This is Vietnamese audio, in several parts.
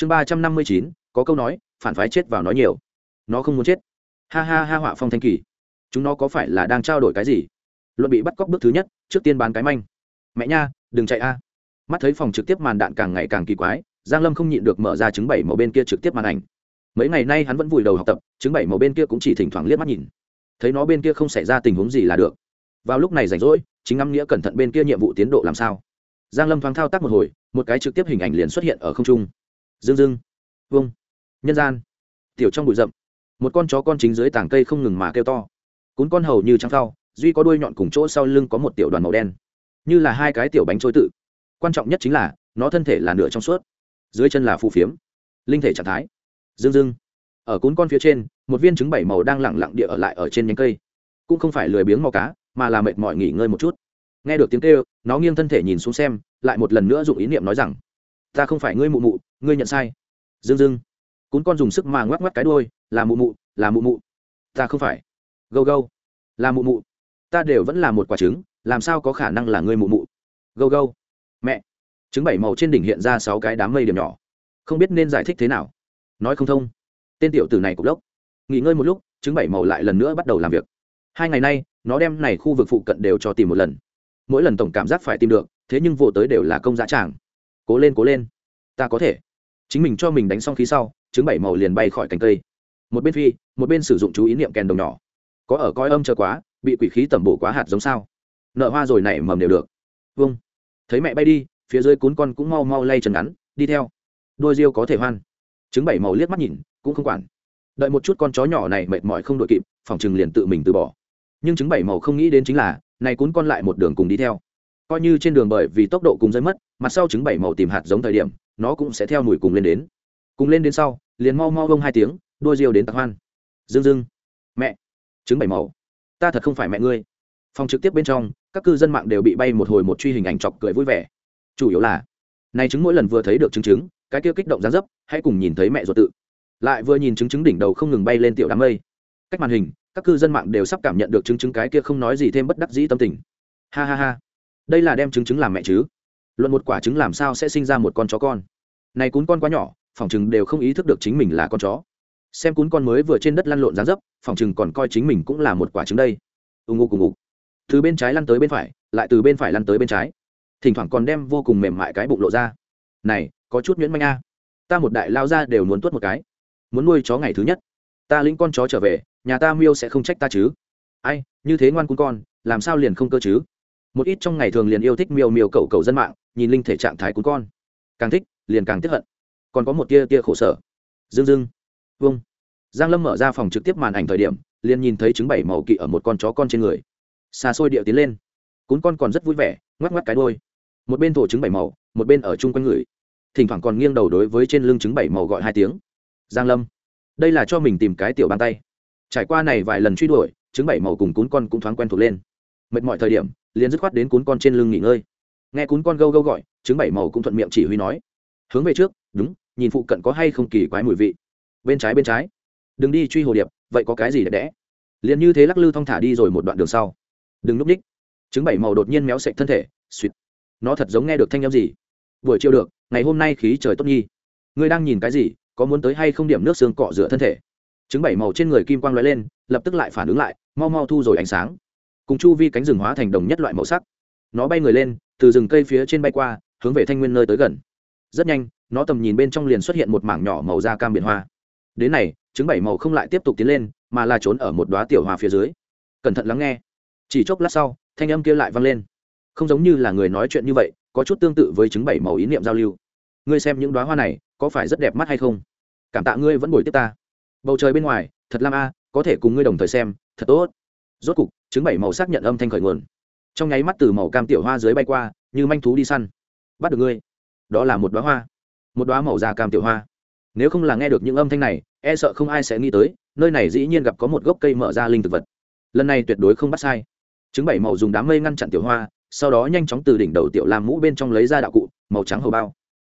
chương ba trăm năm mươi chín, có câu nói, phản phái chết vào nói nhiều. Nó không muốn chết. Ha ha ha họa phong thanh kỳ. Chúng nó có phải là đang trao đổi cái gì? Luận bị bắt cóc bước thứ nhất, trước tiên bán cái manh. Mẹ nha, đừng chạy a. Mắt thấy phòng trực tiếp màn đạn càng ngày càng kỳ quái, giang lâm không nhịn được mở ra chứng bảy màu bên kia trực tiếp màn ảnh. Mấy ngày nay hắn vẫn vùi đầu học tập chứng bảy màu bên kia cũng chỉ thỉnh thoảng liếc mắt nhìn. Thấy nó bên kia không xảy ra tình huống gì là được. Vào lúc này rảnh rỗi, chính ngắm nghĩa cẩn thận bên kia nhiệm vụ tiến độ làm sao. Giang lâm thoáng thao tác một hồi, một cái trực tiếp hình ảnh liền xuất hiện ở không trung dương dưng vung nhân gian. Tiểu trong bụi rậm. Một con chó con chính dưới tảng cây không ngừng mà kêu to. Cún con hầu như trăng phao, duy có đuôi nhọn cùng chỗ sau lưng có một tiểu đoàn màu đen. Như là hai cái tiểu bánh trôi tự. Quan trọng nhất chính là, nó thân thể là nửa trong suốt, dưới chân là phù phiếm, linh thể trạng thái. Dương dưng ở cún con phía trên, một viên trứng bảy màu đang lẳng lặng địa ở lại ở trên nhánh cây. Cũng không phải lười biếng màu cá, mà là mệt mỏi nghỉ ngơi một chút. Nghe được tiếng kêu, nó nghiêng thân thể nhìn xuống xem, lại một lần nữa dùng ý niệm nói rằng ta không phải ngươi mụ mụ, ngươi nhận sai. Dương dưng cún con dùng sức mà ngoắc ngoắc cái đôi là mụ mụ, là mụ mụ. Ta không phải. Gâu gâu. Là mụ mụ. Ta đều vẫn là một quả trứng, làm sao có khả năng là ngươi mụ mụ? Gâu gâu. Mẹ. Trứng bảy màu trên đỉnh hiện ra sáu cái đám mây điểm nhỏ. Không biết nên giải thích thế nào. Nói không thông. Tên tiểu tử này cục lốc. Nghỉ ngơi một lúc, trứng bảy màu lại lần nữa bắt đầu làm việc. Hai ngày nay, nó đem này khu vực phụ cận đều cho tìm một lần. Mỗi lần tổng cảm giác phải tìm được, thế nhưng vô tới đều là công giá tràng cố lên cố lên. Ta có thể. Chính mình cho mình đánh xong khí sau, trứng bảy màu liền bay khỏi cành cây. Một bên phi, một bên sử dụng chú ý niệm kèn đồng nhỏ. Có ở coi âm chờ quá, bị quỷ khí tẩm bổ quá hạt giống sao? Nợ hoa rồi nảy mầm đều được. Vâng thấy mẹ bay đi, phía dưới cún con cũng mau mau lay chân ngắn, đi theo. Đôi riêu có thể hoan. Trứng bảy màu liếc mắt nhìn, cũng không quản. Đợi một chút con chó nhỏ này mệt mỏi không đội kịp, phòng chừng liền tự mình từ bỏ. Nhưng trứng bảy màu không nghĩ đến chính là, này cún con lại một đường cùng đi theo. Coi như trên đường bởi vì tốc độ cùng rơi mất mặt sau trứng bảy màu tìm hạt giống thời điểm nó cũng sẽ theo mùi cùng lên đến. Cùng lên đến sau liền mau mau bông hai tiếng đôi riêu đến tạc hoan. Dưng dưng mẹ trứng bảy màu. Ta thật không phải mẹ ngươi. Phòng trực tiếp bên trong các cư dân mạng đều bị bay một hồi một truy hình ảnh chọc cười vui vẻ. Chủ yếu là này trứng mỗi lần vừa thấy được trứng trứng, cái kia kích động gián dấp hãy cùng nhìn thấy mẹ ruột tự. Lại vừa nhìn trứng trứng đỉnh đầu không ngừng bay lên tiểu đám mây. Cách màn hình các cư dân mạng đều sắp cảm nhận được trứng trứng cái kia không nói gì thêm bất đắc dĩ tâm tình. Ha ha ha. Đây là đem trứng trứng làm mẹ chứ? Luận một quả trứng làm sao sẽ sinh ra một con chó con? Này cún con quá nhỏ, phỏng chừng đều không ý thức được chính mình là con chó. Xem cún con mới vừa trên đất lăn lộn dán dấp, phỏng chừng còn coi chính mình cũng là một quả trứng đây. Ưng ngô cùng ngục từ bên trái lăn tới bên phải, lại từ bên phải lăn tới bên trái. Thỉnh thoảng còn đem vô cùng mềm mại cái bụng lộ ra. Này, có chút nhuyễn manh a. Ta một đại lao ra đều muốn tuốt một cái. Muốn nuôi chó ngày thứ nhất. Ta lĩnh con chó trở về, nhà ta miêu sẽ không trách ta chứ. Ai, như thế ngoan cún con, làm sao liền không cơ chứ? Một ít trong ngày thường liền yêu thích miêu miêu cầu cầu dân mạng nhìn linh thể trạng thái cún con. Càng thích, liền càng tiếp hận. Còn có một tia tia khổ sở. Dưng dưng. Vâng giang lâm mở ra phòng trực tiếp màn ảnh thời điểm, liền nhìn thấy trứng bảy màu kỵ ở một con chó con trên người. Xa xôi địa tiến lên. Cún con còn rất vui vẻ, ngoắc ngoắc cái đôi một bên thổ trứng bảy màu, một bên ở chung quanh người. Thỉnh thoảng còn nghiêng đầu đối với trên lưng trứng bảy màu gọi hai tiếng. Giang lâm. Đây là cho mình tìm cái tiểu bàn tay. Trải qua này vài lần truy đuổi, trứng bảy màu cùng cún con cũng thoáng quen thuộc lên. Mệt mọi thời điểm, liền dứt khoát đến cún con trên lưng nghỉ ngơi nghe cún con gâu gâu gọi, trứng bảy màu cũng thuận miệng chỉ huy nói. Hướng về trước, đúng, nhìn phụ cận có hay không kỳ quái mùi vị. Bên trái bên trái. Đừng đi truy hồ điệp, vậy có cái gì đẹp đẽ? Liền như thế lắc lư thong thả đi rồi một đoạn đường sau. Đừng núp ních. Trứng bảy màu đột nhiên méo sạch thân thể, suýt. Nó thật giống nghe được thanh â m gì. Buổi chiều được, ngày hôm nay khí trời tốt nhi. Ngươi đang nhìn cái gì, có muốn tới hay không điểm nước xương cọ rửa thân thể? Trứng bảy màu trên người kim quang l ó e lên, lập tức lại phản ứng lại, mau mau thu rồi ánh sáng. Cùng chu vi cánh rừng hóa thành đồng nhất loại màu sắc nó bay người lên, từ rừng cây phía trên bay qua, hướng về thanh nguyên nơi tới gần. Rất nhanh, nó tầm nhìn bên trong liền xuất hiện một mảng nhỏ màu da cam biển hoa. Đến này, trứng bảy màu không lại tiếp tục tiến lên, mà là trốn ở một đoá tiểu hoa phía dưới. Cẩn thận lắng nghe. Chỉ chốc lát sau, thanh âm kia lại vang lên. Không giống như là người nói chuyện như vậy, có chút tương tự với trứng bảy màu ý niệm giao lưu. Ngươi xem những đoá hoa này, có phải rất đẹp mắt hay không? Cảm tạ ngươi vẫn bồi tiếp ta. Bầu trời bên ngoài, thật lam a, có thể cùng ngươi đồng thời xem, thật tốt. Rốt cục, trứng bảy màu xác nhận âm thanh khởi nguồn trong nháy mắt từ màu cam tiểu hoa dưới bay qua, như manh thú đi săn. Bắt được ngươi. Đó là một đoá hoa. Một đoá màu da cam tiểu hoa. Nếu không là nghe được những âm thanh này e sợ không ai sẽ nghĩ tới, nơi này dĩ nhiên gặp có một gốc cây mở ra linh thực vật. Lần này tuyệt đối không bắt sai. Chứng bảy màu dùng đám mây ngăn chặn tiểu hoa, sau đó nhanh chóng từ đỉnh đầu tiểu làm mũ bên trong lấy ra đạo cụ, màu trắng hầu bao.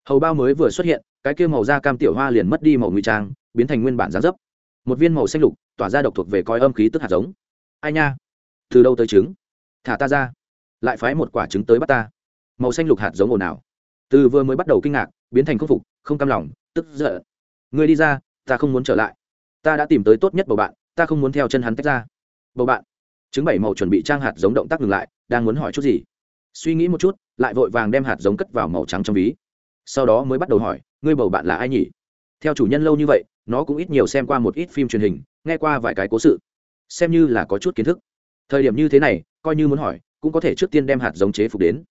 Hầu bao mới vừa xuất hiện, cái kia màu da cam tiểu hoa liền mất đi màu nguy trang, biến thành nguyên bản giá dấp. Một viên màu xanh lục, tỏa ra độc thuộc về coi âm khí tức hạt giống. Ai nha? Từ đâu tới trứng? Thả ta ra, lại phái một quả trứng tới bắt ta. Màu xanh lục hạt giống ồn ào. Từ vừa mới bắt đầu kinh ngạc, biến thành khâm phục, không cam lòng, tức giận. Ngươi đi ra, ta không muốn trở lại. Ta đã tìm tới tốt nhất bầu bạn, ta không muốn theo chân hắn tách ra. Bầu bạn. Chứng bảy màu chuẩn bị trang hạt giống động tác ngừng lại, đang muốn hỏi chút gì. Suy nghĩ một chút, lại vội vàng đem hạt giống cất vào màu trắng trong ví. Sau đó mới bắt đầu hỏi, ngươi bầu bạn là ai nhỉ? Theo chủ nhân lâu như vậy, nó cũng ít nhiều xem qua một ít phim truyền hình, nghe qua vài cái cố sự. Xem như là có chút kiến thức. Thời điểm như thế này coi như muốn hỏi, cũng có thể trước tiên đem hạt giống chế phục đến.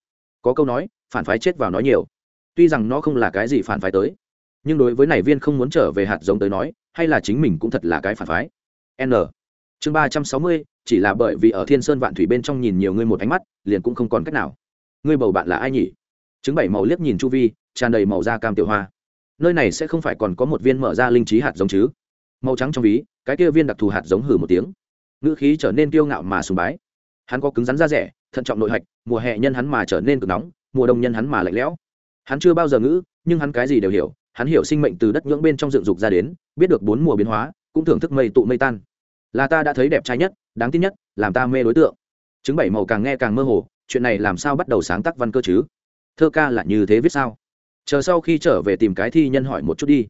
Có câu nói, phản phái chết vào nói nhiều. Tuy rằng nó không là cái gì phản phái tới, nhưng đối với này viên không muốn trở về hạt giống tới nói, hay là chính mình cũng thật là cái phản phái. N. Chương ba trăm sáu mươi, chỉ là bởi vì ở thiên sơn vạn thủy bên trong nhìn nhiều ngươi một ánh mắt, liền cũng không còn cách nào. Ngươi bầu bạn là ai nhỉ? Chứng bảy màu liếc nhìn chu vi, tràn đầy màu da cam tiểu hoa. Nơi này sẽ không phải còn có một viên mở ra linh trí hạt giống chứ? Màu trắng trong ví, cái kia viên đặc thù hạt giống hử một tiếng. Ngữ khí trở nên kiêu ngạo mà sùng bái hắn có cứng rắn da rẻ, thận trọng nội hạch, mùa hè nhân hắn mà trở nên cực nóng, mùa đông nhân hắn mà lạnh lẽo. Hắn chưa bao giờ ngữ, nhưng hắn cái gì đều hiểu, hắn hiểu sinh mệnh từ đất nhưỡng bên trong dựng dục ra đến, biết được bốn mùa biến hóa, cũng thưởng thức mây tụ mây tan. Là ta đã thấy đẹp trai nhất, đáng tin nhất, làm ta mê đối tượng. Chứng bảy màu càng nghe càng mơ hồ, chuyện này làm sao bắt đầu sáng tác văn cơ chứ? Thơ ca là như thế viết sao? Chờ sau khi trở về tìm cái thi nhân hỏi một chút đi.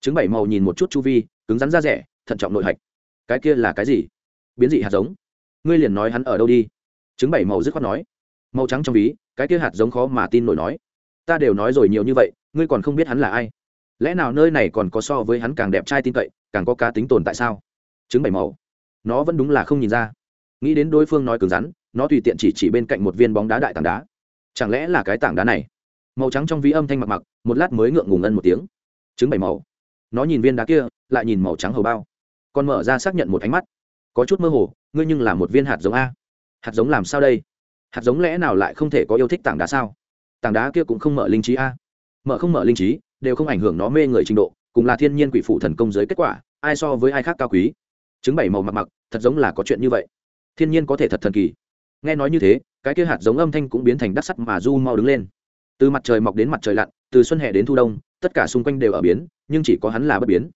Chứng bảy màu nhìn một chút chu vi, cứng rắn ra rẻ, thận trọng nội hạch. Cái kia là cái gì? Biến dị hạt giống ngươi liền nói hắn ở đâu đi. Chứng bảy màu dứt khoát nói. Màu trắng trong ví, cái kia hạt giống khó mà tin nổi nói. Ta đều nói rồi nhiều như vậy, ngươi còn không biết hắn là ai. Lẽ nào nơi này còn có so với hắn càng đẹp trai tin cậy, càng có cá tính tồn tại sao? Chứng bảy màu. Nó vẫn đúng là không nhìn ra. Nghĩ đến đối phương nói cứng rắn, nó tùy tiện chỉ chỉ bên cạnh một viên bóng đá đại tảng đá. Chẳng lẽ là cái tảng đá này? Màu trắng trong ví âm thanh mặc mặc, một lát mới ngượng ngùng ân một tiếng. Chứng bảy màu. Nó nhìn viên đá kia, lại nhìn màu trắng hầu bao. Còn mở ra xác nhận một ánh mắt. Có chút mơ hồ ngươi nhưng là một viên hạt giống a. Hạt giống làm sao đây? Hạt giống lẽ nào lại không thể có yêu thích tảng đá sao? Tảng đá kia cũng không mở linh trí a. Mở không mở linh trí, đều không ảnh hưởng nó mê người trình độ, cùng là thiên nhiên quỷ phụ thần công giới kết quả, ai so với ai khác cao quý. Chứng bảy màu mặc mặc, thật giống là có chuyện như vậy. Thiên nhiên có thể thật thần kỳ. Nghe nói như thế, cái kia hạt giống âm thanh cũng biến thành đắt sắt mà du mau đứng lên. Từ mặt trời mọc đến mặt trời lặn, từ xuân hè đến thu đông, tất cả xung quanh đều ở biến, nhưng chỉ có hắn là bất biến.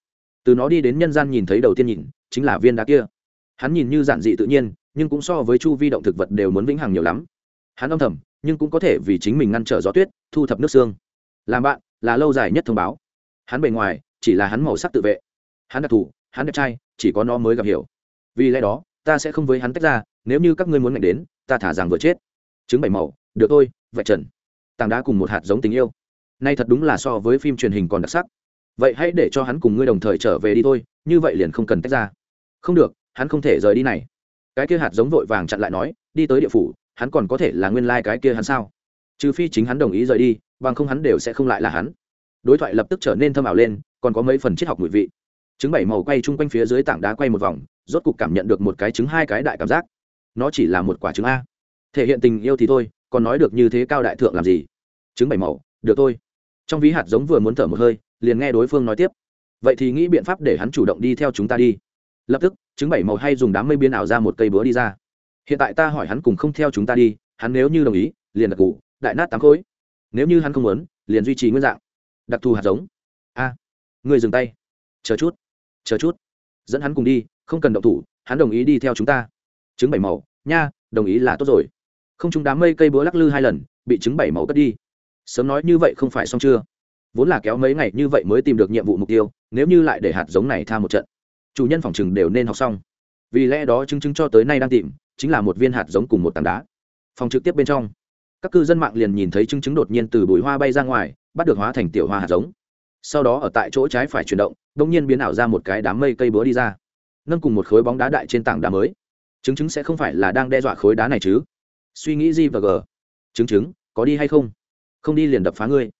Từ nó đi đến nhân gian nhìn thấy đầu tiên nhìn, chính là viên đá kia hắn nhìn như giản dị tự nhiên, nhưng cũng so với chu vi động thực vật đều muốn vĩnh hằng nhiều lắm. Hắn âm thầm, nhưng cũng có thể vì chính mình ngăn trở gió tuyết, thu thập nước xương. Làm bạn, là lâu dài nhất thông báo. Hắn bề ngoài, chỉ là hắn màu sắc tự vệ. Hắn đặc thù, hắn đẹp trai, chỉ có nó mới gặp hiểu. Vì lẽ đó, ta sẽ không với hắn tách ra, nếu như các ngươi muốn ngạch đến, ta thả rằng vừa chết. Chứng bảy màu, được thôi, vạch trần. Tảng đá cùng một hạt giống tình yêu. Nay thật đúng là so với phim truyền hình còn đặc sắc. Vậy hãy để cho hắn cùng ngươi đồng thời trở về đi thôi, như vậy liền không cần tách ra. Không được hắn không thể rời đi này. Cái kia hạt giống vội vàng chặn lại nói, đi tới địa phủ, hắn còn có thể là nguyên lai、like、cái kia hắn sao? Trừ phi chính hắn đồng ý rời đi, bằng không hắn đều sẽ không lại là hắn. Đối thoại lập tức trở nên thâm ảo lên, còn có mấy phần triết học mùi vị. Trứng bảy màu quay chung quanh phía dưới tảng đá quay một vòng, rốt cục cảm nhận được một cái trứng hai cái đại cảm giác. Nó chỉ là một quả trứng a. Thể hiện tình yêu thì thôi, còn nói được như thế cao đại thượng làm gì? Trứng bảy màu, được thôi. Trong ví hạt giống vừa muốn thở một hơi, liền nghe đối phương nói tiếp. Vậy thì nghĩ biện pháp để hắn chủ động đi theo chúng ta đi lập tức, trứng bảy màu hay dùng đám mây biên ảo ra một cây búa đi ra. Hiện tại ta hỏi hắn cùng không theo chúng ta đi, hắn nếu như đồng ý, liền đặc cụ đại nát tám khối. Nếu như hắn không muốn, liền duy trì nguyên dạng. Đặc thù hạt giống. A người dừng tay. Chờ chút chờ chút. Dẫn hắn cùng đi, không cần động thủ, hắn đồng ý đi theo chúng ta. Trứng bảy màu, nha, đồng ý là tốt rồi. Không chúng đám mây cây búa lắc lư hai lần, bị trứng bảy màu cất đi. Sớm nói như vậy không phải xong chưa? Vốn là kéo mấy ngày như vậy mới tìm được nhiệm vụ mục tiêu, nếu như lại để hạt giống này tha một trận chủ nhân phòng chừng đều nên học xong. Vì lẽ đó chứng chứng cho tới nay đang tìm, chính là một viên hạt giống cùng một tảng đá. Phòng trực tiếp bên trong, các cư dân mạng liền nhìn thấy chứng chứng đột nhiên từ bụi hoa bay ra ngoài, bắt được hóa thành tiểu hoa hạt giống. Sau đó ở tại chỗ trái phải chuyển động đ ỗ n g nhiên biến ảo ra một cái đám mây cây búa đi ra, nâng cùng một khối bóng đá đại trên tảng đá mới. Chứng chứng sẽ không phải là đang đe dọa khối đá này chứ? Suy nghĩ gì và g. Chứng chứng, có đi hay không? Không đi liền đập phá ngươi.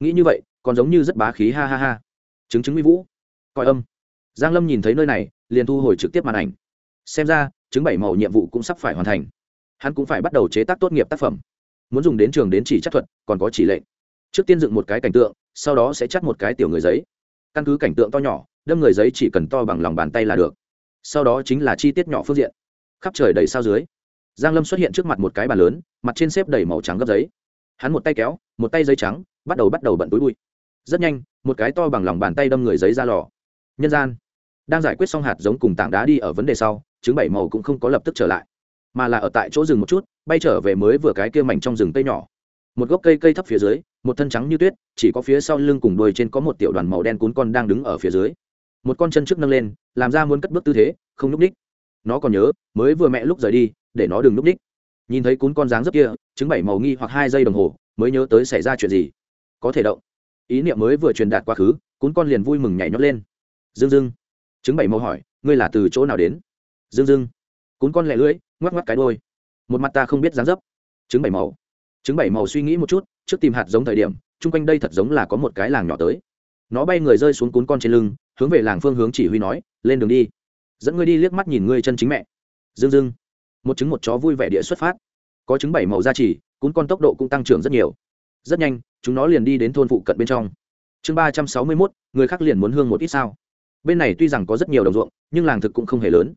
Nghĩ như vậy, còn giống như rất bá khí, ha ha ha. Chứng chứng mỹ vũ. Coi âm giang lâm nhìn thấy nơi này, liền thu hồi trực tiếp màn ảnh. Xem ra, chứng bảy màu nhiệm vụ cũng sắp phải hoàn thành. Hắn cũng phải bắt đầu chế tác tốt nghiệp tác phẩm. Muốn dùng đến trường đến chỉ chắc thuật, còn có chỉ lệnh. Trước tiên dựng một cái cảnh tượng, sau đó sẽ chắc một cái tiểu người giấy. Căn cứ cảnh tượng to nhỏ, đâm người giấy chỉ cần to bằng lòng bàn tay là được. Sau đó chính là chi tiết nhỏ phương diện. Khắp trời đầy sao dưới, giang lâm xuất hiện trước mặt một cái bàn lớn, mặt trên xếp đầy màu trắng gấp giấy. Hắn một tay kéo, một tay giấy trắng, bắt đầu bắt đầu bận túi bụi. Rất nhanh, một cái to bằng lòng bàn tay đâm người giấy ra lò. Nhân gian đang giải quyết xong hạt giống cùng tảng đá đi ở vấn đề sau chứng bảy màu cũng không có lập tức trở lại, mà là ở tại chỗ rừng một chút, bay trở về mới vừa cái kia mảnh trong rừng tây nhỏ. Một gốc cây cây thấp phía dưới, một thân trắng như tuyết, chỉ có phía sau lưng cùng đuôi trên có một tiểu đoàn màu đen cún con đang đứng ở phía dưới. Một con chân trước nâng lên, làm ra muốn cất bước tư thế, không núp ních. Nó còn nhớ, mới vừa mẹ lúc rời đi, để nó đừng núp ních. Nhìn thấy cún con dáng rất kia chứng bảy màu nghi hoặc hai giây đồng hồ, mới nhớ tới xảy ra chuyện gì. Có thể động. Ý niệm mới vừa truyền đạt quá khứ cún con liền vui mừng nhảy nhót lên. Dương dưng chứng bảy màu hỏi, ngươi là từ chỗ nào đến? Dương dưng cún con lẻ lưỡi, ngoắc ngoắc cái đôi một mặt ta không biết dáng dấp. Chứng bảy màu. Chứng bảy màu suy nghĩ một chút, trước tìm hạt giống thời điểm, chung quanh đây thật giống là có một cái làng nhỏ tới. Nó bay người rơi xuống cún con trên lưng, hướng về làng phương hướng chỉ huy nói, lên đường đi. Dẫn ngươi đi liếc mắt nhìn ngươi chân chính mẹ. Dương dưng một trứng một chó vui vẻ địa xuất phát. Có chứng bảy màu gia trì, cún con tốc độ cũng tăng trưởng rất nhiều. Rất nhanh, chúng nó liền đi đến thôn phụ cận bên trong. Chương ba trăm sáu mươi mốt, người khác liền muốn hương một ít sao bên này tuy rằng có rất nhiều đồng ruộng, nhưng làng thực cũng không hề lớn.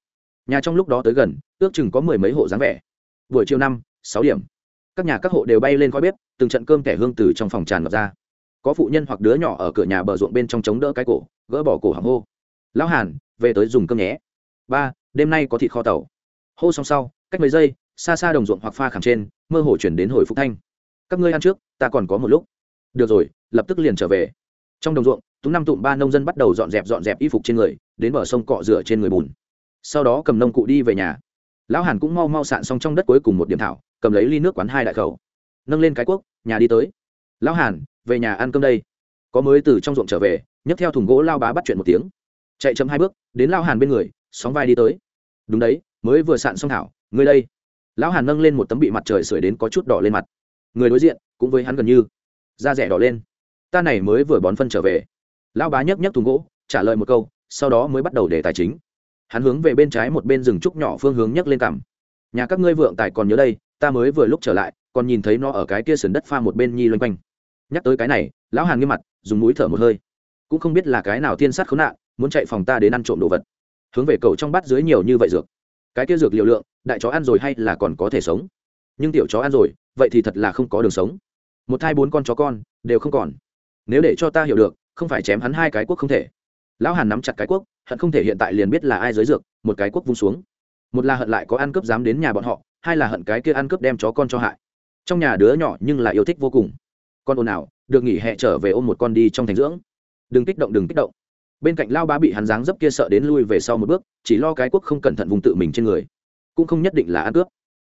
Nhà trong lúc đó tới gần, ước chừng có mười mấy hộ dáng vẻ. Buổi chiều năm, sáu điểm. Các nhà các hộ đều bay lên khói bếp, từng trận cơm kẻ hương từ trong phòng tràn ngập ra. Có phụ nhân hoặc đứa nhỏ ở cửa nhà bờ ruộng bên trong chống đỡ cái cổ, gỡ bỏ cổ hàng hô. Lão hàn, về tới dùng cơm nhé. Ba, đêm nay có thịt kho tàu. Hô xong sau, cách mấy giây, xa xa đồng ruộng hoặc pha khảm trên, mơ hồ chuyển đến hồi phục thanh. Các ngươi ăn trước, ta còn có một lúc. Được rồi, lập tức liền trở về. Trong đồng ruộng tú năm tụm ba nông dân bắt đầu dọn dẹp dọn dẹp y phục trên người, đến bờ sông cọ rửa trên người bùn. Sau đó cầm nông cụ đi về nhà. Lão hàn cũng mau mau sạn xong trong đất cuối cùng một điểm thảo, cầm lấy ly nước quán hai đại khẩu. Nâng lên cái cuốc, nhà đi tới. Lão hàn, về nhà ăn cơm đây. Có mới từ trong ruộng trở về, nhấc theo thùng gỗ lao bá bắt chuyện một tiếng. Chạy chậm hai bước, đến lao hàn bên người, sóng vai đi tới. Đúng đấy, mới vừa sạn xong thảo người đây. Lão hàn nâng lên một tấm bị mặt trời sưởi đến có chút đỏ lên mặt. Người đối diện, cũng với hắn gần như, da rẻ đỏ lên. Ta này mới vừa bón phân trở về lão bá nhấc nhấc thùng gỗ, trả lời một câu, sau đó mới bắt đầu để tài chính. Hắn hướng về bên trái một bên rừng trúc nhỏ phương hướng nhấc lên cằm. Nhà các ngươi vượng tài còn nhớ đây, ta mới vừa lúc trở lại, còn nhìn thấy nó ở cái kia sườn đất pha một bên nhi loanh quanh. Nhắc tới cái này, lão hàn nghiêm mặt, dùng mũi thở một hơi. Cũng không biết là cái nào thiên sát khốn nạn, muốn chạy phòng ta đến ăn trộm đồ vật. Hướng về cầu trong bát dưới nhiều như vậy dược. Cái kia dược liều lượng, đại chó ăn rồi hay là còn có thể sống? Nhưng tiểu chó ăn rồi, vậy thì thật là không có đường sống. Một thai bốn con chó con, đều không còn. Nếu để cho ta hiểu được không phải chém hắn hai cái quốc không thể. Lão hàn nắm chặt cái quốc, hận không thể hiện tại liền biết là ai giới dược, một cái quốc vung xuống. Một là hận lại có ăn cướp dám đến nhà bọn họ, hai là hận cái kia ăn cướp đem chó con cho hại. Trong nhà đứa nhỏ nhưng là yêu thích vô cùng. Con ồn ào, được nghỉ hè trở về ôm một con đi trong thành dưỡng. Đừng kích động, đừng kích động. Bên cạnh lao bá bị hắn dáng dấp kia sợ đến lui về sau một bước, chỉ lo cái quốc không cẩn thận vùng tự mình trên người. Cũng không nhất định là ăn cướp.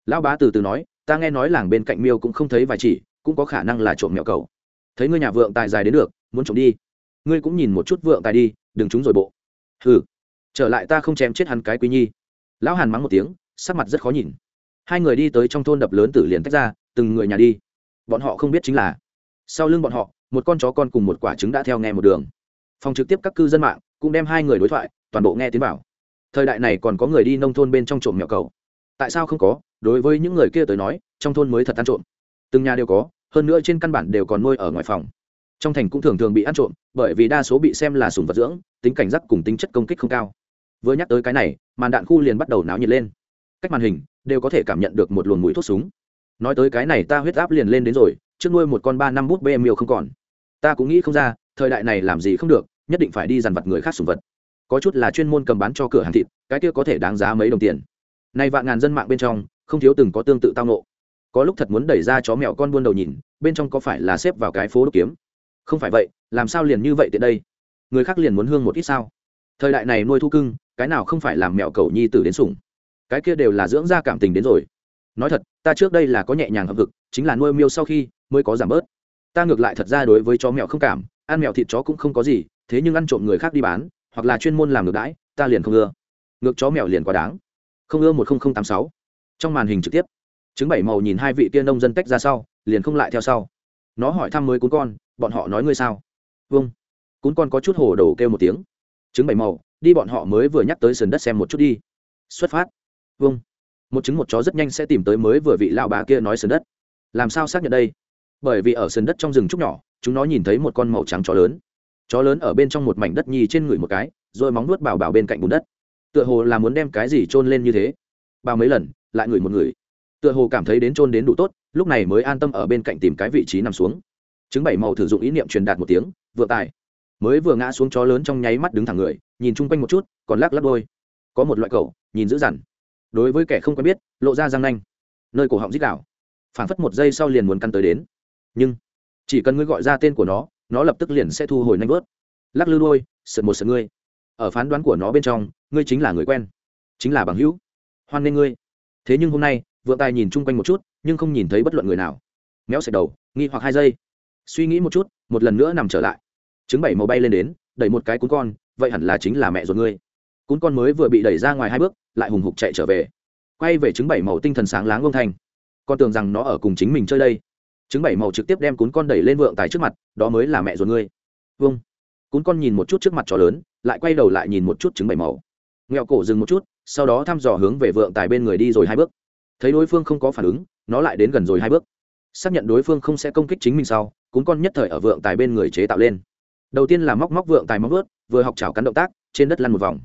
Lao bá từ từ nói, ta nghe nói làng bên cạnh miêu cũng không thấy vài chỉ, cũng có khả năng là trộm mẹo cầu. Thấy ngươi nhà vượng tài dài đến được, muốn trộm đi ngươi cũng nhìn một chút vượng tài đi, đừng trúng rồi bộ. Hừ. Trở lại ta không chém chết hắn cái quý nhi. Lão hàn mắng một tiếng, sắc mặt rất khó nhìn. Hai người đi tới trong thôn đập lớn tử liền tách ra, từng người nhà đi. Bọn họ không biết chính là, sau lưng bọn họ, một con chó con cùng một quả trứng đã theo nghe một đường. Phòng trực tiếp các cư dân mạng cũng đem hai người đối thoại, toàn bộ nghe tiếng bảo. Thời đại này còn có người đi nông thôn bên trong trộm mèo cầu. Tại sao không có? Đối với những người kia tới nói, trong thôn mới thật ăn trộm. Từng nhà đều có, hơn nữa trên căn bản đều còn nuôi ở ngoài phòng trong thành cũng thường thường bị ăn trộm, bởi vì đa số bị xem là sùng vật dưỡng, tính cảnh giác cùng tính chất công kích không cao. Vừa nhắc tới cái này, màn đạn khu liền bắt đầu náo nhiệt lên. Cách màn hình, đều có thể cảm nhận được một luồng mũi thuốc súng. Nói tới cái này, ta huyết áp liền lên đến rồi, trước nuôi một con ba năm bút bê miêu không còn. Ta cũng nghĩ không ra, thời đại này làm gì không được, nhất định phải đi dằn vặt người khác sùng vật. Có chút là chuyên môn cầm bán cho cửa hàng thịt, cái kia có thể đáng giá mấy đồng tiền. Nay vạn ngàn dân mạng bên trong, không thiếu từng có tương tự tao nộ có lúc thật muốn đẩy ra chó mèo con buôn đầu nhìn, bên trong có phải là xếp vào cái phố đúc kiếm? Không phải vậy, làm sao liền như vậy tiện đây? Người khác liền muốn hương một ít sao? Thời đại này nuôi thu cưng, cái nào không phải làm mèo cầu nhi tử đến sủng? Cái kia đều là dưỡng ra cảm tình đến rồi. Nói thật, ta trước đây là có nhẹ nhàng hợp vực, chính là nuôi miêu sau khi mới có giảm bớt. Ta ngược lại thật ra đối với chó mèo không cảm, ăn mèo thịt chó cũng không có gì, thế nhưng ăn trộm người khác đi bán, hoặc là chuyên môn làm ngược đãi, ta liền không ưa. Ngược chó mèo liền quá đáng. Không ưa một nghìn tám sáu. Trong màn hình trực tiếp chứng bảy màu nhìn hai vị tiên nông dân tách ra sau, liền không lại theo sau. Nó hỏi thăm mới cún con bọn họ nói ngươi sao? Vâng. Cún con có chút hồ đồ kêu một tiếng. Trứng bảy màu, đi bọn họ mới vừa nhắc tới sườn đất xem một chút đi. Xuất phát. Vâng. Một trứng một chó rất nhanh sẽ tìm tới mới vừa vị lão bà kia nói sườn đất. Làm sao xác nhận đây? Bởi vì ở sườn đất trong rừng trúc nhỏ, chúng nó nhìn thấy một con màu trắng chó lớn. Chó lớn ở bên trong một mảnh đất nhì trên người một cái, rồi móng nuốt bảo bảo bên cạnh bùn đất. Tựa hồ là muốn đem cái gì trôn lên như thế. Bao mấy lần, lại ngửi một người tựa hồ cảm thấy đến trôn đến đủ tốt, lúc này mới an tâm ở bên cạnh tìm cái vị trí nằm xuống chứng bảy màu thử dụng ý niệm truyền đạt một tiếng, vừa tài. Mới vừa ngã xuống chó lớn trong nháy mắt đứng thẳng người, nhìn chung quanh một chút, còn lắc lắc đôi. Có một loại cậu, nhìn dữ dằn. Đối với kẻ không quen biết, lộ ra răng nanh. Nơi cổ họng dít đảo phảng phất một giây sau liền muốn căn tới đến. Nhưng, chỉ cần ngươi gọi ra tên của nó nó lập tức liền sẽ thu hồi nanh bớt lắc lư đôi, sượt một sượt ngươi. Ở phán đoán của nó bên trong, ngươi chính là người quen. Chính là bằng hữu. Hoan nghê ngươi. Thế nhưng hôm nay, vượng tài nhìn chung quanh một chút, nhưng không nhìn thấy bất luận người nào. Méo sạch đầu, nghi hoặc hai giây suy nghĩ một chút, một lần nữa nằm trở lại. Trứng bảy màu bay lên đến, đẩy một cái cún con, vậy hẳn là chính là mẹ ruột ngươi. Cún con mới vừa bị đẩy ra ngoài hai bước, lại hùng hục chạy trở về. Quay về trứng bảy màu tinh thần sáng láng ông thành. con tưởng rằng nó ở cùng chính mình chơi đây. Trứng bảy màu trực tiếp đem cún con đẩy lên vượng tài trước mặt, đó mới là mẹ ruột ngươi. Vâng cún con nhìn một chút trước mặt chó lớn, lại quay đầu lại nhìn một chút trứng bảy màu. Nghẹo cổ dừng một chút, sau đó thăm dò hướng về vượng tài bên người đi rồi hai bước. Thấy đối phương không có phản ứng, nó lại đến gần rồi hai bước. Xác nhận đối phương không sẽ công kích chính mình sau cún con nhất thời ở vượng tài bên người chế tạo lên. Đầu tiên là móc móc vượng tài móc vớt vừa học chảo cắn động tác, trên đất lăn một vòng.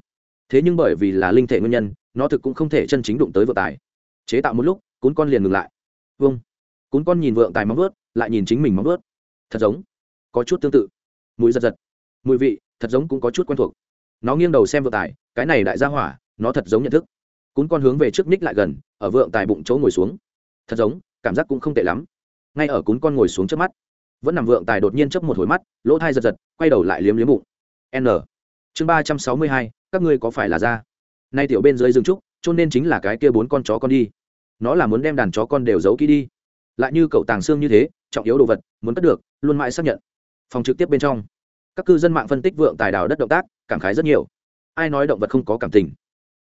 Thế nhưng bởi vì là linh thể nguyên nhân, nó thực cũng không thể chân chính đụng tới vượng tài. Chế tạo một lúc, cún con liền ngừng lại. Vâng cún con nhìn vượng tài móc vớt lại nhìn chính mình móc vớt thật giống. Có chút tương tự. Mùi giật giật. Mùi vị, thật giống cũng có chút quen thuộc. Nó nghiêng đầu xem vượng tài, cái này đại gia hỏa, nó thật giống nhận thức. Cún con hướng về trước ních lại gần, ở vượng tài bụng chỗ ngồi xuống. Thật giống, cảm giác cũng không tệ lắm. Ngay ở cún con ngồi xuống trước mắt vẫn nằm vượng tài đột nhiên chấp một hồi mắt, lỗ thai giật giật, quay đầu lại liếm liếm bụng. N. Chương ba trăm sáu mươi hai, các ngươi có phải là da? Nay tiểu bên dưới rừng trúc cho nên chính là cái kia bốn con chó con đi. Nó là muốn đem đàn chó con đều giấu kỹ đi. Lại như cậu tàng xương như thế, trọng yếu đồ vật, muốn cất được, luôn mãi xác nhận. Phòng trực tiếp bên trong, các cư dân mạng phân tích vượng tài đào đất động tác, cảm khái rất nhiều. Ai nói động vật không có cảm tình?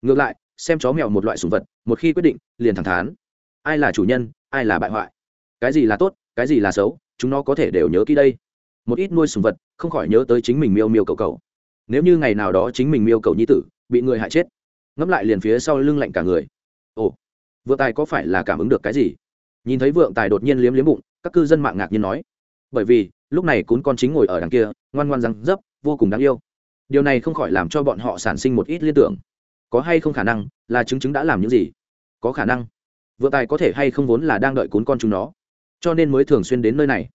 Ngược lại, xem chó mèo một loại sùng vật, một khi quyết định, liền thẳng thắn ai là chủ nhân, ai là bại hoại? Cái gì là tốt, cái gì là xấu? Chúng nó có thể đều nhớ kỹ đây. Một ít nuôi sùng vật, không khỏi nhớ tới chính mình miêu miêu cầu cầu nếu như ngày nào đó chính mình miêu cầu nhi tử, bị người hại chết, ngẫm lại liền phía sau lưng lạnh cả người. Ồ, vượng tài có phải là cảm ứng được cái gì? Nhìn thấy vượng tài đột nhiên liếm liếm bụng, các cư dân mạng ngạc nhiên nói. Bởi vì, lúc này cún con chính ngồi ở đằng kia, ngoan ngoan răng dấp, vô cùng đáng yêu. Điều này không khỏi làm cho bọn họ sản sinh một ít liên tưởng. Có hay không khả năng là chứng chứng đã làm những gì? Có khả năng. Vượng tài có thể hay không vốn là đang đợi cún con chúng nó cho nên mới thường xuyên đến nơi này.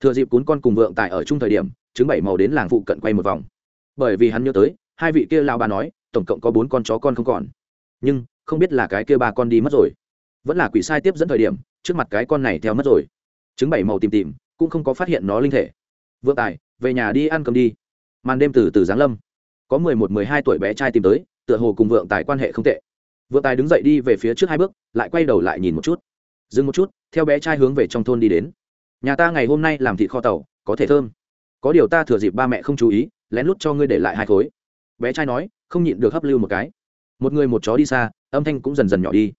Thừa dịp cún con cùng vượng tài ở chung thời điểm chứng bảy màu đến làng phụ cận quay một vòng. Bởi vì hắn nhớ tới, hai vị kia lao bà nói, tổng cộng có bốn con chó con không còn. Nhưng, không biết là cái kia ba con đi mất rồi. Vẫn là quỷ sai tiếp dẫn thời điểm, trước mặt cái con này theo mất rồi. Chứng bảy màu tìm tìm, cũng không có phát hiện nó linh thể. Vượng tài, về nhà đi ăn cơm đi. Màn đêm từ từ giáng lâm. Có mười một, mười hai tuổi bé trai tìm tới, tựa hồ cùng vượng tài quan hệ không tệ. Vượng tài đứng dậy đi về phía trước hai bước, lại quay đầu lại nhìn một chút dừng một chút, theo bé trai hướng về trong thôn đi đến. Nhà ta ngày hôm nay làm thịt kho tàu, có thể thơm. Có điều ta thừa dịp ba mẹ không chú ý, lén lút cho ngươi để lại hai khối. Bé trai nói, không nhịn được hấp lưu một cái. Một người một chó đi xa, âm thanh cũng dần dần nhỏ đi.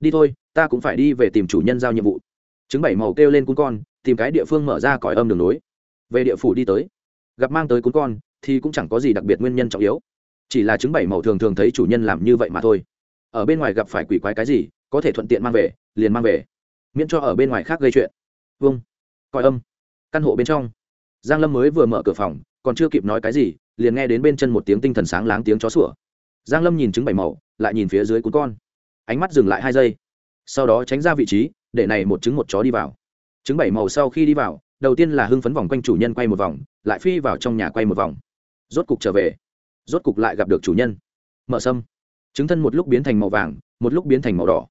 Đi thôi, ta cũng phải đi về tìm chủ nhân giao nhiệm vụ. Chứng bảy màu kêu lên cún con, tìm cái địa phương mở ra còi âm đường nối. Về địa phủ đi tới. Gặp mang tới cún con, thì cũng chẳng có gì đặc biệt nguyên nhân trọng yếu. Chỉ là chứng bảy màu thường thường thấy chủ nhân làm như vậy mà thôi. Ở bên ngoài gặp phải quỷ quái cái gì, có thể thuận tiện mang về, liền mang về miễn cho ở bên ngoài khác gây chuyện. Vâng. Coi âm. Căn hộ bên trong. Giang lâm mới vừa mở cửa phòng, còn chưa kịp nói cái gì, liền nghe đến bên chân một tiếng tinh thần sáng láng tiếng chó sủa. Giang lâm nhìn trứng bảy màu, lại nhìn phía dưới cún con. Ánh mắt dừng lại hai giây. Sau đó tránh ra vị trí, để này một trứng một chó đi vào. Trứng bảy màu sau khi đi vào, đầu tiên là hưng phấn vòng quanh chủ nhân quay một vòng, lại phi vào trong nhà quay một vòng. Rốt cục trở về. Rốt cục lại gặp được chủ nhân. Mở sâm. Trứng thân một lúc biến thành màu vàng, một lúc biến thành màu đỏ.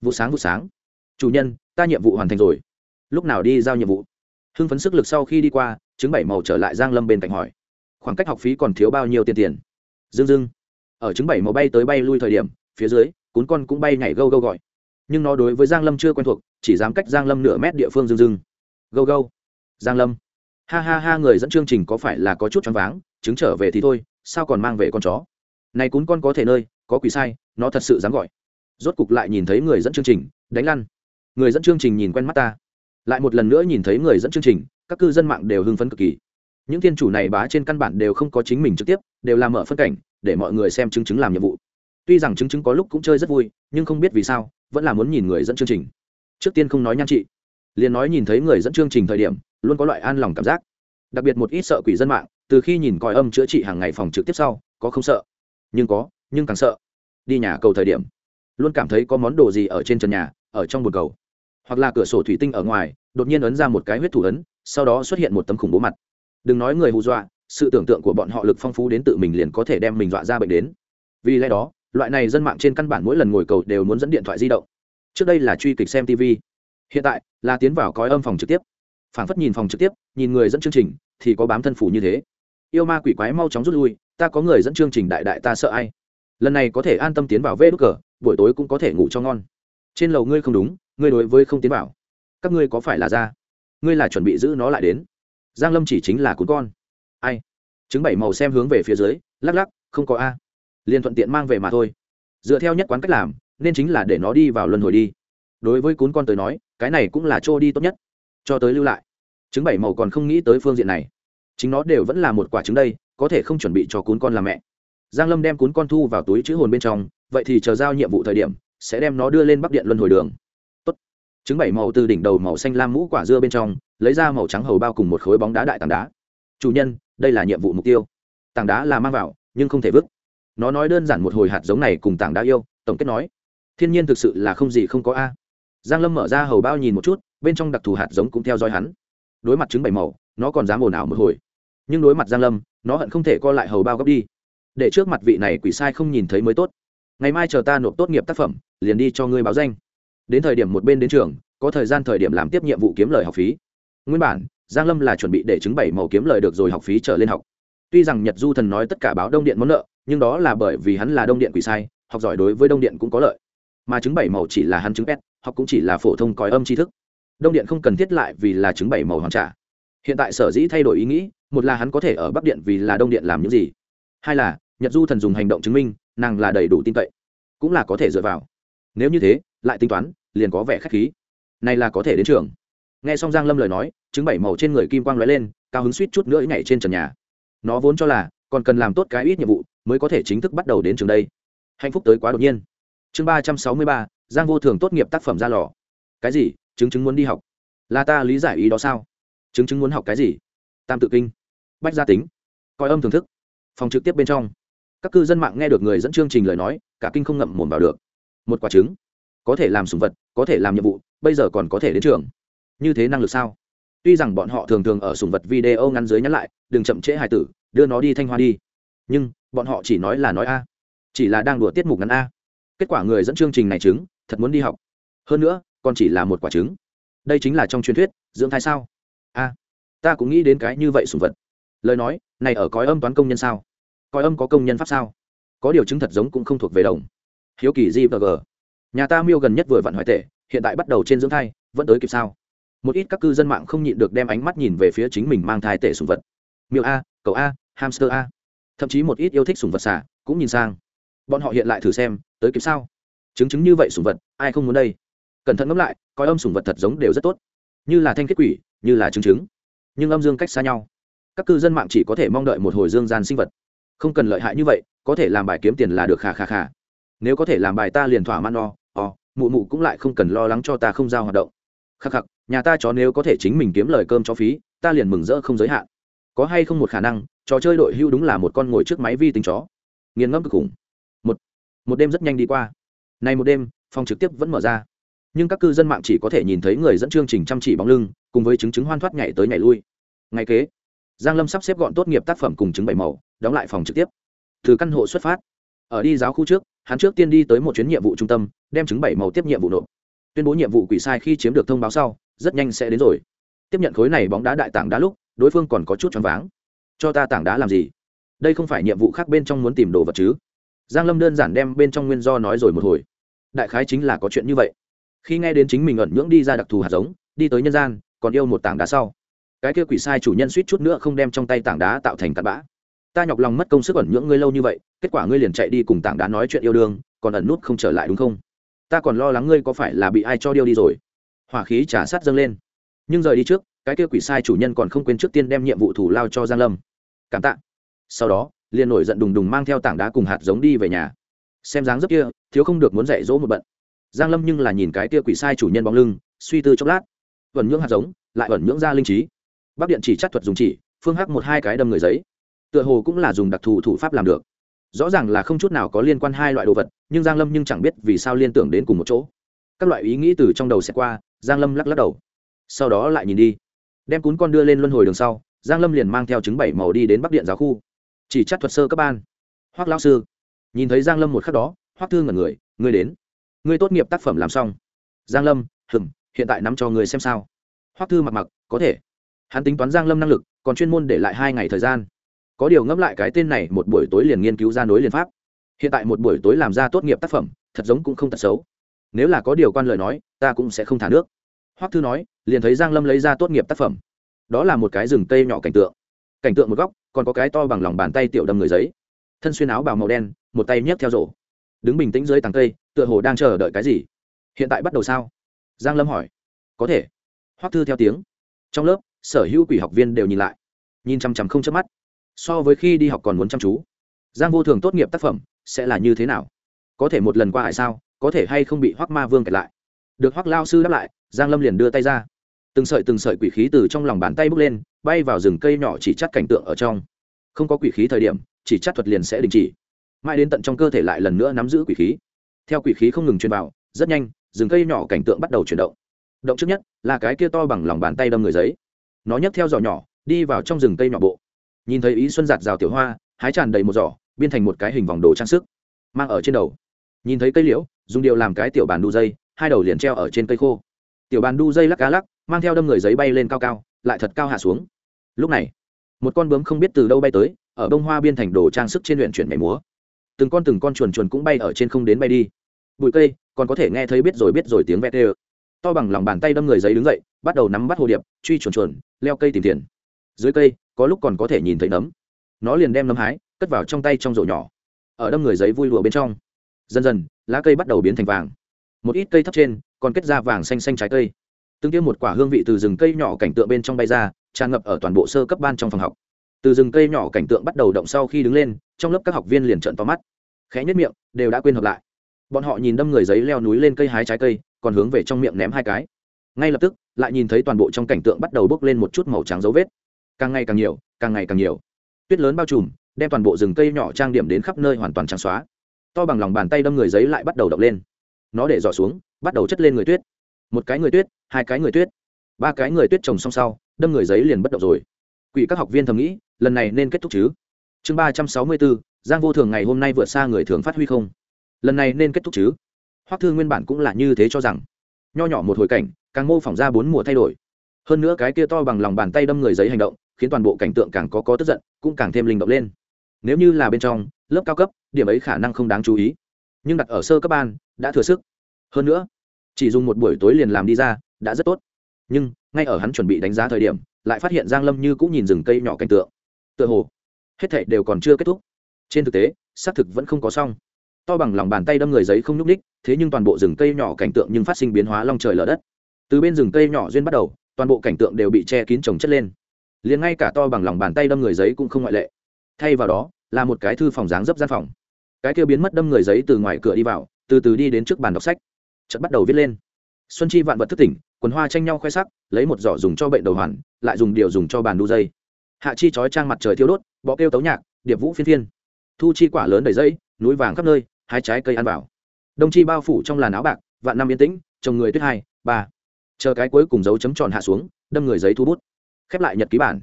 Vụ sáng vụ sáng chủ nhân, ta nhiệm vụ hoàn thành rồi. Lúc nào đi giao nhiệm vụ? Hưng phấn sức lực sau khi đi qua, trứng bảy màu trở lại giang lâm bên cạnh hỏi. Khoảng cách học phí còn thiếu bao nhiêu tiền tiền? Dương dưng ở trứng bảy màu bay tới bay lui thời điểm, phía dưới, cún con cũng bay nhảy gâu gâu gọi. Nhưng nó đối với giang lâm chưa quen thuộc, chỉ dám cách giang lâm nửa mét địa phương Dương dưng gâu gâu. Giang lâm. Ha ha ha, người dẫn chương trình có phải là có chút choáng váng chứng trở về thì thôi, sao còn mang về con chó? Này cún con có thể nơi, có quỷ sai, nó thật sự dám gọi. Rốt cục lại nhìn thấy người dẫn chương trình, đánh lăn người dẫn chương trình nhìn quen mắt ta. Lại một lần nữa nhìn thấy người dẫn chương trình các cư dân mạng đều hưng phấn cực kỳ. Những thiên chủ này bá trên căn bản đều không có chính mình trực tiếp đều làm mở phân cảnh để mọi người xem chứng chứng làm nhiệm vụ. Tuy rằng chứng chứng có lúc cũng chơi rất vui nhưng không biết vì sao vẫn là muốn nhìn người dẫn chương trình. Trước tiên không nói nhan chị, liền nói nhìn thấy người dẫn chương trình thời điểm luôn có loại an lòng cảm giác. Đặc biệt một ít sợ quỷ dân mạng từ khi nhìn coi âm chữa trị hàng ngày phòng trực tiếp sau có không sợ. Nhưng có nhưng càng sợ. Đi nhà cầu thời điểm luôn cảm thấy có món đồ gì ở trên trần nhà ở trong bồn cầu hoặc là cửa sổ thủy tinh ở ngoài, đột nhiên ấn ra một cái huyết thủ ấn, sau đó xuất hiện một tấm khủng bố mặt. Đừng nói người hù dọa, sự tưởng tượng của bọn họ lực phong phú đến tự mình liền có thể đem mình dọa ra bệnh đến. Vì lẽ đó, loại này dân mạng trên căn bản mỗi lần ngồi cầu đều muốn dẫn điện thoại di động. Trước đây là truy kịch xem tv hiện tại là tiến vào cói âm phòng trực tiếp. Phảng phất nhìn phòng trực tiếp, nhìn người dẫn chương trình, thì có bám thân phủ như thế. Yêu ma quỷ quái mau chóng rút lui, ta có người dẫn chương trình đại đại ta sợ ai. Lần này có thể an tâm tiến vào vê đốt cờ, buổi tối cũng có thể ngủ cho ngon. Trên lầu ngươi không đúng ngươi đối với không tiến bảo, các ngươi có phải là ra ngươi là chuẩn bị giữ nó lại đến. Giang lâm chỉ chính là cún con. Ai? Chứng bảy màu xem hướng về phía dưới lắc lắc không có a. Liền thuận tiện mang về mà thôi. Dựa theo nhất quán cách làm nên chính là để nó đi vào luân hồi đi. Đối với cún con tới nói cái này cũng là trô đi tốt nhất. Cho tới lưu lại. Trứng bảy màu còn không nghĩ tới phương diện này. Chính nó đều vẫn là một quả trứng đây có thể không chuẩn bị cho cún con làm mẹ. Giang lâm đem cún con thu vào túi chữ hồn bên trong vậy thì chờ giao nhiệm vụ thời điểm sẽ đem nó đưa lên bắc điện luân hồi đường trứng bảy màu từ đỉnh đầu màu xanh lam mũ quả dưa bên trong, lấy ra màu trắng hầu bao cùng một khối bóng đá đại tảng đá. Chủ nhân, đây là nhiệm vụ mục tiêu. Tảng đá là mang vào, nhưng không thể vứt. Nó nói đơn giản một hồi hạt giống này cùng tảng đá yêu, tổng kết nói. Thiên nhiên thực sự là không gì không có a. Giang lâm mở ra hầu bao nhìn một chút, bên trong đặc thù hạt giống cũng theo dõi hắn. Đối mặt trứng bảy màu, nó còn dám ồn ào một hồi. Nhưng đối mặt giang lâm, nó hận không thể co lại hầu bao gấp đi. Để trước mặt vị này quỷ sai không nhìn thấy mới tốt. Ngày mai chờ ta nộp tốt nghiệp tác phẩm, liền đi cho ngươi báo danh đến thời điểm một bên đến trường, có thời gian thời điểm làm tiếp nhiệm vụ kiếm lời học phí. Nguyên bản, giang lâm là chuẩn bị để chứng bảy màu kiếm lời được rồi học phí trở lên học. Tuy rằng nhật du thần nói tất cả báo đông điện món nợ, nhưng đó là bởi vì hắn là đông điện quỷ sai, học giỏi đối với đông điện cũng có lợi. Mà chứng bảy màu chỉ là hắn chứng s học cũng chỉ là phổ thông còi âm tri thức. Đông điện không cần thiết lại vì là chứng bảy màu hoàn trả. Hiện tại sở dĩ thay đổi ý nghĩ, một là hắn có thể ở bắc điện vì là đông điện làm những gì. Hai là, nhật du thần dùng hành động chứng minh, nàng là đầy đủ tin cậy. Cũng là có thể dựa vào nếu như thế, lại tính toán, liền có vẻ k h á c h khí. Này là có thể đến trường. N g h e xong giang lâm lời nói chứng bảy màu trên người kim quang lóe lên, cao hứng suýt chút nữa nhảy trên trần nhà. Nó vốn cho là, còn cần làm tốt cái ít nhiệm vụ, mới có thể chính thức bắt đầu đến trường đây. Hạnh phúc tới quá đột nhiên. Chương ba trăm sáu mươi ba, giang vô thường tốt nghiệp tác phẩm ra lò. Cái gì? Chứng chứng muốn đi học. Là ta lý giải ý đó sao? Chứng chứng muốn học cái gì? Tam tự kinh. Bách gia tính. Coi âm thưởng thức. Phòng trực tiếp bên trong. Các cư dân mạng nghe được người dẫn chương trình lời nói, cả kinh không ngậm mồm vào được một quả trứng. Có thể làm sùng vật, có thể làm nhiệm vụ, bây giờ còn có thể đến trường. Như thế năng lực sao? Tuy rằng bọn họ thường thường ở sùng vật video ngắn dưới nhắn lại, đừng chậm trễ hài tử, đưa nó đi thanh hoa đi. Nhưng, bọn họ chỉ nói là nói a. Chỉ là đang đùa tiết mục ngắn a. Kết quả người dẫn chương trình này trứng, thật muốn đi học. Hơn nữa, còn chỉ là một quả trứng. Đây chính là trong truyền thuyết, dưỡng thai sao? A, ta cũng nghĩ đến cái như vậy sùng vật. Lời nói, này ở cõi âm toán công nhân sao? Coi âm có công nhân pháp sao? Có điều chứng thật giống cũng không thuộc về đồng hiếu kỳ di và g. Nhà ta miêu gần nhất vừa vặn hoại tệ, hiện tại bắt đầu trên dưỡng thai, vẫn tới kịp sao? Một ít các cư dân mạng không nhịn được đem ánh mắt nhìn về phía chính mình mang thai tệ sùng vật. Miêu a, cậu a, hamster a. Thậm chí một ít yêu thích sùng vật xả, cũng nhìn sang. Bọn họ hiện lại thử xem, tới kịp sao? Chứng chứng như vậy sùng vật, ai không muốn đây? Cẩn thận ngẫm lại, coi âm sùng vật thật giống đều rất tốt. Như là thanh kết quỷ, như là chứng chứng. Nhưng âm dương cách xa nhau. Các cư dân mạng chỉ có thể mong đợi một hồi dương gian sinh vật. Không cần lợi hại như vậy, có thể làm bài kiếm tiền là được khà khà khà nếu có thể làm bài ta liền thỏa mãn no o, mụ mụ cũng lại không cần lo lắng cho ta không giao hoạt động. Khắc khắc, nhà ta chó nếu có thể chính mình kiếm lời cơm cho phí, ta liền mừng rỡ không giới hạn. Có hay không một khả năng, trò chơi đội hưu đúng là một con ngồi trước máy vi tính chó. Nghiền ngẫm cực khủng. Một một đêm rất nhanh đi qua. Nay một đêm, phòng trực tiếp vẫn mở ra. Nhưng các cư dân mạng chỉ có thể nhìn thấy người dẫn chương trình chăm chỉ bóng lưng, cùng với chứng chứng hoan thoát nhảy tới nhảy lui. Ngay kế, giang lâm sắp xếp gọn tốt nghiệp tác phẩm cùng chứng bảy màu, đóng lại phòng trực tiếp. Từ căn hộ xuất phát. Ở đi giáo khu trước hắn trước tiên đi tới một chuyến nhiệm vụ trung tâm, đem chứng bảy màu tiếp nhiệm vụ nộp. Tuyên bố nhiệm vụ quỷ sai khi chiếm được thông báo sau, rất nhanh sẽ đến rồi. Tiếp nhận khối này bóng đá đại tảng đá lúc, đối phương còn có chút choáng váng. Cho ta tảng đá làm gì? Đây không phải nhiệm vụ khác bên trong muốn tìm đồ vật chứ? Giang lâm đơn giản đem bên trong nguyên do nói rồi một hồi. Đại khái chính là có chuyện như vậy. Khi nghe đến chính mình ẩn nhưỡng đi ra đặc thù hạt giống, đi tới nhân gian, còn yêu một tảng đá sau. Cái kia quỷ sai chủ nhân suýt chút nữa không đem trong tay tảng đá tạo thành tạt bã. Ta nhọc lòng mất công sức ẩn nhưỡng ngươi lâu như vậy kết quả ngươi liền chạy đi cùng tảng đá nói chuyện yêu đương, còn ẩn nút không trở lại đúng không? Ta còn lo lắng ngươi có phải là bị ai cho điêu đi rồi. Hỏa khí trả sát dâng lên. Nhưng rời đi trước, cái kia quỷ sai chủ nhân còn không quên trước tiên đem nhiệm vụ thủ lao cho giang lâm. Cảm tạ. Sau đó, liền nổi giận đùng đùng mang theo tảng đá cùng hạt giống đi về nhà. Xem dáng dấp kia, thiếu không được muốn dạy dỗ một bận. Giang lâm nhưng là nhìn cái kia quỷ sai chủ nhân bóng lưng, suy tư chốc lát. Vẩn nhưỡng hạt giống, lại vẩn nhưỡng ra linh trí. Bắc điện chỉ chắc thuật dùng chỉ, phương hắc một hai cái đâm người giấy. Tựa hồ cũng là dùng đặc thù thủ pháp làm được rõ ràng là không chút nào có liên quan hai loại đồ vật, nhưng giang lâm nhưng chẳng biết vì sao liên tưởng đến cùng một chỗ. Các loại ý nghĩ từ trong đầu sẽ qua, giang lâm lắc lắc đầu. Sau đó lại nhìn đi. Đem cún con đưa lên luân hồi đường sau, giang lâm liền mang theo chứng bảy màu đi đến bắc điện giáo khu. Chỉ chắc thuật sơ cấp ban. Hoắc lão sư. Nhìn thấy giang lâm một khắc đó, hoắc thương ngẩn người, ngươi đến. Ngươi tốt nghiệp tác phẩm làm xong. Giang lâm hừng hiện tại nắm cho người xem sao. Hoắc thư mặc mặc, có thể. Hắn tính toán giang lâm năng lực, còn chuyên môn để lại hai ngày thời gian có điều ngẫm lại cái tên này một buổi tối liền nghiên cứu ra nối liền pháp. Hiện tại một buổi tối làm ra tốt nghiệp tác phẩm, thật giống cũng không tật xấu. Nếu là có điều quan lời nói, ta cũng sẽ không thả nước. Hoắc thư nói, liền thấy giang lâm lấy ra tốt nghiệp tác phẩm. Đó là một cái rừng tây nhỏ cảnh tượng. Cảnh tượng một góc, còn có cái to bằng lòng bàn tay tiểu đâm người giấy. Thân xuyên áo bào màu đen, một tay nhấc theo rổ. Đứng bình tĩnh dưới tàng cây, tựa hồ đang chờ đợi cái gì. Hiện tại bắt đầu sao? Giang lâm hỏi. Có thể. Hoắc thư theo tiếng. Trong lớp, sở hữu quỷ học viên đều nhìn lại. Nhìn chằm chằm không chớp mắt so với khi đi học còn muốn chăm chú. Giang vô thường tốt nghiệp tác phẩm sẽ là như thế nào? Có thể một lần qua hải sao? Có thể hay không bị hoắc ma vương kẹt lại? Được hoắc lao sư đáp lại, giang lâm liền đưa tay ra. Từng sợi từng sợi quỷ khí từ trong lòng bàn tay bốc lên, bay vào rừng cây nhỏ chỉ chắt cảnh tượng ở trong. Không có quỷ khí thời điểm, chỉ chắt thuật liền sẽ đình chỉ. Mãi đến tận trong cơ thể lại lần nữa nắm giữ quỷ khí. Theo quỷ khí không ngừng truyền vào, rất nhanh, rừng cây nhỏ cảnh tượng bắt đầu chuyển động. Động trước nhất là cái kia to bằng lòng bàn tay đâm người giấy. Nó nhấc theo giỏ nhỏ, đi vào trong rừng cây nhỏ bộ nhìn thấy ý xuân giạt rào tiểu hoa, hái tràn đầy một giỏ, biên thành một cái hình vòng đồ trang sức, mang ở trên đầu. Nhìn thấy cây liễu, dùng điều làm cái tiểu bàn đu dây, hai đầu liền treo ở trên cây khô. Tiểu bàn đu dây lắc cá lắc, mang theo đâm người giấy bay lên cao cao, lại thật cao hạ xuống. Lúc này, một con bướm không biết từ đâu bay tới, ở bông hoa biên thành đồ trang sức trên luyện chuyển mẻ múa. Từng con từng con chuồn chuồn cũng bay ở trên không đến bay đi. Bụi cây, còn có thể nghe thấy biết rồi biết rồi tiếng vét ê to bằng lòng bàn tay đâm người giấy đứng dậy, bắt đầu nắm bắt hồ điệp, truy chuồn chuồn, leo cây tìm tiền. Dưới cây có lúc còn có thể nhìn thấy nấm. Nó liền đem nấm hái, cất vào trong tay trong rổ nhỏ. Ở đâm người giấy vui lụa bên trong, dần dần, lá cây bắt đầu biến thành vàng. Một ít cây thấp trên, còn kết ra vàng xanh xanh trái cây. Từng tiêm một quả hương vị từ rừng cây nhỏ cảnh tượng bên trong bay ra, tràn ngập ở toàn bộ sơ cấp ban trong phòng học. Từ rừng cây nhỏ cảnh tượng bắt đầu động sau khi đứng lên, trong lớp các học viên liền trợn to mắt. Khẽ nhất miệng, đều đã quên hợp lại. Bọn họ nhìn đâm người giấy leo núi lên cây hái trái cây, còn hướng về trong miệng ném hai cái. Ngay lập tức, lại nhìn thấy toàn bộ trong cảnh tượng bắt đầu bốc lên một chút màu trắng dấu vết càng ngày càng nhiều, càng ngày càng nhiều. Tuyết lớn bao trùm, đem toàn bộ rừng cây nhỏ trang điểm đến khắp nơi hoàn toàn trắng xóa. To bằng lòng bàn tay đâm người giấy lại bắt đầu động lên. Nó để dò xuống, bắt đầu chất lên người tuyết. Một cái người tuyết, hai cái người tuyết. Ba cái người tuyết trồng song sau, đâm người giấy liền bất động rồi. Quỷ các học viên thầm nghĩ, lần này nên kết thúc chứ? Chương ba trăm sáu mươi bốn, giang vô thường ngày hôm nay vượt xa người thường phát huy không? Lần này nên kết thúc chứ? Hoắc thư nguyên bản cũng là như thế cho rằng. Nho nhỏ một hồi cảnh, càng mô phỏng ra bốn mùa thay đổi. Hơn nữa cái kia to bằng lòng bàn tay đâm người giấy hành động khiến toàn bộ cảnh tượng càng có có tức giận, cũng càng thêm linh động lên. Nếu như là bên trong, lớp cao cấp, điểm ấy khả năng không đáng chú ý. Nhưng đặt ở sơ cấp ban, đã thừa sức. Hơn nữa, chỉ dùng một buổi tối liền làm đi ra, đã rất tốt. Nhưng, ngay ở hắn chuẩn bị đánh giá thời điểm, lại phát hiện giang lâm như cũng nhìn rừng cây nhỏ cảnh tượng. Tựa hồ, hết thảy đều còn chưa kết thúc. Trên thực tế, xác thực vẫn không có xong. To bằng lòng bàn tay đâm người giấy không nhúc ních thế nhưng toàn bộ rừng cây nhỏ cảnh tượng nhưng phát sinh biến hóa long trời lở đất. Từ bên rừng cây nhỏ duyên bắt đầu, toàn bộ cảnh tượng đều bị che kín trồng chất lên liền ngay cả to bằng lòng bàn tay đâm người giấy cũng không ngoại lệ. Thay vào đó, là một cái thư phòng dáng dấp gian phòng. Cái kia biến mất đâm người giấy từ ngoài cửa đi vào, từ từ đi đến trước bàn đọc sách. Chợt bắt đầu viết lên. Xuân chi vạn vật thức tỉnh, quần hoa tranh nhau khoe sắc, lấy một giỏ dùng cho bệnh đầu hoàn, lại dùng điều dùng cho bàn đu dây. Hạ chi trói trang mặt trời thiêu đốt, bọ kêu tấu nhạc, điệp vũ phiên phiên. Thu chi quả lớn đầy dây, núi vàng khắp nơi, hai trái cây ăn vào. Đông chi bao phủ trong làn áo bạc, vạn năm yên tĩnh trồng người tuyết hai, ba. Chờ cái cuối cùng dấu chấm tròn hạ xuống, đâm người giấy thu bút khép lại nhật ký bản.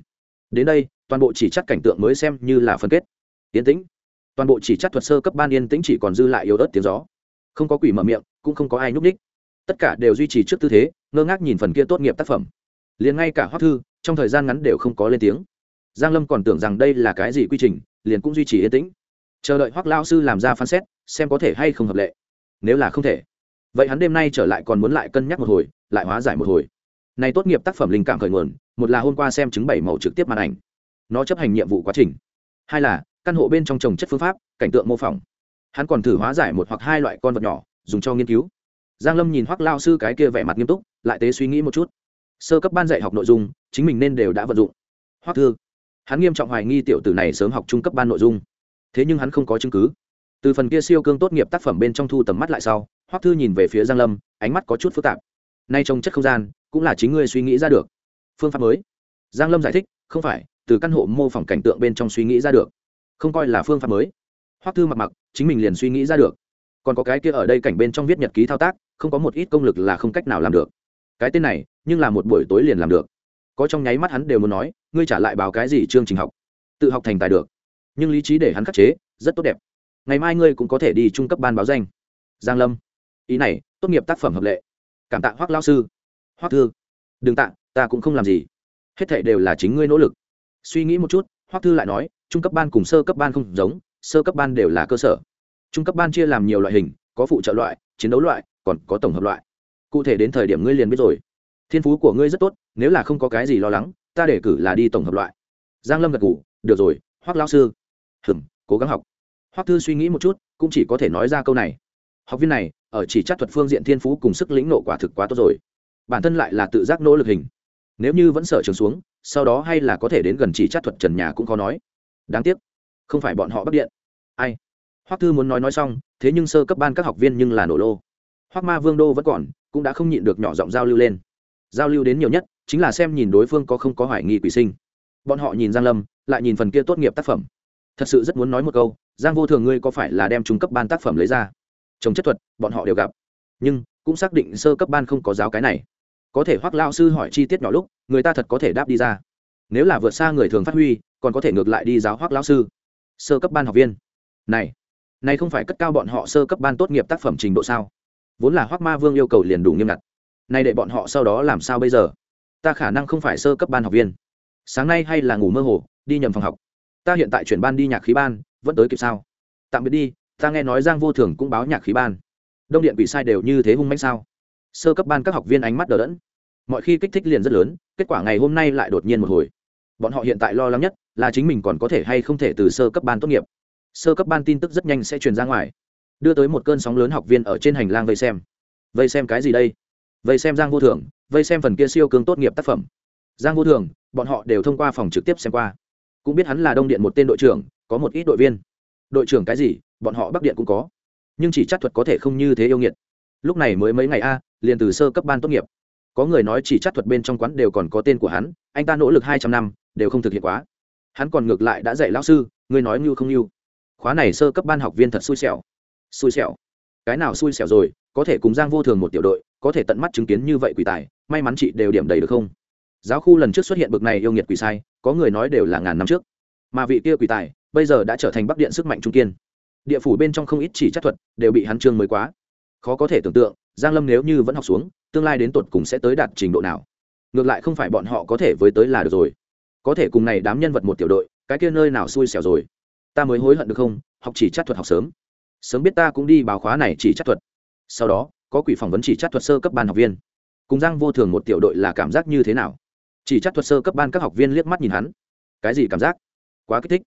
Đến đây, toàn bộ chỉ chắc cảnh tượng mới xem như là phân kết. Yên tĩnh. Toàn bộ chỉ chắc thuật sơ cấp ban yên tĩnh chỉ còn dư lại yếu ớt tiếng gió. Không có quỷ mở miệng, cũng không có ai nhúc ních tất cả đều duy trì trước tư thế, ngơ ngác nhìn phần kia tốt nghiệp tác phẩm. Liền ngay cả hoác thư, trong thời gian ngắn đều không có lên tiếng. Giang lâm còn tưởng rằng đây là cái gì quy trình, liền cũng duy trì yên tĩnh. Chờ đợi hoác lao sư làm ra phán xét, xem có thể hay không hợp lệ. Nếu là không thể, vậy hắn đêm nay trở lại còn muốn lại cân nhắc một hồi, lại hóa giải một hồi. Này tốt nghiệp tác phẩm linh cảm khởi nguồn một là hôm qua xem chứng bảy màu trực tiếp màn ảnh, nó chấp hành nhiệm vụ quá trình. Hai là, căn hộ bên trong trồng chất phương pháp, cảnh tượng mô phỏng. Hắn còn thử hóa giải một hoặc hai loại con vật nhỏ, dùng cho nghiên cứu. Giang lâm nhìn hoắc lao sư cái kia vẻ mặt nghiêm túc, lại tế suy nghĩ một chút. Sơ cấp ban dạy học nội dung, chính mình nên đều đã vận dụng. Hoắc thư, hắn nghiêm trọng hoài nghi tiểu tử này sớm học trung cấp ban nội dung. Thế nhưng hắn không có chứng cứ. Từ phần kia siêu cương tốt nghiệp tác phẩm bên trong thu tầm mắt lại sau, hoắc thư nhìn về phía giang lâm, ánh mắt có chút phức tạp. Nay trong chất không gian, cũng là chính ngươi suy nghĩ ra được phương pháp mới. Giang lâm giải thích, không phải, từ căn hộ mô phỏng cảnh tượng bên trong suy nghĩ ra được. Không coi là phương pháp mới. Hoắc thư mặc mặc, chính mình liền suy nghĩ ra được. Còn có cái kia ở đây cảnh bên trong viết nhật ký thao tác, không có một ít công lực là không cách nào làm được. Cái tên này, nhưng là một buổi tối liền làm được. Có trong nháy mắt hắn đều muốn nói, ngươi trả lại báo cái gì chương trình học? Tự học thành tài được. Nhưng lý trí để hắn khắc chế, rất tốt đẹp. Ngày mai ngươi cũng có thể đi trung cấp ban báo danh. Giang lâm. Ý này, tốt nghiệp tác phẩm hợp lệ. Cảm tạ Hoắc lao sư. Hoắc thư. Đừng tạ ta cũng không làm gì. Hết thảy đều là chính ngươi nỗ lực. Suy nghĩ một chút, hoắc thư lại nói, trung cấp ban cùng sơ cấp ban không giống, sơ cấp ban đều là cơ sở. Trung cấp ban chia làm nhiều loại hình, có phụ trợ loại, chiến đấu loại, còn có tổng hợp loại. Cụ thể đến thời điểm ngươi liền biết rồi. Thiên phú của ngươi rất tốt, nếu là không có cái gì lo lắng, ta để cử là đi tổng hợp loại. Giang lâm gật ngủ được rồi, hoắc lao sư. Hừm, cố gắng học. Hoắc thư suy nghĩ một chút, cũng chỉ có thể nói ra câu này. Học viên này, ở chỉ chắc thuật phương diện thiên phú cùng sức lĩnh nộ quả thực quá tốt rồi. Bản thân lại là tự giác nỗ lực hình nếu như vẫn sợ trường xuống, sau đó hay là có thể đến gần chỉ chát thuật trần nhà cũng có nói. Đáng tiếc, không phải bọn họ bắt điện. Ai? Hoắc thư muốn nói nói xong, thế nhưng sơ cấp ban các học viên nhưng là nổ lô. Hoắc ma vương đô vẫn còn, cũng đã không nhịn được nhỏ giọng giao lưu lên. Giao lưu đến nhiều nhất, chính là xem nhìn đối phương có không có hoài nghi quỷ sinh. Bọn họ nhìn giang lâm, lại nhìn phần kia tốt nghiệp tác phẩm. Thật sự rất muốn nói một câu, giang vô thường ngươi có phải là đem trung cấp ban tác phẩm lấy ra? Trồng chất thuật, bọn họ đều gặp. Nhưng, cũng xác định sơ cấp ban không có giáo cái này có thể hoắc lao sư hỏi chi tiết nhỏ lúc, người ta thật có thể đáp đi ra. Nếu là vượt xa người thường phát huy, còn có thể ngược lại đi giáo hoắc lao sư. Sơ cấp ban học viên. Này này không phải cất cao bọn họ sơ cấp ban tốt nghiệp tác phẩm trình độ sao? Vốn là hoắc ma vương yêu cầu liền đủ nghiêm ngặt. Nay để bọn họ sau đó làm sao bây giờ? Ta khả năng không phải sơ cấp ban học viên. Sáng nay hay là ngủ mơ hồ, đi nhầm phòng học. Ta hiện tại chuyển ban đi nhạc khí ban, vẫn tới kịp sao? Tạm biệt đi, ta nghe nói giang vô thường cũng báo nhạc khí ban. Đông điện bị sai đều như thế hung manh sao? Sơ cấp ban các học viên ánh mắt đờ đẫn. Mọi khi kích thích liền rất lớn, kết quả ngày hôm nay lại đột nhiên một hồi. Bọn họ hiện tại lo lắng nhất là chính mình còn có thể hay không thể từ sơ cấp ban tốt nghiệp. Sơ cấp ban tin tức rất nhanh sẽ truyền ra ngoài. Đưa tới một cơn sóng lớn học viên ở trên hành lang vây xem. Vây xem cái gì đây? Vây xem giang vô thường vây xem phần kia siêu cường tốt nghiệp tác phẩm. Giang vô thường bọn họ đều thông qua phòng trực tiếp xem qua. Cũng biết hắn là đông điện một tên đội trưởng, có một ít đội viên. Đội trưởng cái gì, bọn họ bắc điện cũng có. Nhưng chỉ chắc thuật có thể không như thế yêu nghiệt. Lúc này mới mấy ngày a liền từ sơ cấp ban tốt nghiệp. Có người nói chỉ chắc thuật bên trong quán đều còn có tên của hắn, anh ta nỗ lực hai trăm năm, đều không thực hiện quá. Hắn còn ngược lại đã dạy lão sư, ngươi nói như không như. Khóa này sơ cấp ban học viên thật xui xẻo. Xui xẻo. Cái nào xui xẻo rồi, có thể cùng giang vô thường một tiểu đội, có thể tận mắt chứng kiến như vậy quỷ tài, may mắn chị đều điểm đầy được không? Giáo khu lần trước xuất hiện bực này yêu nghiệt quỷ sai, có người nói đều là ngàn năm trước. Mà vị kia quỷ tài, bây giờ đã trở thành bắc điện sức mạnh trung kiên. Địa phủ bên trong không ít chỉ chắc thuật, đều bị hắn trương mới quá. Khó có thể tưởng tượng giang lâm nếu như vẫn học xuống, tương lai đến tột cùng sẽ tới đạt trình độ nào? Ngược lại không phải bọn họ có thể với tới là được rồi. Có thể cùng này đám nhân vật một tiểu đội, cái kia nơi nào xui xẻo rồi? Ta mới hối hận được không? Học chỉ chắc thuật học sớm. Sớm biết ta cũng đi báo khóa này chỉ chắc thuật. Sau đó, có quỷ phỏng vấn chỉ chắc thuật sơ cấp ban học viên. Cùng giang vô thường một tiểu đội là cảm giác như thế nào? Chỉ chắc thuật sơ cấp ban các học viên liếc mắt nhìn hắn. Cái gì cảm giác? Quá kích thích.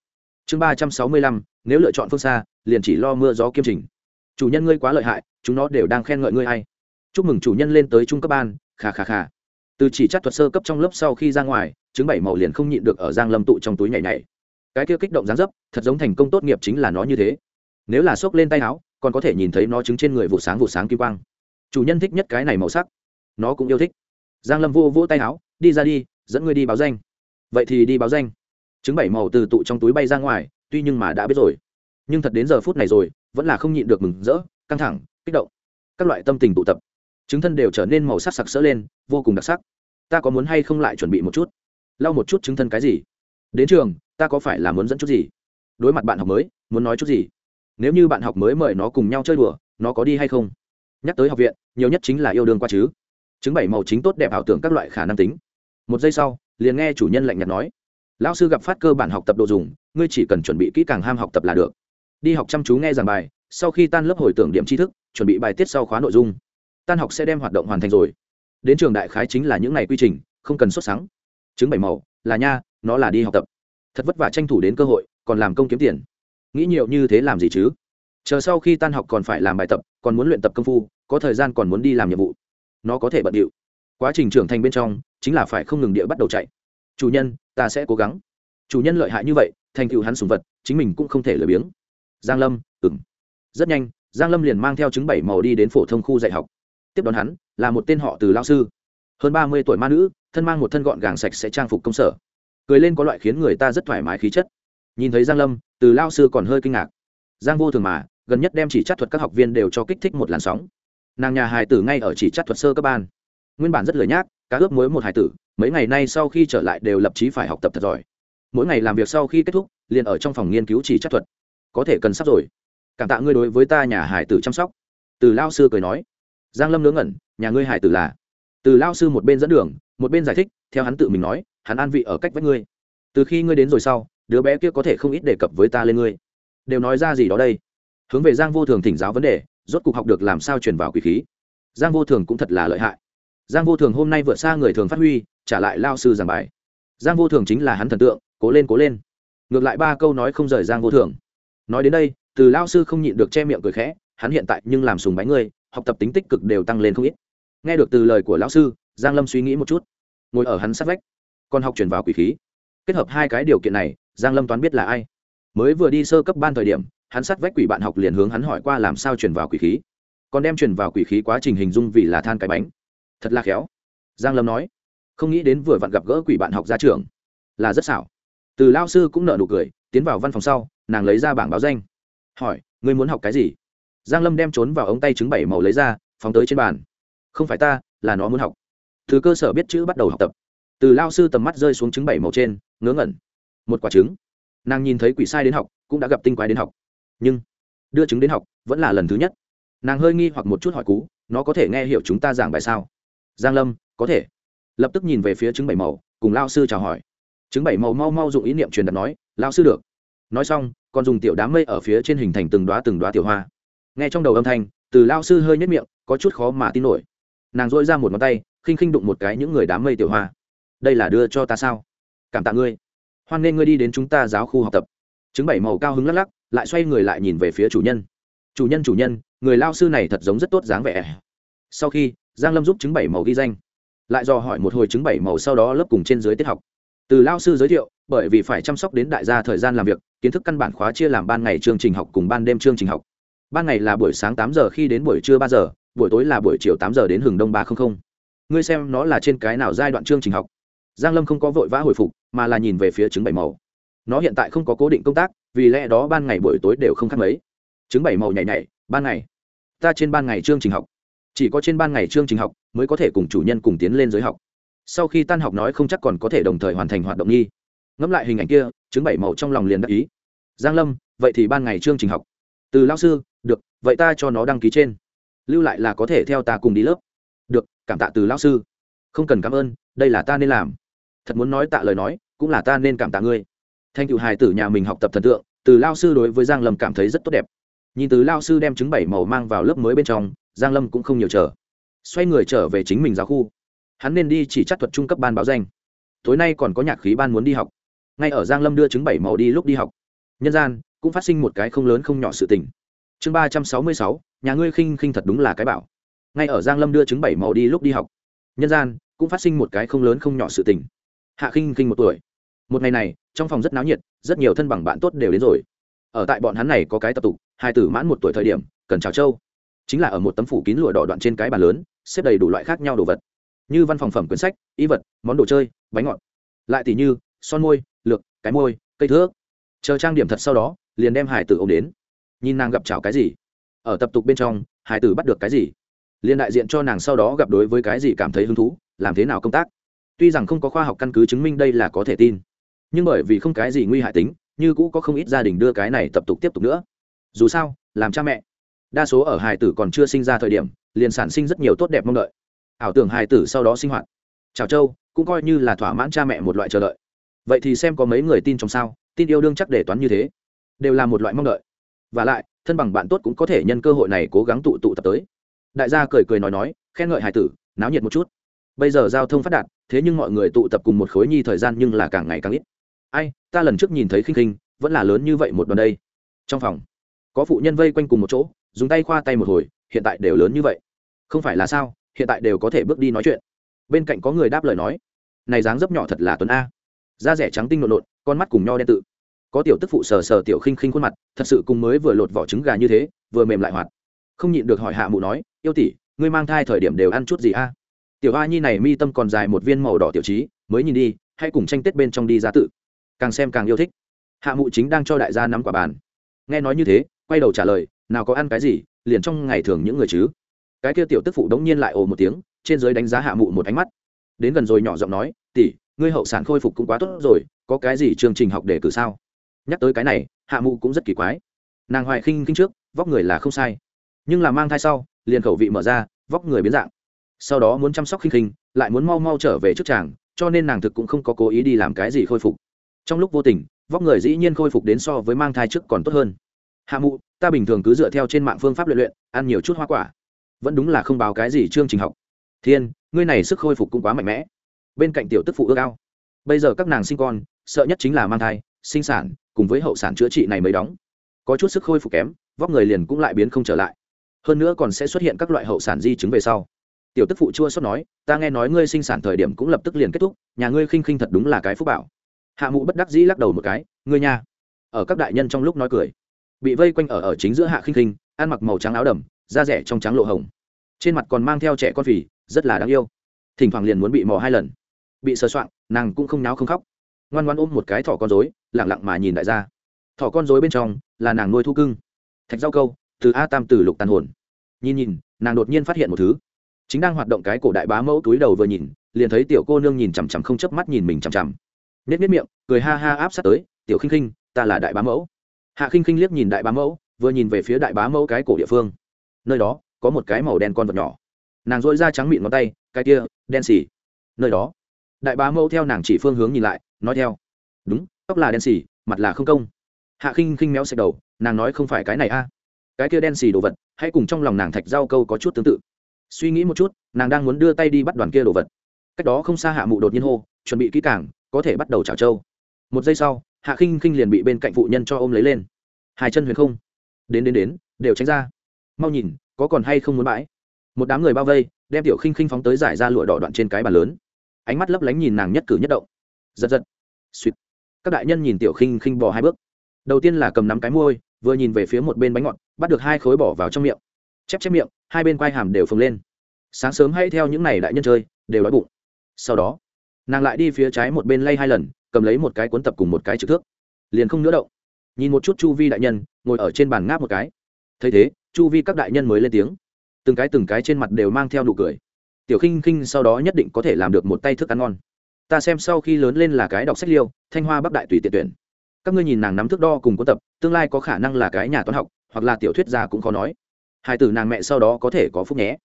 Chương ba trăm sáu mươi lăm, nếu lựa chọn phương xa, liền chỉ lo mưa gió kiêm trình chủ nhân ngươi quá lợi hại, chúng nó đều đang khen ngợi ngươi hay chúc mừng chủ nhân lên tới trung cấp ban khà khà khà từ chỉ chắc thuật sơ cấp trong lớp sau khi ra ngoài chứng bảy màu liền không nhịn được ở giang lâm tụ trong túi nhảy nhảy. Cái kia kích động dáng dấp, thật giống thành công tốt nghiệp chính là nó như thế. Nếu là xốc lên tay áo, còn có thể nhìn thấy nó trứng trên người vụ sáng vụ sáng kim quang. Chủ nhân thích nhất cái này màu sắc. Nó cũng yêu thích. Giang lâm vô vỗ tay áo, đi ra đi, dẫn ngươi đi báo danh. Vậy thì đi báo danh. Chứng bảy màu từ tụ trong túi bay ra ngoài, tuy nhưng mà đã biết rồi nhưng thật đến giờ phút này rồi, vẫn là không nhịn được mừng rỡ, căng thẳng, kích động. Các loại tâm tình tụ tập, chứng thân đều trở nên màu sắc sặc sỡ lên, vô cùng đặc sắc. Ta có muốn hay không lại chuẩn bị một chút? Lau một chút chứng thân cái gì? Đến trường, ta có phải là muốn dẫn chút gì? Đối mặt bạn học mới, muốn nói chút gì? Nếu như bạn học mới mời nó cùng nhau chơi đùa, nó có đi hay không? Nhắc tới học viện, nhiều nhất chính là yêu đương qua chứ. Chứng bảy màu chính tốt đẹp ảo tưởng các loại khả năng tính. Một giây sau, liền nghe chủ nhân lạnh nhạt nói. Lão sư gặp phát cơ bản học tập đồ dùng, ngươi chỉ cần chuẩn bị kỹ càng ham học tập là được đi học chăm chú nghe giảng bài, sau khi tan lớp hồi tưởng điểm tri thức, chuẩn bị bài tiết sau khóa nội dung. Tan học sẽ đem hoạt động hoàn thành rồi. Đến trường đại khái chính là những ngày quy trình, không cần xuất sáng. Chứng bảy màu, là nha, nó là đi học tập. Thật vất vả tranh thủ đến cơ hội, còn làm công kiếm tiền. Nghĩ nhiều như thế làm gì chứ? Chờ sau khi tan học còn phải làm bài tập, còn muốn luyện tập công phu, có thời gian còn muốn đi làm nhiệm vụ. Nó có thể bận điệu. Quá trình trưởng thành bên trong, chính là phải không ngừng địa bắt đầu chạy. Chủ nhân, ta sẽ cố gắng. Chủ nhân lợi hại như vậy, thành tựu hắn sùng vật, chính mình cũng không thể lười biếng giang lâm ừng rất nhanh, giang lâm liền mang theo chứng bảy màu đi đến phổ thông khu dạy học. Tiếp đón hắn là một tên họ từ lao sư. Hơn ba mươi tuổi ma nữ, thân mang một thân gọn gàng sạch sẽ trang phục công sở. Cười lên có loại khiến người ta rất thoải mái khí chất. Nhìn thấy giang lâm, từ lao sư còn hơi kinh ngạc. Giang vô thường mà, gần nhất đem chỉ chắc thuật các học viên đều cho kích thích một làn sóng. Nàng nhà hài tử ngay ở chỉ chắc thuật sơ cấp ban. Nguyên bản rất lười nhác, cá ướp muối một hài tử, mấy ngày nay sau khi trở lại đều lập chí phải học tập thật giỏi. Mỗi ngày làm việc sau khi kết thúc, liền ở trong phòng nghiên cứu chỉ chắc thuật có thể cần sắp rồi. Cảm tạ ngươi đối với ta nhà hải tử chăm sóc. Từ lao sư cười nói. Giang lâm ngớ ngẩn, nhà ngươi hải tử là? Từ lao sư một bên dẫn đường, một bên giải thích, theo hắn tự mình nói, hắn an vị ở cách vách ngươi. Từ khi ngươi đến rồi sau, đứa bé kia có thể không ít đề cập với ta lên ngươi. Đều nói ra gì đó đây? Hướng về giang vô thường thỉnh giáo vấn đề, rốt cuộc học được làm sao truyền vào quỷ khí. Giang vô thường cũng thật là lợi hại. Giang vô thường hôm nay vượt xa người thường phát huy, trả lại lao sư giảng bài. Giang vô thường chính là hắn thần tượng, cố lên cố lên. Ngược lại ba câu nói không rời giang vô thường nói đến đây, từ lao sư không nhịn được che miệng cười khẽ, hắn hiện tại nhưng làm sùng bánh ngươi học tập tính tích cực đều tăng lên không ít. Nghe được từ lời của lão sư, giang lâm suy nghĩ một chút. Ngồi ở hắn sát vách còn học chuyển vào quỷ khí. Kết hợp hai cái điều kiện này, giang lâm toán biết là ai. Mới vừa đi sơ cấp ban thời điểm, hắn sát vách quỷ bạn học liền hướng hắn hỏi qua làm sao chuyển vào quỷ khí. Còn đem chuyển vào quỷ khí quá trình hình dung vì là than cái bánh. Thật là khéo. Giang lâm nói, không nghĩ đến vừa vặn gặp gỡ quỷ bạn học ra trường là rất xảo từ lao sư cũng nợ nụ cười, tiến vào văn phòng sau, nàng lấy ra bảng báo danh. Hỏi, ngươi muốn học cái gì? Giang lâm đem trốn vào ống tay trứng bảy màu lấy ra, phóng tới trên bàn. Không phải ta, là nó muốn học. Từ cơ sở biết chữ bắt đầu học tập. Từ lao sư tầm mắt rơi xuống trứng bảy màu trên, ngớ ngẩn. Một quả trứng. Nàng nhìn thấy quỷ sai đến học, cũng đã gặp tinh quái đến học. Nhưng, đưa trứng đến học, vẫn là lần thứ nhất. Nàng hơi nghi hoặc một chút hỏi cú, nó có thể nghe hiểu chúng ta giảng bài sao? Giang lâm, có thể. Lập tức nhìn về phía trứng bảy màu, cùng lao sư chào hỏi chứng bảy màu mau mau dụng ý niệm truyền đặt nói lao sư được. Nói xong, còn dùng tiểu đám mây ở phía trên hình thành từng đoá từng đoá tiểu hoa. Nghe trong đầu âm thanh, từ lao sư hơi nhất miệng, có chút khó mà tin nổi. Nàng dội ra một ngón tay, khinh khinh đụng một cái những người đám mây tiểu hoa. Đây là đưa cho ta sao? Cảm tạ ngươi. Hoan nghê ngươi đi đến chúng ta giáo khu học tập. Chứng bảy màu cao hứng lắc lắc, lại xoay người lại nhìn về phía chủ nhân. Chủ nhân chủ nhân, người lao sư này thật giống rất tốt dáng vẻ. Sau khi, giang lâm giúp chứng bảy màu ghi danh. Lại dò hỏi một hồi chứng bảy màu sau đó lớp cùng trên dưới tiết học từ lao sư giới thiệu, bởi vì phải chăm sóc đến đại gia thời gian làm việc, kiến thức căn bản khóa chia làm ban ngày chương trình học cùng ban đêm chương trình học. Ban ngày là buổi sáng tám giờ khi đến buổi trưa ba giờ, buổi tối là buổi chiều tám giờ đến hừng đông ba trăm linh ngươi xem nó là trên cái nào giai đoạn chương trình học? Giang lâm không có vội vã hồi phục, mà là nhìn về phía trứng bảy màu. Nó hiện tại không có cố định công tác, vì lẽ đó ban ngày buổi tối đều không khác mấy. Trứng bảy màu nhảy nhảy, ban ngày. Ta trên ban ngày chương trình học. Chỉ có trên ban ngày chương trình học mới có thể cùng chủ nhân cùng tiến lên giới học sau khi tan học nói không chắc còn có thể đồng thời hoàn thành hoạt động nghi. Ngẫm lại hình ảnh kia chứng bảy màu trong lòng liền đắc ý. Giang lâm, vậy thì ban ngày chương trình học. Từ lao sư, được, vậy ta cho nó đăng ký trên. Lưu lại là có thể theo ta cùng đi lớp. Được, cảm tạ từ lao sư. Không cần cảm ơn, đây là ta nên làm. Thật muốn nói tạ lời nói, cũng là ta nên cảm tạ ngươi. Thanh cựu hài tử nhà mình học tập thần tượng, từ lao sư đối với giang lâm cảm thấy rất tốt đẹp. Nhìn từ lao sư đem chứng bảy màu mang vào lớp mới bên trong, giang lâm cũng không nhiều chờ. Xoay người trở về chính mình giáo khu hắn nên đi chỉ chắc thuật trung cấp ban báo danh. Tối nay còn có nhạc khí ban muốn đi học. Ngay ở giang lâm đưa trứng bảy màu đi lúc đi học. Nhân gian, cũng phát sinh một cái không lớn không nhỏ sự tình. Chương ba trăm sáu mươi sáu, nhà ngươi khinh khinh thật đúng là cái bảo. Ngay ở giang lâm đưa trứng bảy màu đi lúc đi học. Nhân gian, cũng phát sinh một cái không lớn không nhỏ sự tình. Hạ khinh khinh một tuổi. Một ngày này, trong phòng rất náo nhiệt, rất nhiều thân bằng bạn tốt đều đến rồi. Ở tại bọn hắn này có cái tập tục, hai tử mãn một tuổi thời điểm, cần chào châu. Chính là ở một tấm phủ kín lụa đỏ đoạn trên cái bàn lớn, xếp đầy đủ loại khác nhau đồ vật như văn phòng phẩm quyển sách, y vật, món đồ chơi, bánh ngọt. Lại tỉ như, son môi, lược, cái môi, cây thước. Chờ trang điểm thật sau đó, liền đem hải tử ô m đến. Nhìn nàng gặp chảo cái gì? Ở tập tục bên trong, hải tử bắt được cái gì? Liền đại diện cho nàng sau đó gặp đối với cái gì cảm thấy hứng thú, làm thế nào công tác? Tuy rằng không có khoa học căn cứ chứng minh đây là có thể tin, nhưng bởi vì không cái gì nguy hại tính, như cũ có không ít gia đình đưa cái này tập tục tiếp tục nữa. Dù sao, làm cha mẹ, đa số ở Hải tử còn chưa sinh ra thời điểm, liền sản sinh rất nhiều tốt đẹp mong đợi ảo tưởng hài tử sau đó sinh hoạt. Chào châu, cũng coi như là thỏa mãn cha mẹ một loại chờ đợi. Vậy thì xem có mấy người tin trong sao, tin yêu đương chắc để toán như thế. Đều là một loại mong đợi. Và lại, thân bằng bạn tốt cũng có thể nhân cơ hội này cố gắng tụ tụ tập tới. Đại gia cười cười nói nói, khen ngợi hài tử, náo nhiệt một chút. Bây giờ giao thông phát đạt, thế nhưng mọi người tụ tập cùng một khối nhi thời gian nhưng là càng ngày càng ít. Ai, ta lần trước nhìn thấy khinh khinh, vẫn là lớn như vậy một đoàn đây. Trong phòng, có phụ nhân vây quanh cùng một chỗ, dùng tay khoa tay một hồi, hiện tại đều lớn như vậy. Không phải là sao? Hiện tại đều có thể bước đi nói chuyện. Bên cạnh có người đáp lời nói, này dáng dấp nhỏ thật là tuấn a. Da rẻ trắng tinh nộn nộn con mắt cùng nho đen tự. Có tiểu tức phụ sờ sờ tiểu khinh khinh khuôn mặt, thật sự cùng mới vừa lột vỏ trứng gà như thế, vừa mềm lại hoạt. Không nhịn được hỏi hạ mụ nói, yêu tỷ, ngươi mang thai thời điểm đều ăn chút gì a? Tiểu a nhi này mi tâm còn dài một viên màu đỏ tiểu trí, mới nhìn đi, hãy cùng tranh tết bên trong đi ra tự. Càng xem càng yêu thích. Hạ mụ chính đang cho đại gia nắm quả bàn. Nghe nói như thế, quay đầu trả lời, nào có ăn cái gì, liền trong ngày thường những người chứ cái kia tiểu tức phụ đống nhiên lại ồ một tiếng, trên dưới đánh giá hạ mụ một ánh mắt. Đến gần rồi nhỏ giọng nói, tỷ, ngươi hậu sản khôi phục cũng quá tốt rồi, có cái gì chương trình học để cử sao? Nhắc tới cái này, hạ mụ cũng rất kỳ quái. Nàng hoài khinh khinh trước, vóc người là không sai. Nhưng là mang thai sau, liền khẩu vị mở ra, vóc người biến dạng. Sau đó muốn chăm sóc khinh khinh, lại muốn mau mau trở về trước chàng, cho nên nàng thực cũng không có cố ý đi làm cái gì khôi phục. Trong lúc vô tình, vóc người dĩ nhiên khôi phục đến so với mang thai trước còn tốt hơn. Hạ mụ, ta bình thường cứ dựa theo trên mạng phương pháp luyện luyện, ăn nhiều chút hoa quả vẫn đúng là không báo cái gì chương trình học. Thiên, ngươi này sức khôi phục cũng quá mạnh mẽ. Bên cạnh tiểu tức phụ ước ao. Bây giờ các nàng sinh con, sợ nhất chính là mang thai, sinh sản, cùng với hậu sản chữa trị này mới đóng. Có chút sức khôi phục kém, vóc người liền cũng lại biến không trở lại. Hơn nữa còn sẽ xuất hiện các loại hậu sản di chứng về sau. Tiểu tức phụ chua xót nói, ta nghe nói ngươi sinh sản thời điểm cũng lập tức liền kết thúc, nhà ngươi khinh khinh thật đúng là cái phúc bảo. Hạ mụ bất đắc dĩ lắc đầu một cái, ngươi nha. Ở các đại nhân trong lúc nói cười, bị vây quanh ở ở chính giữa hạ khinh khinh, ăn mặc màu trắng áo đầm da rẻ trong trắng lộ hồng. Trên mặt còn mang theo trẻ con phì, rất là đáng yêu. Thỉnh thoảng liền muốn bị mò hai lần. Bị sờ soạng, nàng cũng không náo không khóc. Ngoan ngoan ôm một cái thỏ con dối lẳng lặng mà nhìn đại gia. Thỏ con dối bên trong là nàng nuôi thu cưng. Thạch rau câu, từ a tam từ lục tàn hồn. Nhìn nhìn, nàng đột nhiên phát hiện một thứ. Chính đang hoạt động cái cổ đại bá mẫu túi đầu vừa nhìn, liền thấy tiểu cô nương nhìn chằm chằm không chớp mắt nhìn mình chằm chằm. Nết nết miệng, cười ha ha áp sát tới, tiểu khinh khinh, ta là đại bá mẫu. Hạ khinh khinh liếc nhìn đại bá mẫu, vừa nhìn về phía đại bá mẫu cái cổ địa phương nơi đó có một cái màu đen con vật nhỏ. Nàng dôi ra trắng mịn ngón tay, cái kia, đen xì. Nơi đó. Đại bá mẫu theo nàng chỉ phương hướng nhìn lại, nói theo. Đúng, tóc là đen xì, mặt là không công. Hạ khinh khinh méo xẹt đầu, nàng nói không phải cái này a. Cái kia đen xì đồ vật, hãy cùng trong lòng nàng thạch giao câu có chút tương tự. Suy nghĩ một chút, nàng đang muốn đưa tay đi bắt đoàn kia đồ vật. Cách đó không xa hạ mụ đột nhiên hô, chuẩn bị kỹ càng, có thể bắt đầu chảo trâu một giây sau, hạ khinh khinh liền bị bên cạnh phụ nhân cho ôm lấy lên. Hai chân huyền không. Đến đến đến, đều tránh ra mau nhìn, có còn hay không muốn bãi? Một đám người bao vây, đem tiểu khinh khinh phóng tới giải ra lụa đỏ đoạn trên cái bàn lớn. Ánh mắt lấp lánh nhìn nàng nhất cử nhất động. Giật giật. Suýt. Các đại nhân nhìn tiểu khinh khinh bò hai bước. Đầu tiên là cầm nắm cái môi, vừa nhìn về phía một bên bánh ngọt, bắt được hai khối bỏ vào trong miệng. Chép chép miệng, hai bên quai hàm đều phồng lên. Sáng sớm hay theo những n à y đại nhân chơi, đều đói bụng. Sau đó, nàng lại đi phía trái một bên lay hai lần, cầm lấy một cái cuốn tập cùng một cái trực thước. Liền không nữa động. Nhìn một chút chu vi đại nhân, ngồi ở trên bàn ngáp một cái. Thấy thế chu vi các đại nhân mới lên tiếng. Từng cái từng cái trên mặt đều mang theo nụ cười. Tiểu khinh khinh sau đó nhất định có thể làm được một tay thức ăn ngon. Ta xem sau khi lớn lên là cái đọc sách liêu, thanh hoa bắc đại tùy tiện tuyển. Các ngươi nhìn nàng nắm thước đo cùng có tập, tương lai có khả năng là cái nhà toán học, hoặc là tiểu thuyết gia cũng khó nói. Hai tử nàng mẹ sau đó có thể có phúc nhé.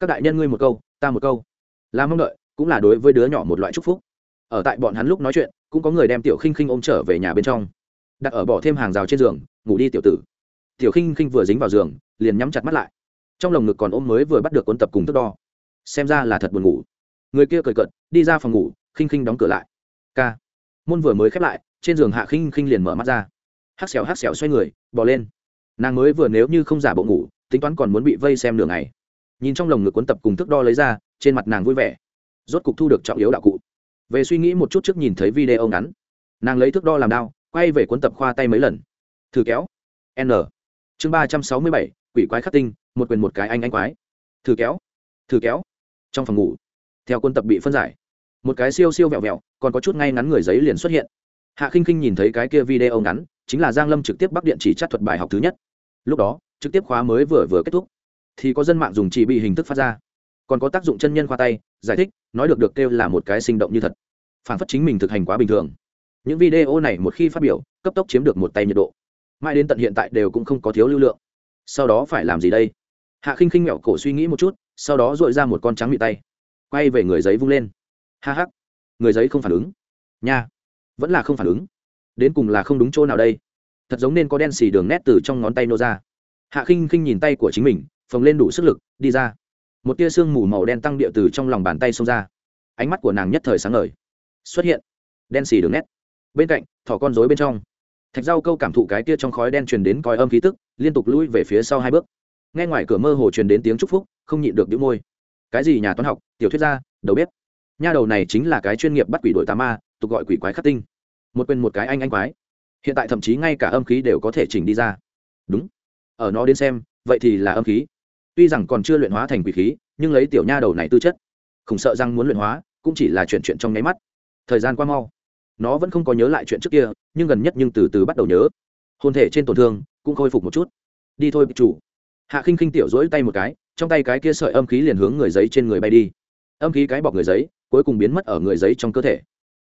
Các đại nhân ngươi một câu, ta một câu. Là mong đợi, cũng là đối với đứa nhỏ một loại chúc phúc. Ở tại bọn hắn lúc nói chuyện, cũng có người đem tiểu khinh khinh ôm trở về nhà bên trong. Đặt ở bỏ thêm hàng rào trên giường, ngủ đi tiểu tử. Tiểu khinh khinh vừa dính vào giường liền nhắm chặt mắt lại. Trong lồng ngực còn ôm mới vừa bắt được cuốn tập cùng thước đo. Xem ra là thật buồn ngủ. Người kia cười cận đi ra phòng ngủ, khinh khinh đóng cửa lại. K môn vừa mới khép lại, trên giường hạ khinh khinh liền mở mắt ra. Hắc xèo hắc xèo xoay người, bò lên. Nàng mới vừa nếu như không giả bộ ngủ, tính toán còn muốn bị vây xem nửa này nhìn trong lồng ngực cuốn tập cùng thước đo lấy ra, trên mặt nàng vui vẻ. Rốt cục thu được trọng yếu đạo cụ. Về suy nghĩ một chút trước nhìn thấy video ngắn. Nàng lấy thước đo làm đao, quay về cuốn tập khoa tay mấy lần. Thử kéo. N. Chương ba trăm sáu mươi bảy quỷ quái khắc tinh, một quyền một cái anh anh quái. Thử kéo thử kéo. Trong phòng ngủ, theo quân tập bị phân giải, một cái siêu siêu vẹo vẹo, còn có chút ngay ngắn người giấy liền xuất hiện. Hạ khinh khinh nhìn thấy cái kia video ngắn, chính là giang lâm trực tiếp bắc điện chỉ chắt thuật bài học thứ nhất. Lúc đó, trực tiếp khóa mới vừa vừa kết thúc, thì có dân mạng dùng chỉ bị hình thức phát ra. Còn có tác dụng chân nhân khoa tay, giải thích, nói được được kêu là một cái sinh động như thật. Phản phất chính mình thực hành quá bình thường. Những video này một khi phát biểu, cấp tốc chiếm được một tay nhiệt độ. Mãi đến tận hiện tại đều cũng không có thiếu lưu lượng sau đó phải làm gì đây? Hạ khinh khinh mẹo cổ suy nghĩ một chút, sau đó dội ra một con trắng bị tay. Quay về người giấy vung lên. Ha hắc người giấy không phản ứng. Nha, vẫn là không phản ứng. Đến cùng là không đúng chỗ nào đây? Thật giống nên có đen xì đường nét từ trong ngón tay nô ra. Hạ khinh khinh nhìn tay của chính mình, phồng lên đủ sức lực, đi ra. Một tia sương mù màu đen tăng địa từ trong lòng bàn tay xông ra. Ánh mắt của nàng nhất thời sáng ngời. Xuất hiện, đen xì đường nét. Bên cạnh, thỏ con rối bên trong thạch rau câu cảm thụ cái kia trong khói đen truyền đến coi âm khí tức, liên tục lui về phía sau hai bước. Nghe ngoài cửa mơ hồ truyền đến tiếng chúc phúc, không nhịn được đĩu môi. Cái gì nhà toán học, tiểu thuyết gia, đầu bếp? Nha đầu này chính là cái chuyên nghiệp bắt quỷ đội tà ma, tục gọi quỷ quái khắc tinh. Một quên một cái anh anh quái. Hiện tại thậm chí ngay cả âm khí đều có thể chỉnh đi ra. Đúng. Ở nó đến xem, vậy thì là âm khí. Tuy rằng còn chưa luyện hóa thành quỷ khí, nhưng lấy tiểu nha đầu này tư chất. Không sợ rằng muốn luyện hóa, cũng chỉ là chuyện chuyện trong nháy mắt. Thời gian qua mau nó vẫn không có nhớ lại chuyện trước kia, nhưng gần nhất nhưng từ từ bắt đầu nhớ. Hôn thể trên tổn thương cũng khôi phục một chút. Đi thôi, chủ. Hạ khinh khinh tiểu dỗi tay một cái, trong tay cái kia sợi âm khí liền hướng người giấy trên người bay đi. Âm khí cái bọc người giấy, cuối cùng biến mất ở người giấy trong cơ thể.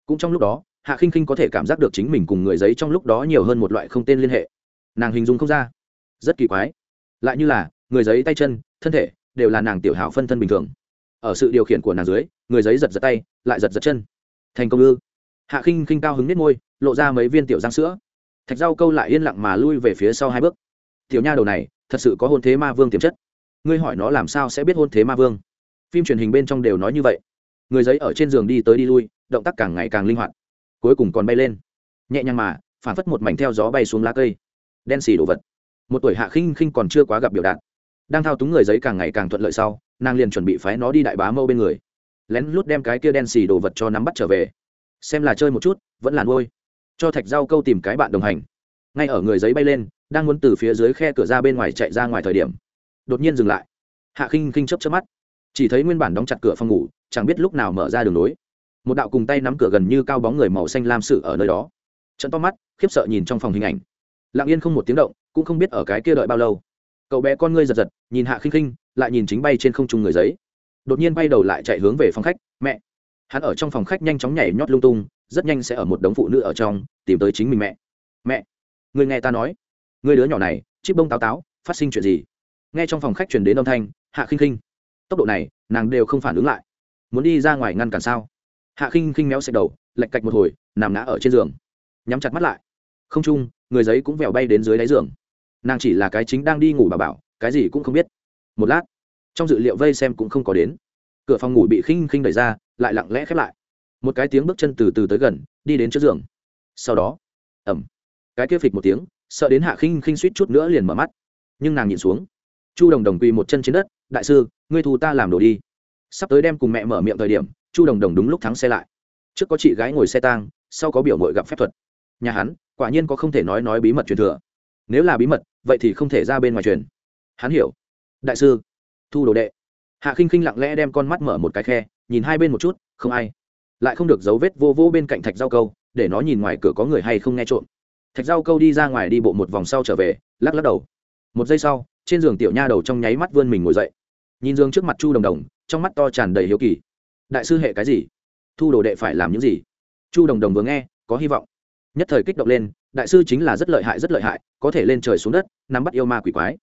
Cũng trong lúc đó, hạ khinh khinh có thể cảm giác được chính mình cùng người giấy trong lúc đó nhiều hơn một loại không tên liên hệ. Nàng hình dung không ra. Rất kỳ quái. Lại như là, người giấy tay chân, thân thể, đều là nàng tiểu hảo phân thân bình thường. Ở sự điều khiển của nàng dưới, người giấy giật giật tay, lại giật giật chân. Thành công ư? Hạ khinh khinh cao hứng nết môi, lộ ra mấy viên tiểu giang sữa. Thạch rau câu lại yên lặng mà lui về phía sau hai bước. Tiểu nha đầu này, thật sự có hôn thế ma vương tiềm chất. Ngươi hỏi nó làm sao sẽ biết hôn thế ma vương? Phim truyền hình bên trong đều nói như vậy. Người giấy ở trên giường đi tới đi lui, động tác càng ngày càng linh hoạt. Cuối cùng còn bay lên. Nhẹ nhàng mà, phản phất một mảnh theo gió bay xuống lá cây. Đen xì đồ vật. Một tuổi hạ khinh khinh còn chưa quá gặp biểu đạt. Đang thao túng người giấy càng ngày càng thuận lợi sau, nàng liền chuẩn bị phái nó đi đại bá mâu bên người. Lén lút đem cái kia đen xì đồ vật cho nắm bắt trở về xem là chơi một chút, vẫn là nuôi. Cho thạch rau câu tìm cái bạn đồng hành. Ngay ở người giấy bay lên, đang muốn từ phía dưới khe cửa ra bên ngoài chạy ra ngoài thời điểm, đột nhiên dừng lại. Hạ khinh khinh chấp chấp mắt. Chỉ thấy nguyên bản đóng chặt cửa phòng ngủ, chẳng biết lúc nào mở ra đường nối một đạo cùng tay nắm cửa gần như cao bóng người màu xanh lam sự ở nơi đó. Trận to mắt, khiếp sợ nhìn trong phòng hình ảnh. Lặng yên không một tiếng động, cũng không biết ở cái kia đợi bao lâu. Cậu bé con ngươi giật giật, nhìn hạ khinh khinh, lại nhìn chính bay trên không trung người giấy. Đột nhiên bay đầu lại chạy hướng về phòng khách. Mẹ hắn ở trong phòng khách nhanh chóng nhảy nhót lung tung, rất nhanh sẽ ở một đống phụ nữ ở trong, tìm tới chính mình mẹ. Mẹ, người nghe ta nói. Người đứa nhỏ này, chip bông táo táo, phát sinh chuyện gì? Nghe trong phòng khách chuyển đến âm thanh, hạ khinh khinh. Tốc độ này, nàng đều không phản ứng lại. Muốn đi ra ngoài ngăn cản sao? Hạ khinh khinh méo xẹt đầu lạch cạch một hồi, nằm ngã ở trên giường. Nhắm chặt mắt lại. Không chung, người giấy cũng vèo bay đến dưới đáy giường. Nàng chỉ là cái chính đang đi ngủ bà bảo, cái gì cũng không biết. Một lát, trong dự liệu vây xem cũng không có đến. Cửa phòng ngủ bị khinh khinh đẩy ra lại lặng lẽ khép lại. Một cái tiếng bước chân từ từ tới gần, đi đến trước giường. Sau đó ẩm cái kia phịch một tiếng, sợ đến hạ khinh khinh suýt chút nữa liền mở mắt. Nhưng nàng nhìn xuống. Chu đồng đồng quỳ một chân trên đất, đại sư, ngươi thu ta làm đồ đi. Sắp tới đem cùng mẹ mở miệng thời điểm, chu đồng đồng đúng lúc thắng xe lại. Trước có chị gái ngồi xe tang, sau có biểu mội gặp phép thuật. Nhà hắn, quả nhiên có không thể nói nói bí mật truyền thừa. Nếu là bí mật, vậy thì không thể ra bên ngoài truyền. Hắn hiểu. Đại sư, thu đồ đệ. Hạ khinh khinh lặng lẽ đem con mắt mở một cái khe nhìn hai bên một chút, không ai. Lại không được dấu vết vô vô bên cạnh thạch rau câu, để nó nhìn ngoài cửa có người hay không nghe trộm. Thạch rau câu đi ra ngoài đi bộ một vòng sau trở về, lắc lắc đầu. Một giây sau, trên giường tiểu nha đầu trong nháy mắt vươn mình ngồi dậy. Nhìn giường trước mặt chu đồng đồng, trong mắt to tràn đầy hiếu kỳ. Đại sư hệ cái gì? Thu đồ đệ phải làm những gì? Chu đồng đồng vừa nghe, có hy vọng. Nhất thời kích động lên, đại sư chính là rất lợi hại, rất lợi hại, có thể lên trời xuống đất, nắm bắt yêu ma quỷ quái.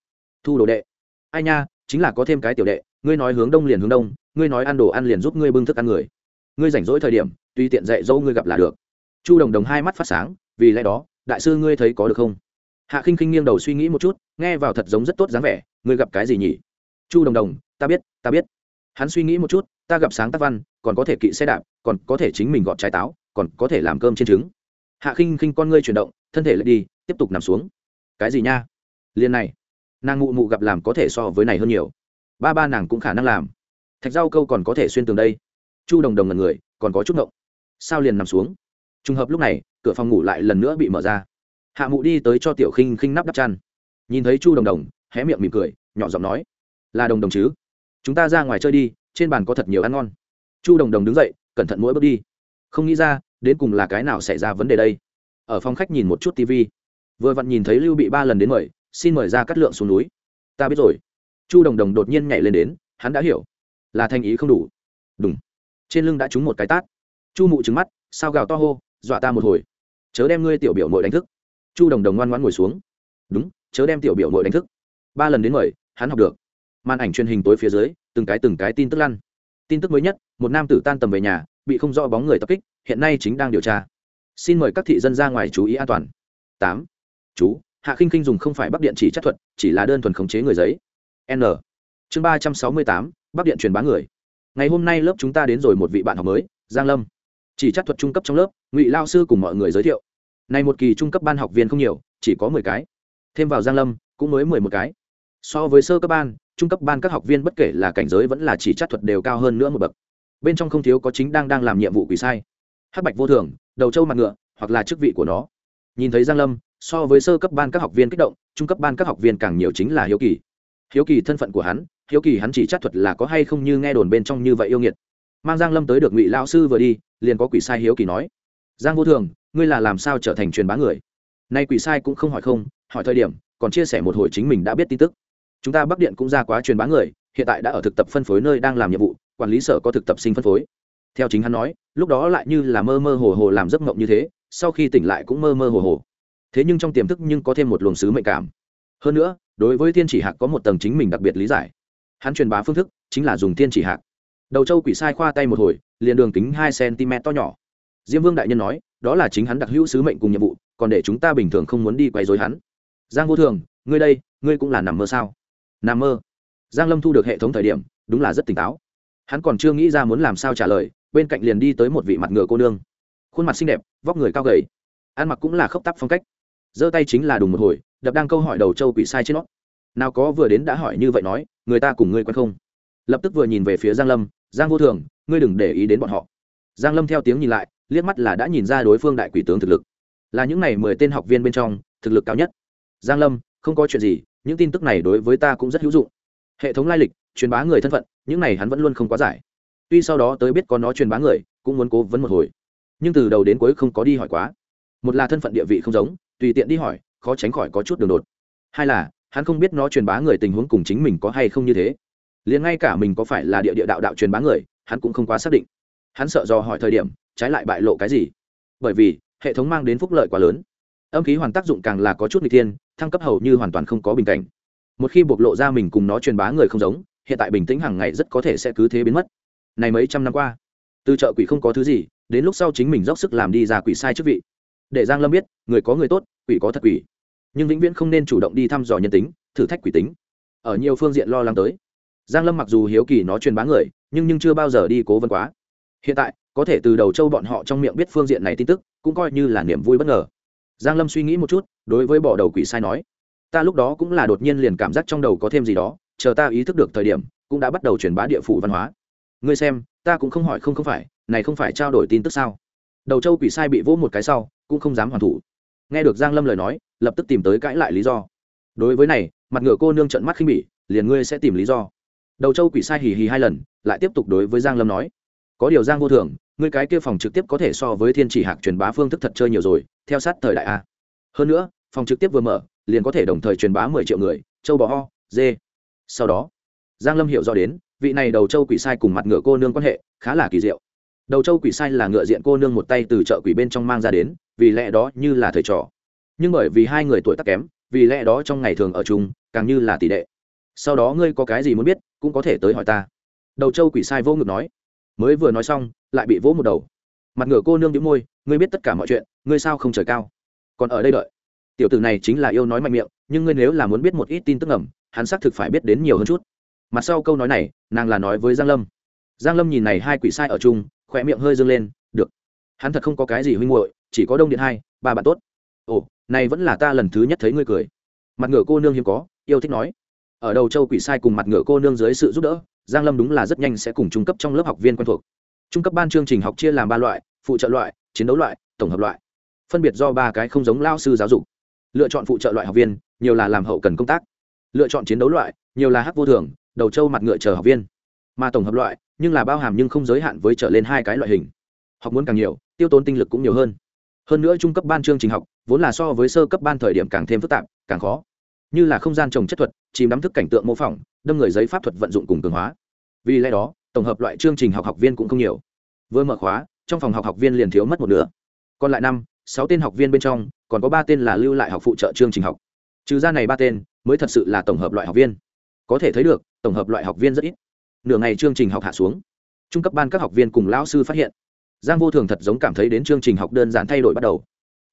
Thu đồ đệ. Ai nha, chính là có thêm cái tiểu đệ, ngươi nói hướng đông liền hướng đông ngươi nói ăn đồ ăn liền giúp ngươi bưng thức ăn người. Ngươi rảnh rỗi thời điểm, tùy tiện dạy dâu ngươi gặp là được. Chu đồng đồng hai mắt phát sáng, vì lẽ đó, đại sư ngươi thấy có được không? Hạ khinh khinh nghiêng đầu suy nghĩ một chút, nghe vào thật giống rất tốt dáng vẻ, ngươi gặp cái gì nhỉ? Chu đồng đồng, ta biết ta biết. Hắn suy nghĩ một chút, ta gặp sáng tác văn, còn có thể kỵ xe đạp, còn có thể chính mình gọt trái táo, còn có thể làm cơm trên trứng. Hạ khinh khinh con ngươi chuyển động, thân thể lại đi, tiếp tục nằm xuống. Cái gì nha? Liền này, nàng mụ mụ gặp làm có thể so với này hơn nhiều. Ba ba nàng cũng khả năng làm thạch rau câu còn có thể xuyên tường đây. Chu đồng đồng ngần người, còn có chút ngộng. Sao liền nằm xuống? Trùng hợp lúc này, cửa phòng ngủ lại lần nữa bị mở ra. Hạ mụ đi tới cho tiểu khinh khinh nắp đắp chăn. Nhìn thấy chu đồng đồng, hé miệng mỉm cười, nhỏ giọng nói, là đồng đồng chứ? Chúng ta ra ngoài chơi đi, trên bàn có thật nhiều ăn ngon. Chu đồng đồng đứng dậy, cẩn thận mỗi bước đi. Không nghĩ ra, đến cùng là cái nào xảy ra vấn đề đây. Ở phòng khách nhìn một chút tv vừa vặn nhìn thấy lưu bị ba lần đến mời, xin mời ra cắt lượng xuống núi. Ta biết rồi. Chu đồng đồng đột nhiên nhảy lên đến, hắn đã hiểu là thanh ý không đủ. Đúng trên lưng đã trúng một cái tát. Chu mụ trứng mắt, sao gào to hô, dọa ta một hồi. Chớ đem ngươi tiểu biểu mội đánh thức. Chu đồng đồng ngoan ngoan ngồi xuống. Đúng, chớ đem tiểu biểu mội đánh thức. Ba lần đến mời, hắn học được. Màn ảnh truyền hình tối phía dưới, từng cái từng cái tin tức lăn. Tin tức mới nhất, một nam tử tan tầm về nhà, bị không rõ bóng người tập kích, hiện nay chính đang điều tra. Xin mời các thị dân ra ngoài chú ý an toàn. Tám. Chú, hạ khinh khinh dùng không phải bắc điện chỉ chất thuật, chỉ là đơn thuần khống chế người giấy. N chương ba trăm sáu mươi tám, bắc điện truyền bá người. Ngày hôm nay lớp chúng ta đến rồi một vị bạn học mới, giang lâm. Chỉ chắc thuật trung cấp trong lớp, ngụy lao sư cùng mọi người giới thiệu. Này một kỳ trung cấp ban học viên không nhiều, chỉ có mười cái. Thêm vào giang lâm, cũng mới mười một cái. So với sơ cấp ban, trung cấp ban các học viên bất kể là cảnh giới vẫn là chỉ chắc thuật đều cao hơn nữa một bậc. Bên trong không thiếu có chính đang đang làm nhiệm vụ quỷ sai. Hắc bạch vô thường, đầu trâu mặt ngựa, hoặc là chức vị của nó. Nhìn thấy giang lâm, so với sơ cấp ban các học viên kích động, trung cấp ban các học viên càng nhiều chính là hiếu kỳ. Hiếu kỳ thân phận của hắn hiếu kỳ hắn chỉ chắc thuật là có hay không như nghe đồn bên trong như vậy yêu nghiệt. Mang giang lâm tới được ngụy lao sư vừa đi, liền có quỷ sai hiếu kỳ nói, giang vô thường, ngươi là làm sao trở thành truyền bá người? Nay quỷ sai cũng không hỏi không, hỏi thời điểm, còn chia sẻ một hồi chính mình đã biết tin tức. Chúng ta bắc điện cũng ra quá truyền bá người, hiện tại đã ở thực tập phân phối nơi đang làm nhiệm vụ, quản lý sở có thực tập sinh phân phối. Theo chính hắn nói, lúc đó lại như là mơ mơ hồ hồ làm giấc mộng như thế, sau khi tỉnh lại cũng mơ mơ hồ hồ. Thế nhưng trong tiềm thức nhưng có thêm một luồng sứ mệnh cảm. Hơn nữa, đối với thiên chỉ hạc có một tầng chính mình đặc biệt lý giải hắn truyền bá phương thức chính là dùng thiên chỉ hạc. Đầu châu quỷ sai khoa tay một hồi, liền đường kính hai cm to nhỏ. Diêm vương đại nhân nói, đó là chính hắn đặc hữu sứ mệnh cùng nhiệm vụ, còn để chúng ta bình thường không muốn đi quấy dối hắn. Giang vô thường, ngươi đây, ngươi cũng là nằm mơ sao? Nằm mơ. Giang lâm thu được hệ thống thời điểm, đúng là rất tỉnh táo. Hắn còn chưa nghĩ ra muốn làm sao trả lời, bên cạnh liền đi tới một vị mặt ngựa cô nương. Khuôn mặt xinh đẹp, vóc người cao gầy. Ăn mặc cũng là khốc tắp phong cách. Giơ tay chính là đùng một hồi, đập đang câu hỏi đầu châu quỷ sai trên nó. Nào có vừa đến đã hỏi như vậy nói người ta cùng ngươi quen không? Lập tức vừa nhìn về phía giang lâm, giang vô thường, ngươi đừng để ý đến bọn họ. Giang lâm theo tiếng nhìn lại, liếc mắt là đã nhìn ra đối phương đại quỷ tướng thực lực. Là những này mười tên học viên bên trong, thực lực cao nhất. Giang lâm, không có chuyện gì, những tin tức này đối với ta cũng rất hữu dụng. Hệ thống lai lịch, truyền bá người thân phận, những này hắn vẫn luôn không quá giải. Tuy sau đó tới biết có nó truyền bá người, cũng muốn cố vấn một hồi. Nhưng từ đầu đến cuối không có đi hỏi quá. Một là thân phận địa vị không giống, tùy tiện đi hỏi, khó tránh khỏi có chút đường đột. Hai là hắn không biết nó truyền bá người tình huống cùng chính mình có hay không như thế. Liền ngay cả mình có phải là địa địa đạo đạo truyền bá người, hắn cũng không quá xác định. Hắn sợ do hỏi thời điểm, trái lại bại lộ cái gì? Bởi vì, hệ thống mang đến phúc lợi quá lớn. Âm khí hoàn tác dụng càng là có chút người thiên, thăng cấp hầu như hoàn toàn không có bình cảnh. Một khi bộc lộ ra mình cùng nó truyền bá người không giống, hiện tại bình tĩnh hàng ngày rất có thể sẽ cứ thế biến mất. Này mấy trăm năm qua, từ chợ quỷ không có thứ gì, đến lúc sau chính mình dốc sức làm đi ra quỷ sai chức vị. Để giang lâm biết, người có người tốt, quỷ có thật quỷ nhưng vĩnh viễn không nên chủ động đi thăm dò nhân tính, thử thách quỷ tính. Ở nhiều phương diện lo lắng tới. Giang lâm mặc dù hiếu kỳ nó truyền bá người, nhưng nhưng chưa bao giờ đi cố vấn quá. Hiện tại, có thể từ đầu châu bọn họ trong miệng biết phương diện này tin tức, cũng coi như là niềm vui bất ngờ. Giang lâm suy nghĩ một chút, đối với bỏ đầu quỷ sai nói, ta lúc đó cũng là đột nhiên liền cảm giác trong đầu có thêm gì đó, chờ ta ý thức được thời điểm, cũng đã bắt đầu truyền bá địa phủ văn hóa. Ngươi xem, ta cũng không hỏi không không phải, này không phải trao đổi tin tức sao? Đầu châu quỷ sai bị vỗ một cái sau, cũng không dám hoàn thủ. Nghe được giang lâm lời nói lập tức tìm tới cãi lại lý do. Đối với này, mặt ngựa cô nương trận mắt khinh bỉ, liền ngươi sẽ tìm lý do. Đầu châu quỷ sai hì hì hai lần, lại tiếp tục đối với giang lâm nói. Có điều giang vô thường, ngươi cái kia phòng trực tiếp có thể so với thiên chỉ hạc truyền bá phương thức thật chơi nhiều rồi, theo sát thời đại a. Hơn nữa, phòng trực tiếp vừa mở, liền có thể đồng thời truyền bá mười triệu người, châu bò ho, dê. Sau đó, giang lâm hiểu rõ đến, vị này đầu châu quỷ sai cùng mặt ngựa cô nương quan hệ khá là kỳ diệu. Đầu châu quỷ sai là ngựa diện cô nương một tay từ chợ quỷ bên trong mang ra đến, vì lẽ đó như là thầy trò nhưng bởi vì hai người tuổi tác kém, vì lẽ đó trong ngày thường ở chung, càng như là tỷ đệ sau đó ngươi có cái gì muốn biết, cũng có thể tới hỏi ta. Đầu châu quỷ sai vô ngực nói. Mới vừa nói xong, lại bị vỗ một đầu. Mặt ngửa cô nương đĩu môi, ngươi biết tất cả mọi chuyện, ngươi sao không trời cao? Còn ở đây đợi. Tiểu tử này chính là yêu nói mạnh miệng, nhưng ngươi nếu là muốn biết một ít tin tức ẩm hắn xác thực phải biết đến nhiều hơn chút. Mặt sau câu nói này, nàng là nói với giang lâm. Giang lâm nhìn này hai quỷ sai ở chung, khỏe miệng hơi dâng lên, được. Hắn thật không có cái gì huynh muội, chỉ có đông điện hai, ba bạn tốt. Ồ này vẫn là ta lần thứ nhất thấy ngươi cười. Mặt ngựa cô nương hiếm có, yêu thích nói. Ở đầu châu quỷ sai cùng mặt ngựa cô nương dưới sự giúp đỡ, giang lâm đúng là rất nhanh sẽ cùng trung cấp trong lớp học viên quen thuộc. Trung cấp ban chương trình học chia làm ba loại, phụ trợ loại, chiến đấu loại, tổng hợp loại. Phân biệt do ba cái không giống lao sư giáo dục. Lựa chọn phụ trợ loại học viên, nhiều là làm hậu cần công tác. Lựa chọn chiến đấu loại, nhiều là hắc vô thường, đầu châu mặt ngựa chờ học viên. Mà tổng hợp loại, nhưng là bao hàm nhưng không giới hạn với trở lên hai cái loại hình. Học muốn càng nhiều, tiêu tốn tinh lực cũng nhiều hơn hơn nữa trung cấp ban chương trình học, vốn là so với sơ cấp ban thời điểm càng thêm phức tạp, càng khó. Như là không gian trồng chất thuật, chìm đắm thức cảnh tượng mô phỏng, đâm người giấy pháp thuật vận dụng cùng cường hóa. Vì lẽ đó, tổng hợp loại chương trình học học viên cũng không nhiều. Vừa mở khóa, trong phòng học học viên liền thiếu mất một nửa. Còn lại năm, sáu tên học viên bên trong, còn có ba tên là lưu lại học phụ trợ chương trình học. Trừ ra này ba tên, mới thật sự là tổng hợp loại học viên. Có thể thấy được, tổng hợp loại học viên rất ít. Nửa ngày chương trình học hạ xuống. Trung cấp ban các học viên cùng lão sư phát hiện giang vô thường thật giống cảm thấy đến chương trình học đơn giản thay đổi bắt đầu.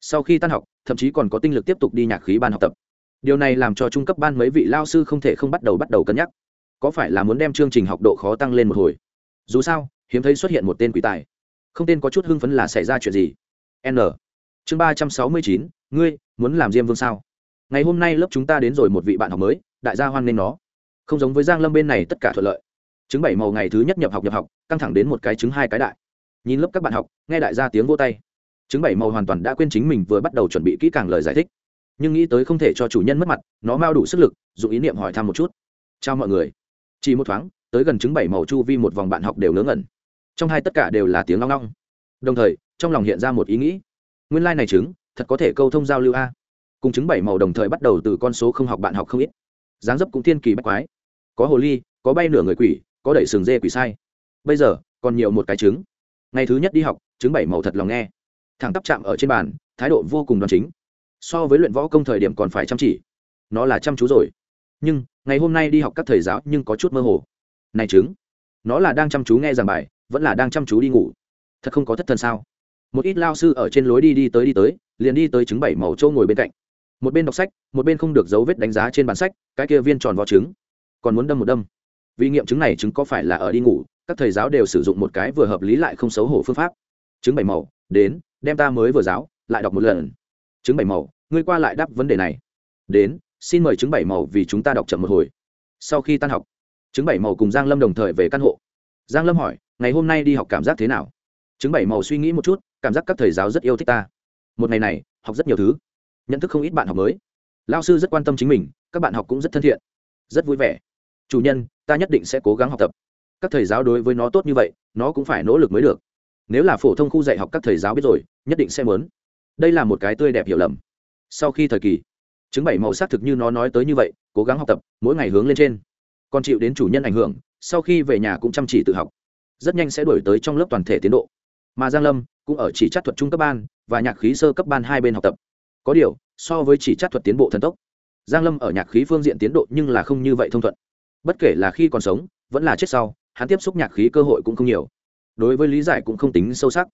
Sau khi tan học, thậm chí còn có tinh lực tiếp tục đi nhạc khí ban học tập. Điều này làm cho trung cấp ban mấy vị lao sư không thể không bắt đầu bắt đầu cân nhắc. Có phải là muốn đem chương trình học độ khó tăng lên một hồi? Dù sao, hiếm thấy xuất hiện một tên quỷ tài. Không tên có chút hưng phấn là xảy ra chuyện gì? N. Chương ba trăm sáu mươi chín, ngươi muốn làm diêm vương sao? Ngày hôm nay lớp chúng ta đến rồi một vị bạn học mới, đại gia hoan nghênh nó. Không giống với giang lâm bên này tất cả thuận lợi. Chứng bảy màu ngày thứ nhất nhập học nhập học, căng thẳng đến một cái chứng hai cái đại nhìn lớp các bạn học, nghe đại gia tiếng vô tay. Chứng bảy màu hoàn toàn đã quên chính mình vừa bắt đầu chuẩn bị kỹ càng lời giải thích. Nhưng nghĩ tới không thể cho chủ nhân mất mặt, nó mau đủ sức lực, dùng ý niệm hỏi thăm một chút. Chào mọi người. Chỉ một thoáng, tới gần chứng bảy màu chu vi một vòng bạn học đều ngớ ngẩn. Trong hai tất cả đều là tiếng long long đồng thời, trong lòng hiện ra một ý nghĩ. Nguyên lai、like、này chứng thật có thể câu thông giao lưu a. Cùng chứng bảy màu đồng thời bắt đầu từ con số không học bạn học không ít. Dáng dấp cũng thiên kỳ bách quái. Có hồ ly, có bay nửa người quỷ, có đẩy sừng dê quỷ sai. Bây giờ, còn nhiều một cái trứng ngày thứ nhất đi học, trứng bảy màu thật lòng nghe. Thẳng tắp chạm ở trên bàn, thái độ vô cùng đoan chính. So với luyện võ công thời điểm còn phải chăm chỉ. Nó là chăm chú rồi. Nhưng, ngày hôm nay đi học các thầy giáo nhưng có chút mơ hồ. Này trứng, nó là đang chăm chú nghe giảng bài, vẫn là đang chăm chú đi ngủ. Thật không có thất thần sao? Một ít lao sư ở trên lối đi đi tới đi tới, liền đi tới trứng bảy màu châu ngồi bên cạnh. Một bên đọc sách, một bên không được dấu vết đánh giá trên bản sách, cái kia viên tròn vỏ trứng. Còn muốn đâm một đâm. Vì nghiệm chứng này chứng có phải là ở đi ngủ các thầy giáo đều sử dụng một cái vừa hợp lý lại không xấu hổ phương pháp. Chứng bảy màu, đến, đem ta mới vừa giáo, lại đọc một lần. Chứng bảy màu, ngươi qua lại đáp vấn đề này. Đến, xin mời chứng bảy màu vì chúng ta đọc chậm một hồi. Sau khi tan học chứng bảy màu cùng giang lâm đồng thời về căn hộ. Giang lâm hỏi, ngày hôm nay đi học cảm giác thế nào? Chứng bảy màu suy nghĩ một chút, cảm giác các thầy giáo rất yêu thích ta. Một ngày này, học rất nhiều thứ. Nhận thức không ít bạn học mới. Lao sư rất quan tâm chính mình, các bạn học cũng rất thân thiện, rất vui vẻ. Chủ nhân, ta nhất định sẽ cố gắng học tập các thầy giáo đối với nó tốt như vậy, nó cũng phải nỗ lực mới được. Nếu là phổ thông khu dạy học các thầy giáo biết rồi, nhất định sẽ mớn đây là một cái tươi đẹp hiểu lầm. Sau khi thời kỳ chứng bảy màu xác thực như nó nói tới như vậy, cố gắng học tập, mỗi ngày hướng lên trên. Còn chịu đến chủ nhân ảnh hưởng, sau khi về nhà cũng chăm chỉ tự học. Rất nhanh sẽ đổi tới trong lớp toàn thể tiến độ. Mà giang lâm cũng ở chỉ trát thuật trung cấp ban và nhạc khí sơ cấp ban hai bên học tập. Có điều, so với chỉ trát thuật tiến bộ thần tốc, giang lâm ở nhạc khí phương diện tiến độ nhưng là không như vậy thông thuận. Bất kể là khi còn sống, vẫn là chết sau hắn tiếp xúc nhạc khí cơ hội cũng không nhiều. Đối với lý giải cũng không tính sâu sắc.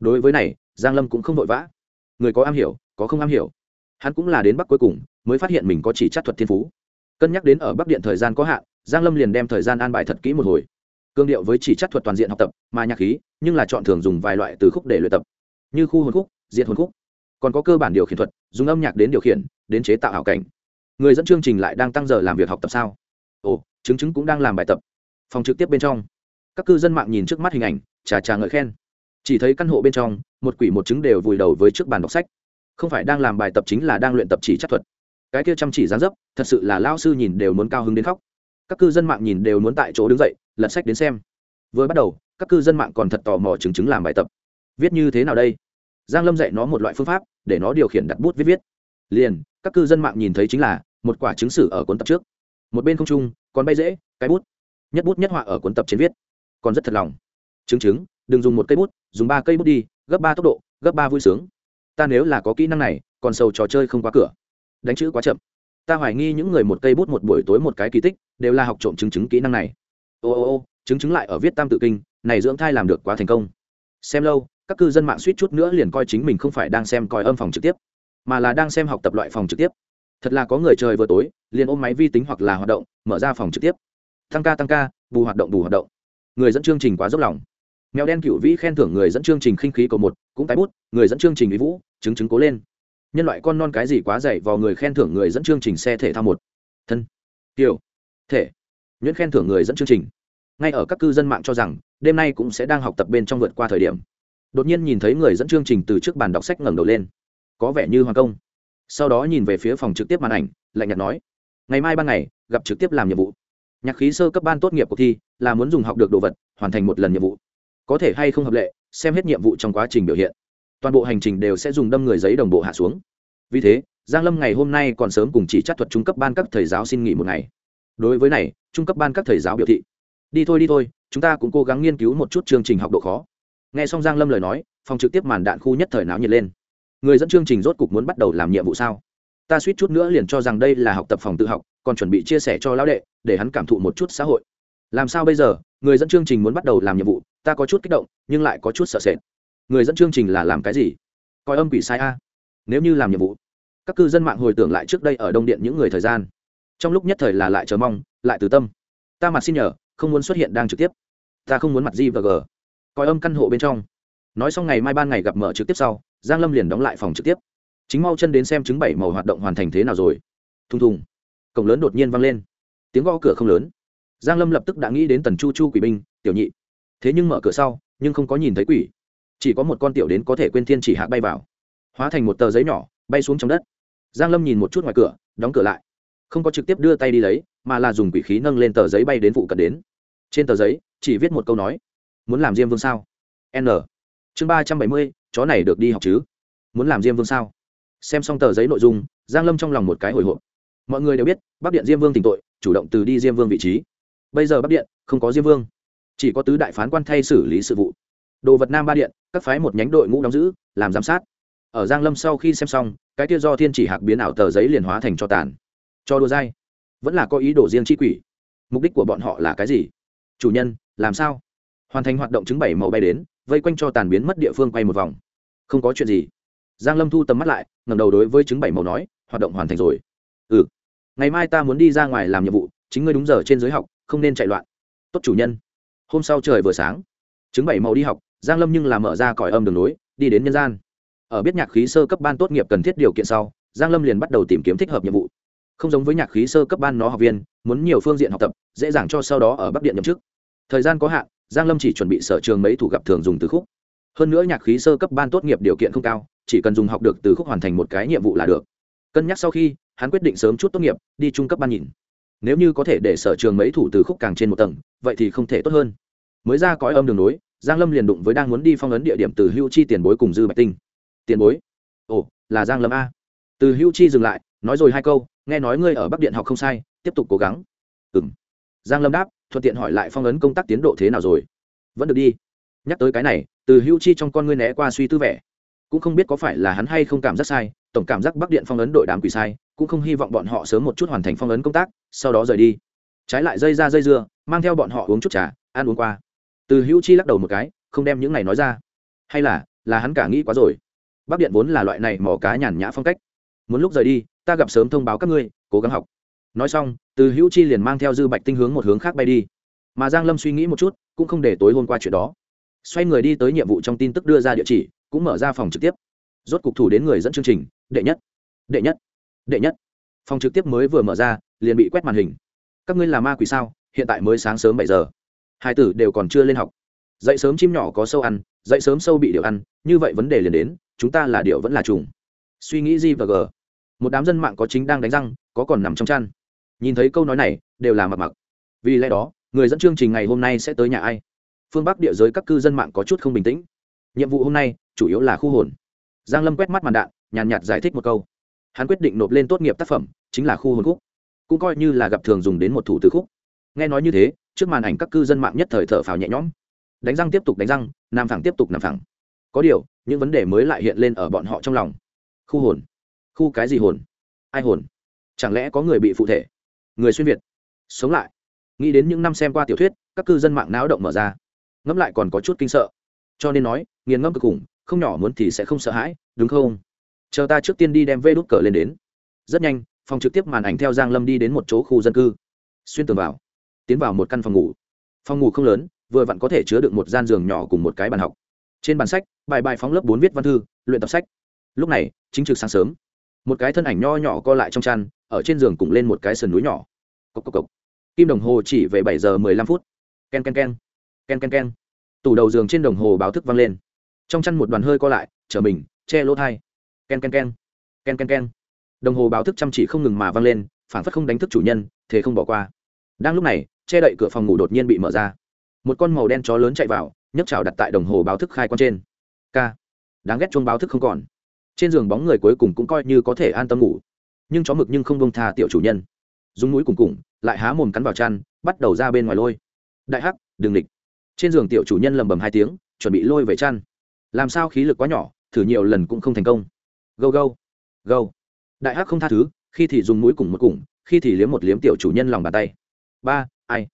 Đối với này, giang lâm cũng không vội vã. Người có am hiểu, có không am hiểu. Hắn cũng là đến bắc cuối cùng, mới phát hiện mình có chỉ chắc thuật thiên phú. Cân nhắc đến ở bắc điện thời gian có hạn, giang lâm liền đem thời gian an bài thật kỹ một hồi. Cương điệu với chỉ chắc thuật toàn diện học tập, mà nhạc khí, nhưng là chọn thường dùng vài loại từ khúc để luyện tập. Như khu hồn khúc diện hồn khúc. Còn có cơ bản điều khiển thuật, dùng âm nhạc đến điều khiển, đến chế tạo hảo cảnh. Người dẫn chương trình lại đang tăng giờ làm việc học tập sao? Ồ, chứng chứng cũng đang làm bài tập phòng trực tiếp bên trong. Các cư dân mạng nhìn trước mắt hình ảnh trà trà ngợi khen. Chỉ thấy căn hộ bên trong, một quỷ một chứng đều vùi đầu với trước bàn đọc sách. Không phải đang làm bài tập chính là đang luyện tập chỉ chắc thuật. Cái kia chăm chỉ gián dấp, thật sự là lao sư nhìn đều muốn cao hứng đến khóc. Các cư dân mạng nhìn đều muốn tại chỗ đứng dậy, lật sách đến xem. Vừa bắt đầu, các cư dân mạng còn thật tò mò chứng chứng làm bài tập. Viết như thế nào đây? Giang lâm dạy nó một loại phương pháp, để nó điều khiển đặt bút viết viết. Liền, các cư dân mạng nhìn thấy chính là, một quả chứng sử ở cuốn tập trước. Một bên không trung, còn bay dễ, cái bút nhất bút nhất họa ở cuốn tập trên viết. Còn rất thật lòng. Chứng chứng, đừng dùng một cây bút, dùng ba cây bút đi, gấp ba tốc độ, gấp ba vui sướng. Ta nếu là có kỹ năng này, còn sầu trò chơi không qua cửa. Đánh chữ quá chậm. Ta hoài nghi những người một cây bút một buổi tối một cái kỳ tích, đều là học trộm chứng chứng kỹ năng này. Ô ô ô, chứng chứng lại ở viết tam tự kinh, này dưỡng thai làm được quá thành công. Xem lâu, các cư dân mạng suýt chút nữa liền coi chính mình không phải đang xem coi âm phòng trực tiếp, mà là đang xem học tập loại phòng trực tiếp. Thật là có người trời vừa tối, liền ôm máy vi tính hoặc là hoạt động, mở ra phòng trực tiếp tăng ca tăng ca, bù hoạt động bù hoạt động. Người dẫn chương trình quá dốc lòng. Mèo đen cựu vĩ khen thưởng người dẫn chương trình khinh khí cầu một, cũng tái bút, người dẫn chương trình vĩ vũ, chứng chứng cố lên. Nhân loại con non cái gì quá dày vào người khen thưởng người dẫn chương trình xe thể thao một. Thân. Kiểu thể. Nhuyễn khen thưởng người dẫn chương trình. Ngay ở các cư dân mạng cho rằng, đêm nay cũng sẽ đang học tập bên trong vượt qua thời điểm. Đột nhiên nhìn thấy người dẫn chương trình từ trước bàn đọc sách ngẩng đầu lên. Có vẻ như hoàng công. Sau đó nhìn về phía phòng trực tiếp màn ảnh, lạnh nhạt nói. Ngày mai ban ngày, gặp trực tiếp làm nhiệm vụ nhạc khí sơ cấp ban tốt nghiệp cuộc thi, là muốn dùng học được đồ vật, hoàn thành một lần nhiệm vụ. Có thể hay không hợp lệ, xem hết nhiệm vụ trong quá trình biểu hiện. Toàn bộ hành trình đều sẽ dùng đâm người giấy đồng bộ hạ xuống. Vì thế, giang lâm ngày hôm nay còn sớm cùng chỉ chắc thuật trung cấp ban các thầy giáo xin nghỉ một ngày. Đối với này, trung cấp ban các thầy giáo biểu thị, đi thôi đi thôi, chúng ta cũng cố gắng nghiên cứu một chút chương trình học độ khó. Nghe xong giang lâm lời nói, phòng trực tiếp màn đạn khu nhất thời náo nhiệt lên. Người dẫn chương trình rốt cục muốn bắt đầu làm nhiệm vụ sao? Ta suýt chút nữa liền cho rằng đây là học tập phòng tự học, còn chuẩn bị chia sẻ cho lão đệ, để hắn cảm thụ một chút xã hội. Làm sao bây giờ? Người dẫn chương trình muốn bắt đầu làm nhiệm vụ, ta có chút kích động, nhưng lại có chút sợ sệt. Người dẫn chương trình là làm cái gì? Coi âm quỷ sai a. Nếu như làm nhiệm vụ, các cư dân mạng hồi tưởng lại trước đây ở đông điện những người thời gian. Trong lúc nhất thời là lại chờ mong, lại từ tâm. Ta mặt xin nhờ, không muốn xuất hiện đang trực tiếp. Ta không muốn mặt gì và g. Coi âm căn hộ bên trong. Nói xong ngày mai ban ngày gặp mở trực tiếp sau, giang lâm liền đóng lại phòng trực tiếp chính mau chân đến xem chứng bảy màu hoạt động hoàn thành thế nào rồi. Thùng thùng. Cổng lớn đột nhiên vang lên. Tiếng gõ cửa không lớn. Giang lâm lập tức đã nghĩ đến tần chu chu quỷ binh, tiểu nhị. Thế nhưng mở cửa sau, nhưng không có nhìn thấy quỷ. Chỉ có một con tiểu đến có thể quên thiên chỉ hạ bay vào. Hóa thành một tờ giấy nhỏ, bay xuống trong đất. Giang lâm nhìn một chút ngoài cửa, đóng cửa lại. Không có trực tiếp đưa tay đi lấy, mà là dùng quỷ khí nâng lên tờ giấy bay đến vụ cận đến. Trên tờ giấy, chỉ viết một câu nói. Muốn làm diêm vương sao? N. Chương ba trăm bảy mươi, chó này được đi học chứ? Muốn làm diêm vương sao? Xem xong tờ giấy nội dung, giang lâm trong lòng một cái hồi hộp. Mọi người đều biết, bắc điện diêm vương tỉnh tội, chủ động từ đi diêm vương vị trí. Bây giờ bắc điện không có diêm vương, chỉ có tứ đại phán quan thay xử lý sự vụ. Đồ vật nam ba điện, các phái một nhánh đội ngũ đóng giữ, làm giám sát. Ở giang lâm sau khi xem xong, cái kia do thiên chỉ hạc biến ảo tờ giấy liền hóa thành cho tàn. Cho đùa dai. Vẫn là có ý đồ riêng chi quỷ. Mục đích của bọn họ là cái gì? Chủ nhân, làm sao? Hoàn thành hoạt động chứng bảy màu bay đến, vây quanh cho tàn biến mất địa phương quay một vòng. Không có chuyện gì giang lâm thu tầm mắt lại, ngẩng đầu đối với chứng bảy màu nói, hoạt động hoàn thành rồi. Ừ ngày mai ta muốn đi ra ngoài làm nhiệm vụ, chính ngươi đúng giờ trên giới học, không nên chạy loạn. Tốt chủ nhân. Hôm sau trời vừa sáng chứng bảy màu đi học, giang lâm nhưng là mở ra còi âm đường nối đi đến nhân gian. Ở biết nhạc khí sơ cấp ban tốt nghiệp cần thiết điều kiện sau, giang lâm liền bắt đầu tìm kiếm thích hợp nhiệm vụ. Không giống với nhạc khí sơ cấp ban nó học viên, muốn nhiều phương diện học tập, dễ dàng cho sau đó ở bắc điện nhậm chức. Thời gian có hạn, giang lâm chỉ chuẩn bị sở trường mấy thủ gặp thường dùng từ khúc. Hơn nữa nhạc khí sơ cấp ban tốt nghiệp điều kiện không cao chỉ cần dùng học được từ khúc hoàn thành một cái nhiệm vụ là được. Cân nhắc sau khi, hắn quyết định sớm chút tốt nghiệp, đi trung cấp ban nhìn. Nếu như có thể để sở trường mấy thủ từ khúc càng trên một tầng, vậy thì không thể tốt hơn. Mới ra cõi âm đường nối, giang lâm liền đụng với đang muốn đi phong ấn địa điểm từ hưu chi tiền bối cùng dư bạch tinh. Tiền bối? Ồ, là giang lâm a. Từ hưu chi dừng lại, nói rồi hai câu, nghe nói ngươi ở bắc điện học không sai, tiếp tục cố gắng. Ừm. Giang lâm đáp, thuận tiện hỏi lại phong ấn công tác tiến độ thế nào rồi. Vẫn được đi. Nhắc tới cái này, từ hưu chi trong con ngươi né qua suy tư vẻ cũng không biết có phải là hắn hay không cảm giác sai, tổng cảm giác bắc điện phong ấn đội đám quỷ sai, cũng không hy vọng bọn họ sớm một chút hoàn thành phong ấn công tác, sau đó rời đi. Trái lại dây ra dây dưa, mang theo bọn họ uống chút trà, ăn uống qua. Từ hữu chi lắc đầu một cái, không đem những này nói ra. Hay là là hắn cả nghĩ quá rồi. Bắc điện vốn là loại này mỏ cá nhàn nhã phong cách. Muốn lúc rời đi, ta gặp sớm thông báo các ngươi, cố gắng học. Nói xong, từ hữu chi liền mang theo dư bạch tinh hướng một hướng khác bay đi. Mà giang lâm suy nghĩ một chút, cũng không để tối hôm qua chuyện đó. Xoay người đi tới nhiệm vụ trong tin tức đưa ra địa chỉ cũng mở ra phòng trực tiếp. Rốt cục thủ đến người dẫn chương trình, đệ nhất đệ nhất đệ nhất. Phòng trực tiếp mới vừa mở ra, liền bị quét màn hình. Các ngươi là ma quỷ sao? Hiện tại mới sáng sớm bảy giờ. Hai tử đều còn chưa lên học. Dậy sớm chim nhỏ có sâu ăn, dậy sớm sâu bị điệu ăn, như vậy vấn đề liền đến, chúng ta là điệu vẫn là trùng. Suy nghĩ gì và g. Một đám dân mạng có chính đang đánh răng, có còn nằm trong chăn. Nhìn thấy câu nói này, đều là mặc mặc. Vì lẽ đó, người dẫn chương trình ngày hôm nay sẽ tới nhà ai? Phương bắc địa giới các cư dân mạng có chút không bình tĩnh. Nhiệm vụ hôm nay chủ yếu là khu hồn. Giang lâm quét mắt màn đạn, nhàn nhạt giải thích một câu. Hắn quyết định nộp lên tốt nghiệp tác phẩm, chính là khu hồn khúc. Cũng coi như là gặp thường dùng đến một thủ từ khúc. Nghe nói như thế, trước màn ảnh các cư dân mạng nhất thời thở phào nhẹ nhõm. Đánh răng tiếp tục đánh răng nằm phẳng tiếp tục nằm phẳng. Có điều, những vấn đề mới lại hiện lên ở bọn họ trong lòng. Khu hồn. Khu cái gì hồn? Ai hồn? Chẳng lẽ có người bị phụ thể? Người xuyên việt. Sống lại. Nghĩ đến những năm xem qua tiểu thuyết, các cư dân mạng náo động mở ra. Ngẫm lại còn có chút kinh sợ. Cho nên nói, nghiền ngẫm cực khủng không nhỏ muốn thì sẽ không sợ hãi, đúng không? Chờ ta trước tiên đi đem vê đút cờ lên đến. Rất nhanh, phòng trực tiếp màn ảnh theo giang lâm đi đến một chỗ khu dân cư. Xuyên tường vào, tiến vào một căn phòng ngủ. Phòng ngủ không lớn, vừa vặn có thể chứa được một gian giường nhỏ cùng một cái bàn học. Trên bàn sách, bài bài phóng lớp bốn viết văn thư, luyện tập sách. Lúc này, chính trực sáng sớm, một cái thân ảnh nho nhỏ co lại trong chăn, ở trên giường cùng lên một cái sườn núi nhỏ. Cốc cốc cốc. kim đồng hồ chỉ về bảy giờ mười lăm phút. Ken ken ken. Ken ken ken. Tủ đầu giường trên đồng hồ báo thức vang lên trong chăn một đoàn hơi co lại, chở mình, che lỗ thai. K e n k e n k e n k e n k e n k e n đồng hồ báo thức chăm chỉ không ngừng mà vang lên phản phất không đánh thức chủ nhân thế không bỏ qua. Đang lúc này, che đậy cửa phòng ngủ đột nhiên bị mở ra. Một con màu đen chó lớn chạy vào, nhấc chảo đặt tại đồng hồ báo thức khai con trên. K đáng ghét chuông báo thức không còn. Trên giường bóng người cuối cùng cũng coi như có thể an tâm ngủ. Nhưng chó mực nhưng không bông tha tiểu chủ nhân. Dùng mũi cùng cùng, lại há mồm cắn vào chăn, bắt đầu ra bên ngoài lôi. Đại hắc, đừng địch. Trên giường tiểu chủ nhân lầm bầm hai tiếng, chuẩn bị lôi về chăn làm sao khí lực quá nhỏ, thử nhiều lần cũng không thành công. Gâu gâu gâu. Đại hắc không tha thứ, khi thì dùng mũi cùng một cùng, khi thì liếm một liếm tiểu chủ nhân lòng bàn tay. Ba, ai?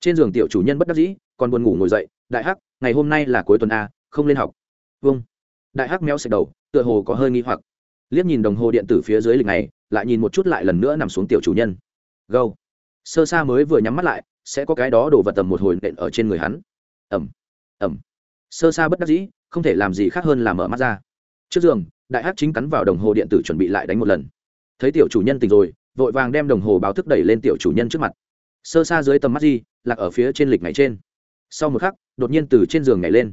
Trên giường tiểu chủ nhân bất đắc dĩ, còn buồn ngủ ngồi dậy, đại hắc, ngày hôm nay là cuối tuần a, không lên học. Vâng. Đại hắc méo sạch đầu, tựa hồ có hơi nghi hoặc. Liếc nhìn đồng hồ điện tử phía dưới lịch này lại nhìn một chút lại lần nữa nằm xuống tiểu chủ nhân. Gâu. Sơ sa mới vừa nhắm mắt lại, sẽ có cái đó đổ vật tầm một hồi nện ở trên người hắn. Ẩm. Ẩm. Sơ sa bất đắc dĩ không thể làm gì khác hơn là mở mắt ra. Trước giường, đại hắc chính cắn vào đồng hồ điện tử chuẩn bị lại đánh một lần. Thấy tiểu chủ nhân tỉnh rồi, vội vàng đem đồng hồ báo thức đẩy lên tiểu chủ nhân trước mặt. Sơ xa dưới tầm mắt di, lạc ở phía trên lịch ngày trên. Sau một khắc, đột nhiên từ trên giường nhảy lên.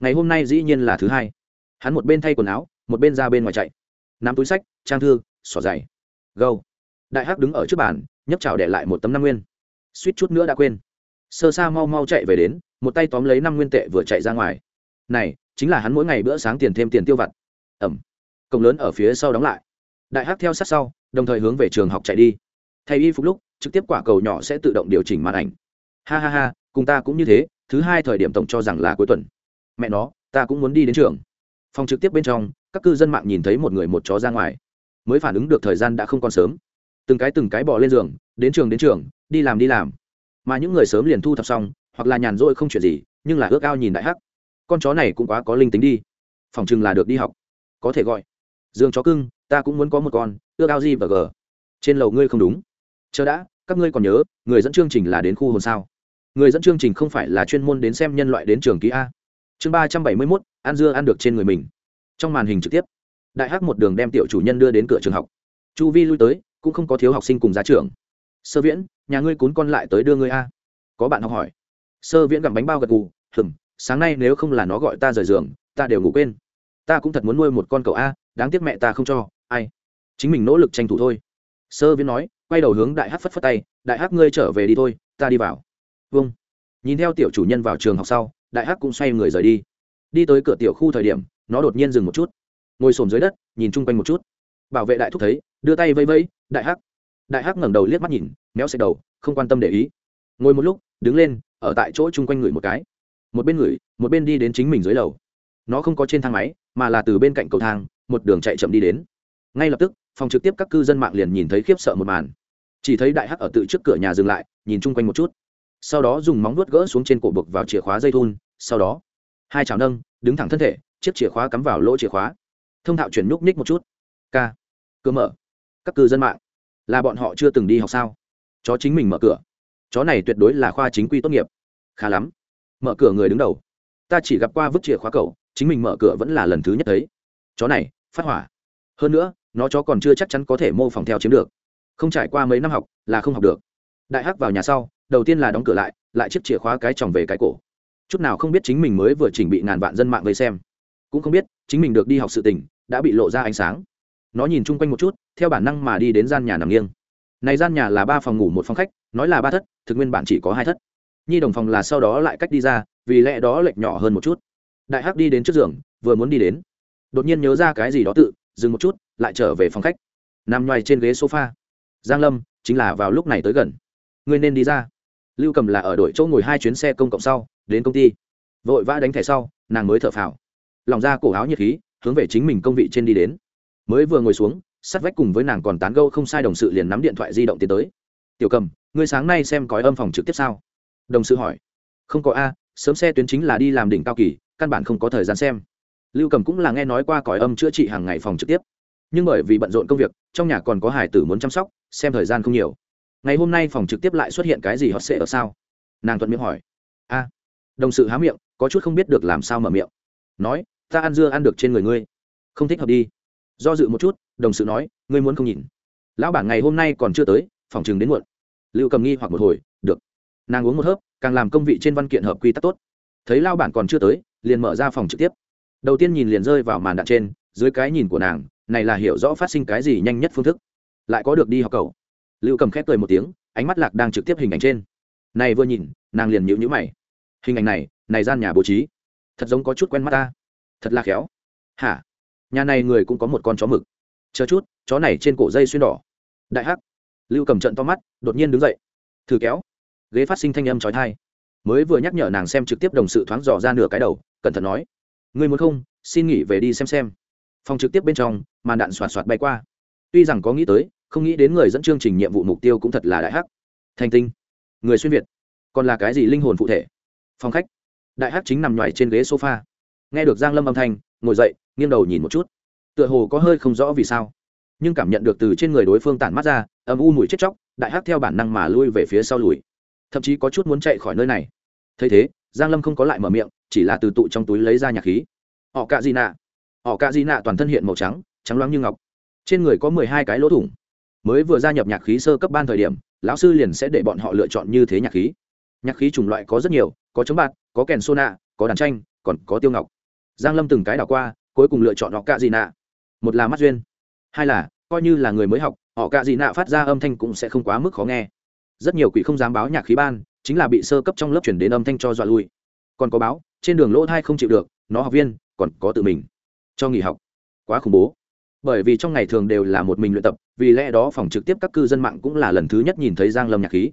Ngày hôm nay dĩ nhiên là thứ hai. Hắn một bên thay quần áo, một bên ra bên ngoài chạy. Nắm túi sách, trang thư, xỏ giày. Gâu đại hắc đứng ở trước bàn nhấp chảo để lại một tấm năm nguyên. Suýt chút nữa đã quên. Sơ xa mau mau chạy về đến, một tay tóm lấy năm nguyên tệ vừa chạy ra ngoài. Này chính là hắn mỗi ngày bữa sáng tiền thêm tiền tiêu vặt. Ẩm. Cổng lớn ở phía sau đóng lại. Đại hắc theo sát sau, đồng thời hướng về trường học chạy đi. Thay y phục lúc, trực tiếp quả cầu nhỏ sẽ tự động điều chỉnh màn ảnh. Ha ha ha, cùng ta cũng như thế, thứ hai thời điểm tổng cho rằng là cuối tuần. Mẹ nó, ta cũng muốn đi đến trường. Phòng trực tiếp bên trong, các cư dân mạng nhìn thấy một người một chó ra ngoài. Mới phản ứng được thời gian đã không còn sớm. Từng cái từng cái bỏ lên giường, đến trường đến trường, đi làm đi làm. Mà những người sớm liền thu thập xong, hoặc là nhàn rỗi không chuyện gì, nhưng là ước ao nhìn đại hắc con chó này cũng quá có linh tính đi. Phòng chừng là được đi học. Có thể gọi. Dương chó cưng, ta cũng muốn có một con, ước ao gì và g. Trên lầu ngươi không đúng. Chờ đã, các ngươi còn nhớ, người dẫn chương trình là đến khu hồn sao? Người dẫn chương trình không phải là chuyên môn đến xem nhân loại đến trường ký a. Chương ba trăm bảy mươi mốt, ăn dưa ăn được trên người mình. Trong màn hình trực tiếp, đại hắc một đường đem tiểu chủ nhân đưa đến cửa trường học. Chu vi lui tới, cũng không có thiếu học sinh cùng giá trưởng. Sơ viễn, nhà ngươi cún con lại tới đưa ngươi a. Có bạn học hỏi. Sơ viễn gặm bánh bao gật gù hừng sáng nay nếu không là nó gọi ta rời giường, ta đều ngủ quên. Ta cũng thật muốn nuôi một con cậu a, đáng tiếc mẹ ta không cho, ai? Chính mình nỗ lực tranh thủ thôi. Sơ viễn nói, quay đầu hướng đại hắc phất phất tay, đại hắc ngươi trở về đi thôi, ta đi vào. Vâng. Nhìn theo tiểu chủ nhân vào trường học sau, đại hắc cũng xoay người rời đi. Đi tới cửa tiểu khu thời điểm, nó đột nhiên dừng một chút. Ngồi xổm dưới đất, nhìn chung quanh một chút. Bảo vệ đại thúc thấy, đưa tay vây vây đại hắc. Đại hắc ngẩng đầu liếc mắt nhìn, méo xẹt đầu, không quan tâm để ý. Ngồi một lúc, đứng lên, ở tại chỗ chung quanh người một cái một bên ngửi một bên đi đến chính mình dưới lầu. Nó không có trên thang máy, mà là từ bên cạnh cầu thang, một đường chạy chậm đi đến. Ngay lập tức, phòng trực tiếp các cư dân mạng liền nhìn thấy khiếp sợ một màn. Chỉ thấy đại hắc ở tự trước cửa nhà dừng lại, nhìn chung quanh một chút. Sau đó dùng móng vuốt gỡ xuống trên cổ bực vào chìa khóa dây thun, sau đó, hai chảo nâng, đứng thẳng thân thể, chiếc chìa khóa cắm vào lỗ chìa khóa. Thông thạo chuyển nhúc nhích một chút. K cửa mở. Các cư dân mạng. Là bọn họ chưa từng đi học sao? Chó chính mình mở cửa. Chó này tuyệt đối là khoa chính quy tốt nghiệp. Khá lắm mở cửa người đứng đầu. Ta chỉ gặp qua vứt chìa khóa cầu chính mình mở cửa vẫn là lần thứ nhất thấy. Chó này, phát hỏa. Hơn nữa, nó chó còn chưa chắc chắn có thể mô phỏng theo chiếm được. Không trải qua mấy năm học, là không học được. Đại hắc vào nhà sau, đầu tiên là đóng cửa lại lại chiếc chìa khóa cái tròng về cái cổ. Chút nào không biết chính mình mới vừa chỉnh bị ngàn vạn dân mạng vây xem. Cũng không biết, chính mình được đi học sự tình, đã bị lộ ra ánh sáng. Nó nhìn chung quanh một chút, theo bản năng mà đi đến gian nhà nằm nghiêng. Này gian nhà là ba phòng ngủ một phòng khách, nói là ba thất, thực nguyên bản chỉ có hai thất nhi đồng phòng là sau đó lại cách đi ra, vì lẽ đó lệch nhỏ hơn một chút. Đại hắc đi đến trước giường, vừa muốn đi đến, đột nhiên nhớ ra cái gì đó tự, dừng một chút, lại trở về phòng khách. Nằm ngoài trên ghế sofa. Giang lâm, chính là vào lúc này tới gần. Ngươi nên đi ra. Lưu cầm là ở đội chỗ ngồi hai chuyến xe công cộng sau, đến công ty. Vội vã đánh thẻ sau, nàng mới thở phào. Lòng ra cổ áo nhiệt khí, hướng về chính mình công vị trên đi đến. Mới vừa ngồi xuống sát vách cùng với nàng còn tán gâu không sai đồng sự liền nắm điện thoại di động tiến tới. Tiểu cầm, ngươi sáng nay xem còi âm phòng trực tiếp sao? Đồng sự hỏi. Không có a, sớm xe tuyến chính là đi làm đỉnh cao kỳ, căn bản không có thời gian xem. Lưu cầm cũng là nghe nói qua còi âm chữa trị hàng ngày phòng trực tiếp. Nhưng bởi vì bận rộn công việc, trong nhà còn có hải tử muốn chăm sóc, xem thời gian không nhiều. Ngày hôm nay phòng trực tiếp lại xuất hiện cái gì họ sẽ ở sao? Nàng thuận miệng hỏi. A, đồng sự há miệng, có chút không biết được làm sao mở miệng. Nói, ta ăn dưa ăn được trên người ngươi. Không thích hợp đi. Do dự một chút, đồng sự nói, ngươi muốn không nhìn. Lão bản ngày hôm nay còn chưa tới, phòng chừng đến muộn. Lưu cầm nghi hoặc một hồi nàng uống một hớp, càng làm công vị trên văn kiện hợp quy tắc tốt. Thấy lao bản còn chưa tới, liền mở ra phòng trực tiếp. Đầu tiên nhìn liền rơi vào màn đạn trên, dưới cái nhìn của nàng, này là hiểu rõ phát sinh cái gì nhanh nhất phương thức. Lại có được đi học cầu. Lưu cầm khép cười một tiếng, ánh mắt lạc đang trực tiếp hình ảnh trên. Này vừa nhìn, nàng liền nhịu nhữ mày. Hình ảnh này này gian nhà bố trí. Thật giống có chút quen mắt ta. Thật là khéo. Hả? Nhà này người cũng có một con chó mực. Chờ chút, chó này trên cổ dây xuyên đỏ. Đại hắc. Lưu cầm trận to mắt, đột nhiên đứng dậy. Thử kéo ghế phát sinh thanh âm trói thai. Mới vừa nhắc nhở nàng xem trực tiếp đồng sự thoáng dò ra nửa cái đầu, cẩn thận nói, ngươi muốn không, xin nghỉ về đi xem xem. Phòng trực tiếp bên trong, màn đạn xoạt xoạt bay qua. Tuy rằng có nghĩ tới, không nghĩ đến người dẫn chương trình nhiệm vụ mục tiêu cũng thật là đại hắc. Thành tinh, người xuyên việt, còn là cái gì linh hồn phụ thể? Phòng khách, đại hắc chính nằm nhoài trên ghế sofa. Nghe được giang lâm âm thanh, ngồi dậy, nghiêng đầu nhìn một chút. Tựa hồ có hơi không rõ vì sao. Nhưng cảm nhận được từ trên người đối phương tản mắt ra, âm u mùi chết chóc, đại hắc theo bản năng mà lui về phía sau lùi thậm chí có chút muốn chạy khỏi nơi này. Thấy thế, giang lâm không có lại mở miệng, chỉ là từ tụ trong túi lấy ra nhạc khí. Họ cạ di nạ. Họ cạ di nạ toàn thân hiện màu trắng trắng loáng như ngọc. Trên người có mười hai cái lỗ thủng. Mới vừa gia nhập nhạc khí sơ cấp ban thời điểm, lão sư liền sẽ để bọn họ lựa chọn như thế nhạc khí. Nhạc khí chủng loại có rất nhiều, có chống bạc, có kèn sô nạ, có đàn tranh, còn có tiêu ngọc. Giang lâm từng cái đảo qua, cuối cùng lựa chọn họ cạ gì nạ. Một là mắt duyên, hai là coi như là người mới học, họ cạ gì nạ phát ra âm thanh cũng sẽ không quá mức khó nghe rất nhiều quỷ không dám báo nhạc khí ban, chính là bị sơ cấp trong lớp chuyển đến âm thanh cho dọa lui. Còn có báo, trên đường lỗ thai không chịu được, nó học viên còn có tự mình cho nghỉ học. Quá khủng bố. Bởi vì trong ngày thường đều là một mình luyện tập, vì lẽ đó phòng trực tiếp các cư dân mạng cũng là lần thứ nhất nhìn thấy giang lâm nhạc khí.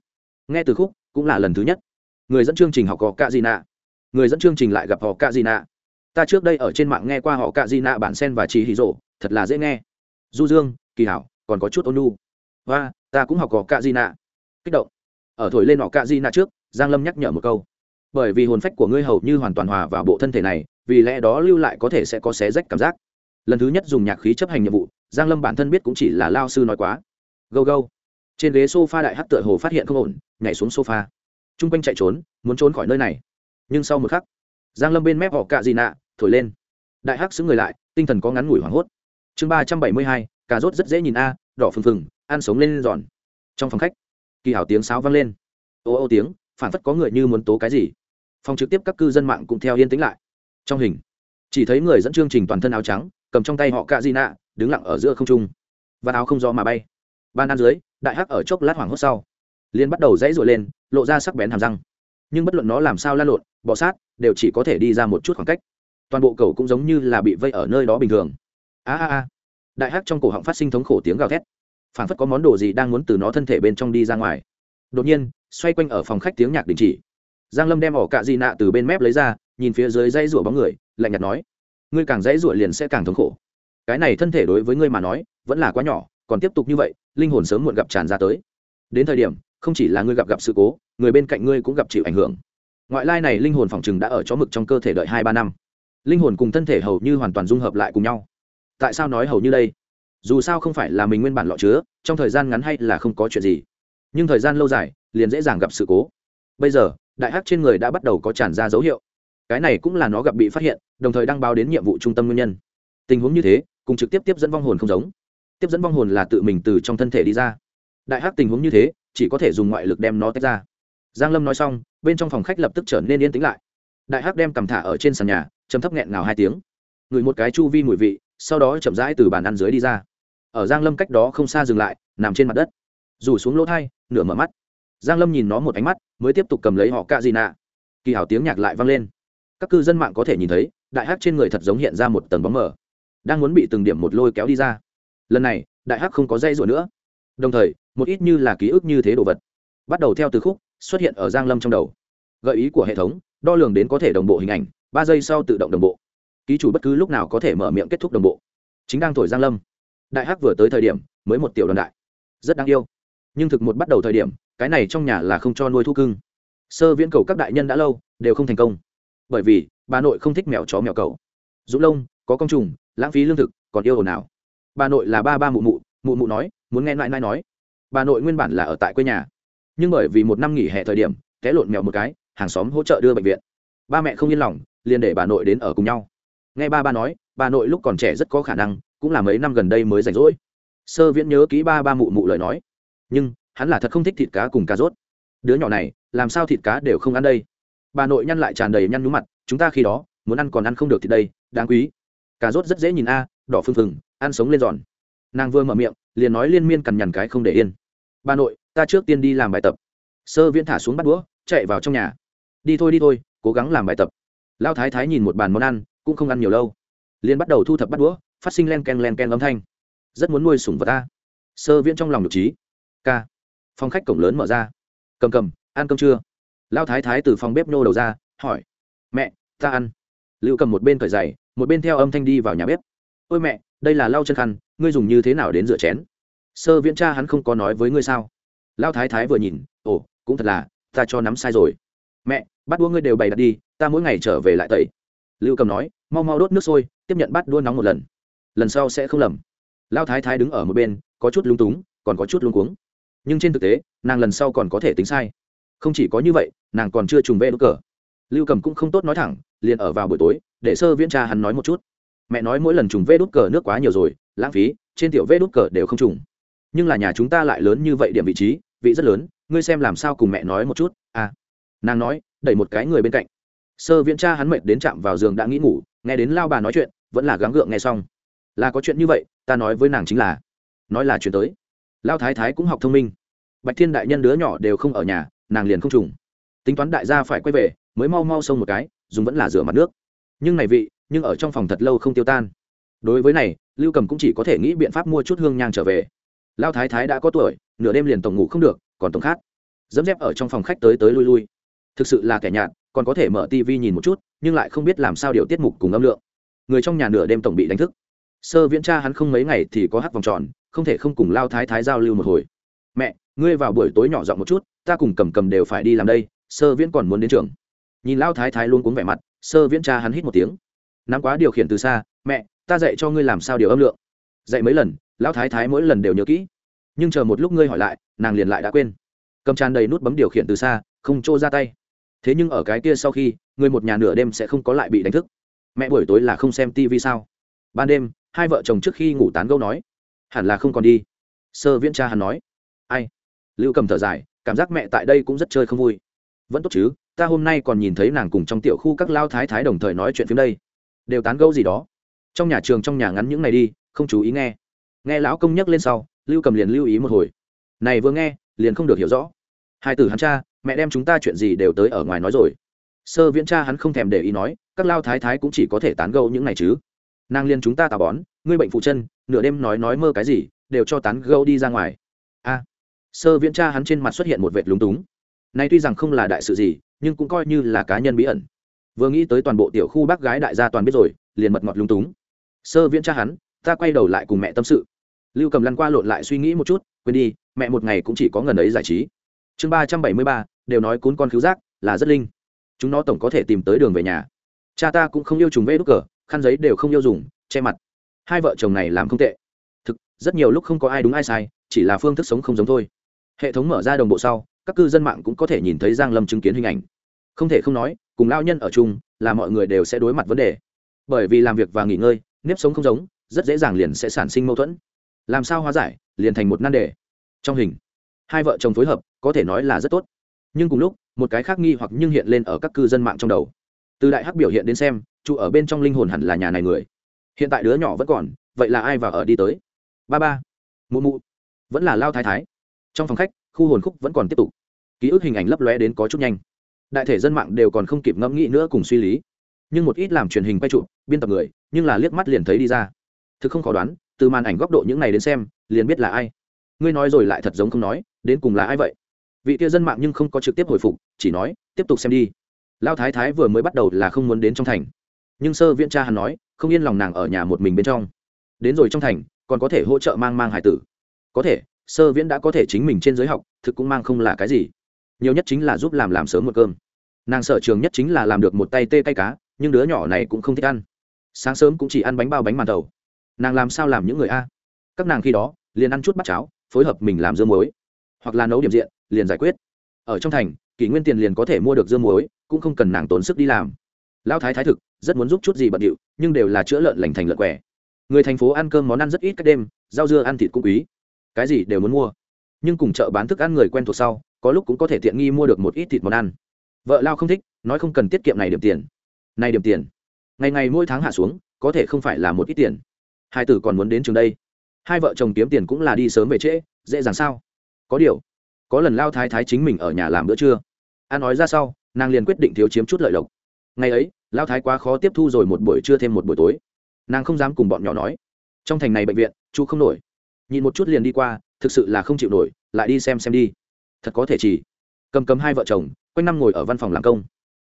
Nghe từ khúc, cũng là lần thứ nhất. Người dẫn chương trình học họ cạ di nạ người dẫn chương trình lại gặp họ cạ di nạ ta trước đây ở trên mạng nghe qua họ cạ di nạ bản sen và chỉ hì rộ, thật là dễ nghe. Du dương, kỳ hảo, còn có chút ôn nu. Và ta cũng học họ cạ di nạ kích động. Ở thổi lên họ cạ di nạ trước, giang lâm nhắc nhở một câu. Bởi vì hồn phách của ngươi hầu như hoàn toàn hòa vào bộ thân thể này, vì lẽ đó lưu lại có thể sẽ có xé rách cảm giác. Lần thứ nhất dùng nhạc khí chấp hành nhiệm vụ, giang lâm bản thân biết cũng chỉ là lao sư nói quá. Go go trên ghế sofa đại hắc tựa hồ phát hiện không ổn, nhảy xuống sofa. Chung quanh chạy trốn, muốn trốn khỏi nơi này. Nhưng sau một khắc, giang lâm bên mép họ cạ gì nạ thổi lên. Đại hắc xứng người lại, tinh thần có ngắn ngủi hoảng hốt. Chương ba trăm bảy mươi hai, cà rốt rất dễ nhìn a, đỏ phừng phừng, ăn sống lên giòn. Trong phòng khách kỳ hảo tiếng sáo vang lên. Ô ô tiếng phản phất có người như muốn tố cái gì. Phòng trực tiếp các cư dân mạng cũng theo yên tĩnh lại. Trong hình, chỉ thấy người dẫn chương trình toàn thân áo trắng, cầm trong tay họ cạ di nạ đứng lặng ở giữa không trung. Và áo không gió mà bay. Ban ăn dưới, đại hắc ở chốc lát hoảng hốt sau. Liên bắt đầu dãy rội lên, lộ ra sắc bén hàm răng. Nhưng bất luận nó làm sao lan lộn, bọ sát, đều chỉ có thể đi ra một chút khoảng cách. Toàn bộ cầu cũng giống như là bị vây ở nơi đó bình thường. A a a. Đại hắc trong cổ họng phát sinh thống khổ tiếng gào thét phảng phất có món đồ gì đang muốn từ nó thân thể bên trong đi ra ngoài. Đột nhiên, xoay quanh ở phòng khách tiếng nhạc đình chỉ. Giang lâm đem ỏ cạ gì nạ từ bên mép lấy ra, nhìn phía dưới dãy rủa bóng người, lạnh nhạt nói, ngươi càng dãy rủa liền sẽ càng thống khổ. Cái này thân thể đối với ngươi mà nói, vẫn là quá nhỏ, còn tiếp tục như vậy, linh hồn sớm muộn gặp tràn ra tới. Đến thời điểm, không chỉ là ngươi gặp gặp sự cố, người bên cạnh ngươi cũng gặp chịu ảnh hưởng. Ngoại lai này linh hồn phòng chừng đã ở chó mực trong cơ thể đợi hai ba năm. Linh hồn cùng thân thể hầu như hoàn toàn dung hợp lại cùng nhau. Tại sao nói hầu như đây? Dù sao không phải là mình nguyên bản lọ chứa, trong thời gian ngắn hay là không có chuyện gì. Nhưng thời gian lâu dài, liền dễ dàng gặp sự cố. Bây giờ, đại hắc trên người đã bắt đầu có tràn ra dấu hiệu. Cái này cũng là nó gặp bị phát hiện, đồng thời đăng báo đến nhiệm vụ trung tâm nguyên nhân. Tình huống như thế, cùng trực tiếp tiếp dẫn vong hồn không giống. Tiếp dẫn vong hồn là tự mình từ trong thân thể đi ra. Đại hắc tình huống như thế, chỉ có thể dùng ngoại lực đem nó tách ra. Giang lâm nói xong, bên trong phòng khách lập tức trở nên yên tĩnh lại. Đại hắc đem cầm thả ở trên sàn nhà chấm thấp nghẹn ngào hai tiếng. Ngửi một cái chu vi mùi vị, sau đó chậm rãi từ bàn ăn dưới đi ra ở giang lâm cách đó không xa dừng lại, nằm trên mặt đất. Rủ xuống lỗ thai, nửa mở mắt. Giang lâm nhìn nó một ánh mắt, mới tiếp tục cầm lấy họ cạ gì nạ. Kỳ hảo tiếng nhạc lại vang lên. Các cư dân mạng có thể nhìn thấy, đại hắc trên người thật giống hiện ra một tầng bóng mờ, đang muốn bị từng điểm một lôi kéo đi ra. Lần này, đại hắc không có dây rủa nữa. Đồng thời, một ít như là ký ức như thế đồ vật, bắt đầu theo từ khúc, xuất hiện ở giang lâm trong đầu. Gợi ý của hệ thống, đo lường đến có thể đồng bộ hình ảnh, ba giây sau tự động đồng bộ. Ký chủ bất cứ lúc nào có thể mở miệng kết thúc đồng bộ. Chính đang thổi giang lâm đại hắc vừa tới thời điểm, mới một tiểu đoàn đại. Rất đáng yêu. Nhưng thực một bắt đầu thời điểm, cái này trong nhà là không cho nuôi thu cưng. Sơ viễn cầu các đại nhân đã lâu, đều không thành công. Bởi vì, bà nội không thích mèo chó mèo cầu dũng lông có công trùng, lãng phí lương thực, còn yêu ồn nào bà nội là ba ba mụ mụ mụ mụ nói, muốn nghe lại nai nói. Bà nội nguyên bản là ở tại quê nhà. Nhưng bởi vì một năm nghỉ hè thời điểm, té lộn mèo một cái, hàng xóm hỗ trợ đưa bệnh viện. Ba mẹ không yên lòng, liền để bà nội đến ở cùng nhau. Nghe ba ba nói, bà nội lúc còn trẻ rất có khả năng cũng là mấy năm gần đây mới rảnh rỗi. Sơ viễn nhớ kỹ ba ba mụ mụ lời nói. Nhưng, hắn là thật không thích thịt cá cùng cá rốt. Đứa nhỏ này, làm sao thịt cá đều không ăn đây? Bà nội nhăn lại tràn đầy nhăn nhú mặt, chúng ta khi đó, muốn ăn còn ăn không được thì đây, đáng quý. Cà rốt rất dễ nhìn a, đỏ phừng phừng, ăn sống lên giòn. Nàng vừa mở miệng, liền nói liên miên cằn nhằn cái không để yên. Bà nội, ta trước tiên đi làm bài tập. Sơ viễn thả xuống bắt đũa, chạy vào trong nhà. Đi thôi đi thôi, cố gắng làm bài tập. Lao thái thái nhìn một bàn món ăn, cũng không ăn nhiều lâu. Liền bắt đầu thu thập bắt đũa phát sinh len ken len ken âm thanh. Rất muốn nuôi sủng vật ta. Sơ viễn trong lòng nhục trí. K. Phòng khách cổng lớn mở ra. Cầm cầm, ăn cơm chưa lao thái thái từ phòng bếp nô đầu ra, hỏi. Mẹ, ta ăn. Lưu cầm một bên cởi giày, một bên theo âm thanh đi vào nhà bếp. Ôi mẹ, đây là lau chân khăn, ngươi dùng như thế nào đến rửa chén? Sơ viễn cha hắn không có nói với ngươi sao? Lao thái thái vừa nhìn, ồ, cũng thật là, ta cho nắm sai rồi. Mẹ bắt đua ngươi đều bày đặt đi, ta mỗi ngày trở về lại tẩy. Lưu cầm nói, mau mau đốt nước sôi, tiếp nhận bắt đua nóng một lần lần sau sẽ không lầm. Lao thái thái đứng ở một bên, có chút lung túng, còn có chút lung cuống. Nhưng trên thực tế, nàng lần sau còn có thể tính sai. Không chỉ có như vậy, nàng còn chưa trùng vẽ đốt cờ. Lưu cầm cũng không tốt nói thẳng, liền ở vào buổi tối, để sơ viễn cha hắn nói một chút. Mẹ nói mỗi lần trùng vê đốt cờ nước quá nhiều rồi, lãng phí, trên tiểu vê đốt cờ đều không trùng. Nhưng là nhà chúng ta lại lớn như vậy điểm vị trí, vị rất lớn, ngươi xem làm sao cùng mẹ nói một chút à. Nàng nói, đẩy một cái người bên cạnh. Sơ viễn cha hắn mệt đến chạm vào giường đã nghĩ ngủ, nghe đến lao bà nói chuyện, vẫn là gắng gượng nghe xong là có chuyện như vậy, ta nói với nàng chính là, nói là chuyện tới. Lao thái thái cũng học thông minh. Bạch thiên đại nhân đứa nhỏ đều không ở nhà, nàng liền không trùng. Tính toán đại gia phải quay về, mới mau mau xông một cái, dùng vẫn là rửa mặt nước. Nhưng này vị, nhưng ở trong phòng thật lâu không tiêu tan. Đối với này, lưu cầm cũng chỉ có thể nghĩ biện pháp mua chút hương nhang trở về. Lao thái thái đã có tuổi, nửa đêm liền tổng ngủ không được, còn tổng khát. Dẫm dép ở trong phòng khách tới tới lui lui. Thực sự là kẻ nhạt, còn có thể mở tv nhìn một chút, nhưng lại không biết làm sao điều tiết mục cùng âm lượng. Người trong nhà nửa đêm tổng bị đánh thức sơ viễn cha hắn không mấy ngày thì có hát vòng tròn, không thể không cùng lao thái thái giao lưu một hồi. Mẹ, ngươi vào buổi tối nhỏ giọng một chút, ta cùng cầm cầm đều phải đi làm đây, sơ viễn còn muốn đến trường. Nhìn lao thái thái luôn cuống vẻ mặt, sơ viễn cha hắn hít một tiếng. Nắm quá điều khiển từ xa, mẹ, ta dạy cho ngươi làm sao điều âm lượng. Dạy mấy lần lão thái thái mỗi lần đều nhớ kỹ. Nhưng chờ một lúc ngươi hỏi lại, nàng liền lại đã quên. Cầm tràn đầy nút bấm điều khiển từ xa, không trô ra tay. Thế nhưng ở cái kia sau khi, người một nhà nửa đêm sẽ không có lại bị đánh thức. Mẹ, buổi tối là không xem tivi sao? Ban đêm hai vợ chồng trước khi ngủ tán gẫu nói, hẳn là không còn đi. Sơ viễn cha hắn nói, ai? Lưu cầm thở dài, cảm giác mẹ tại đây cũng rất chơi không vui. Vẫn tốt chứ, ta hôm nay còn nhìn thấy nàng cùng trong tiểu khu các lao thái thái đồng thời nói chuyện phim đây. Đều tán gẫu gì đó. Trong nhà trường trong nhà ngắn những ngày đi, không chú ý nghe. Nghe lão công nhắc lên sau, lưu cầm liền lưu ý một hồi. Này vừa nghe, liền không được hiểu rõ. Hai tử hắn cha, mẹ đem chúng ta chuyện gì đều tới ở ngoài nói rồi. Sơ viễn cha hắn không thèm để ý nói, các lao thái thái cũng chỉ có thể tán gẫu những này chứ nàng liên chúng ta tà bón, ngươi bệnh phụ chân, nửa đêm nói nói mơ cái gì, đều cho tán gẫu đi ra ngoài. A. Sơ viễn cha hắn trên mặt xuất hiện một vệt lúng túng. Nay tuy rằng không là đại sự gì, nhưng cũng coi như là cá nhân bí ẩn. Vừa nghĩ tới toàn bộ tiểu khu bác gái đại gia toàn biết rồi, liền mật ngọt lúng túng. Sơ viễn cha hắn, ta quay đầu lại cùng mẹ tâm sự. Lưu cầm lăn qua lộn lại suy nghĩ một chút, quên đi, mẹ một ngày cũng chỉ có ngần ấy giải trí. Chương ba trăm bảy mươi ba, đều nói cún con cứu giác là rất linh. Chúng nó tổng có thể tìm tới đường về nhà. Cha ta cũng không yêu trùng vê đúc cờ khăn giấy đều không yêu dùng, che mặt. Hai vợ chồng này làm không tệ. Thực, rất nhiều lúc không có ai đúng ai sai, chỉ là phương thức sống không giống thôi. Hệ thống mở ra đồng bộ sau, các cư dân mạng cũng có thể nhìn thấy giang lâm chứng kiến hình ảnh. Không thể không nói, cùng lao nhân ở chung, là mọi người đều sẽ đối mặt vấn đề. Bởi vì làm việc và nghỉ ngơi, nếp sống không giống, rất dễ dàng liền sẽ sản sinh mâu thuẫn. Làm sao hóa giải, liền thành một nan đề. Trong hình, hai vợ chồng phối hợp, có thể nói là rất tốt. Nhưng cùng lúc, một cái khác nghi hoặc nhưng hiện lên ở các cư dân mạng trong đầu. Từ đại hắc biểu hiện đến xem trụ ở bên trong linh hồn hẳn là nhà này người. Hiện tại đứa nhỏ vẫn còn, vậy là ai vào ở đi tới? Ba ba, mụ mụ, vẫn là lao thái thái. Trong phòng khách, khu hồn khúc vẫn còn tiếp tục. Ký ức hình ảnh lấp lóe đến có chút nhanh. Đại thể dân mạng đều còn không kịp ngẫm nghĩ nữa cùng suy lý. Nhưng một ít làm truyền hình quay trụ, biên tập người, nhưng là liếc mắt liền thấy đi ra. Thực không khó đoán, từ màn ảnh góc độ những này đến xem, liền biết là ai. Ngươi nói rồi lại thật giống không nói, đến cùng là ai vậy? Vị kia dân mạng nhưng không có trực tiếp hồi phục, chỉ nói, tiếp tục xem đi. Lao thái thái vừa mới bắt đầu là không muốn đến trong thành nhưng sơ viễn cha hắn nói, không yên lòng nàng ở nhà một mình bên trong. Đến rồi trong thành, còn có thể hỗ trợ mang mang hải tử. Có thể, sơ viễn đã có thể chính mình trên giới học, thực cũng mang không là cái gì. Nhiều nhất chính là giúp làm làm sớm một cơm. Nàng sở trường nhất chính là làm được một tay tê tay cá, nhưng đứa nhỏ này cũng không thích ăn. Sáng sớm cũng chỉ ăn bánh bao bánh màn tàu. Nàng làm sao làm những người a? Các nàng khi đó, liền ăn chút bát cháo, phối hợp mình làm dưa muối. Hoặc là nấu điểm diện, liền giải quyết. Ở trong thành, kỷ nguyên tiền liền có thể mua được dưa muối, cũng không cần nàng tốn sức đi làm lão thái thái thực, rất muốn giúp chút gì bận điệu, nhưng đều là chữa lợn lành thành lợn quẻ. Người thành phố ăn cơm món ăn rất ít cách đêm, rau dưa ăn thịt cũng quý. Cái gì đều muốn mua. Nhưng cùng chợ bán thức ăn người quen thuộc sau, có lúc cũng có thể tiện nghi mua được một ít thịt món ăn. Vợ lao không thích, nói không cần tiết kiệm này điểm tiền. Này điểm tiền. Ngày ngày mỗi tháng hạ xuống, có thể không phải là một ít tiền. Hai tử còn muốn đến trường đây. Hai vợ chồng kiếm tiền cũng là đi sớm về trễ, dễ dàng sao? Có điều, có lần lao thái thái chính mình ở nhà làm bữa trưa. An nói ra sau, nàng liền quyết định thiếu chiếm chút lợi lộc ngày ấy lao thái quá khó tiếp thu rồi một buổi trưa thêm một buổi tối. Nàng không dám cùng bọn nhỏ nói. Trong thành này bệnh viện, chú không nổi. Nhìn một chút liền đi qua, thực sự là không chịu nổi, lại đi xem xem đi. Thật có thể chỉ. Cầm cầm hai vợ chồng, quanh năm ngồi ở văn phòng làm công.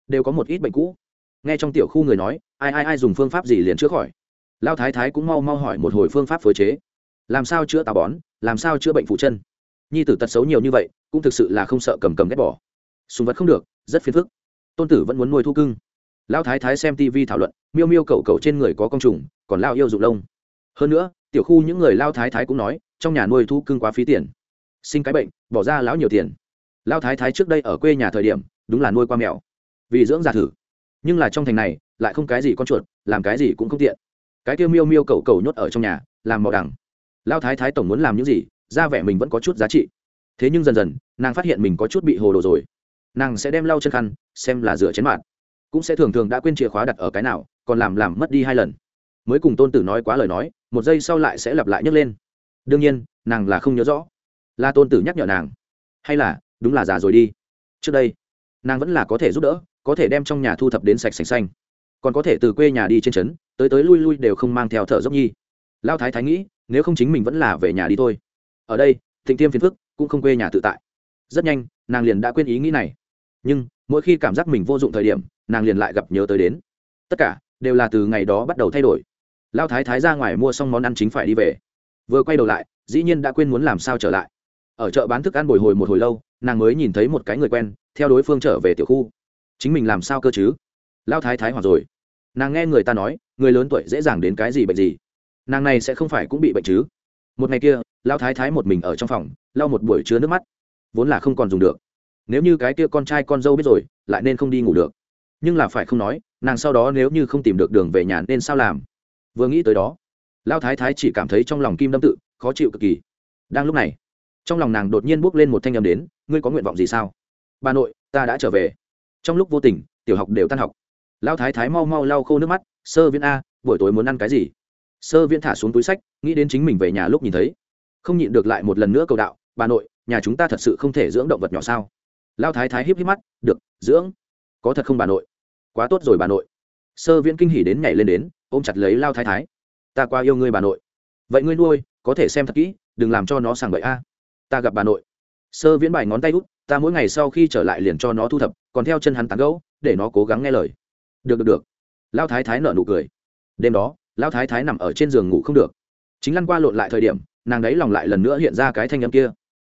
Đều có một ít bệnh cũ. Nghe trong tiểu khu người nói, ai ai ai dùng phương pháp gì liền chữa khỏi. Lao thái thái cũng mau mau hỏi một hồi phương pháp phối chế. Làm sao chữa tà bón, làm sao chữa bệnh phụ chân? Nhi tử tật xấu nhiều như vậy, cũng thực sự là không sợ cầm cầm ghét bỏ. Sùng vật không được, rất phiền phức. Tôn tử vẫn muốn nuôi thu cưng. Lão thái thái xem tv thảo luận, miêu miêu cậu cậu trên người có con trùng, còn lao yêu dụng lông. Hơn nữa, tiểu khu những người lao thái thái cũng nói, trong nhà nuôi thu cưng quá phí tiền. Sinh cái bệnh, bỏ ra lão nhiều tiền. Lao thái thái trước đây ở quê nhà thời điểm, đúng là nuôi qua mèo. Vì dưỡng giả thử. Nhưng là trong thành này, lại không cái gì con chuột, làm cái gì cũng không tiện. Cái tiêu miêu miêu cậu cậu nhốt ở trong nhà, làm màu đằng. Lao thái thái tổng muốn làm những gì, ra vẻ mình vẫn có chút giá trị. Thế nhưng dần dần, nàng phát hiện mình có chút bị hồ đồ rồi. Nàng sẽ đem lau chân khăn, xem là rửa chén mặt cũng sẽ thường thường đã quên chìa khóa đặt ở cái nào, còn làm làm mất đi hai lần. Mới cùng tôn tử nói quá lời nói, một giây sau lại sẽ lặp lại nhấc lên. Đương nhiên, nàng là không nhớ rõ. Là tôn tử nhắc nhở nàng. Hay là, đúng là già rồi đi. Trước đây, nàng vẫn là có thể giúp đỡ, có thể đem trong nhà thu thập đến sạch sành xanh. Còn có thể từ quê nhà đi trên trấn, tới tới lui lui đều không mang theo thợ dốc nhi. Lao thái thái nghĩ, nếu không chính mình vẫn là về nhà đi thôi. Ở đây, thịnh tiêm phiền phức, cũng không quê nhà tự tại. Rất nhanh, nàng liền đã quên ý nghĩ này. Nhưng, mỗi khi cảm giác mình vô dụng thời điểm nàng liền lại gặp nhớ tới đến. Tất cả đều là từ ngày đó bắt đầu thay đổi. Lao thái thái ra ngoài mua xong món ăn chính phải đi về. Vừa quay đầu lại, dĩ nhiên đã quên muốn làm sao trở lại. Ở chợ bán thức ăn bồi hồi một hồi lâu, nàng mới nhìn thấy một cái người quen, theo đối phương trở về tiểu khu. Chính mình làm sao cơ chứ? Lao thái thái hoặc rồi. Nàng nghe người ta nói, người lớn tuổi dễ dàng đến cái gì bệnh gì. Nàng này sẽ không phải cũng bị bệnh chứ. Một ngày kia, lao thái thái một mình ở trong phòng, lau một buổi chứa nước mắt. Vốn là không còn dùng được. Nếu như cái kia con trai con dâu biết rồi, lại nên không đi ngủ được nhưng là phải không nói, nàng sau đó nếu như không tìm được đường về nhà nên sao làm? Vừa nghĩ tới đó, lao thái thái chỉ cảm thấy trong lòng kim đâm tự, khó chịu cực kỳ. Đang lúc này, trong lòng nàng đột nhiên bước lên một thanh â m đến, ngươi có nguyện vọng gì sao? Bà nội, ta đã trở về. Trong lúc vô tình, tiểu học đều tan học. Lao thái thái mau mau lau khô nước mắt, sơ viễn a, buổi tối muốn ăn cái gì? Sơ viễn thả xuống túi sách, nghĩ đến chính mình về nhà lúc nhìn thấy. Không nhịn được lại một lần nữa cầu đạo, bà nội, nhà chúng ta thật sự không thể dưỡng động vật nhỏ sao? Lao thái thái híp híp mắt, được, dưỡng có thật không bà nội? Quá tốt rồi bà nội. Sơ viễn kinh hỉ đến nhảy lên đến, ôm chặt lấy lao thái thái. Ta qua yêu ngươi bà nội. Vậy ngươi nuôi, có thể xem thật kỹ, đừng làm cho nó sàng bậy a. Ta gặp bà nội. Sơ viễn bài ngón tay út, ta mỗi ngày sau khi trở lại liền cho nó thu thập, còn theo chân hắn tán gẫu, để nó cố gắng nghe lời. Được được được. Lao thái thái nở nụ cười. Đêm đó, lao thái thái nằm ở trên giường ngủ không được. Chính lăn qua lộn lại thời điểm, nàng đấy lòng lại lần nữa hiện ra cái thanh âm kia.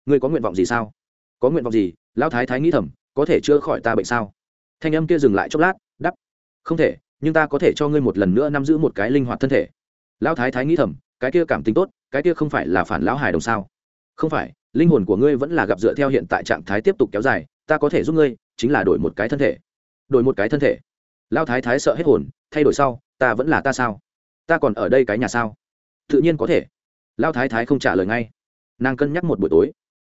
Ngươi có nguyện vọng gì sao? Có nguyện vọng gì? Lao thái thái nghĩ thầm, có thể chữa khỏi ta bệnh sao? Thanh âm kia dừng lại chốc lát đắp không thể, nhưng ta có thể cho ngươi một lần nữa nắm giữ một cái linh hoạt thân thể. Lão thái thái nghĩ thầm, cái kia cảm tính tốt, cái kia không phải là phản lão hài đồng sao? Không phải, linh hồn của ngươi vẫn là gặp dựa theo hiện tại trạng thái tiếp tục kéo dài, ta có thể giúp ngươi, chính là đổi một cái thân thể. Đổi một cái thân thể? Lão thái thái sợ hết hồn, thay đổi sau, ta vẫn là ta sao? Ta còn ở đây cái nhà sao? Tự nhiên có thể. Lão thái thái không trả lời ngay. Nàng cân nhắc một buổi tối.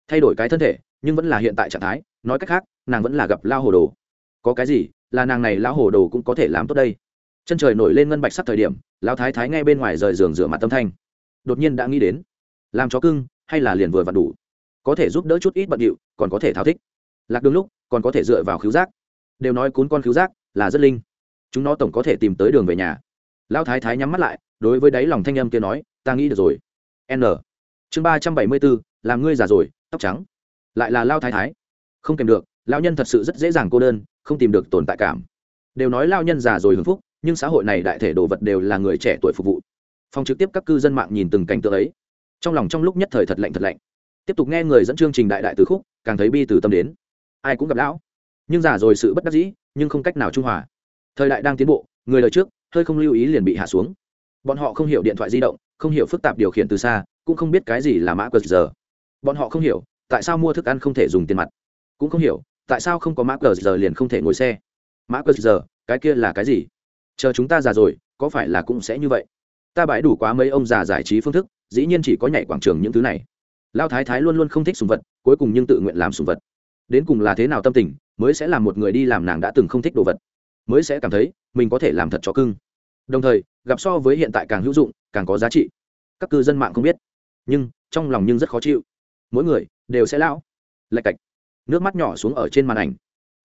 Thay đổi cái thân thể, nhưng vẫn là hiện tại trạng thái, nói cách khác, nàng vẫn là gặp lao hồ đồ có cái gì, là nàng này lão hồ đồ cũng có thể làm tốt đây. Chân trời nổi lên ngân bạch sắc thời điểm, lão thái thái ngay bên ngoài rời giường rửa mặt tâm thanh. Đột nhiên đã nghĩ đến, làm chó cưng, hay là liền vừa vặn đủ. Có thể giúp đỡ chút ít bận điệu, còn có thể thao thích. Lạc đường lúc, còn có thể dựa vào khứu giác. Đều nói cún con khứu giác là rất linh. Chúng nó tổng có thể tìm tới đường về nhà. Lão thái thái nhắm mắt lại, đối với đáy lòng thanh âm kia nói, ta nghĩ được rồi. N. Chương ba trăm bảy mươi bốn làm ngươi già rồi, tóc trắng. Lại là lao thái thái. Không kèm được lao nhân thật sự rất dễ dàng cô đơn, không tìm được tồn tại cảm. Đều nói lao nhân già rồi hưng phúc, nhưng xã hội này đại thể đồ vật đều là người trẻ tuổi phục vụ. Phòng trực tiếp các cư dân mạng nhìn từng cảnh tượng ấy. Trong lòng trong lúc nhất thời thật lạnh thật lạnh. Tiếp tục nghe người dẫn chương trình đại đại từ khúc, càng thấy bi từ tâm đến. Ai cũng gặp lão. Nhưng già rồi sự bất đắc dĩ, nhưng không cách nào trung hòa. Thời đại đang tiến bộ, người đời trước, hơi không lưu ý liền bị hạ xuống. Bọn họ không hiểu điện thoại di động, không hiểu phức tạp điều khiển từ xa, cũng không biết cái gì là mã qr. giờ. Bọn họ không hiểu, tại sao mua thức ăn không thể dùng tiền mặt. Cũng không hiểu tại sao không có mã cờ giờ liền không thể ngồi xe? Mã cờ giờ, cái kia là cái gì? Chờ chúng ta già rồi, có phải là cũng sẽ như vậy? Ta bãi đủ quá mấy ông già giải trí phương thức, dĩ nhiên chỉ có nhảy quảng trường những thứ này. Lao thái thái luôn luôn không thích sùng vật, cuối cùng nhưng tự nguyện làm sùng vật. Đến cùng là thế nào tâm tình, mới sẽ làm một người đi làm nàng đã từng không thích đồ vật. Mới sẽ cảm thấy, mình có thể làm thật cho cưng. Đồng thời, gặp so với hiện tại càng hữu dụng, càng có giá trị. Các cư dân mạng không biết, nhưng trong lòng nhưng rất khó chịu. Mỗi người đều sẽ lão. Lạch cạch nước mắt nhỏ xuống ở trên màn ảnh.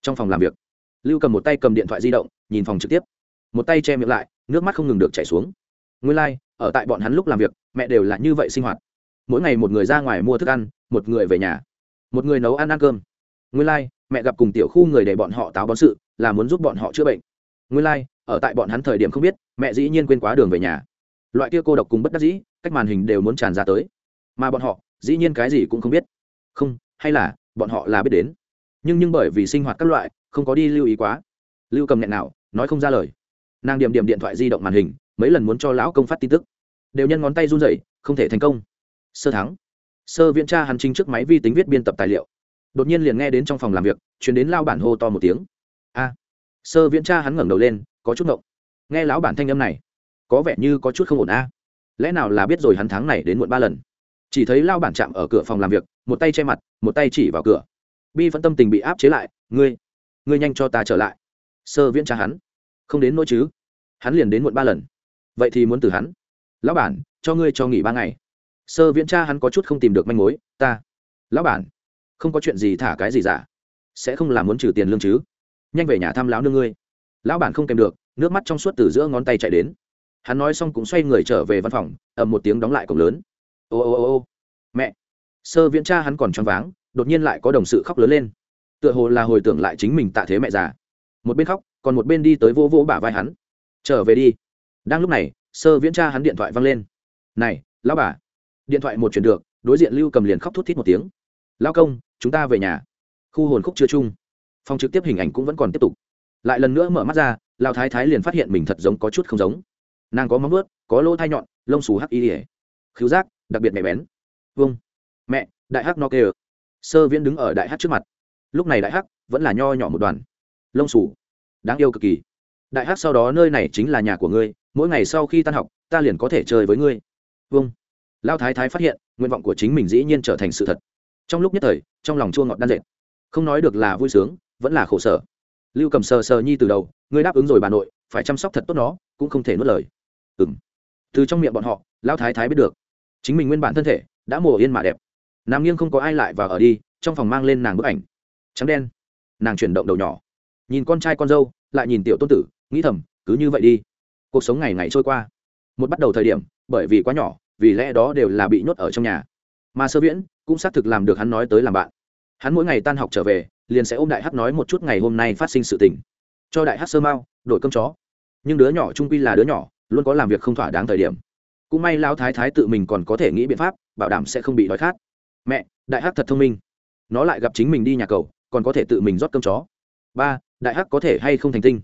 Trong phòng làm việc lưu cầm một tay cầm điện thoại di động nhìn phòng trực tiếp. Một tay che miệng lại nước mắt không ngừng được chảy xuống. Nguyên lai、like, ở tại bọn hắn lúc làm việc mẹ đều là như vậy sinh hoạt. Mỗi ngày một người ra ngoài mua thức ăn một người về nhà. Một người nấu ăn ăn cơm. Nguyên lai、like, mẹ gặp cùng tiểu khu người để bọn họ táo bón sự là muốn giúp bọn họ chữa bệnh. Nguyên lai、like, ở tại bọn hắn thời điểm không biết mẹ dĩ nhiên quên quá đường về nhà. Loại kia cô độc cùng bất đắc dĩ cách màn hình đều muốn tràn ra tới. Mà bọn họ dĩ nhiên cái gì cũng không biết. Không hay là bọn họ là biết đến. Nhưng nhưng bởi vì sinh hoạt các loại, không có đi lưu ý quá. Lưu cầm nghẹn nào, nói không ra lời. Nàng điểm điểm điện thoại di động màn hình, mấy lần muốn cho lão công phát tin tức. Đều nhân ngón tay run rẩy, không thể thành công. Sơ thắng. Sơ Viễn tra hắn trinh trước máy vi tính viết biên tập tài liệu. Đột nhiên liền nghe đến trong phòng làm việc chuyển đến lao bản hô to một tiếng. A. Sơ Viễn tra hắn ngẩng đầu lên, có chút ngộng. Nghe lão bản thanh âm này, có vẻ như có chút không ổn a. Lẽ nào là biết rồi hắn tháng này đến muộn ba lần? Chỉ thấy lao bản chạm ở cửa phòng làm việc, một tay che mặt, một tay chỉ vào cửa. Bi phân tâm tình bị áp chế lại, ngươi ngươi nhanh cho ta trở lại. Sơ viễn cha hắn. Không đến nỗi chứ? Hắn liền đến muộn ba lần. Vậy thì muốn từ hắn. Lão bản, cho ngươi cho nghỉ ba ngày. Sơ viễn cha hắn có chút không tìm được manh mối, ta, lão bản, không có chuyện gì thả cái gì giả. Sẽ không làm muốn trừ tiền lương chứ? Nhanh về nhà thăm lão nương ngươi. Lão bản không kèm được, nước mắt trong suốt từ giữa ngón tay chạy đến. Hắn nói xong cũng xoay người trở về văn phòng, ầm một tiếng đóng lại cổng lớn ô ô ô ô. Mẹ. Sơ viễn cha hắn còn choáng váng, đột nhiên lại có đồng sự khóc lớn lên. Tựa hồ là hồi tưởng lại chính mình tạ thế mẹ già. Một bên khóc, còn một bên đi tới vô vô bả vai hắn. Trở về đi. Đang lúc này, sơ viễn cha hắn điện thoại văng lên. Này, lão bà. Điện thoại một chuyển được, đối diện lưu cầm liền khóc thút thít một tiếng. Lao công, chúng ta về nhà. Khu hồn khúc chưa chung. Phòng trực tiếp hình ảnh cũng vẫn còn tiếp tục. Lại lần nữa mở mắt ra lao thái thái liền phát hiện mình thật giống có chút không giống. Nàng có móng ướt có lỗ thai nhọn, lông xù hắc y ỉa khứu giác đặc biệt mẹ bén. Vâng. Mẹ đại hắc no kê sơ viễn đứng ở đại hắc trước mặt. Lúc này đại hắc vẫn là nho nhỏ một đoàn. Lông sủ, đáng yêu cực kỳ. Đại hắc sau đó nơi này chính là nhà của ngươi mỗi ngày sau khi tan học ta liền có thể chơi với ngươi. Vâng. Lao thái thái phát hiện nguyện vọng của chính mình dĩ nhiên trở thành sự thật. Trong lúc nhất thời trong lòng chua ngọt đan dệt. Không nói được là vui sướng vẫn là khổ sở. Lưu cầm sờ sờ nhi từ đầu ngươi đáp ứng rồi bà nội phải chăm sóc thật tốt nó cũng không thể nuốt lời. Ừ m từ trong miệng bọn họ lao thái thái biết được chính mình nguyên bản thân thể đã mồ yên mà đẹp. Nàng nghiêng không có ai lại và ở đi, trong phòng mang lên nàng bức ảnh. Trắng đen. Nàng chuyển động đầu nhỏ. Nhìn con trai con dâu, lại nhìn tiểu tôn tử, nghĩ thầm, cứ như vậy đi. Cuộc sống ngày ngày trôi qua. Một bắt đầu thời điểm, bởi vì quá nhỏ, vì lẽ đó đều là bị nhốt ở trong nhà. Mà sơ viễn cũng xác thực làm được hắn nói tới làm bạn. Hắn mỗi ngày tan học trở về, liền sẽ ôm đại hát nói một chút ngày hôm nay phát sinh sự tình. Cho đại hát sơ mau, đổi cơm chó. Nhưng đứa nhỏ trung quy là đứa nhỏ, luôn có làm việc không thỏa đáng thời điểm cũng may lao thái thái tự mình còn có thể nghĩ biện pháp, bảo đảm sẽ không bị đói khát. Mẹ, đại hắc thật thông minh. Nó lại gặp chính mình đi nhà cầu, còn có thể tự mình rót cơm chó. Ba, đại hắc có thể hay không thành tinh?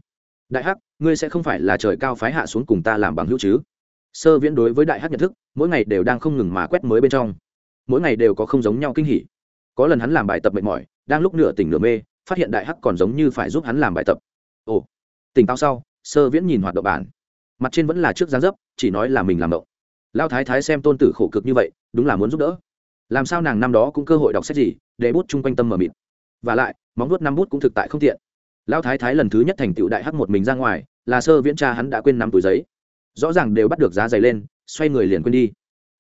Đại hắc, ngươi sẽ không phải là trời cao phái hạ xuống cùng ta làm bằng hữu chứ? Sơ viễn đối với đại hắc nhận thức, mỗi ngày đều đang không ngừng mà quét mới bên trong. Mỗi ngày đều có không giống nhau kinh hỉ. Có lần hắn làm bài tập mệt mỏi, đang lúc nửa tỉnh nửa mê, phát hiện đại hắc còn giống như phải giúp hắn làm bài tập. Ồ, tỉnh táo sau, sơ viễn nhìn hoạt động bản. Mặt trên vẫn là trước gián dấp, chỉ nói là mình làm động lao thái thái xem tôn tử khổ cực như vậy, đúng là muốn giúp đỡ. Làm sao nàng năm đó cũng cơ hội đọc sách gì, để bút chung quanh tâm mờ mịt. Và lại, móng nuốt năm bút cũng thực tại không tiện. Lao thái thái lần thứ nhất thành tựu đại hắc một mình ra ngoài, là sơ viễn cha hắn đã quên năm túi giấy. Rõ ràng đều bắt được giá giày lên, xoay người liền quên đi.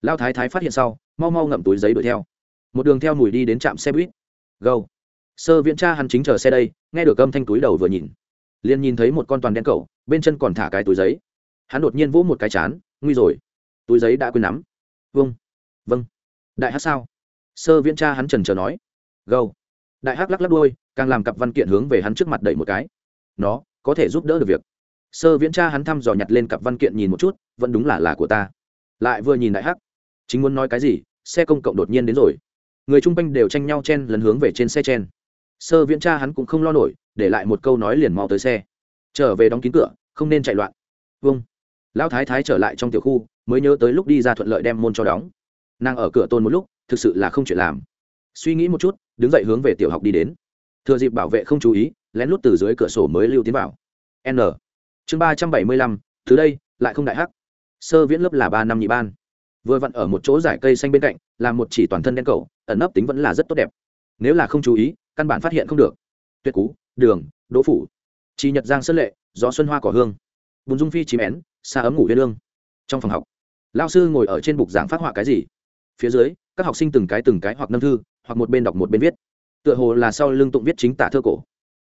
Lao thái thái phát hiện sau, mau mau ngậm túi giấy đuổi theo. Một đường theo mùi đi đến trạm xe buýt. Gâu sơ viễn cha hắn chính chờ xe đây, nghe được âm thanh túi đầu vừa nhìn. Liền nhìn thấy một con toàn đen cẩu, bên chân còn thả cái túi giấy. Hắn đột nhiên vỗ một cái chán, nguy rồi túi giấy đã quên nắm. Vâng. Vâng. Đại hát sao? Sơ viễn cha hắn trần chờ nói. Gâu. Đại hắc lắc lắc đôi càng làm cặp văn kiện hướng về hắn trước mặt đẩy một cái. Nó, có thể giúp đỡ được việc. Sơ viễn cha hắn thăm dò nhặt lên cặp văn kiện nhìn một chút, vẫn đúng là là của ta. Lại vừa nhìn đại hắc chính muốn nói cái gì, xe công cộng đột nhiên đến rồi. Người chung quanh đều tranh nhau chen lấn hướng về trên xe chen. Sơ viễn cha hắn cũng không lo nổi, để lại một câu nói liền mau tới xe. Trở về đóng kín cửa, không nên chạy loạn. Vâng. Lão thái thái trở lại trong tiểu khu mới nhớ tới lúc đi ra thuận lợi đem môn cho đóng. Nàng ở cửa tôn một lúc, thực sự là không chuyện làm. Suy nghĩ một chút, đứng dậy hướng về tiểu học đi đến. Thừa dịp bảo vệ không chú ý, lén lút từ dưới cửa sổ mới lưu tiến vào. N. Chương ba trăm bảy mươi lăm, từ đây, lại không đại hắc. Sơ viễn lớp là ba năm nhị ban. Vừa vặn ở một chỗ giải cây xanh bên cạnh, là một chỉ toàn thân đen cầu, ẩn nấp tính vẫn là rất tốt đẹp. Nếu là không chú ý, căn bản phát hiện không được. Tuyệt cú, đường, đỗ phủ. Chi nhật giang sơn lệ, gió xuân hoa cỏ hương. Bùn dung phi chìm én, xa ấm ngủ huyên lương trong phòng học lao sư ngồi ở trên bục giảng phát họa cái gì? Phía dưới, các học sinh từng cái từng cái hoặc nâm thư, hoặc một bên đọc một bên viết. Tựa hồ là sau lưng tụng viết chính tả thơ cổ.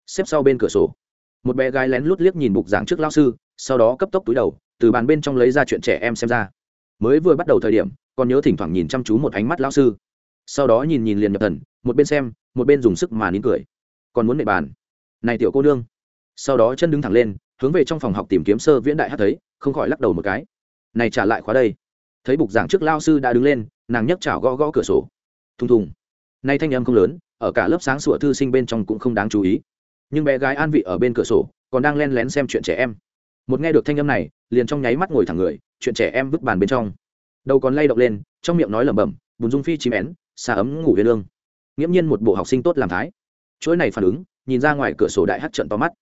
Xếp sau bên cửa sổ. Một bé gái lén lút liếc nhìn bục giảng trước lao sư, sau đó cấp tốc túi đầu, từ bàn bên trong lấy ra chuyện trẻ em xem ra. Mới vừa bắt đầu thời điểm, còn nhớ thỉnh thoảng nhìn chăm chú một ánh mắt lao sư. Sau đó nhìn nhìn liền nhập thần, một bên xem, một bên dùng sức mà nín cười. Còn muốn nệ bàn. Này tiểu cô nương. Sau đó chân đứng thẳng lên, hướng về trong phòng học tìm kiếm sơ viễn đại hát thấy, không khỏi lắc đầu một cái này trả lại khóa đây. Thấy bục giảng trước lao sư đã đứng lên, nàng nhấc chảo gõ gõ cửa sổ. Thùng thùng. Nay thanh âm không lớn, ở cả lớp sáng sủa thư sinh bên trong cũng không đáng chú ý. Nhưng bé gái an vị ở bên cửa sổ, còn đang len lén xem chuyện trẻ em. Một nghe được thanh âm này, liền trong nháy mắt ngồi thẳng người, chuyện trẻ em vứt bàn bên trong. Đầu còn lay động lên, trong miệng nói lẩm bẩm, bùn dung phi chim én, xa ấm ngủ về lương. Nghiễm nhiên một bộ học sinh tốt làm thái. Chuỗi này phản ứng, nhìn ra ngoài cửa sổ đại hát trận to mắt.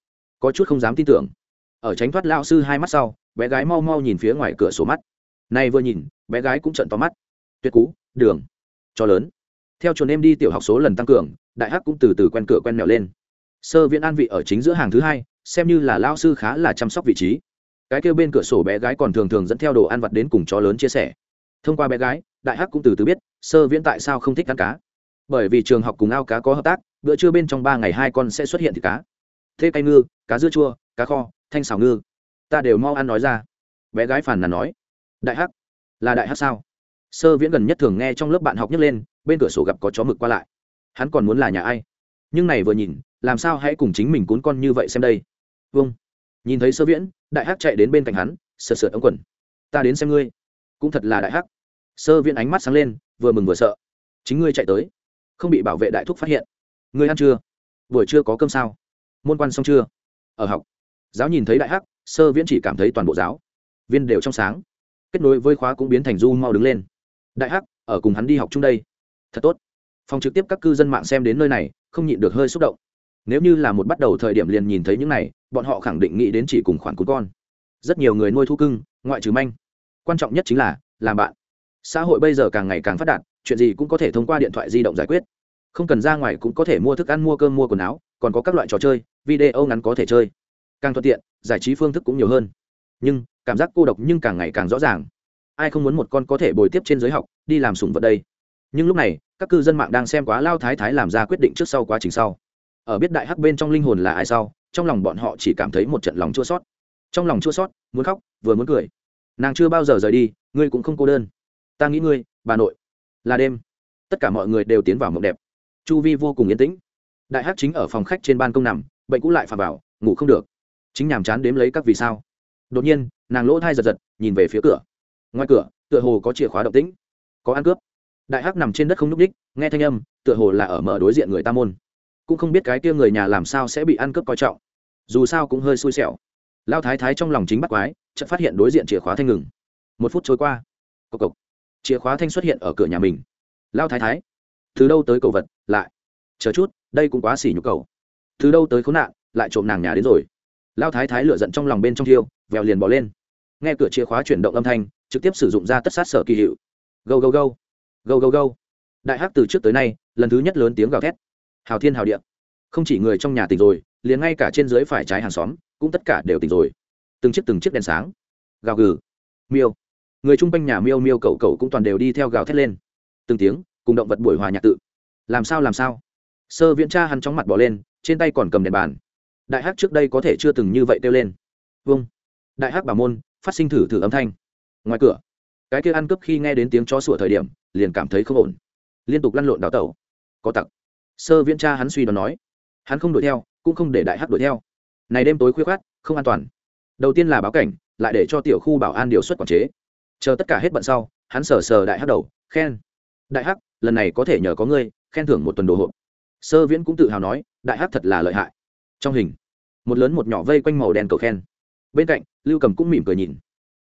Có chút không dám tin tưởng. Ở tránh thoát lao sư hai mắt sau bé gái mau mau nhìn phía ngoài cửa sổ mắt. Nay vừa nhìn, bé gái cũng trận to mắt. Tuyệt cú, đường. Cho lớn. Theo chuồn em đi tiểu học số lần tăng cường, đại hắc cũng từ từ quen cửa quen mèo lên. Sơ viễn an vị ở chính giữa hàng thứ hai, xem như là lao sư khá là chăm sóc vị trí. Cái kêu bên cửa sổ bé gái còn thường thường dẫn theo đồ ăn vặt đến cùng chó lớn chia sẻ. Thông qua bé gái, đại hắc cũng từ từ biết, sơ viễn tại sao không thích ăn cá. Bởi vì trường học cùng ao cá có hợp tác, bữa trưa bên trong ba ngày hai con sẽ xuất hiện thịt cá. Thế cay ngư, cá dưa chua, cá kho, thanh xào ngư ta đều mau ăn nói ra. Bé gái phản là nói, đại hắc, là đại hắc sao? Sơ viễn gần nhất thường nghe trong lớp bạn học nhấc lên, bên cửa sổ gặp có chó mực qua lại. Hắn còn muốn là nhà ai? Nhưng này vừa nhìn, làm sao hãy cùng chính mình cún con như vậy xem đây? Vâng. Nhìn thấy sơ viễn, đại hắc chạy đến bên cạnh hắn sợt sợt ống quần. Ta đến xem ngươi. Cũng thật là đại hắc. Sơ viễn ánh mắt sáng lên, vừa mừng vừa sợ. Chính ngươi chạy tới, không bị bảo vệ đại thúc phát hiện. Ngươi ăn chưa? Buổi trưa có cơm sao? Môn quan xong chưa? Ở học. Giáo nhìn thấy đại hắc sơ viễn chỉ cảm thấy toàn bộ giáo viên đều trong sáng. Kết nối với khóa cũng biến thành du mau đứng lên. Đại hắc, ở cùng hắn đi học chung đây. Thật tốt. Phòng trực tiếp các cư dân mạng xem đến nơi này, không nhịn được hơi xúc động. Nếu như là một bắt đầu thời điểm liền nhìn thấy những này, bọn họ khẳng định nghĩ đến chỉ cùng khoản cún con. Rất nhiều người nuôi thu cưng, ngoại trừ manh. Quan trọng nhất chính là, làm bạn. Xã hội bây giờ càng ngày càng phát đạt, chuyện gì cũng có thể thông qua điện thoại di động giải quyết. Không cần ra ngoài cũng có thể mua thức ăn, mua cơm, mua quần áo, còn có các loại trò chơi, video ngắn có thể chơi càng thuận tiện, giải trí phương thức cũng nhiều hơn. Nhưng, cảm giác cô độc nhưng càng ngày càng rõ ràng. Ai không muốn một con có thể bồi tiếp trên giới học, đi làm sùng vật đây? Nhưng lúc này, các cư dân mạng đang xem quá lao thái thái làm ra quyết định trước sau quá trình sau. Ở biết đại hắc bên trong linh hồn là ai sau, trong lòng bọn họ chỉ cảm thấy một trận lòng chua sót trong lòng chua sót muốn khóc, vừa muốn cười. Nàng chưa bao giờ rời đi, ngươi cũng không cô đơn. Ta nghĩ ngươi, bà nội. Là đêm. Tất cả mọi người đều tiến vào mộng đẹp. Chu vi vô cùng yên tĩnh. Đại hắc chính ở phòng khách trên ban công nằm, bệnh cũ lại phà vào, ngủ không được chính nhàm chán đếm lấy các vì sao. Đột nhiên, nàng lỗ thai giật giật, nhìn về phía cửa. Ngoài cửa, tựa hồ có chìa khóa động tĩnh. Có ăn cướp. Đại hắc nằm trên đất không n ú c đích nghe thanh âm, tựa hồ là ở mở đối diện người ta môn. Cũng không biết cái kia người nhà làm sao sẽ bị ăn cướp coi trọng. Dù sao cũng hơi xui xẻo. Lao thái thái trong lòng chính bắt quái, chợt phát hiện đối diện chìa khóa thanh ngừng. Một phút trôi qua. Cộc cộc. Chìa khóa thanh xuất hiện ở cửa nhà mình. Lao thái thái. Từ đâu tới cầu vật? Lại. Chờ chút, đây cũng quá xỉ nhục cầu. Từ đâu tới khốn nạn? Lại trộm nàng nhà đến rồi lao thái thái lựa giận trong lòng bên trong thiêu, vèo liền bỏ lên. Nghe cửa chìa khóa chuyển động âm thanh, trực tiếp sử dụng ra tất sát sở kỳ hiệu. Go go go go go go đại hắc từ trước tới nay, lần thứ nhất lớn tiếng gào thét. Hào thiên hào điện không chỉ người trong nhà tỉnh rồi, liền ngay cả trên dưới phải trái hàng xóm, cũng tất cả đều tỉnh rồi. Từng chiếc từng chiếc đèn sáng. Gào gừ. Miêu. Người chung quanh nhà miêu miêu cậu cậu cũng toàn đều đi theo gào thét lên. Từng tiếng, cùng động vật buổi hòa nhạc tự. Làm sao làm sao? Sơ viễn cha hắn chóng mặt bỏ lên, trên tay còn cầm đèn bàn đại hắc trước đây có thể chưa từng như vậy kêu lên. Vâng. Đại hắc bảo môn, phát sinh thử thử âm thanh. Ngoài cửa, cái kia ăn cướp khi nghe đến tiếng chó sủa thời điểm, liền cảm thấy không ổn. Liên tục lăn lộn đào tẩu. Có tặc. Sơ viễn cha hắn suy đoán nói. Hắn không đuổi theo, cũng không để đại hắc đuổi theo. Này đêm tối khuya khoát không an toàn. Đầu tiên là báo cảnh, lại để cho tiểu khu bảo an điều xuất quản chế. Chờ tất cả hết bận sau, hắn sờ sờ đại hắc đầu, khen. Đại hắc, lần này có thể nhờ có ngươi, khen thưởng một tuần đồ hộp. Sơ viễn cũng tự hào nói, đại hắc thật là lợi hại trong hình, một lớn một nhỏ vây quanh màu đen cầu khen. Bên cạnh, lưu cầm cũng mỉm cười nhìn.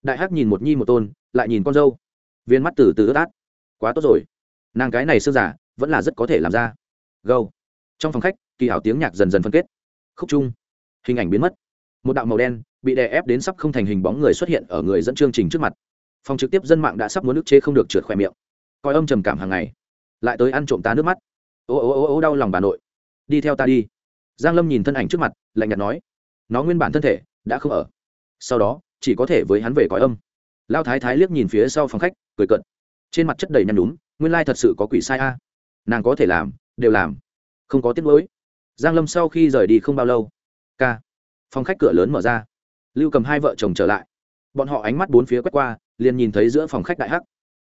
Đại hắc nhìn một nhi một tôn, lại nhìn con dâu. Viên mắt từ từ ướt át. Quá tốt rồi. Nàng cái này sơ giả, vẫn là rất có thể làm ra. Gâu. Trong phòng khách, kỳ hảo tiếng nhạc dần dần phân kết. Khúc chung hình ảnh biến mất. Một đạo màu đen, bị đè ép đến sắp không thành hình bóng người xuất hiện ở người dẫn chương trình trước mặt. Phòng trực tiếp dân mạng đã sắp muốn nước chế không được trượt khỏe miệng. Coi âm trầm cảm hàng ngày. Lại tới ăn trộm ta nước mắt. Ô ô ô ô, đau lòng bà nội. Đi theo ta đi giang lâm nhìn thân ảnh trước mặt, lạnh nhạt nói, nó nguyên bản thân thể đã không ở. Sau đó, chỉ có thể với hắn về cõi âm. Lao thái thái liếc nhìn phía sau phòng khách, cười cận trên mặt chất đầy nhăn đúng nguyên lai thật sự có quỷ sai a. Nàng có thể làm, đều làm, không có tiếc nuối. Giang lâm sau khi rời đi không bao lâu k phòng khách cửa lớn mở ra. Lưu cầm hai vợ chồng trở lại. Bọn họ ánh mắt bốn phía quét qua, liền nhìn thấy giữa phòng khách đại hắc.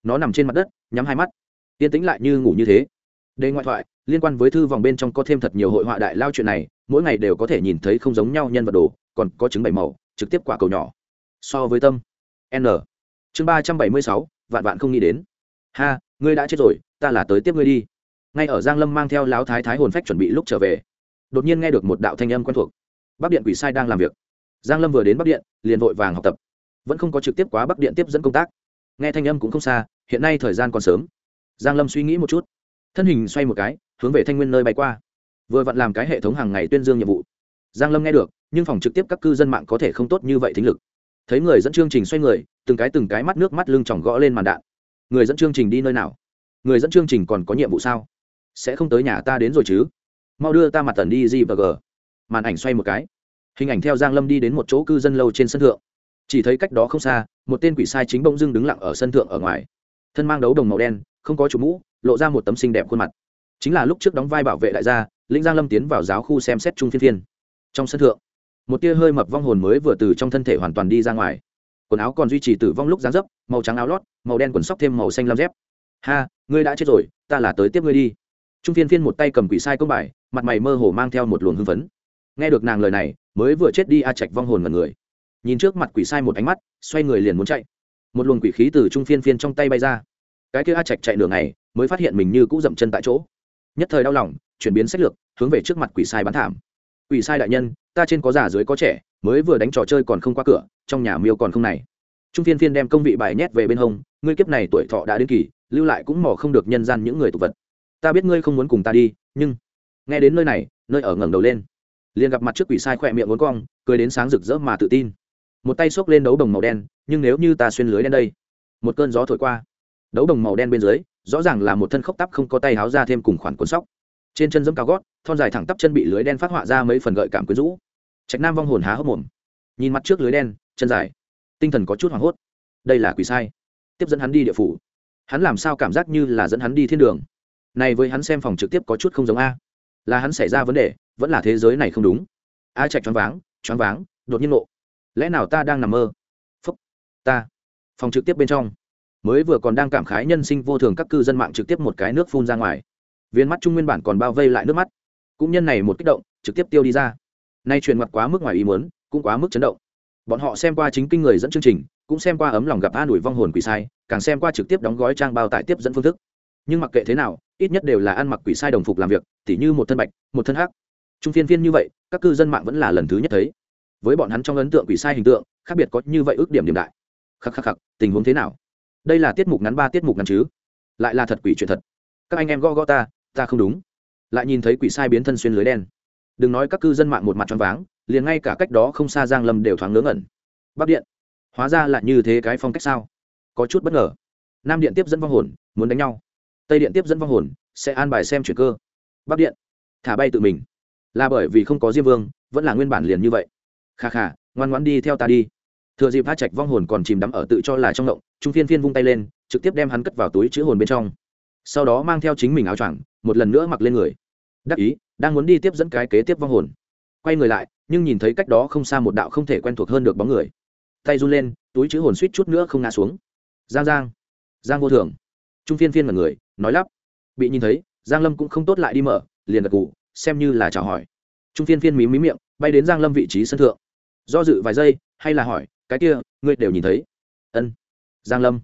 Nó nằm trên mặt đất, nhắm hai mắt. Yên tĩnh lại như ngủ như thế. Đề ngoại thoại liên quan với thư vòng bên trong có thêm thật nhiều hội họa đại lao chuyện này, mỗi ngày đều có thể nhìn thấy không giống nhau nhân vật đồ, còn có chứng bảy màu, trực tiếp quả cầu nhỏ. So với tâm, n. Chương ba trăm bảy mươi sáu, vạn vạn không nghĩ đến. Ha, ngươi đã chết rồi, ta là tới tiếp ngươi đi. Ngay ở giang lâm mang theo lão thái thái hồn phách chuẩn bị lúc trở về, đột nhiên nghe được một đạo thanh âm quen thuộc. Bắc điện quỷ sai đang làm việc. Giang lâm vừa đến bắc điện, liền vội vàng học tập. Vẫn không có trực tiếp quá bắc điện tiếp dẫn công tác. Nghe thanh âm cũng không xa, hiện nay thời gian còn sớm. Giang lâm suy nghĩ một chút thân hình xoay một cái, hướng về thanh nguyên nơi bay qua. Vừa vặn làm cái hệ thống hàng ngày tuyên dương nhiệm vụ. Giang lâm nghe được, nhưng phòng trực tiếp các cư dân mạng có thể không tốt như vậy thính lực. Thấy người dẫn chương trình xoay người, từng cái từng cái mắt nước mắt lưng tròng gõ lên màn đạn. Người dẫn chương trình đi nơi nào? Người dẫn chương trình còn có nhiệm vụ sao? Sẽ không tới nhà ta đến rồi chứ? Mau đưa ta mặt tần đi gì và g. Màn ảnh xoay một cái. Hình ảnh theo giang lâm đi đến một chỗ cư dân lâu trên sân thượng. Chỉ thấy cách đó không xa, một tên quỷ sai chính bỗng dưng đứng lặng ở sân thượng ở ngoài. Thân mang đấu đồng màu đen, không có chủ mũ lộ ra một tấm xinh đẹp khuôn mặt. Chính là lúc trước đóng vai bảo vệ đại gia lĩnh giang lâm tiến vào giáo khu xem xét trung phiên phiên trong sân thượng, một tia hơi mập vong hồn mới vừa từ trong thân thể hoàn toàn đi ra ngoài. Quần áo còn duy trì tử vong lúc dáng dấp, màu trắng áo lót, màu đen quần sóc thêm màu xanh lam dép. Ha, ngươi đã chết rồi, ta là tới tiếp ngươi đi. Trung phiên phiên một tay cầm quỷ sai công bài, mặt mày mơ hồ mang theo một luồng hưng phấn. Nghe được nàng lời này, mới vừa chết đi a trạch vong hồn mật người. Nhìn trước mặt quỷ sai một ánh mắt, xoay người liền muốn chạy. Một luồng quỷ khí từ trung phiên phiên trong tay bay ra. Cái kia a trạch chạy nửa ngày mới phát hiện mình như cũ dậm chân tại chỗ. Nhất thời đau lòng, chuyển biến sách lược, hướng về trước mặt quỷ sai bán thảm. Quỷ sai đại nhân, ta trên có già dưới có trẻ, mới vừa đánh trò chơi còn không qua cửa, trong nhà miêu còn không này. Trung phiên phiên đem công vị bài nhét về bên hông, ngươi kiếp này tuổi thọ đã đến kỳ, lưu lại cũng mò không được nhân gian những người tục vật. Ta biết ngươi không muốn cùng ta đi, nhưng nghe đến nơi này, nơi ở ngẩng đầu lên. Liền gặp mặt trước quỷ sai khỏe miệng muốn cong, cười đến sáng rực rỡ mà tự tin. Một tay xốc lên đấu đồng màu đen, nhưng nếu như ta xuyên lưới đen đây, một cơn gió thổi qua, đấu đồng màu đen bên dưới rõ ràng là một thân khốc tắp không có tay háo ra thêm cùng khoản cuốn sóc. Trên chân dẫm cao gót, thon dài thẳng tắp chân bị lưới đen phát họa ra mấy phần gợi cảm quyến rũ. Trạch nam vong hồn há hốc mồm. Nhìn mặt trước lưới đen, chân dài. Tinh thần có chút hoảng hốt. Đây là quỷ sai. Tiếp dẫn hắn đi địa phủ. Hắn làm sao cảm giác như là dẫn hắn đi thiên đường? Này với hắn xem phòng trực tiếp có chút không giống a. Là hắn xảy ra vấn đề, vẫn là thế giới này không đúng? A trạch choáng váng choáng váng, đột nhiên nộ. lẽ nào ta đang nằm mơ? Phúc, ta. Phòng trực tiếp bên trong mới vừa còn đang cảm khái nhân sinh vô thường các cư dân mạng trực tiếp một cái nước phun ra ngoài. Viên mắt trung nguyên bản còn bao vây lại nước mắt. Cũng nhân này một kích động, trực tiếp tiêu đi ra. Nay truyền mặt quá mức ngoài ý muốn, cũng quá mức chấn động. Bọn họ xem qua chính kinh người dẫn chương trình, cũng xem qua ấm lòng gặp an ủi vong hồn quỷ sai, càng xem qua trực tiếp đóng gói trang bao tải tiếp dẫn phương thức. Nhưng mặc kệ thế nào, ít nhất đều là ăn mặc quỷ sai đồng phục làm việc, tỉ như một thân bạch, một thân hắc. Trung phiên phiên như vậy, các cư dân mạng vẫn là lần thứ nhất thấy. Với bọn hắn trong ấn tượng quỷ sai hình tượng, khác biệt có như vậy ước điểm điểm đại. Khắc khắc khắc, tình huống thế nào? Đây là tiết mục ngắn ba tiết mục ngắn chứ? Lại là thật quỷ chuyện thật. Các anh em gõ gõ ta ta không đúng. Lại nhìn thấy quỷ sai biến thân xuyên lưới đen. Đừng nói các cư dân mạng một mặt choáng váng, liền ngay cả cách đó không xa giang lâm đều thoáng ngớ ngẩn. Bắc điện. Hóa ra là như thế cái phong cách sao? Có chút bất ngờ. Nam điện tiếp dẫn vong hồn, muốn đánh nhau. Tây điện tiếp dẫn vong hồn, sẽ an bài xem chuyển cơ. Bắc điện. Thả bay tự mình. Là bởi vì không có diêm vương, vẫn là nguyên bản liền như vậy. Kha kha, ngoan ngoãn đi theo ta đi thừa dịp a trạch vong hồn còn chìm đắm ở tự cho là trong động trung phiên phiên vung tay lên, trực tiếp đem hắn cất vào túi chữ hồn bên trong. Sau đó mang theo chính mình áo choàng, một lần nữa mặc lên người. Đắc ý, đang muốn đi tiếp dẫn cái kế tiếp vong hồn. Quay người lại, nhưng nhìn thấy cách đó không xa một đạo không thể quen thuộc hơn được bóng người. Tay run lên, túi chữ hồn suýt chút nữa không ngã xuống. Giang giang giang vô thường. Trung phiên phiên mật người, nói lắp. Bị nhìn thấy, giang lâm cũng không tốt lại đi mở, liền gật cụ xem như là chào hỏi. Trung phiên phiên mí mí miệng, bay đến giang lâm vị trí sân thượng. Do dự vài giây, hay là hỏi cái kia ngươi đều nhìn thấy. Ân. Giang lâm.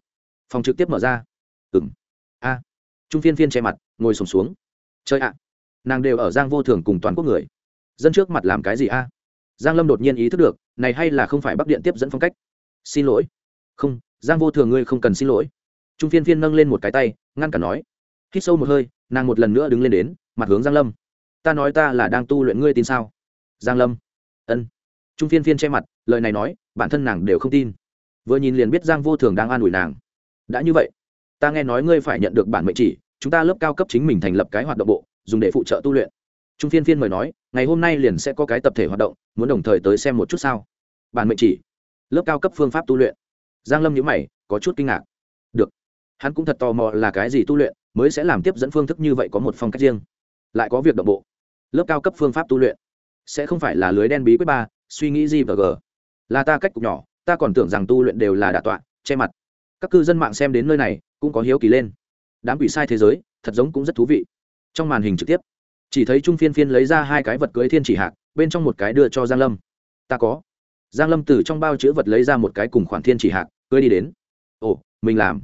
Phòng trực tiếp mở ra. Ừng a. Trung phiên phiên che mặt ngồi sùng xuống, xuống chơi ạ. Nàng đều ở giang vô thường cùng toàn quốc người. Dân trước mặt làm cái gì a? Giang lâm đột nhiên ý thức được này hay là không phải bắc điện tiếp dẫn phong cách. Xin lỗi. Không giang vô thường ngươi không cần xin lỗi. Trung phiên phiên nâng lên một cái tay ngăn cả nói. Hít sâu một hơi nàng một lần nữa đứng lên đến mặt hướng giang lâm. Ta nói ta là đang tu luyện ngươi tin sao? Giang lâm. Ân. Trung phiên phiên che mặt lời này nói, bản thân nàng đều không tin. Vừa nhìn liền biết giang vô thường đang an ủi nàng. Đã như vậy, ta nghe nói ngươi phải nhận được bản mệnh chỉ, chúng ta lớp cao cấp chính mình thành lập cái hoạt động bộ, dùng để phụ trợ tu luyện. Trung phiên phiên mời nói, ngày hôm nay liền sẽ có cái tập thể hoạt động, muốn đồng thời tới xem một chút sao? Bản mệnh chỉ, lớp cao cấp phương pháp tu luyện. Giang lâm nhíu mày, có chút kinh ngạc. Được. Hắn cũng thật tò mò là cái gì tu luyện, mới sẽ làm tiếp dẫn phương thức như vậy có một phong cách riêng. Lại có việc động bộ. Lớp cao cấp phương pháp tu luyện. Sẽ không phải là lưới đen bí quyết ba, suy nghĩ gì và g là ta cách cục nhỏ, ta còn tưởng rằng tu luyện đều là đả tọa, che mặt. Các cư dân mạng xem đến nơi này, cũng có hiếu kỳ lên. Đám quỷ sai thế giới, thật giống cũng rất thú vị. Trong màn hình trực tiếp, chỉ thấy trung phiên phiên lấy ra hai cái vật cưới thiên chỉ hạc, bên trong một cái đưa cho giang lâm. Ta có. Giang lâm từ trong bao chữ vật lấy ra một cái cùng khoản thiên chỉ hạc, cưới đi đến. Ồ, mình làm.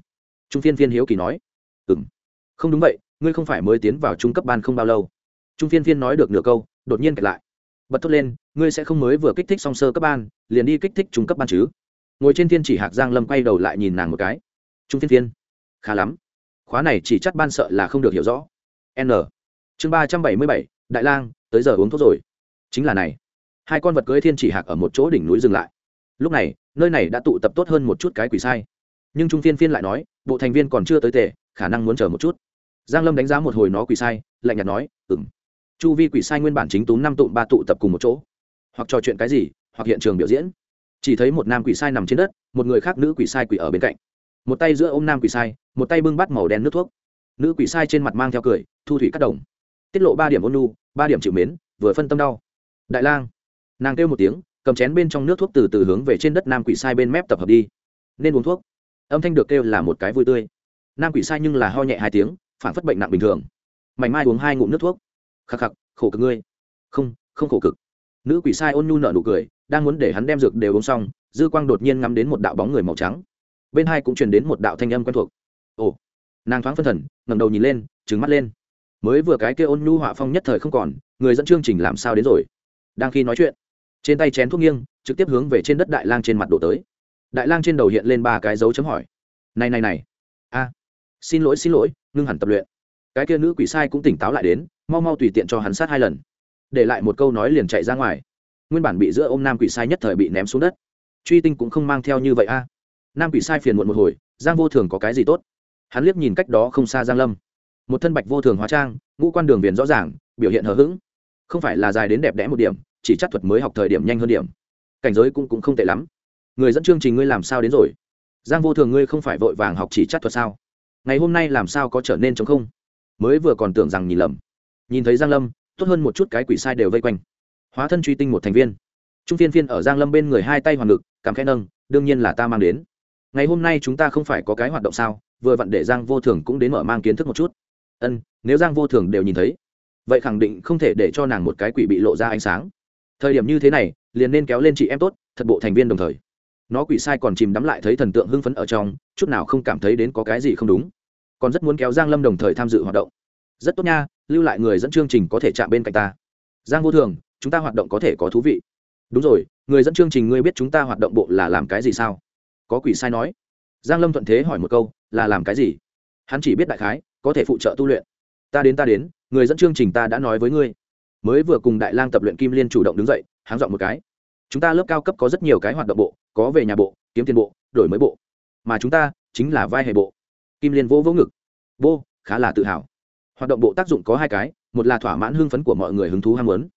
Trung phiên phiên hiếu kỳ nói. Ừ m không đúng vậy, ngươi không phải mới tiến vào trung cấp ban không bao lâu. Trung phiên phiên nói được nửa câu, đột nhiên kẹt lại bật thốt lên ngươi sẽ không mới vừa kích thích song sơ cấp ban liền đi kích thích trung cấp ban chứ? Ngồi trên thiên chỉ hạc giang lâm quay đầu lại nhìn nàng một cái. Trung Thiên phiên. Khá lắm. Khóa này chỉ chắc ban sợ là không được hiểu rõ. N. Chương ba trăm bảy mươi bảy đại lang tới giờ uống thuốc rồi. Chính là này. Hai con vật cưới thiên chỉ hạc ở một chỗ đỉnh núi dừng lại. Lúc này nơi này đã tụ tập tốt hơn một chút cái quỷ sai. Nhưng trung Thiên phiên lại nói bộ thành viên còn chưa tới tề, khả năng muốn chờ một chút. Giang lâm đánh giá một hồi nó quỷ sai lạnh nhạt nói ừng chu vi quỷ sai nguyên bản chính tú năm tụm ba tụ tập cùng một chỗ. Hoặc trò chuyện cái gì, hoặc hiện trường biểu diễn. Chỉ thấy một nam quỷ sai nằm trên đất, một người khác nữ quỷ sai quỷ ở bên cạnh. Một tay giữa ôm nam quỷ sai, một tay bưng bắt màu đen nước thuốc. Nữ quỷ sai trên mặt mang theo cười, thu thủy cắt đồng. Tiết lộ ba điểm ôn nu ba điểm chịu mến, vừa phân tâm đau. Đại lang. Nàng kêu một tiếng, cầm chén bên trong nước thuốc từ từ hướng về trên đất nam quỷ sai bên mép tập hợp đi. Nên uống thuốc. Âm thanh được kêu là một cái vui tươi. Nam quỷ sai nhưng là ho nhẹ hai tiếng, phản phất bệnh nặng bình thường. Mảnh mai uống hai ngụm nước thuốc khắc khắc, khổ cực ngươi. Không không khổ cực. Nữ quỷ sai ôn nhu nở nụ cười, đang muốn để hắn đem dược đều uống xong, dư quang đột nhiên ngắm đến một đạo bóng người màu trắng. Bên hai cũng truyền đến một đạo thanh âm quen thuộc. Ồ. Nàng thoáng phân thần, ngẩng đầu nhìn lên trứng mắt lên. Mới vừa cái kia ôn nhu họa phong nhất thời không còn, người dẫn chương trình làm sao đến rồi? Đang khi nói chuyện, trên tay chén thuốc nghiêng, trực tiếp hướng về trên đất đại lang trên mặt đổ tới. Đại lang trên đầu hiện lên ba cái dấu chấm hỏi. Này này này. A. Xin lỗi xin lỗi, ngưng hẳn tập luyện. Cái kia nữ quỷ sai cũng tỉnh táo lại đến mau mau tùy tiện cho hắn sát hai lần. Để lại một câu nói liền chạy ra ngoài. Nguyên bản bị giữa ô m nam quỷ sai nhất thời bị ném xuống đất. Truy tinh cũng không mang theo như vậy a. Nam quỷ sai phiền muộn một hồi, giang vô thường có cái gì tốt? Hắn liếc nhìn cách đó không xa giang lâm. Một thân bạch vô thường hóa trang, ngũ quan đường viền rõ ràng, biểu hiện hờ hững. Không phải là dài đến đẹp đẽ một điểm, chỉ chắc thuật mới học thời điểm nhanh hơn điểm. Cảnh giới cũng cũng không tệ lắm. Người dẫn chương trình ngươi làm sao đến rồi? Giang vô thường ngươi không phải vội vàng học chỉ chắc thuật sao? Ngày hôm nay làm sao có trở nên chống không? Mới vừa còn tưởng rằng nhìn lầm nhìn thấy giang lâm, tốt hơn một chút cái quỷ sai đều vây quanh. Hóa thân truy tinh một thành viên. Trung phiên phiên ở giang lâm bên người hai tay hoàng ngực cảm khẽ nâng, đương nhiên là ta mang đến. Ngày hôm nay chúng ta không phải có cái hoạt động sao, vừa vặn để giang vô thường cũng đến mở mang kiến thức một chút. Ân, nếu giang vô thường đều nhìn thấy, vậy khẳng định không thể để cho nàng một cái quỷ bị lộ ra ánh sáng. Thời điểm như thế này, liền nên kéo lên chị em tốt, thật bộ thành viên đồng thời. Nó quỷ sai còn chìm đắm lại thấy thần tượng hưng phấn ở trong, chút nào không cảm thấy đến có cái gì không đúng. Còn rất muốn kéo giang lâm đồng thời tham dự hoạt động rất tốt nha, lưu lại người dẫn chương trình có thể chạm bên cạnh ta. Giang vô thường, chúng ta hoạt động có thể có thú vị. Đúng rồi, người dẫn chương trình ngươi biết chúng ta hoạt động bộ là làm cái gì sao? Có quỷ sai nói. Giang lâm thuận thế hỏi một câu, là làm cái gì? Hắn chỉ biết đại khái, có thể phụ trợ tu luyện. Ta đến ta đến, người dẫn chương trình ta đã nói với ngươi. Mới vừa cùng đại lang tập luyện kim liên chủ động đứng dậy, háng dọn một cái. Chúng ta lớp cao cấp có rất nhiều cái hoạt động bộ, có về nhà bộ, kiếm tiền bộ, đổi mới bộ. Mà chúng ta chính là vai hệ bộ. Kim liên vô vô ngực. Vô, khá là tự hào hoạt động bộ tác dụng có hai cái, một là thỏa mãn hưng phấn của mọi người hứng thú ham muốn.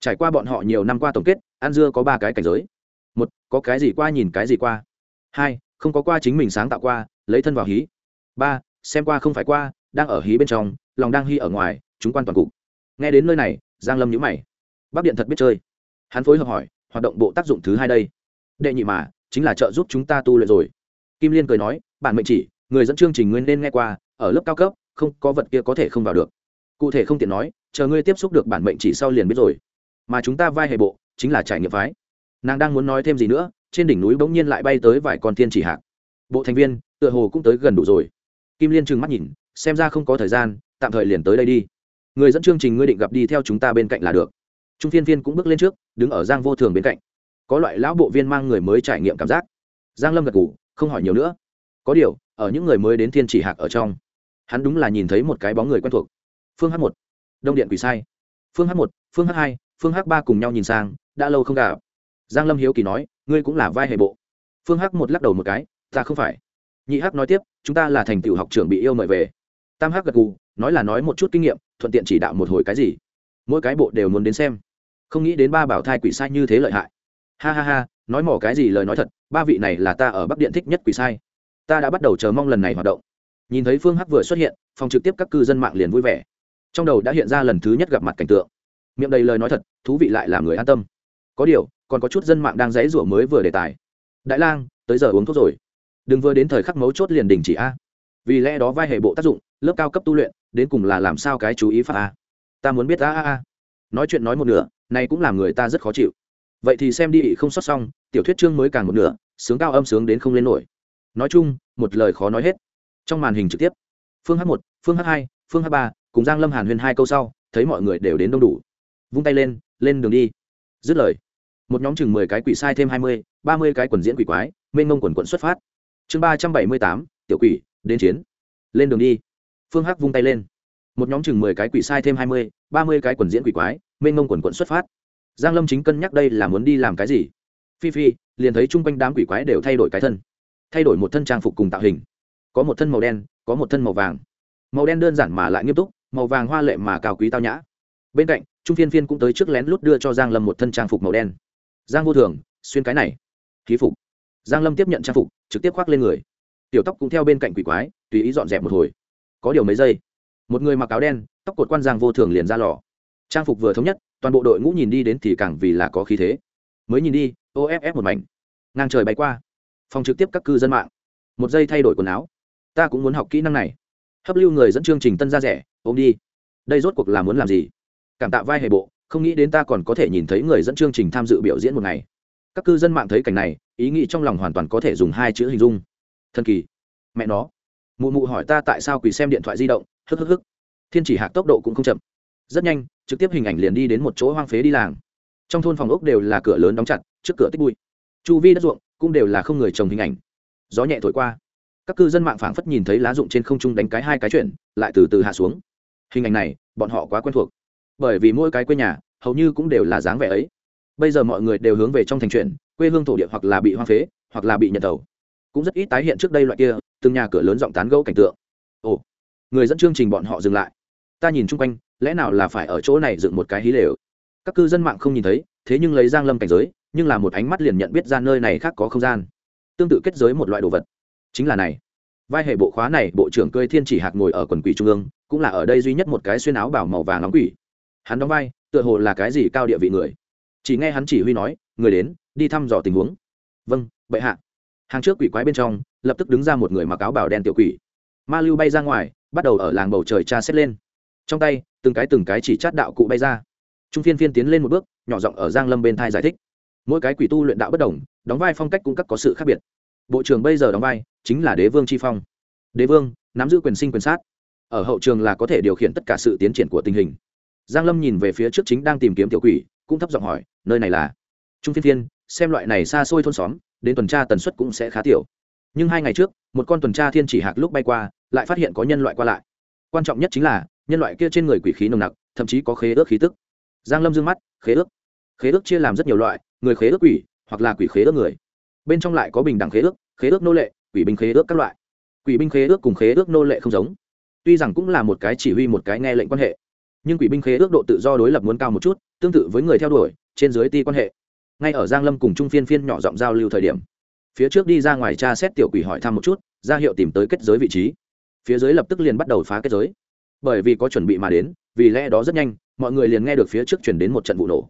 Trải qua bọn họ nhiều năm qua tổng kết An dưa có ba cái cảnh giới. Một, có cái gì qua nhìn cái gì qua. Hai, không có qua chính mình sáng tạo qua, lấy thân vào hí. Ba, xem qua không phải qua, đang ở hí bên trong, lòng đang hy ở ngoài, chúng quan toàn cục. Nghe đến nơi này, giang lâm nhíu mày. Bắc điện thật biết chơi. Hắn phối hợp hỏi, hoạt động bộ tác dụng thứ hai đây. Đệ nhị mà, chính là trợ giúp chúng ta tu luyện rồi. Kim liên cười nói, bản mệnh chỉ, người dẫn chương trình nguyên nên nghe qua, ở lớp cao cấp không, có vật kia có thể không vào được. Cụ thể không tiện nói, chờ ngươi tiếp xúc được bản mệnh chỉ sau liền biết rồi. Mà chúng ta vai hệ bộ, chính là trải nghiệm phái. Nàng đang muốn nói thêm gì nữa, trên đỉnh núi bỗng nhiên lại bay tới vài con thiên chỉ hạc. Bộ thành viên, tựa hồ cũng tới gần đủ rồi. Kim liên trừng mắt nhìn, xem ra không có thời gian, tạm thời liền tới đây đi. Người dẫn chương trình ngươi định gặp đi theo chúng ta bên cạnh là được. Trung phiên viên cũng bước lên trước, đứng ở giang vô thường bên cạnh. Có loại lão bộ viên mang người mới trải nghiệm cảm giác. Giang lâm gật ngủ không hỏi nhiều nữa. Có điều, ở những người mới đến thiên chỉ hạc ở trong hắn đúng là nhìn thấy một cái bóng người quen thuộc. Phương h một. Đông điện quỷ sai. Phương h một, phương h hai, phương h ba cùng nhau nhìn sang, đã lâu không gặp. Giang lâm hiếu kỳ nói, ngươi cũng là vai hệ bộ. Phương h một lắc đầu một cái, ta không phải. Nhị h nói tiếp, chúng ta là thành tựu học trưởng bị yêu mời về. Tam h gật gù, nói là nói một chút kinh nghiệm, thuận tiện chỉ đạo một hồi cái gì. Mỗi cái bộ đều muốn đến xem. Không nghĩ đến ba bảo thai quỷ sai như thế lợi hại. Ha ha ha, nói mỏ cái gì lời nói thật, ba vị này là ta ở bắc điện thích nhất quỷ sai. Ta đã bắt đầu chờ mong lần này hoạt động nhìn thấy phương hắc vừa xuất hiện phòng trực tiếp các cư dân mạng liền vui vẻ trong đầu đã hiện ra lần thứ nhất gặp mặt cảnh tượng miệng đầy lời nói thật thú vị lại làm người an tâm có điều còn có chút dân mạng đang dãy rủa mới vừa đề tài đại lang tới giờ uống thuốc rồi đừng vừa đến thời khắc mấu chốt liền đình chỉ a vì lẽ đó vai hệ bộ tác dụng lớp cao cấp tu luyện đến cùng là làm sao cái chú ý pháp a ta muốn biết a a a nói chuyện nói một nửa này cũng làm người ta rất khó chịu vậy thì xem đi không sót xong tiểu thuyết chương mới càng một nửa sướng cao âm sướng đến không lên nổi nói chung một lời khó nói hết trong màn hình trực tiếp, phương h một, phương h hai, phương h ba, cùng giang lâm hàn huyền hai câu sau, thấy mọi người đều đến đông đủ. Vung tay lên lên đường đi. Dứt lời, một nhóm chừng mười cái quỷ sai thêm hai mươi, ba mươi cái quần diễn quỷ quái, mênh mông quần quận xuất phát. Chương ba trăm bảy mươi tám, tiểu quỷ, đến chiến. Lên đường đi. Phương hắc vung tay lên. Một nhóm chừng mười cái quỷ sai thêm hai mươi, ba mươi cái quần diễn quỷ quái, mênh mông quần quận xuất phát. Giang lâm chính cân nhắc đây là muốn đi làm cái gì. Phi phi, liền thấy chung quanh đám quỷ quái đều thay đổi cái thân. Thay đổi một thân trang phục cùng tạo hình có một thân màu đen, có một thân màu vàng. Màu đen đơn giản mà lại nghiêm túc, màu vàng hoa lệ mà cao quý tao nhã. Bên cạnh, trung phiên phiên cũng tới trước lén lút đưa cho giang lâm một thân trang phục màu đen. Giang vô thường, xuyên cái này. Khí phục. Giang lâm tiếp nhận trang phục, trực tiếp khoác lên người. Tiểu tóc cũng theo bên cạnh quỷ quái, tùy ý dọn dẹp một hồi. Có điều mấy giây, một người mặc áo đen, tóc cột quan giang vô thường liền ra lò. Trang phục vừa thống nhất, toàn bộ đội ngũ nhìn đi đến thì càng vì là có khí thế. Mới nhìn đi off một mảnh. Ngang trời bay qua. Phòng trực tiếp các cư dân mạng. Một giây thay đổi quần áo ta cũng muốn học kỹ năng này. Hấp lưu người dẫn chương trình tân ra rẻ, ôm đi. Đây rốt cuộc là muốn làm gì? Cảm tạ vai hệ bộ, không nghĩ đến ta còn có thể nhìn thấy người dẫn chương trình tham dự biểu diễn một ngày. Các cư dân mạng thấy cảnh này, ý nghĩ trong lòng hoàn toàn có thể dùng hai chữ hình dung. Thần kỳ. Mẹ nó. Mụ mụ hỏi ta tại sao quỳ xem điện thoại di động, hức hức hức. Thiên chỉ hạc tốc độ cũng không chậm. Rất nhanh, trực tiếp hình ảnh liền đi đến một chỗ hoang phế đi làng. Trong thôn phòng ốc đều là cửa lớn đóng chặt, trước cửa tích bụi. Chu vi đất ruộng, cũng đều là không người trồng hình ảnh. Gió nhẹ thổi qua các cư dân mạng phảng phất nhìn thấy lá rụng trên không trung đánh cái hai cái chuyện, lại từ từ hạ xuống. Hình ảnh này, bọn họ quá quen thuộc. Bởi vì mỗi cái quê nhà, hầu như cũng đều là dáng vẻ ấy. Bây giờ mọi người đều hướng về trong thành chuyện, quê hương thổ địa hoặc là bị hoang phế, hoặc là bị nhận tàu. Cũng rất ít tái hiện trước đây loại kia, từng nhà cửa lớn giọng tán gẫu cảnh tượng. Ồ, người dẫn chương trình bọn họ dừng lại. Ta nhìn chung quanh, lẽ nào là phải ở chỗ này dựng một cái hí lều? Các cư dân mạng không nhìn thấy, thế nhưng lấy giang lâm cảnh giới, nhưng là một ánh mắt liền nhận biết ra nơi này khác có không gian. Tương tự kết giới một loại đồ vật chính là này. Vai hệ bộ khóa này, bộ trưởng cơi thiên chỉ hạc ngồi ở quần quỷ trung ương, cũng là ở đây duy nhất một cái xuyên áo bảo màu vàng nóng quỷ. Hắn đóng vai, tựa hồ là cái gì cao địa vị người. Chỉ nghe hắn chỉ huy nói, người đến, đi thăm dò tình huống. Vâng bệ hạ. Hàng trước quỷ quái bên trong, lập tức đứng ra một người mặc áo bảo đen tiểu quỷ. Ma lưu bay ra ngoài, bắt đầu ở làng bầu trời tra xét lên. Trong tay, từng cái từng cái chỉ chát đạo cụ bay ra. Trung phiên phiên tiến lên một bước, nhỏ giọng ở giang lâm bên thai giải thích. Mỗi cái quỷ tu luyện đạo bất đồng, đóng vai phong cách cũng các có sự khác biệt bộ trưởng bây giờ đóng vai chính là đế vương tri phong. Đế vương nắm giữ quyền sinh quyền sát. Ở hậu trường là có thể điều khiển tất cả sự tiến triển của tình hình. Giang lâm nhìn về phía trước chính đang tìm kiếm tiểu quỷ cũng thấp giọng hỏi nơi này là? Trung phiên Thiên, xem loại này xa xôi thôn xóm đến tuần tra tần suất cũng sẽ khá tiểu. Nhưng hai ngày trước một con tuần tra thiên chỉ hạc lúc bay qua lại phát hiện có nhân loại qua lại. Quan trọng nhất chính là nhân loại kia trên người quỷ khí nồng nặc thậm chí có khế ước khí tức. Giang lâm dương mắt khế ước. Khế ước chia làm rất nhiều loại người khế ước quỷ hoặc là quỷ khế ước người bên trong lại có bình đẳng khế ước khế ước nô lệ, quỷ binh khế ước các loại. Quỷ binh khế ước cùng khế ước nô lệ không giống. Tuy rằng cũng là một cái chỉ huy, một cái nghe lệnh quan hệ, nhưng quỷ binh khế ước độ tự do đối lập muốn cao một chút, tương tự với người theo đuổi, trên dưới ti quan hệ. Ngay ở giang lâm cùng trung phiên phiên nhỏ giọng giao lưu thời điểm, phía trước đi ra ngoài tra xét tiểu quỷ hỏi thăm một chút, ra hiệu tìm tới kết giới vị trí. Phía dưới lập tức liền bắt đầu phá kết giới. Bởi vì có chuẩn bị mà đến, vì lẽ đó rất nhanh, mọi người liền nghe được phía trước chuyển đến một trận vụ nổ.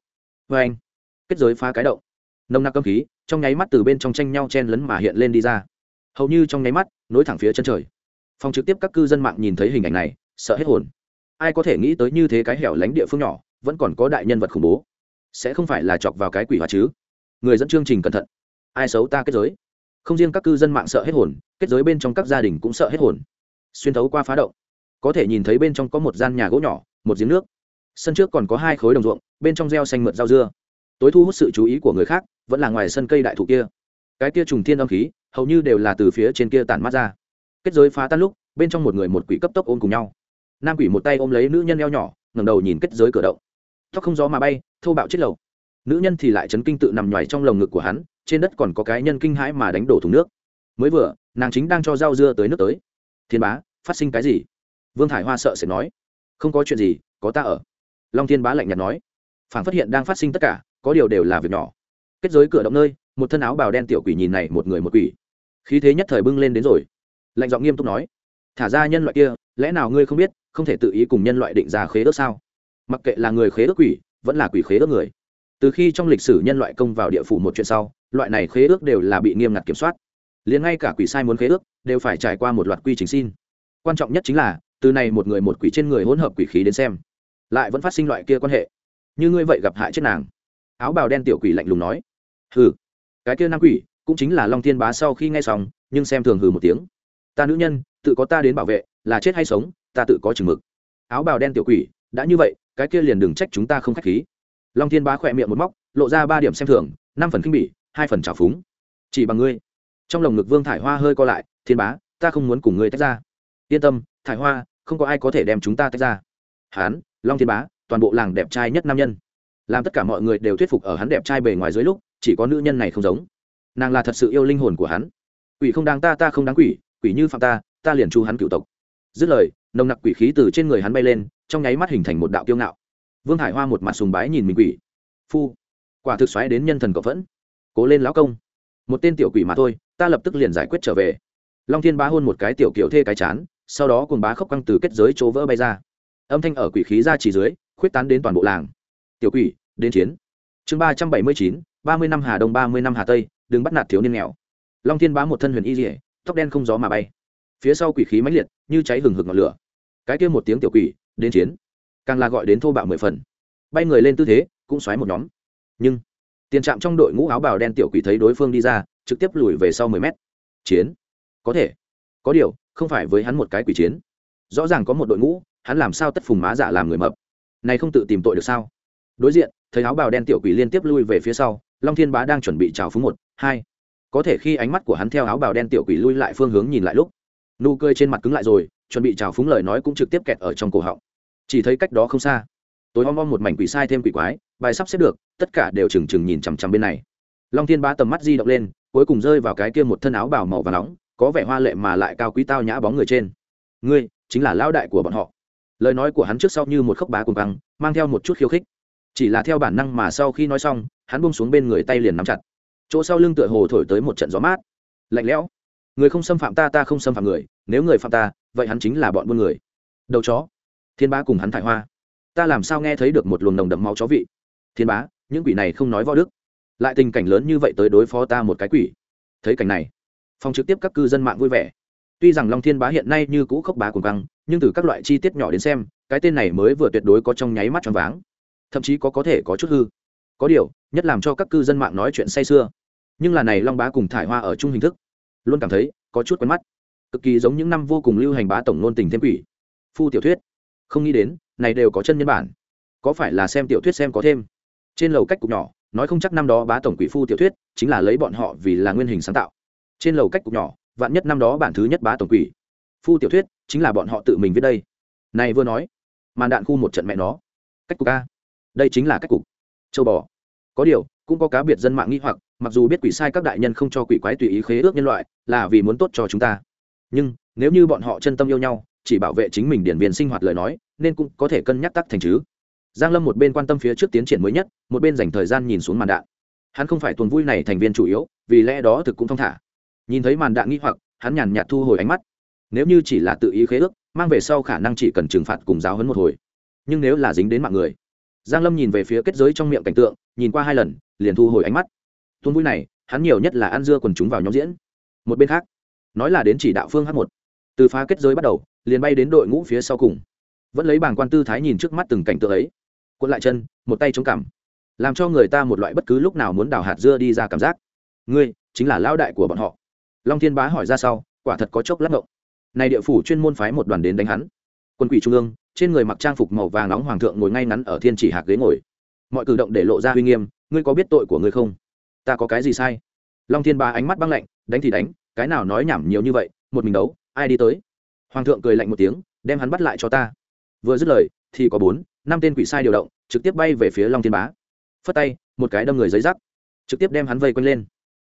Vê anh kết giới phá cái động. Nông nặc âm khí trong nháy mắt từ bên trong tranh nhau chen lấn mà hiện lên đi ra. Hầu như trong nháy mắt, nối thẳng phía chân trời. Phòng trực tiếp các cư dân mạng nhìn thấy hình ảnh này, sợ hết hồn. Ai có thể nghĩ tới như thế cái hẻo lánh địa phương nhỏ, vẫn còn có đại nhân vật khủng bố. Sẽ không phải là chọc vào cái quỷ hóa chứ? Người dẫn chương trình cẩn thận. Ai xấu ta kết giới. Không riêng các cư dân mạng sợ hết hồn, kết giới bên trong các gia đình cũng sợ hết hồn. Xuyên thấu qua phá động. Có thể nhìn thấy bên trong có một gian nhà gỗ nhỏ, một giếng nước. Sân trước còn có hai khối đồng ruộng, bên trong gieo xanh mượt rau dưa tối thu hút sự chú ý của người khác, vẫn là ngoài sân cây đại thụ kia. Cái kia trùng thiên âm khí, hầu như đều là từ phía trên kia tản mát ra. Kết giới phá tan lúc, bên trong một người một quỷ cấp tốc ôm cùng nhau. Nam quỷ một tay ôm lấy nữ nhân eo nhỏ, ngẩng đầu nhìn kết giới cửa động. Tóc không gió mà bay, thô bạo chết lầu. Nữ nhân thì lại chấn kinh tự nằm nhoài trong lồng ngực của hắn, trên đất còn có cái nhân kinh hãi mà đánh đổ thùng nước. Mới vừa, nàng chính đang cho rau dưa tới nước tới. Thiên bá, phát sinh cái gì? Vương thải hoa sợ sẽ nói. Không có chuyện gì, có ta ở. Long thiên bá lạnh nhạt nói. Phản phát hiện đang phát sinh tất cả có điều đều là việc nhỏ. Kết giới cửa động nơi, một thân áo bào đen tiểu quỷ nhìn này một người một quỷ. Khí thế nhất thời bưng lên đến rồi. Lạnh giọng nghiêm túc nói, thả ra nhân loại kia, lẽ nào ngươi không biết, không thể tự ý cùng nhân loại định ra khế ước sao? Mặc kệ là người khế ước quỷ, vẫn là quỷ khế ước người. Từ khi trong lịch sử nhân loại công vào địa phủ một chuyện sau, loại này khế ước đều là bị nghiêm ngặt kiểm soát. Liền ngay cả quỷ sai muốn khế ước, đều phải trải qua một loạt quy trình xin. Quan trọng nhất chính là, từ này một người một quỷ trên người hỗn hợp quỷ khí đến xem, lại vẫn phát sinh loại kia quan hệ. Như ngươi vậy gặp hại chết nàng áo bào đen tiểu quỷ lạnh lùng nói. Hừ, cái kia nam quỷ, cũng chính là long thiên bá sau khi nghe xong, nhưng xem thường hừ một tiếng. Ta nữ nhân, tự có ta đến bảo vệ, là chết hay sống, ta tự có chừng mực. Áo bào đen tiểu quỷ, đã như vậy, cái kia liền đừng trách chúng ta không k h á c h khí. Long thiên bá khỏe miệng một móc, lộ ra ba điểm xem thường, năm phần khinh bỉ, hai phần trào phúng. Chỉ bằng ngươi. Trong lồng ngực vương thải hoa hơi co lại, thiên bá, ta không muốn cùng ngươi tách ra. Yên tâm, thải hoa, không có ai có thể đem chúng ta tách ra. Hán, long thiên bá, toàn bộ làng đẹp trai nhất nam nhân làm tất cả mọi người đều thuyết phục ở hắn đẹp trai bề ngoài dưới lúc, chỉ có nữ nhân này không giống. Nàng là thật sự yêu linh hồn của hắn. Quỷ không đáng ta ta không đáng quỷ quỷ như phạm ta ta liền chu hắn cựu tộc. Dứt lời, nồng nặc quỷ khí từ trên người hắn bay lên, trong nháy mắt hình thành một đạo kiêu ngạo. Vương hải hoa một mặt sùng bái nhìn mình quỷ. Phu, quả thực xoáy đến nhân thần cậu vẫn cố lên lão công. Một tên tiểu quỷ mà thôi, ta lập tức liền giải quyết trở về. Long thiên bá hôn một cái tiểu kiểu thê cái chán, sau đó cùng bá khóc căng từ kết giới chỗ vỡ bay ra. Âm thanh ở quỷ khí ra chỉ dưới, khuyết tán đến toàn bộ làng tiểu quỷ, đến chiến. Chương ba trăm bảy mươi chín, ba mươi năm hà đông, ba mươi năm hà tây, đừng bắt nạt thiếu niên nghèo. Long thiên bá một thân huyền y dỉa tóc đen không gió mà bay. Phía sau quỷ khí mãnh liệt, như cháy hừng hực ngọn lửa. Cái kia một tiếng tiểu quỷ, đến chiến. Càng là gọi đến thô bạo mười phần. Bay người lên tư thế, cũng xoáy một nhóm. Nhưng, tiền trạm trong đội ngũ áo bào đen tiểu quỷ thấy đối phương đi ra, trực tiếp lùi về sau mười mét. Chiến. Có thể. Có điều, không phải với hắn một cái quỷ chiến. Rõ ràng có một đội ngũ, hắn làm sao tất phùng má giả làm người mập. Này không tự tìm tội được sao? Đối diện, thấy áo bào đen tiểu quỷ liên tiếp lui về phía sau, long thiên bá đang chuẩn bị trào phúng một, hai. Có thể khi ánh mắt của hắn theo áo bào đen tiểu quỷ lui lại phương hướng nhìn lại lúc, nụ cười trên mặt cứng lại rồi, chuẩn bị trào phúng lời nói cũng trực tiếp kẹt ở trong cổ họng. Chỉ thấy cách đó không xa, tối om om một mảnh quỷ sai thêm quỷ quái, bài sắp xếp được, tất cả đều trừng trừng nhìn chằm chằm bên này. Long thiên bá tầm mắt di động lên, cuối cùng rơi vào cái kia một thân áo bào màu và nóng, có vẻ hoa lệ mà lại cao quý tao nhã bóng người trên. Ngươi, chính là lao đại của bọn họ. Lời nói của hắn trước sau như một khốc bá cùng căng mang theo một chút khiêu khích chỉ là theo bản năng mà sau khi nói xong, hắn bông xuống bên người tay liền nắm chặt. Chỗ sau lưng tựa hồ thổi tới một trận gió mát. Lạnh lẽo. Người không xâm phạm ta ta không xâm phạm người. Nếu người phạm ta, vậy hắn chính là bọn buôn người. Đầu chó. Thiên bá cùng hắn thải hoa. Ta làm sao nghe thấy được một luồng nồng đậm máu chó vị? Thiên bá, những quỷ này không nói võ đức. Lại tình cảnh lớn như vậy tới đối phó ta một cái quỷ. Thấy cảnh này, phòng trực tiếp các cư dân mạng vui vẻ. Tuy rằng long thiên bá hiện nay như cũ khốc bá cùng căng, nhưng từ các loại chi tiết nhỏ đến xem, cái tên này mới vừa tuyệt đối có trong nháy mắt tròn váng thậm chí có có thể có chút hư. Có điều, nhất làm cho các cư dân mạng nói chuyện say sưa. Nhưng là này long bá cùng thải hoa ở chung hình thức, luôn cảm thấy có chút quen mắt. Cực kỳ giống những năm vô cùng lưu hành bá tổng nôn tình thêm quỷ. Phu tiểu thuyết. Không nghĩ đến, này đều có chân nhân bản. Có phải là xem tiểu thuyết xem có thêm? Trên lầu cách cục nhỏ, nói không chắc năm đó bá tổng quỷ phu tiểu thuyết chính là lấy bọn họ vì là nguyên hình sáng tạo. Trên lầu cách cục nhỏ, vạn nhất năm đó bản thứ nhất bá tổng quỷ phu tiểu thuyết chính là bọn họ tự mình viết đây. Này vừa nói, màn đạn khu một trận mẹ nó. Cách cục a đây chính là cách cục. Châu bò. Có điều, cũng có cá biệt dân mạng nghi hoặc, mặc dù biết quỷ sai các đại nhân không cho quỷ quái tùy ý khế ước nhân loại, là vì muốn tốt cho chúng ta. Nhưng, nếu như bọn họ chân tâm yêu nhau, chỉ bảo vệ chính mình điển viên sinh hoạt lời nói, nên cũng có thể cân nhắc tắc thành chứ. Giang lâm một bên quan tâm phía trước tiến triển mới nhất, một bên dành thời gian nhìn xuống màn đạn. Hắn không phải tuần vui này thành viên chủ yếu, vì lẽ đó thực cũng thong thả. Nhìn thấy màn đạn nghi hoặc, hắn nhàn nhạt thu hồi ánh mắt. Nếu như chỉ là tự ý khế ước, mang về sau khả năng chỉ cần trừng phạt cùng giáo hấn một hồi. Nhưng nếu là dính đến mạng người giang lâm nhìn về phía kết giới trong miệng cảnh tượng, nhìn qua hai lần, liền thu hồi ánh mắt. Tuôn vui này, hắn nhiều nhất là ăn dưa quần chúng vào nhóm diễn. Một bên khác, nói là đến chỉ đạo phương h một. Từ phá kết giới bắt đầu, liền bay đến đội ngũ phía sau cùng. Vẫn lấy bảng quan tư thái nhìn trước mắt từng cảnh tượng ấy. Cuộn lại chân, một tay chống cằm. Làm cho người ta một loại bất cứ lúc nào muốn đào hạt dưa đi ra cảm giác. Ngươi, chính là lão đại của bọn họ. Long thiên bá hỏi ra sau, quả thật có chốc lát ngộng. Này địa phủ chuyên môn phái một đoàn đến đánh hắn quân quỷ trung ương, trên người mặc trang phục màu vàng nóng hoàng thượng ngồi ngay ngắn ở thiên chỉ hạc ghế ngồi. Mọi cử động để lộ ra uy nghiêm, ngươi có biết tội của ngươi không? Ta có cái gì sai? Long thiên bá ánh mắt băng lạnh, đánh thì đánh, cái nào nói nhảm nhiều như vậy, một mình đấu, ai đi tới? Hoàng thượng cười lạnh một tiếng, đem hắn bắt lại cho ta. Vừa dứt lời, thì có bốn, năm tên quỷ sai điều động, trực tiếp bay về phía long thiên bá. Phất tay, một cái đâm người giấy rắc. Trực tiếp đem hắn vây quanh lên.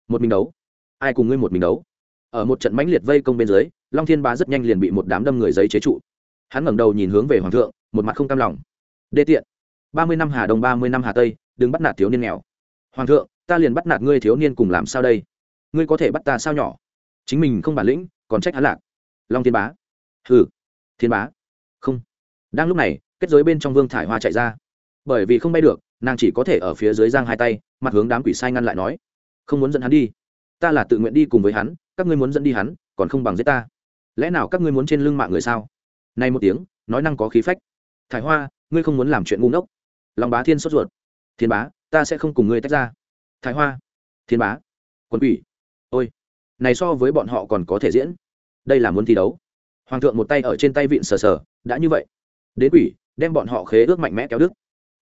Một mình đấu. Ai cùng ngươi một mình đấu? Ở một trận mãnh liệt vây công bên dưới, long thiên bá rất nhanh liền bị một đám đâm người giấy chế trụ hắn ngẩng đầu nhìn hướng về hoàng thượng, một mặt không cam lòng. Đê tiện, ba mươi năm hà đông, ba mươi năm hà tây, đừng bắt nạt thiếu niên nghèo. Hoàng thượng, ta liền bắt nạt ngươi thiếu niên cùng làm sao đây? Ngươi có thể bắt ta sao nhỏ? Chính mình không bản lĩnh, còn trách hắn lạc. Long thiên bá. Hừ, thiên bá. Không. Đang lúc này, kết giới bên trong vương thải hoa chạy ra. Bởi vì không bay được, nàng chỉ có thể ở phía dưới giang hai tay, mặt hướng đám quỷ sai ngăn lại nói, không muốn dẫn hắn đi. Ta là tự nguyện đi cùng với hắn, các ngươi muốn dẫn đi hắn, còn không bằng giết ta. Lẽ nào các ngươi muốn trên lưng mạng người sao? Nay một tiếng, nói năng có khí phách. Thải hoa, ngươi không muốn làm chuyện ngu ngốc. Lòng bá thiên sốt ruột. Thiên bá, ta sẽ không cùng ngươi tách ra. Thái hoa. Thiên bá. Quân quỷ. Ôi. Này so với bọn họ còn có thể diễn. Đây là muốn thi đấu. Hoàng thượng một tay ở trên tay vịn sờ sờ, đã như vậy. Đến quỷ, đem bọn họ khế ước mạnh mẽ kéo đức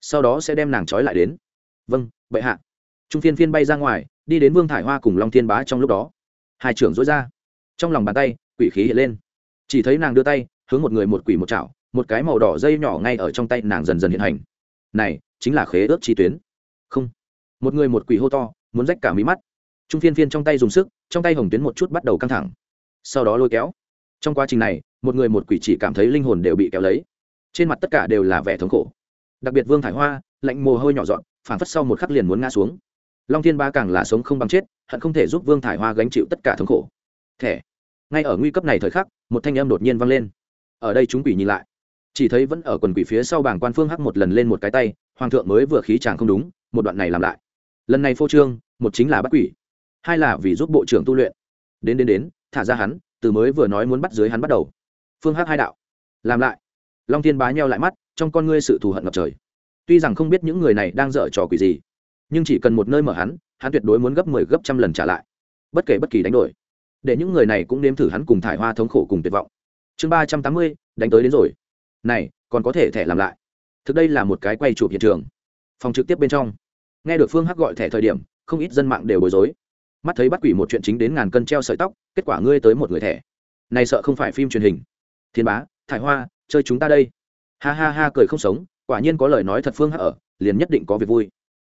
sau đó sẽ đem nàng trói lại đến. Vâng bệ hạ. Trung phiên phiên bay ra ngoài, đi đến vương thải hoa cùng long thiên bá trong lúc đó. Hai trưởng dối ra. Trong lòng bàn tay, quỷ khí hiện lên. Chỉ thấy nàng đưa tay hướng một người một quỷ một chảo, một cái màu đỏ dây nhỏ ngay ở trong tay nàng dần dần hiện hành. Này, chính là khế ước chi tuyến. Không. Một người một quỷ hô to, muốn rách cả mí mắt. Trung phiên phiên trong tay dùng sức, trong tay hồng tuyến một chút bắt đầu căng thẳng. Sau đó lôi kéo. Trong quá trình này, một người một quỷ chỉ cảm thấy linh hồn đều bị kéo lấy. Trên mặt tất cả đều là vẻ thống khổ. Đặc biệt vương thải hoa, lạnh mồ hôi nhỏ dọn phản phất sau một khắc liền muốn ngã xuống. Long thiên ba càng là sống không bằng chết, hận không thể giúp vương thải hoa gánh chịu tất cả thống khổ. Thẻ. Ngay ở nguy cấp này thời khắc, một thanh âm đột nhiên vang lên ở đây chúng quỷ nhìn lại. Chỉ thấy vẫn ở quần quỷ phía sau bảng quan phương hắc một lần lên một cái tay, hoàng thượng mới vừa khí chàng không đúng, một đoạn này làm lại. Lần này phô trương, một chính là bắt quỷ, hai là vì giúp bộ trưởng tu luyện. Đến đến đến, thả ra hắn, từ mới vừa nói muốn bắt dưới hắn bắt đầu. Phương hắc hai đạo, làm lại. Long thiên bá nheo lại mắt, trong con ngươi sự thù hận ngập trời. Tuy rằng không biết những người này đang dở trò quỷ gì, nhưng chỉ cần một nơi mở hắn hắn tuyệt đối muốn gấp mười 10 gấp trăm lần trả lại. Bất kể bất kỳ đánh đổi, để những người này cũng nếm thử hắn cùng thải hoa thống khổ cùng tuyệt vọng chương ba trăm tám mươi, đánh tới đến rồi. Này, còn có thể thẻ làm lại. Thực đây là một cái quay chụp hiện trường. Phòng trực tiếp bên trong. Nghe được phương hắc gọi thẻ thời điểm, không ít dân mạng đều bối rối. Mắt thấy bắt quỷ một chuyện chính đến ngàn cân treo sợi tóc, kết quả ngươi tới một người thẻ. Này sợ không phải phim truyền hình. Thiên bá, thải hoa, chơi chúng ta đây. Ha ha ha, cười không sống, quả nhiên có lời nói thật phương hắc ở, liền nhất định có việc vui.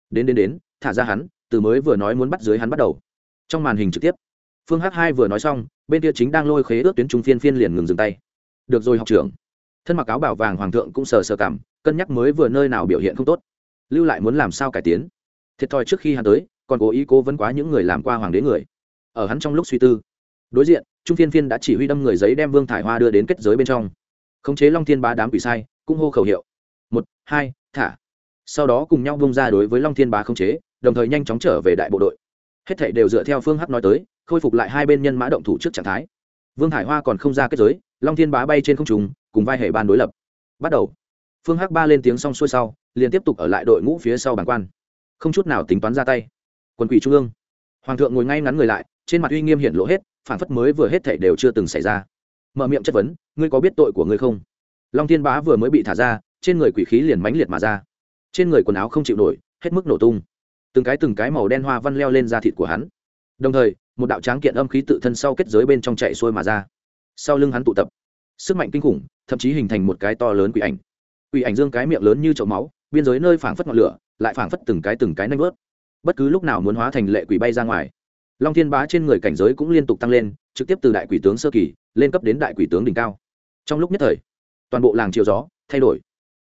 Đến đến đến, thả ra hắn, từ mới vừa nói muốn bắt dưới hắn bắt đầu. Trong màn hình trực tiếp phương h hai vừa nói xong, bên kia chính đang lôi khế ước tuyến trung phiên phiên liền ngừng dừng tay. Được rồi học trưởng. Thân mặc áo bảo vàng hoàng thượng cũng sờ sờ cảm, cân nhắc mới vừa nơi nào biểu hiện không tốt. Lưu lại muốn làm sao cải tiến. Thiệt thòi trước khi hắn tới, còn cố ý cố vấn quá những người làm qua hoàng đế người. Ở hắn trong lúc suy tư, đối diện, trung phiên phiên đã chỉ huy đâm người giấy đem vương thải hoa đưa đến kết giới bên trong. Khống chế long thiên bá đám quỷ sai, cũng hô khẩu hiệu. Một, hai, thả. Sau đó cùng nhau bông ra đối với long thiên bá khống chế, đồng thời nhanh chóng trở về đại bộ đội hết thảy đều dựa theo phương hắc nói tới, khôi phục lại hai bên nhân mã động thủ trước trạng thái. Vương hải hoa còn không ra kết giới, long thiên bá bay trên không trùng cùng vai hệ ban đối lập. Bắt đầu. Phương hắc ba lên tiếng xong xuôi sau, liền tiếp tục ở lại đội ngũ phía sau bàn quan. Không chút nào tính toán ra tay. Quân quỷ trung ương. Hoàng thượng ngồi ngay ngắn người lại, trên mặt uy nghiêm hiện lộ hết, phản phất mới vừa hết thảy đều chưa từng xảy ra. Mở miệng chất vấn, ngươi có biết tội của ngươi không? Long thiên bá vừa mới bị thả ra, trên người quỷ khí liền mãnh liệt mà ra. Trên người quần áo không chịu nổi, hết mức nổ tung từng cái từng cái màu đen hoa văn leo lên da thịt của hắn. Đồng thời, một đạo tráng kiện âm khí tự thân sau kết giới bên trong chạy xuôi mà ra. Sau lưng hắn tụ tập, sức mạnh kinh khủng, thậm chí hình thành một cái to lớn quỷ ảnh. Quỷ ảnh dương cái miệng lớn như chậu máu, biên giới nơi phảng phất ngọn lửa, lại phảng phất từng cái từng cái nanh vớt. Bất cứ lúc nào muốn hóa thành lệ quỷ bay ra ngoài, long thiên bá trên người cảnh giới cũng liên tục tăng lên, trực tiếp từ đại quỷ tướng sơ kỳ, lên cấp đến đại quỷ tướng đỉnh cao. Trong lúc nhất thời, toàn bộ làng chiều gió thay đổi.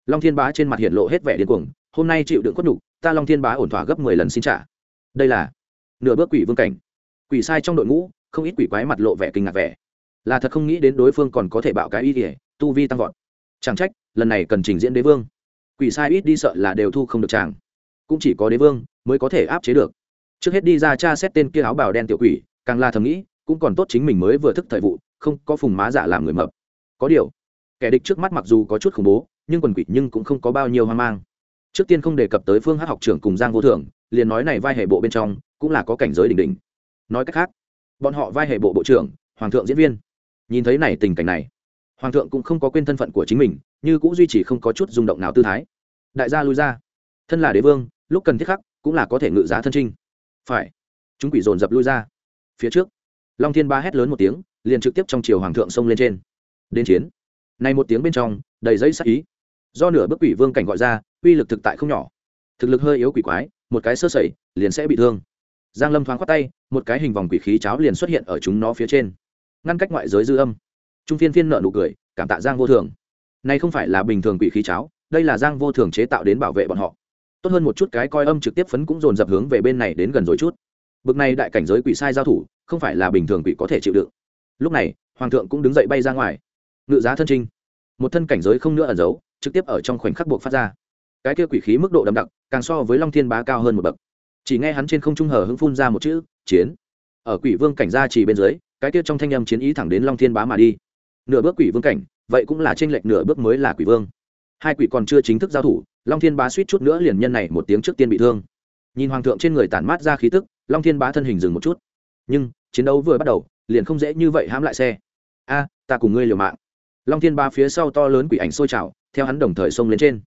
Long thiên bá trên mặt hiện lộ hết vẻ điên cuồng hôm nay chịu đựng khuất nhục, ta long thiên bá ổn thỏa gấp mười lần xin trả. Đây là nửa bước quỷ vương cảnh. Quỷ sai trong đội ngũ, không ít quỷ quái mặt lộ vẻ kinh ngạc vẻ. Là thật không nghĩ đến đối phương còn có thể bạo cái ý thể tu vi tăng vọt. Chẳng trách, lần này cần trình diễn đế vương. Quỷ sai ít đi sợ là đều thu không được chàng. Cũng chỉ có đế vương mới có thể áp chế được. Trước hết đi ra tra xét tên kia áo bào đen tiểu quỷ, càng là thầm nghĩ, cũng còn tốt chính mình mới vừa thức thời vụ, không có phùng má giả làm người mập. Có điều, kẻ địch trước mắt mặc dù có chút khủng bố, nhưng quần quỷ nhưng cũng không có bao nhiêu hoang mang trước tiên không đề cập tới phương hát học trưởng cùng giang vô thường, liền nói này vai hệ bộ bên trong cũng là có cảnh giới đỉnh đỉnh. Nói cách khác bọn họ vai hệ bộ bộ trưởng hoàng thượng diễn viên. Nhìn thấy này tình cảnh này hoàng thượng cũng không có quên thân phận của chính mình như cũng duy trì không có chút rung động nào tư thái. Đại gia lui ra. Thân là đế vương lúc cần thiết khắc cũng là có thể ngự giá thân trinh. Phải. Chúng quỷ dồn dập lui ra. Phía trước long thiên ba hét lớn một tiếng liền trực tiếp trong chiều hoàng thượng xông lên trên. Đến chiến. Này một tiếng bên trong đầy giấy sắc ý. Do nửa bức quỷ vương cảnh gọi ra uy lực thực tại không nhỏ. Thực lực hơi yếu quỷ quái, một cái sơ sẩy, liền sẽ bị thương. Giang lâm thoáng khoát tay, một cái hình vòng quỷ khí cháo liền xuất hiện ở chúng nó phía trên. Ngăn cách ngoại giới dư âm. Trung phiên phiên nợ nụ cười, cảm tạ giang vô thường. Này không phải là bình thường quỷ khí cháo, đây là giang vô thường chế tạo đến bảo vệ bọn họ. Tốt hơn một chút cái coi âm trực tiếp phấn cũng dồn dập hướng về bên này đến gần rồi chút. Bực này đại cảnh giới quỷ sai giao thủ, không phải là bình thường quỷ có thể chịu đựng. Lúc này, hoàng thượng cũng đứng dậy bay ra ngoài. Ngự giá thân trinh. Một thân cảnh giới không nữa ẩn giấu, trực tiếp ở trong khoảnh khắc buộc phát ra cái kia quỷ khí mức độ đậm đặc, càng so với long thiên bá cao hơn một bậc. Chỉ nghe hắn trên không trung hờ hưng phun ra một chữ, chiến. Ở quỷ vương cảnh gia chỉ bên dưới, cái kia trong thanh âm chiến ý thẳng đến long thiên bá mà đi. Nửa bước quỷ vương cảnh, vậy cũng là tranh lệch nửa bước mới là quỷ vương. Hai quỷ còn chưa chính thức giao thủ, long thiên bá suýt chút nữa liền nhân này một tiếng trước tiên bị thương. Nhìn hoàng thượng trên người tản mát ra khí tức, long thiên bá thân hình dừng một chút. Nhưng, chiến đấu vừa bắt đầu, liền không dễ như vậy hãm lại xe. A, ta cùng ngươi liều mạng. Long thiên bá phía sau to lớn quỷ ảnh sôi trào, theo hắn đồng thời xông lên trên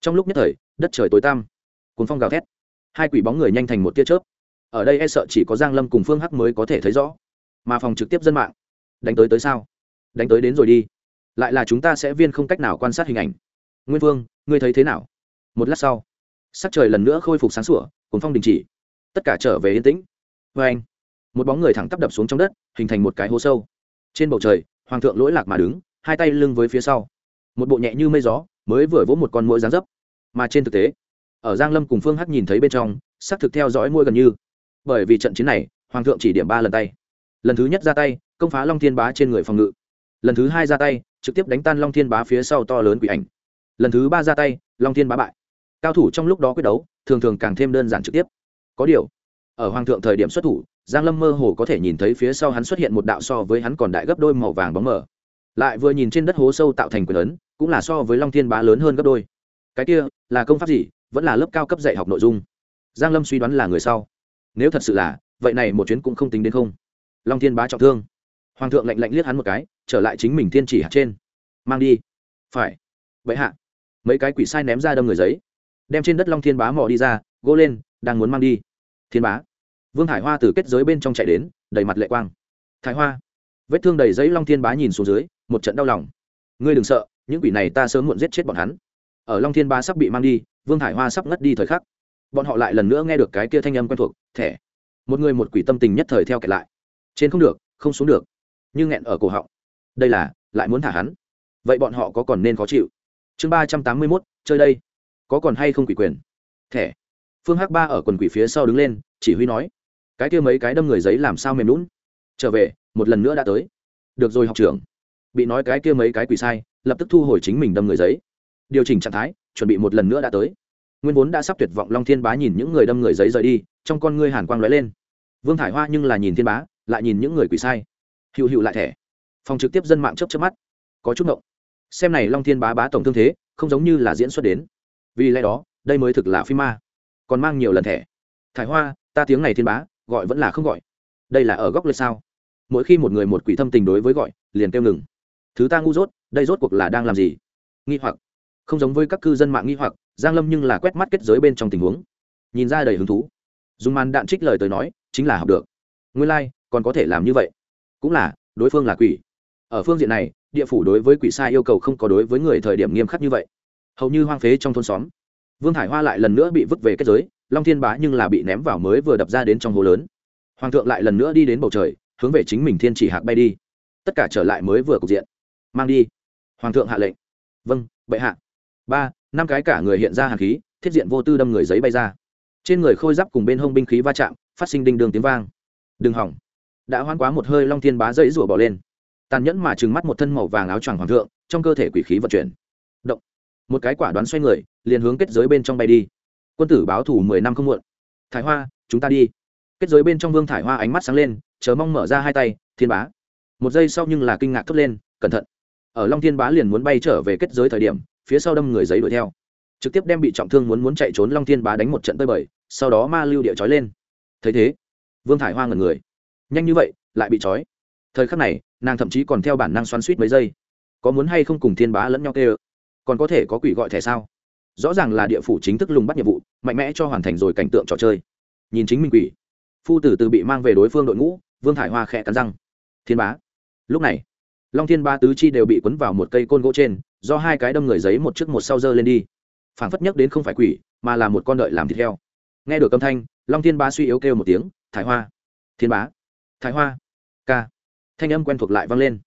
trong lúc nhất thời, đất trời tối tăm cuốn phong gào thét. Hai quỷ bóng người nhanh thành một tia chớp. Ở đây e sợ chỉ có giang lâm cùng phương hắc mới có thể thấy rõ. Mà phòng trực tiếp dân mạng, đánh tới tới sao? Đánh tới đến rồi đi. Lại là chúng ta sẽ viên không cách nào quan sát hình ảnh. Nguyên vương, ngươi thấy thế nào? Một lát sau, sắc trời lần nữa khôi phục sáng sủa cuốn phong đình chỉ. Tất cả trở về yên tĩnh. Vê anh, một bóng người thẳng tắp đập xuống trong đất, hình thành một cái hố sâu. Trên bầu trời, hoàng thượng lỗi lạc mà đứng, hai tay lưng với phía sau. Một bộ nhẹ như mây gió mới vừa vỗ một con mũi dáng dấp. Mà trên thực tế, ở giang lâm cùng phương hắc nhìn thấy bên trong xác thực theo dõi mũi gần như. Bởi vì trận chiến này, hoàng thượng chỉ điểm ba lần tay. Lần thứ nhất ra tay, công phá long thiên bá trên người phòng ngự. Lần thứ hai ra tay, trực tiếp đánh tan long thiên bá phía sau to lớn quỷ ảnh. Lần thứ ba ra tay, long thiên bá bại. Cao thủ trong lúc đó quyết đấu, thường thường càng thêm đơn giản trực tiếp. Có điều, ở hoàng thượng thời điểm xuất thủ, giang lâm mơ hồ có thể nhìn thấy phía sau hắn xuất hiện một đạo so với hắn còn đại gấp đôi màu vàng bóng mờ lại vừa nhìn trên đất hố sâu tạo thành quyền ấn, cũng là so với long thiên bá lớn hơn gấp đôi. Cái kia, là công pháp gì? Vẫn là lớp cao cấp dạy học nội dung. Giang lâm suy đoán là người sau. Nếu thật sự là, vậy này một chuyến cũng không tính đến không. Long thiên bá trọng thương. Hoàng thượng lạnh lạnh liếc hắn một cái, trở lại chính mình thiên chỉ hạt trên. Mang đi. Phải. Vậy hạ. Mấy cái quỷ sai ném ra đâm người giấy. Đem trên đất long thiên bá mò đi ra, gỗ lên, đang muốn mang đi. Thiên bá. Vương hải hoa từ kết giới bên trong chạy đến, đầy mặt lệ quang. Thái hoa. Vết thương đầy giấy long thiên bá nhìn xuống dưới một trận đau lòng. Ngươi đừng sợ, những quỷ này ta sớm muộn giết chết bọn hắn. Ở long thiên Ba sắp bị mang đi, vương hải hoa sắp ngất đi thời khắc. Bọn họ lại lần nữa nghe được cái kia thanh âm quen thuộc, thẻ. Một người một quỷ tâm tình nhất thời theo kẹt lại. Trên không được, không xuống được. Nhưng nghẹn ở cổ họng. Đây là, lại muốn thả hắn. Vậy bọn họ có còn nên khó chịu? Chương ba trăm tám mươi mốt, chơi đây. Có còn hay không quỷ quyền? Thẻ. Phương hắc ba ở quần quỷ phía sau đứng lên, chỉ huy nói, cái kia mấy cái đâm người giấy làm sao mềm lún trở về, một lần nữa đã tới. Được rồi, học trưởng bị nói cái kia mấy cái quỷ sai, lập tức thu hồi chính mình đâm người giấy. Điều chỉnh trạng thái, chuẩn bị một lần nữa đã tới. Nguyên vốn đã sắp tuyệt vọng long thiên bá nhìn những người đâm người giấy rời đi, trong con ngươi hàn quang lóe lên. Vương thải hoa nhưng là nhìn thiên bá, lại nhìn những người quỷ sai. Hữu hữu lại thẻ. Phòng trực tiếp dân mạng chấp chấp mắt. Có chút ngộng. Xem này long thiên bá bá tổng thương thế, không giống như là diễn xuất đến. Vì lẽ đó, đây mới thực là phim ma. Còn mang nhiều lần thẻ. Thải hoa, ta tiếng này thiên bá, gọi vẫn là không gọi. Đây là ở góc lệch sao? Mỗi khi một người một quỷ thâm tình đối với gọi, liền kêu ngừng thứ ta ngu dốt đây rốt cuộc là đang làm gì? Nghi hoặc. Không giống với các cư dân mạng nghi hoặc giang lâm nhưng là quét mắt kết giới bên trong tình huống. Nhìn ra đầy hứng thú. Dùng màn đạn trích lời tới nói chính là học được. Nguyên lai、like, còn có thể làm như vậy. Cũng là đối phương là quỷ. Ở phương diện này địa phủ đối với quỷ sai yêu cầu không có đối với người thời điểm nghiêm khắc như vậy. Hầu như hoang phế trong thôn xóm. Vương hải hoa lại lần nữa bị vứt về kết giới long thiên bá nhưng là bị ném vào mới vừa đập ra đến trong hồ lớn. Hoàng thượng lại lần nữa đi đến bầu trời hướng về chính mình thiên chỉ hạc bay đi. Tất cả trở lại mới vừa cục diện mang đi. Hoàng thượng hạ lệnh. Vâng bệ hạ. Ba, năm cái cả người hiện ra hàn khí, thiết diện vô tư đâm người giấy bay ra. Trên người khôi giáp cùng bên hông binh khí va chạm, phát sinh đinh đường tiếng vang. Đừng hỏng. Đã hoan quá một hơi long thiên bá dãy rủa bỏ lên. Tàn nhẫn mà trừng mắt một thân màu vàng áo choàng hoàng thượng, trong cơ thể quỷ khí vận chuyển. Động. Một cái quả đoán xoay người, liền hướng kết giới bên trong bay đi. Quân tử báo thủ mười năm không muộn. Thái hoa, chúng ta đi. Kết giới bên trong vương thải hoa ánh mắt sáng lên, chờ mong mở ra hai tay, thiên bá. Một giây sau nhưng là kinh ngạc thốt lên, cẩn thận ở long thiên bá liền muốn bay trở về kết giới thời điểm, phía sau đâm người giấy đuổi theo. Trực tiếp đem bị trọng thương muốn muốn chạy trốn long thiên bá đánh một trận tơi bời, sau đó ma lưu địa trói lên. Thấy thế, vương thải hoa ngẩn người. Nhanh như vậy, lại bị trói. Thời khắc này, nàng thậm chí còn theo bản năng xoắn suýt mấy giây. Có muốn hay không cùng thiên bá lẫn nhau kê ơ còn có thể có quỷ gọi thẻ sao? Rõ ràng là địa phủ chính thức lùng bắt nhiệm vụ, mạnh mẽ cho hoàn thành rồi cảnh tượng trò chơi. Nhìn chính mình quỷ. Phu tử từ bị mang về đối phương đội ngũ, vương thải hoa khẽ cắn răng. Thiên bá, lúc này long thiên ba tứ chi đều bị quấn vào một cây côn gỗ trên, do hai cái đâm người giấy một trước một sau dơ lên đi. Phảng phất nhất đến không phải quỷ, mà là một con đợi làm thịt heo. Nghe được âm thanh, long thiên ba suy yếu kêu một tiếng, thải hoa, thiên bá thái hoa, ca. Thanh âm quen thuộc lại vang lên.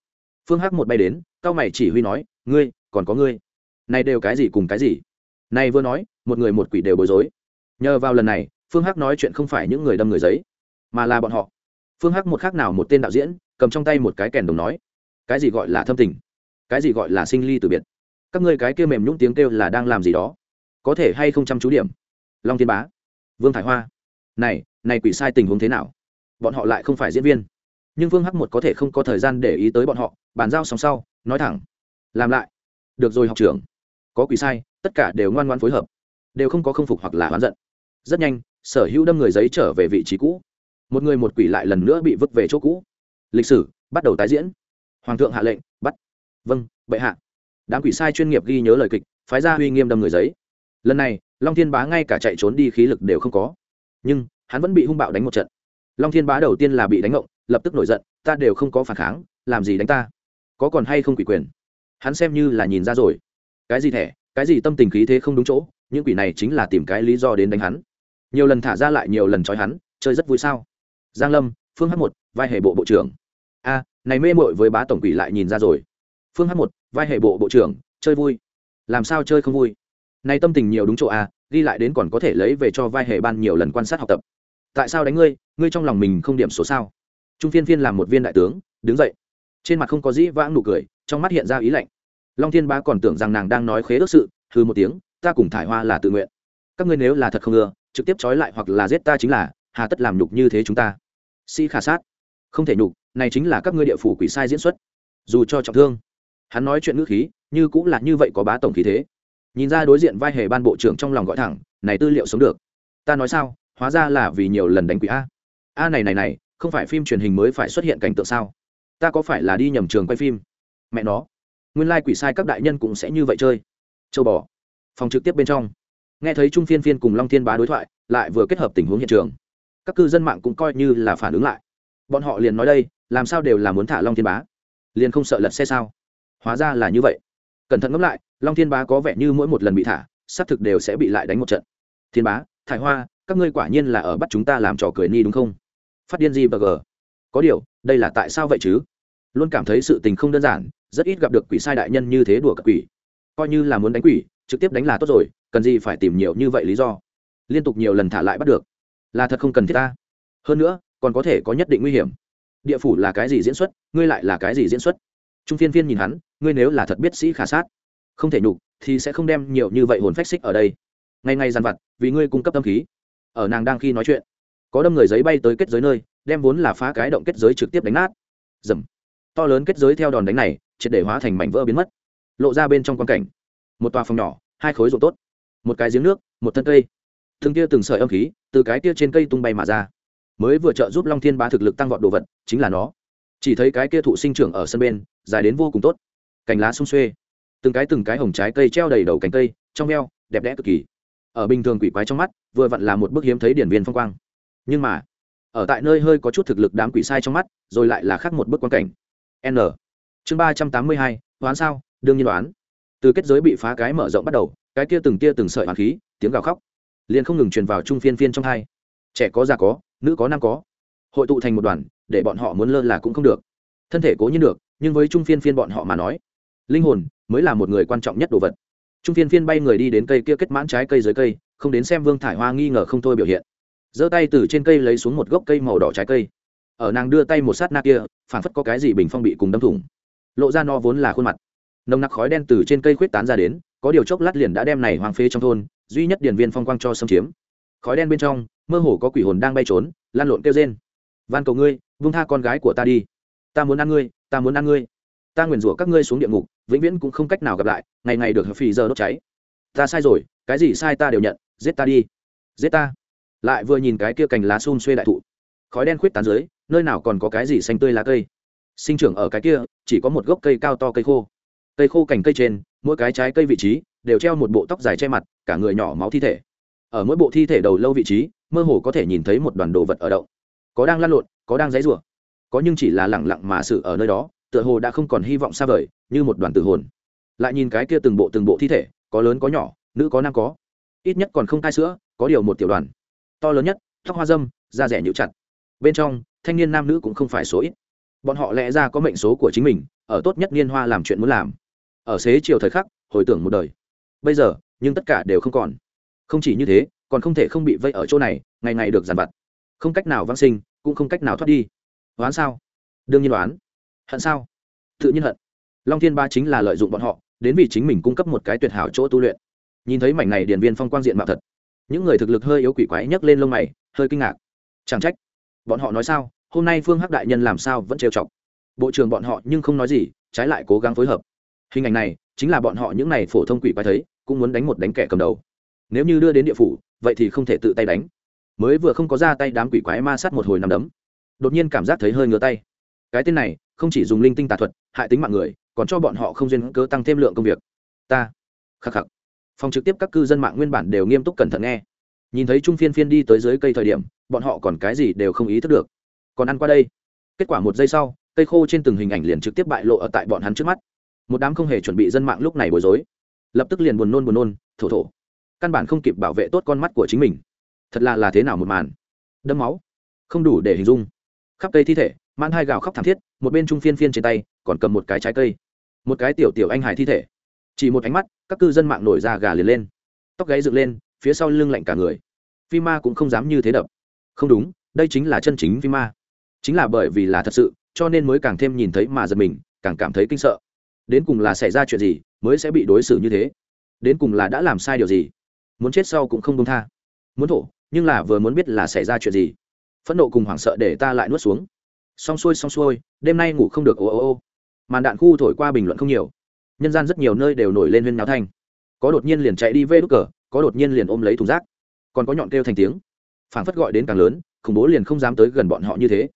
Phương hắc một bay đến, cao mày chỉ huy nói, ngươi, còn có ngươi. Này đều cái gì cùng cái gì? Này vừa nói, một người một quỷ đều bối rối. Nhờ vào lần này, phương hắc nói chuyện không phải những người đâm người giấy, mà là bọn họ. Phương hắc một khác nào một tên đạo diễn, cầm trong tay một cái kèn đồng nói cái gì gọi là thâm tình? Cái gì gọi là sinh ly từ biệt? Các ngươi cái kia mềm nhũng tiếng kêu là đang làm gì đó? Có thể hay không chăm chú điểm? Long thiên bá, vương thải hoa, này này quỷ sai tình huống thế nào? Bọn họ lại không phải diễn viên. Nhưng vương hắc một có thể không có thời gian để ý tới bọn họ, bàn giao xong sau, nói thẳng, làm lại. Được rồi học trưởng. Có quỷ sai, tất cả đều ngoan ngoan phối hợp. Đều không có không phục hoặc là oán giận. Rất nhanh, sở hữu đâm người giấy trở về vị trí cũ. Một người một quỷ lại lần nữa bị vứt về chỗ cũ. Lịch sử bắt đầu tái diễn hoàng thượng hạ lệnh, bắt. Vâng bệ hạ. Đám quỷ sai chuyên nghiệp ghi nhớ lời kịch, phái ra uy nghiêm đâm người giấy. Lần này, long thiên bá ngay cả chạy trốn đi khí lực đều không có. Nhưng, hắn vẫn bị hung bạo đánh một trận. Long thiên bá đầu tiên là bị đánh ngộng, lập tức nổi giận, ta đều không có phản kháng, làm gì đánh ta? Có còn hay không quỷ quyền? Hắn xem như là nhìn ra rồi. Cái gì thẻ, cái gì tâm tình khí thế không đúng chỗ, những quỷ này chính là tìm cái lý do đến đánh hắn. Nhiều lần thả ra lại nhiều lần trói hắn, chơi rất vui sao? Giang lâm, phương h một, vai hệ bộ bộ trưởng. A này mê mội với bá tổng quỷ lại nhìn ra rồi. Phương h một vai hệ bộ bộ trưởng chơi vui. Làm sao chơi không vui? Này tâm tình nhiều đúng chỗ à, ghi lại đến còn có thể lấy về cho vai hệ ban nhiều lần quan sát học tập. Tại sao đánh ngươi? Ngươi trong lòng mình không điểm số sao? Trung phiên phiên làm một viên đại tướng đứng dậy. Trên mặt không có dĩ vãng nụ cười trong mắt hiện ra ý lạnh. Long thiên ba còn tưởng rằng nàng đang nói khế ước sự thư một tiếng ta cùng thải hoa là tự nguyện. Các ngươi nếu là thật không ưa trực tiếp trói lại hoặc là giết ta chính là hà tất làm nhục như thế chúng ta. Sĩ khả sát. Không thể nhục này chính là các ngươi địa phủ quỷ sai diễn xuất. Dù cho trọng thương, hắn nói chuyện ngữ khí như cũng là như vậy có bá tổng khí thế. Nhìn ra đối diện vai hề ban bộ trưởng trong lòng gọi thẳng, này tư liệu sống được. Ta nói sao, hóa ra là vì nhiều lần đánh quỷ a. A này này này, không phải phim truyền hình mới phải xuất hiện cảnh tượng sao? Ta có phải là đi nhầm trường quay phim? Mẹ nó, nguyên lai quỷ sai các đại nhân cũng sẽ như vậy chơi. Châu bò, phòng trực tiếp bên trong. Nghe thấy trung phiên phiên cùng long thiên bá đối thoại, lại vừa kết hợp tình huống hiện trường. Các cư dân mạng cũng coi như là phản ứng lại. Bọn họ liền nói đây làm sao đều là muốn thả long thiên bá? Liền không sợ lật xe sao? Hóa ra là như vậy. Cẩn thận ngẫm lại, long thiên bá có vẻ như mỗi một lần bị thả, xác thực đều sẽ bị lại đánh một trận. Thiên bá, thải hoa, các ngươi quả nhiên là ở bắt chúng ta làm trò cười ni đúng không? Phát điên gì bờ gờ có điều, đây là tại sao vậy chứ? Luôn cảm thấy sự tình không đơn giản, rất ít gặp được quỷ sai đại nhân như thế đùa cặp quỷ. Coi như là muốn đánh quỷ, trực tiếp đánh là tốt rồi, cần gì phải tìm nhiều như vậy lý do? Liên tục nhiều lần thả lại bắt được, là thật không cần thiết ta. Hơn nữa, còn có thể có nhất định nguy hiểm địa phủ là cái gì diễn xuất, ngươi lại là cái gì diễn xuất? Trung phiên phiên nhìn hắn, ngươi nếu là thật biết sĩ khả sát, không thể nhục, thì sẽ không đem nhiều như vậy hồn phách xích ở đây. Ngày ngày dàn vặt, vì ngươi cung cấp tâm khí. Ở nàng đang khi nói chuyện, có đâm người giấy bay tới kết giới nơi, đem vốn là phá cái động kết giới trực tiếp đánh nát. Dầm. To lớn kết giới theo đòn đánh này, triệt để hóa thành mảnh vỡ biến mất, lộ ra bên trong quan cảnh. Một tòa phòng nhỏ, hai khối ruộng tốt, một cái giếng nước, một thân cây. Từng tia từng sợi âm khí từ cái tia trên cây tung bay mà ra mới vừa trợ giúp long thiên bá thực lực tăng vọt đồ vật, chính là nó. Chỉ thấy cái kia thụ sinh trưởng ở sân bên, dài đến vô cùng tốt. Cành lá sung xuê. Từng cái từng cái hồng trái cây treo đầy đầu cành cây, trong veo, đẹp đẽ cực kỳ. Ở bình thường quỷ quái trong mắt, vừa vặn là một bức hiếm thấy điển viên phong quang. Nhưng mà, ở tại nơi hơi có chút thực lực đám quỷ sai trong mắt, rồi lại là khác một bức quan cảnh. N. Chương ba trăm tám mươi hai, đoán sao? Đương nhiên đoán. Từ kết giới bị phá cái mở rộng bắt đầu, cái kia từng kia từng sợi hoàn khí, tiếng gào khóc, liền không ngừng truyền vào trung phiên phiên trong hai. Trẻ có già có nữ có nam có. Hội tụ thành một đoàn, để bọn họ muốn lơ là cũng không được. Thân thể cố nhiên được, nhưng với trung phiên phiên bọn họ mà nói, linh hồn mới là một người quan trọng nhất đồ vật. Trung phiên phiên bay người đi đến cây kia kết mãn trái cây dưới cây, không đến xem vương thải hoa nghi ngờ không thôi biểu hiện. Giơ tay từ trên cây lấy xuống một gốc cây màu đỏ trái cây. Ở nàng đưa tay một sát na kia phản phất có cái gì bình phong bị cùng đâm thủng. Lộ ra no vốn là khuôn mặt. Nồng nặc khói đen từ trên cây khuyết tán ra đến, có điều chốc lát liền đã đem này hoang phế trong thôn, duy nhất điển viên phong quang cho xâm chiếm. Khói đen bên trong mơ hồ có quỷ hồn đang bay trốn, lan lộn kêu rên. Van cầu ngươi, vung tha con gái của ta đi. Ta muốn ăn ngươi, ta muốn ăn ngươi. Ta nguyền rủa các ngươi xuống địa ngục, vĩnh viễn cũng không cách nào gặp lại, ngày ngày được phì giờ đốt cháy. Ta sai rồi, cái gì sai ta đều nhận, giết ta đi. Giết ta. Lại vừa nhìn cái kia cành lá xun xuê đại thụ. Khói đen khuyết tán dưới, nơi nào còn có cái gì xanh tươi lá cây. Sinh trưởng ở cái kia, chỉ có một gốc cây cao to cây khô. Cây khô cành cây trên, mỗi cái trái cây vị trí đều treo một bộ tóc dài che mặt, cả người nhỏ máu thi thể. Ở mỗi bộ thi thể đầu lâu vị trí mơ hồ có thể nhìn thấy một đoàn đồ vật ở đậu có đang lăn lộn, có đang dãy rủa. Có nhưng chỉ là lẳng lặng mà sự ở nơi đó, tựa hồ đã không còn hy vọng xa vời, như một đoàn tử hồn. Lại nhìn cái kia từng bộ từng bộ thi thể, có lớn có nhỏ, nữ có nam có. Ít nhất còn không cai sữa, có điều một tiểu đoàn. To lớn nhất, tóc hoa dâm, da rẻ nhũ chặt. Bên trong, thanh niên nam nữ cũng không phải số ít. Bọn họ lẽ ra có mệnh số của chính mình, ở tốt nhất niên hoa làm chuyện muốn làm. Ở xế chiều thời khắc, hồi tưởng một đời. Bây giờ, nhưng tất cả đều không còn. Không chỉ như thế còn không thể không bị vây ở chỗ này, ngày ngày được giàn vặt. Không cách nào vãng sinh, cũng không cách nào thoát đi. Đoán sao? Đương nhiên đoán hận sao? Tự nhiên hận. Long thiên ba chính là lợi dụng bọn họ, đến vì chính mình cung cấp một cái tuyệt hảo chỗ tu luyện. Nhìn thấy mảnh này điển viên phong quang diện mạo thật, những người thực lực hơi yếu quỷ quái nhấc lên lông mày, hơi kinh ngạc. Chẳng trách. Bọn họ nói sao? Hôm nay phương hắc đại nhân làm sao vẫn trêu chọc? Bộ trưởng bọn họ nhưng không nói gì, trái lại cố gắng phối hợp. Hình ảnh này, chính là bọn họ những này phổ thông quỷ quái thấy, cũng muốn đánh một đánh kẻ cầm đầu nếu như đưa đến địa phủ, vậy thì không thể tự tay đánh. Mới vừa không có ra tay đám quỷ quái ma sát một hồi nằm đấm. Đột nhiên cảm giác thấy hơi ngứa tay. Cái tên này, không chỉ dùng linh tinh tà thuật, hại tính mạng người, còn cho bọn họ không duyên cớ tăng thêm lượng công việc. Ta. Khắc khắc. Phòng trực tiếp các cư dân mạng nguyên bản đều nghiêm túc cẩn thận nghe. Nhìn thấy trung phiên phiên đi tới dưới cây thời điểm, bọn họ còn cái gì đều không ý thức được. Còn ăn qua đây. Kết quả một giây sau, cây khô trên từng hình ảnh liền trực tiếp bại lộ ở tại bọn hắn trước mắt. Một đám không hề chuẩn bị dân mạng lúc này bối rối. Lập tức liền buồn nôn buồn nôn, thổ thổ căn bản không kịp bảo vệ tốt con mắt của chính mình. Thật là là thế nào một màn? Đâm máu. Không đủ để hình dung. Khắp cây thi thể, mãn hai gào khóc thảm thiết, một bên trung phiên phiên trên tay, còn cầm một cái trái cây. Một cái tiểu tiểu anh hải thi thể. Chỉ một ánh mắt, các cư dân mạng nổi ra gà liền lên. Tóc gáy dựng lên, phía sau lưng lạnh cả người. Phi ma cũng không dám như thế đập. Không đúng, đây chính là chân chính phi ma. Chính là bởi vì là thật sự, cho nên mới càng thêm nhìn thấy mà giật mình, càng cảm thấy kinh sợ. Đến cùng là xảy ra chuyện gì, mới sẽ bị đối xử như thế? Đến cùng là đã làm sai điều gì? Muốn chết sau cũng không công tha. Muốn thổ, nhưng là vừa muốn biết là xảy ra chuyện gì. Phẫn nộ cùng hoảng sợ để ta lại nuốt xuống. Xong xuôi xong xuôi, đêm nay ngủ không được, ô ô ô. Màn đạn khu thổi qua bình luận không nhiều. Nhân gian rất nhiều nơi đều nổi lên huyên náo thanh. Có đột nhiên liền chạy đi vê đúc cờ, có đột nhiên liền ôm lấy thùng rác. Còn có nhọn kêu thành tiếng. Phảng phất gọi đến càng lớn, khủng bố liền không dám tới gần bọn họ như thế.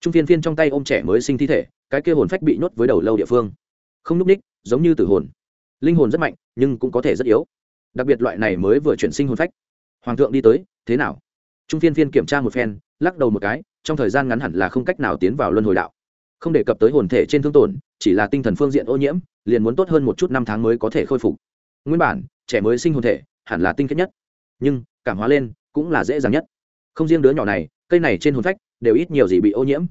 Trung phiên phiên trong tay ôm trẻ mới sinh thi thể, cái kia hồn phách bị nhốt với đầu lâu địa phương. Không núp ních, giống như tử hồn. Linh hồn rất mạnh, nhưng cũng có thể rất yếu đặc biệt loại này mới vừa chuyển sinh hồn phách. Hoàng thượng đi tới, thế nào? Trung phiên phiên kiểm tra một phen, lắc đầu một cái, trong thời gian ngắn hẳn là không cách nào tiến vào luân hồi đạo. Không đề cập tới hồn thể trên thương tổn, chỉ là tinh thần phương diện ô nhiễm, liền muốn tốt hơn một chút năm tháng mới có thể khôi phục. Nguyên bản, trẻ mới sinh hồn thể, hẳn là tinh khiết nhất. Nhưng, cảm hóa lên, cũng là dễ dàng nhất. Không riêng đứa nhỏ này, cây này trên hồn phách, đều ít nhiều gì bị ô nhiễm.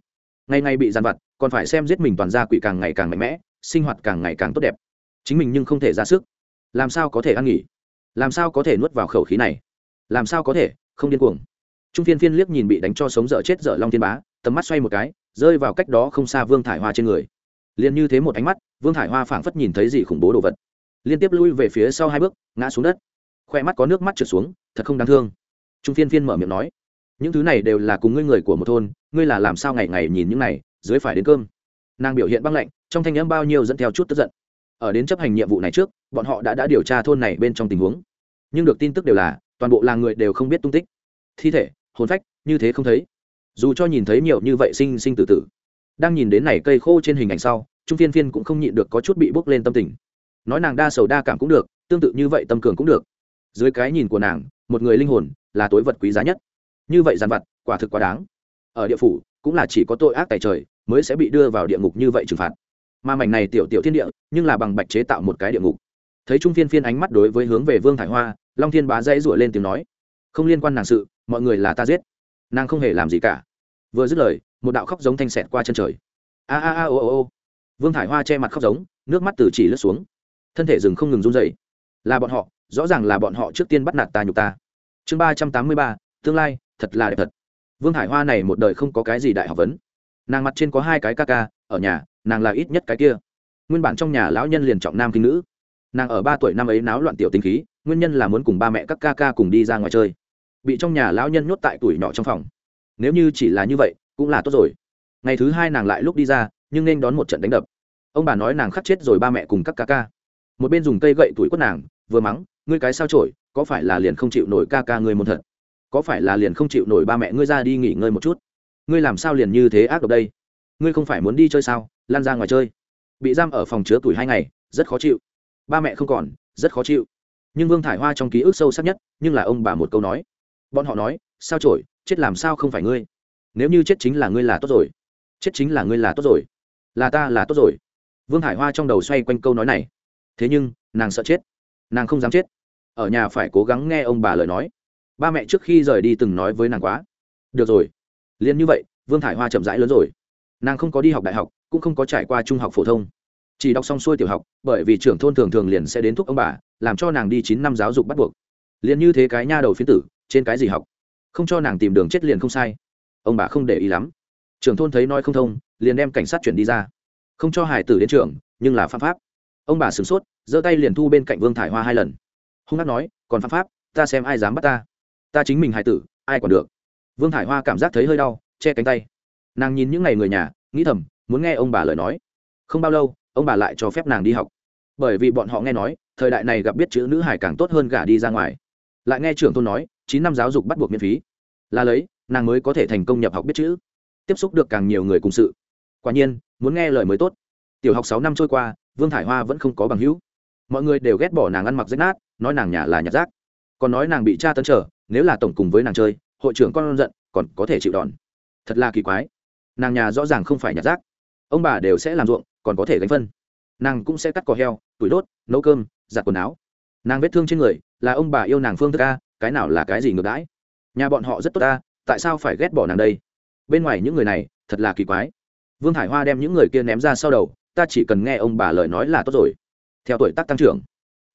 Ngày ngày bị giàn vặt, còn phải xem giết mình toàn gia quỷ càng ngày càng mạnh mẽ, sinh hoạt càng ngày càng tốt đẹp. Chính mình nhưng không thể ra sức. Làm sao có thể ăn nghỉ? Làm sao có thể nuốt vào khẩu khí này? Làm sao có thể? Không điên cuồng. Trung phiên phiên liếc nhìn bị đánh cho sống dở chết dở long thiên bá, tầm mắt xoay một cái, rơi vào cách đó không xa vương thải hoa trên người. Liền như thế một ánh mắt, vương thải hoa phảng phất nhìn thấy gì khủng bố đồ vật. Liên tiếp lui về phía sau hai bước, ngã xuống đất. Khoe mắt có nước mắt trượt xuống, thật không đáng thương. Trung phiên phiên mở miệng nói, những thứ này đều là cùng ngươi người của một thôn, ngươi là làm sao ngày ngày nhìn những này, dưới phải đến cơm? Nàng biểu hiện băng lạnh, trong thanh n bao nhiêu dẫn theo chút tức giận ở đến chấp hành nhiệm vụ này trước, bọn họ đã đã điều tra thôn này bên trong tình huống. Nhưng được tin tức đều là, toàn bộ làng người đều không biết tung tích. Thi thể, hồn phách, như thế không thấy. Dù cho nhìn thấy nhiều như vậy sinh sinh tử tử. Đang nhìn đến này cây khô trên hình ảnh sau, trung phiên phiên cũng không nhịn được có chút bị bốc lên tâm tình. Nói nàng đa sầu đa cảm cũng được, tương tự như vậy tâm cường cũng được. Dưới cái nhìn của nàng, một người linh hồn là tối vật quý giá nhất. Như vậy dàn vặt, quả thực quá đáng. Ở địa phủ, cũng là chỉ có tội ác tài trời, mới sẽ bị đưa vào địa ngục như vậy trừng phạt mà mảnh này tiểu tiểu thiên địa, nhưng là bằng bạch chế tạo một cái địa ngục. Thấy trung phiên phiên ánh mắt đối với hướng về vương thải hoa, long thiên bá dãy rủa lên tiếng nói, không liên quan nàng sự, mọi người là ta giết. Nàng không hề làm gì cả. Vừa dứt lời, một đạo khóc giống thanh sẹt qua chân trời. A a a, ô ô ô. Vương thải hoa che mặt khóc giống, nước mắt từ chỉ lướt xuống. Thân thể rừng không ngừng run dậy là bọn họ, rõ ràng là bọn họ trước tiên bắt nạt ta nhục ta. Chương ba trăm tám mươi ba, tương lai, thật là đẹp thật. Vương hải hoa này một đời không có cái gì đại học vấn. Nàng mặt trên có hai cái ca ca, ở nhà nàng là ít nhất cái kia. Nguyên bản trong nhà lão nhân liền trọng nam kinh nữ. Nàng ở ba tuổi năm ấy náo loạn tiểu tinh khí, nguyên nhân là muốn cùng ba mẹ các ca ca cùng đi ra ngoài chơi. Bị trong nhà lão nhân nhốt tại tuổi nhỏ trong phòng. Nếu như chỉ là như vậy, cũng là tốt rồi. Ngày thứ hai nàng lại lúc đi ra, nhưng nên đón một trận đánh đập. Ông bà nói nàng khắc chết rồi ba mẹ cùng các ca ca. Một bên dùng cây gậy tuổi quất nàng, vừa mắng, ngươi cái sao trổi có phải là liền không chịu nổi ca ca ngươi một thật? Có phải là liền không chịu nổi ba mẹ ngươi ra đi nghỉ ngơi một chút? Ngươi làm sao liền như thế ác độc đây? Ngươi không phải muốn đi chơi sao? Lan ra ngoài chơi. Bị giam ở phòng chứa tuổi hai ngày, rất khó chịu. Ba mẹ không còn, rất khó chịu. Nhưng vương thải hoa trong ký ức sâu sắc nhất, nhưng là ông bà một câu nói. Bọn họ nói, sao trổi chết làm sao không phải ngươi? Nếu như chết chính là ngươi là tốt rồi. Chết chính là ngươi là tốt rồi. Là ta là tốt rồi. Vương Thải hoa trong đầu xoay quanh câu nói này. Thế nhưng, nàng sợ chết. Nàng không dám chết. Ở nhà phải cố gắng nghe ông bà lời nói. Ba mẹ trước khi rời đi từng nói với nàng quá. Được rồi. Liền như vậy, vương thải hoa chậm rãi lớn rồi. Nàng không có đi học đại học cũng không có trải qua trung học phổ thông. Chỉ đọc xong xuôi tiểu học, bởi vì trưởng thôn thường thường liền sẽ đến thúc ông bà, làm cho nàng đi chín năm giáo dục bắt buộc. Liền như thế cái nha đầu phiến tử, trên cái gì học? Không cho nàng tìm đường chết liền không sai. Ông bà không để ý lắm. Trưởng thôn thấy nói không thông, liền đem cảnh sát chuyển đi ra. Không cho hải tử đến trường, nhưng là phạm pháp. Ông bà sửng sốt, giơ tay liền thu bên cạnh vương thải hoa hai lần. Hung hát nói, còn phạm pháp, ta xem ai dám bắt ta? Ta chính mình hải tử, ai còn được? Vương thải hoa cảm giác thấy hơi đau, che cánh tay. Nàng nhìn những ngày người nhà, nghĩ thầm muốn nghe ông bà lời nói. Không bao lâu, ông bà lại cho phép nàng đi học. Bởi vì bọn họ nghe nói, thời đại này gặp biết chữ nữ hải càng tốt hơn gả đi ra ngoài. Lại nghe trưởng thôn nói, chín năm giáo dục bắt buộc miễn phí. Là lấy, nàng mới có thể thành công nhập học biết chữ. Tiếp xúc được càng nhiều người cùng sự. Quả nhiên, muốn nghe lời mới tốt. Tiểu học sáu năm trôi qua, vương thải hoa vẫn không có bằng hữu. Mọi người đều ghét bỏ nàng ăn mặc rách nát, nói nàng nhà là nhặt rác. Còn nói nàng bị cha tấn trở, nếu là tổng cùng với nàng chơi, hội trưởng con giận, còn có thể chịu đòn. Thật là kỳ quái. Nàng nhà rõ ràng không phải nhặt rác ông bà đều sẽ làm ruộng, còn có thể gánh phân. Nàng cũng sẽ cắt cỏ heo, tủi đốt, nấu cơm, giặt quần áo. Nàng vết thương trên người, là ông bà yêu nàng phương thức a, cái nào là cái gì ngược đãi? Nhà bọn họ rất tốt ta tại sao phải ghét bỏ nàng đây? Bên ngoài những người này, thật là kỳ quái. Vương hải hoa đem những người kia ném ra sau đầu, ta chỉ cần nghe ông bà lời nói là tốt rồi. Theo tuổi tác tăng trưởng,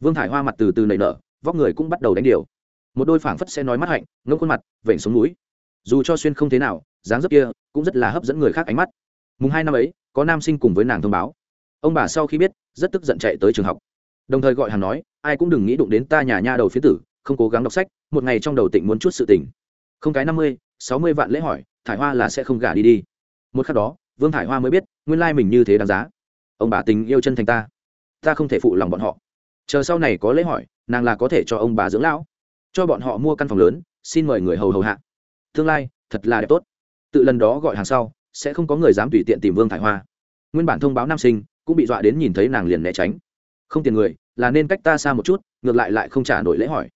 vương hải hoa mặt từ từ nảy nở, vóc người cũng bắt đầu đánh điều. Một đôi phảng phất sẽ nói mắt hạnh, ngông khuôn mặt, vểnh xuống núi. Dù cho xuyên không thế nào, dáng dấp kia cũng rất là hấp dẫn người khác ánh mắt. Mùng hai năm ấy có nam sinh cùng với nàng thông báo. Ông bà sau khi biết, rất tức giận chạy tới trường học. Đồng thời gọi hàng nói, ai cũng đừng nghĩ đụng đến ta nhà nha đầu phía tử, không cố gắng đọc sách, một ngày trong đầu tỉnh muốn chút sự tỉnh không cái năm mươi, sáu mươi vạn lễ hỏi, thải hoa là sẽ không gả đi đi. Một khắc đó, vương thải hoa mới biết, nguyên lai mình như thế đáng giá. Ông bà tình yêu chân thành ta. Ta không thể phụ lòng bọn họ. Chờ sau này có lễ hỏi, nàng là có thể cho ông bà dưỡng lão. Cho bọn họ mua căn phòng lớn, xin mời người hầu hầu hạ. Tương lai, thật là đẹp tốt. Tự lần đó gọi hàng sau sẽ không có người dám tùy tiện tìm vương thải hoa nguyên bản thông báo nam sinh cũng bị dọa đến nhìn thấy nàng liền né tránh không tiền người là nên cách ta xa một chút ngược lại lại không trả nổi lễ hỏi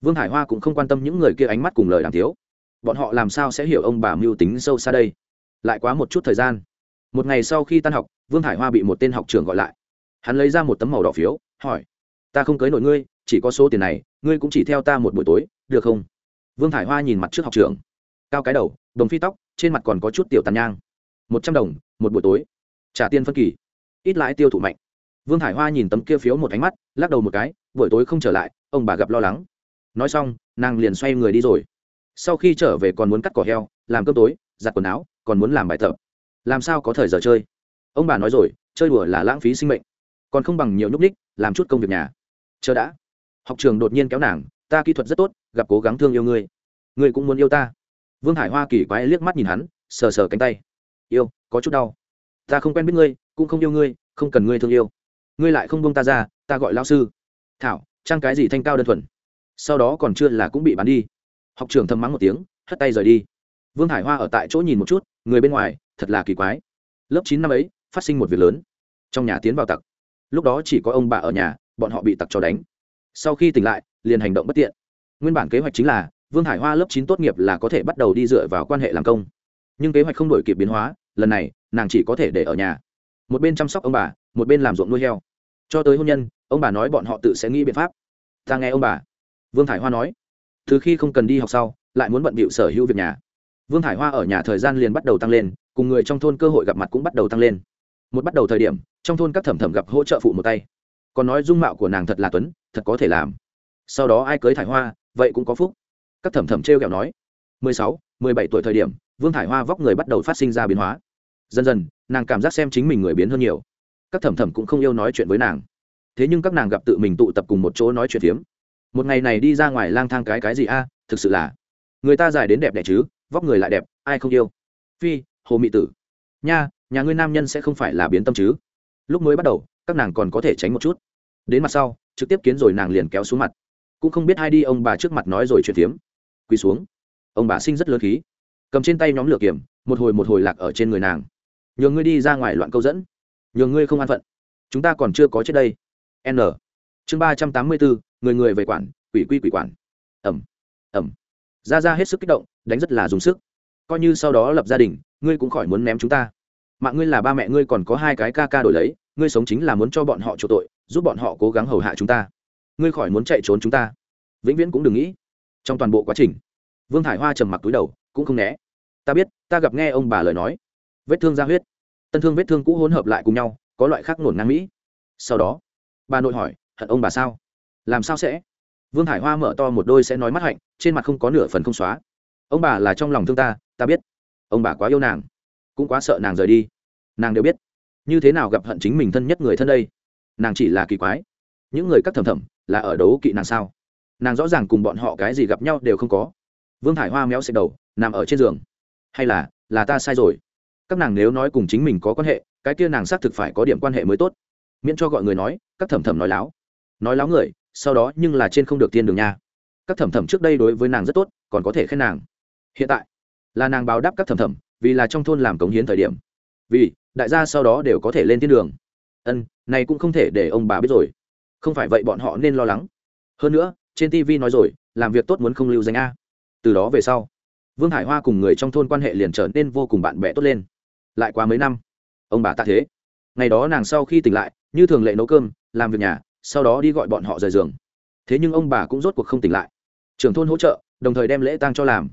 vương hải hoa cũng không quan tâm những người kia ánh mắt cùng lời đàm thiếu bọn họ làm sao sẽ hiểu ông bà mưu tính sâu xa đây lại quá một chút thời gian một ngày sau khi tan học vương hải hoa bị một tên học trưởng gọi lại hắn lấy ra một tấm màu đỏ phiếu hỏi ta không cưới nổi ngươi chỉ có số tiền này ngươi cũng chỉ theo ta một buổi tối được không vương hải hoa nhìn mặt trước học trưởng cao cái đầu đồng phi tóc trên mặt còn có chút tiểu tàn nhang. Một trăm đồng, một buổi tối. Trả tiền phân kỳ. Ít lãi tiêu thụ mạnh. Vương hải hoa nhìn tấm kia phiếu một ánh mắt, lắc đầu một cái, buổi tối không trở lại, ông bà gặp lo lắng. Nói xong, nàng liền xoay người đi rồi. Sau khi trở về còn muốn cắt cỏ heo, làm cơm tối, giặt quần áo, còn muốn làm bài tập. Làm sao có thời giờ chơi? Ông bà nói rồi, chơi đùa là lãng phí sinh mệnh. Còn không bằng nhiều nhúc ních làm chút công việc nhà. Chờ đã. Học trường đột nhiên kéo nàng, ta kỹ thuật rất tốt, gặp cố gắng thương yêu ngươi. Ngươi cũng muốn yêu ta vương hải hoa kỳ quái liếc mắt nhìn hắn, sờ sờ cánh tay. Yêu, có chút đau. Ta không quen biết ngươi, cũng không yêu ngươi, không cần ngươi thương yêu. Ngươi lại không buông ta ra, ta gọi lao sư. Thảo, trang cái gì thanh cao đơn thuần? Sau đó còn chưa là cũng bị bán đi. Học trường thầm mắng một tiếng, hất tay rời đi. Vương hải hoa ở tại chỗ nhìn một chút, người bên ngoài, thật là kỳ quái. Lớp chín năm ấy, phát sinh một việc lớn. Trong nhà tiến vào tặc. Lúc đó chỉ có ông bà ở nhà, bọn họ bị tặc cho đánh. Sau khi tỉnh lại, liền hành động bất tiện. Nguyên bản kế hoạch chính là vương hải hoa lớp chín tốt nghiệp là có thể bắt đầu đi dựa vào quan hệ làm công. Nhưng kế hoạch không đổi kịp biến hóa, lần này, nàng chỉ có thể để ở nhà. Một bên chăm sóc ông bà, một bên làm ruộng nuôi heo. Cho tới hôn nhân, ông bà nói bọn họ tự sẽ nghĩ biện pháp. Ta nghe ông bà. Vương hải hoa nói. Từ khi không cần đi học sau, lại muốn bận bịu sở hữu việc nhà. Vương hải hoa ở nhà thời gian liền bắt đầu tăng lên, cùng người trong thôn cơ hội gặp mặt cũng bắt đầu tăng lên. Một bắt đầu thời điểm, trong thôn các thẩm thẩm gặp hỗ trợ phụ một tay. Còn nói dung mạo của nàng thật là tuấn, thật có thể làm. Sau đó ai cưới thải hoa, vậy cũng có phúc các thẩm thẩm t r e o kẹo nói, mười sáu, mười bảy tuổi thời điểm, vương thải hoa vóc người bắt đầu phát sinh ra biến hóa. Dần dần, nàng cảm giác xem chính mình người biến hơn nhiều. Các thẩm thẩm cũng không yêu nói chuyện với nàng. Thế nhưng các nàng gặp tự mình tụ tập cùng một chỗ nói chuyện phiếm. Một ngày này đi ra ngoài lang thang cái cái gì a? Thực sự là, người ta dài đến đẹp đẽ chứ, vóc người lại đẹp, ai không yêu? Phi, hồ mị tử. Nha, nhà ngươi nam nhân sẽ không phải là biến tâm chứ. Lúc mới bắt đầu, các nàng còn có thể tránh một chút. Đến mặt sau, trực tiếp kiến rồi nàng liền kéo xuống mặt. Cũng không biết ai đi ông bà trước mặt nói rồi chuyện phiếm quỳ xuống. Ông bà sinh rất lớn khí. Cầm trên tay nhóm lửa kiểm, một hồi một hồi lạc ở trên người nàng. Nhường ngươi đi ra ngoài loạn câu dẫn. Nhường ngươi không an phận. Chúng ta còn chưa có chết đây. N. Chương ba trăm tám mươi bốn, người người về quản, quỷ quy quỷ quản. Ẩm. Ẩm. Ra ra hết sức kích động, đánh rất là dùng sức. Coi như sau đó lập gia đình, ngươi cũng khỏi muốn ném chúng ta. Mạng ngươi là ba mẹ ngươi còn có hai cái ca ca đổi lấy, ngươi sống chính là muốn cho bọn họ chỗ tội, giúp bọn họ cố gắng hầu hạ chúng ta. Ngươi khỏi muốn chạy trốn chúng ta. Vĩnh viễn cũng đừng nghĩ trong toàn bộ quá trình. Vương hải hoa trầm mặc túi đầu, cũng không né. Ta biết, ta gặp nghe ông bà lời nói. Vết thương ra huyết. Tân thương vết thương cũ hỗn hợp lại cùng nhau, có loại khác nổn ngang mỹ. Sau đó, bà nội hỏi, hận ông bà sao? Làm sao sẽ? Vương hải hoa mở to một đôi sẽ nói mắt hạnh, trên mặt không có nửa phần không xóa. Ông bà là trong lòng thương ta ta biết. Ông bà quá yêu nàng, cũng quá sợ nàng rời đi. Nàng đều biết. Như thế nào gặp hận chính mình thân nhất người thân đây? Nàng chỉ là kỳ quái. Những người các thầm thầm, là ở đấu kỵ nàng sao? Nàng rõ ràng cùng bọn họ cái gì gặp nhau đều không có. Vương thải hoa méo xẹt đầu, nằm ở trên giường. Hay là là ta sai rồi. Các nàng nếu nói cùng chính mình có quan hệ, cái kia nàng xác thực phải có điểm quan hệ mới tốt. Miễn cho gọi người nói, các thẩm thẩm nói láo. Nói láo người, sau đó nhưng là trên không được tiên đường nha. Các thẩm thẩm trước đây đối với nàng rất tốt, còn có thể khen nàng. Hiện tại, là nàng báo đáp các thẩm thẩm, vì là trong thôn làm cống hiến thời điểm. Vì, đại gia sau đó đều có thể lên thiên đường. Ân, này cũng không thể để ông bà biết rồi. Không phải vậy bọn họ nên lo lắng. Hơn nữa trên tv nói rồi, làm việc tốt muốn không lưu danh a. Từ đó về sau, vương hải hoa cùng người trong thôn quan hệ liền trở nên vô cùng bạn bè tốt lên. Lại qua mấy năm, ông bà tạ thế. Ngày đó nàng sau khi tỉnh lại, như thường lệ nấu cơm, làm việc nhà, sau đó đi gọi bọn họ rời giường. Thế nhưng ông bà cũng rốt cuộc không tỉnh lại. Trưởng thôn hỗ trợ, đồng thời đem lễ tang cho làm.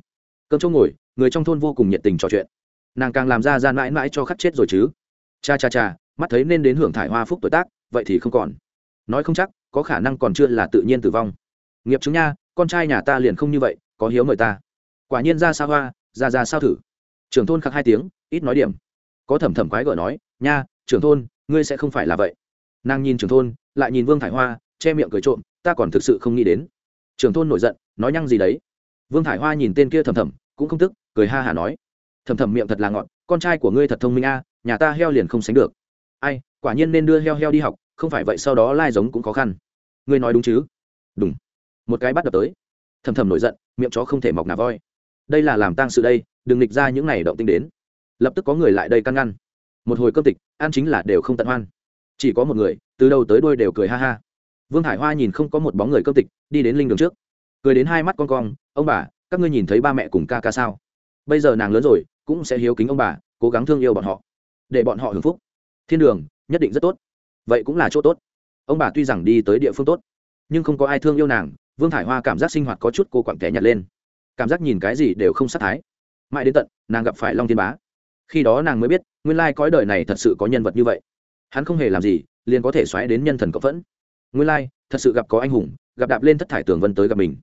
Cơm chỗ ngồi, người trong thôn vô cùng nhiệt tình trò chuyện. Nàng càng làm ra gian mãi mãi cho khắc chết rồi chứ. Cha cha cha, mắt thấy nên đến hưởng thải hoa phúc tuổi tác, vậy thì không còn. Nói không chắc, có khả năng còn chưa là tự nhiên tử vong nghiệp chứng nha, con trai nhà ta liền không như vậy, có hiếu mời ta. Quả nhiên ra sao hoa, ra ra sao thử. Trưởng thôn khắc hai tiếng, ít nói điểm. Có thẩm thẩm quái gở nói, nha, trưởng thôn, ngươi sẽ không phải là vậy. Nàng nhìn trưởng thôn, lại nhìn vương thải hoa, che miệng cười trộm, ta còn thực sự không nghĩ đến. Trưởng thôn nổi giận, nói nhăng gì đấy. Vương thải hoa nhìn tên kia thầm thầm cũng không tức, cười ha hả nói thầm thầm miệng thật là ngọn con trai của ngươi thật thông minh a, nhà ta heo liền không sánh được. Ai, quả nhiên nên đưa heo heo đi học, không phải vậy sau đó lai giống cũng khó khăn. Ngươi nói đúng chứ? Đúng một cái bắt đập tới. Thầm thầm nổi giận, miệng chó không thể mọc nà voi. Đây là làm tang sự đây, đừng nghịch ra những này động tinh đến. Lập tức có người lại đây căn ngăn. Một hồi cơm tịch, ăn chính là đều không tận hoan. Chỉ có một người, từ đầu tới đuôi đều cười ha ha. Vương hải hoa nhìn không có một bóng người cơm tịch, đi đến linh đường trước. Cười đến hai mắt con cong, ông bà, các ngươi nhìn thấy ba mẹ cùng ca ca sao? Bây giờ nàng lớn rồi, cũng sẽ hiếu kính ông bà, cố gắng thương yêu bọn họ, để bọn họ hưởng phúc. Thiên đường, nhất định rất tốt. Vậy cũng là chỗ tốt. Ông bà tuy rằng đi tới địa phương tốt, nhưng không có ai thương yêu nàng vương thải hoa cảm giác sinh hoạt có chút cô quặng kẻ nhặt lên. Cảm giác nhìn cái gì đều không sát thái. Mãi đến tận, nàng gặp phải long thiên bá. Khi đó nàng mới biết, nguyên lai cõi đời này thật sự có nhân vật như vậy. Hắn không hề làm gì, liền có thể xoáy đến nhân thần cộng phẫn. Nguyên lai, thật sự gặp có anh hùng, gặp đạp lên thất thải tường vân tới gặp mình.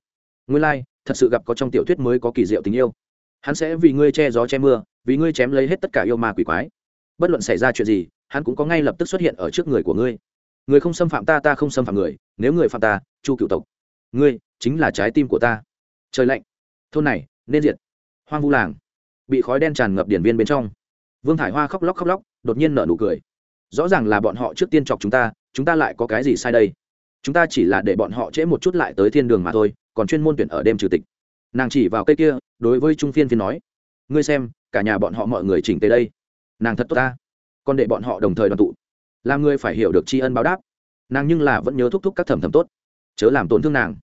Nguyên lai, thật sự gặp có trong tiểu thuyết mới có kỳ diệu tình yêu. Hắn sẽ vì ngươi che gió che mưa, vì ngươi chém lấy hết tất cả yêu ma quỷ quái. Bất luận xảy ra chuyện gì, hắn cũng có ngay lập tức xuất hiện ở trước người của ngươi. Người không xâm phạm ta ta không xâm phạm người. Nếu người phạm ta, chu cựu tộc ngươi chính là trái tim của ta. Trời lạnh. Thôn này, nên diệt. Hoang vu làng. Bị khói đen tràn ngập điển viên bên trong. Vương thải hoa khóc lóc khóc lóc, đột nhiên nở nụ cười. Rõ ràng là bọn họ trước tiên chọc chúng ta chúng ta lại có cái gì sai đây? Chúng ta chỉ là để bọn họ trễ một chút lại tới thiên đường mà thôi, còn chuyên môn tuyển ở đêm chủ tịch. Nàng chỉ vào cây kia, đối với trung phiên phiên nói, ngươi xem, cả nhà bọn họ mọi người chỉnh tới đây. Nàng thật tốt ta. Còn để bọn họ đồng thời đoàn tụ. Làm ngươi phải hiểu được tri ân báo đáp. Nàng nhưng là vẫn nhớ thúc thúc các thẩm thẩm tốt chớ làm tổn thương nàng.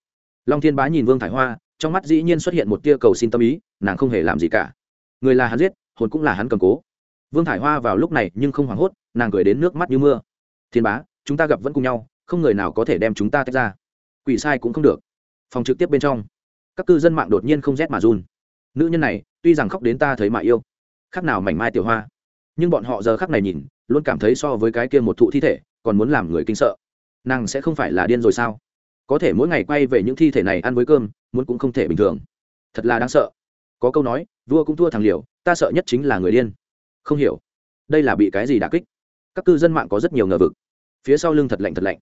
Long thiên bá nhìn vương thải hoa, trong mắt dĩ nhiên xuất hiện một tia cầu xin tâm ý, nàng không hề làm gì cả. Người là hắn giết, hồn cũng là hắn cầm cố. Vương thải hoa vào lúc này nhưng không hoảng hốt, nàng cười đến nước mắt như mưa. Thiên bá, chúng ta gặp vẫn cùng nhau, không người nào có thể đem chúng ta tách ra. Quỷ sai cũng không được. Phòng trực tiếp bên trong, các cư dân mạng đột nhiên không rét mà run. Nữ nhân này, tuy rằng khóc đến ta thấy mà yêu khác nào mảnh mai tiểu hoa. Nhưng bọn họ giờ khắc này nhìn, luôn cảm thấy so với cái kia một thụ thi thể, còn muốn làm người kinh sợ. Nàng sẽ không phải là điên rồi sao? Có thể mỗi ngày quay về những thi thể này ăn với cơm, muốn cũng không thể bình thường. Thật là đáng sợ. Có câu nói, vua cũng thua thằng liều, ta sợ nhất chính là người điên. Không hiểu. Đây là bị cái gì đà kích? Các cư dân mạng có rất nhiều ngờ vực. Phía sau lưng thật lạnh thật lạnh.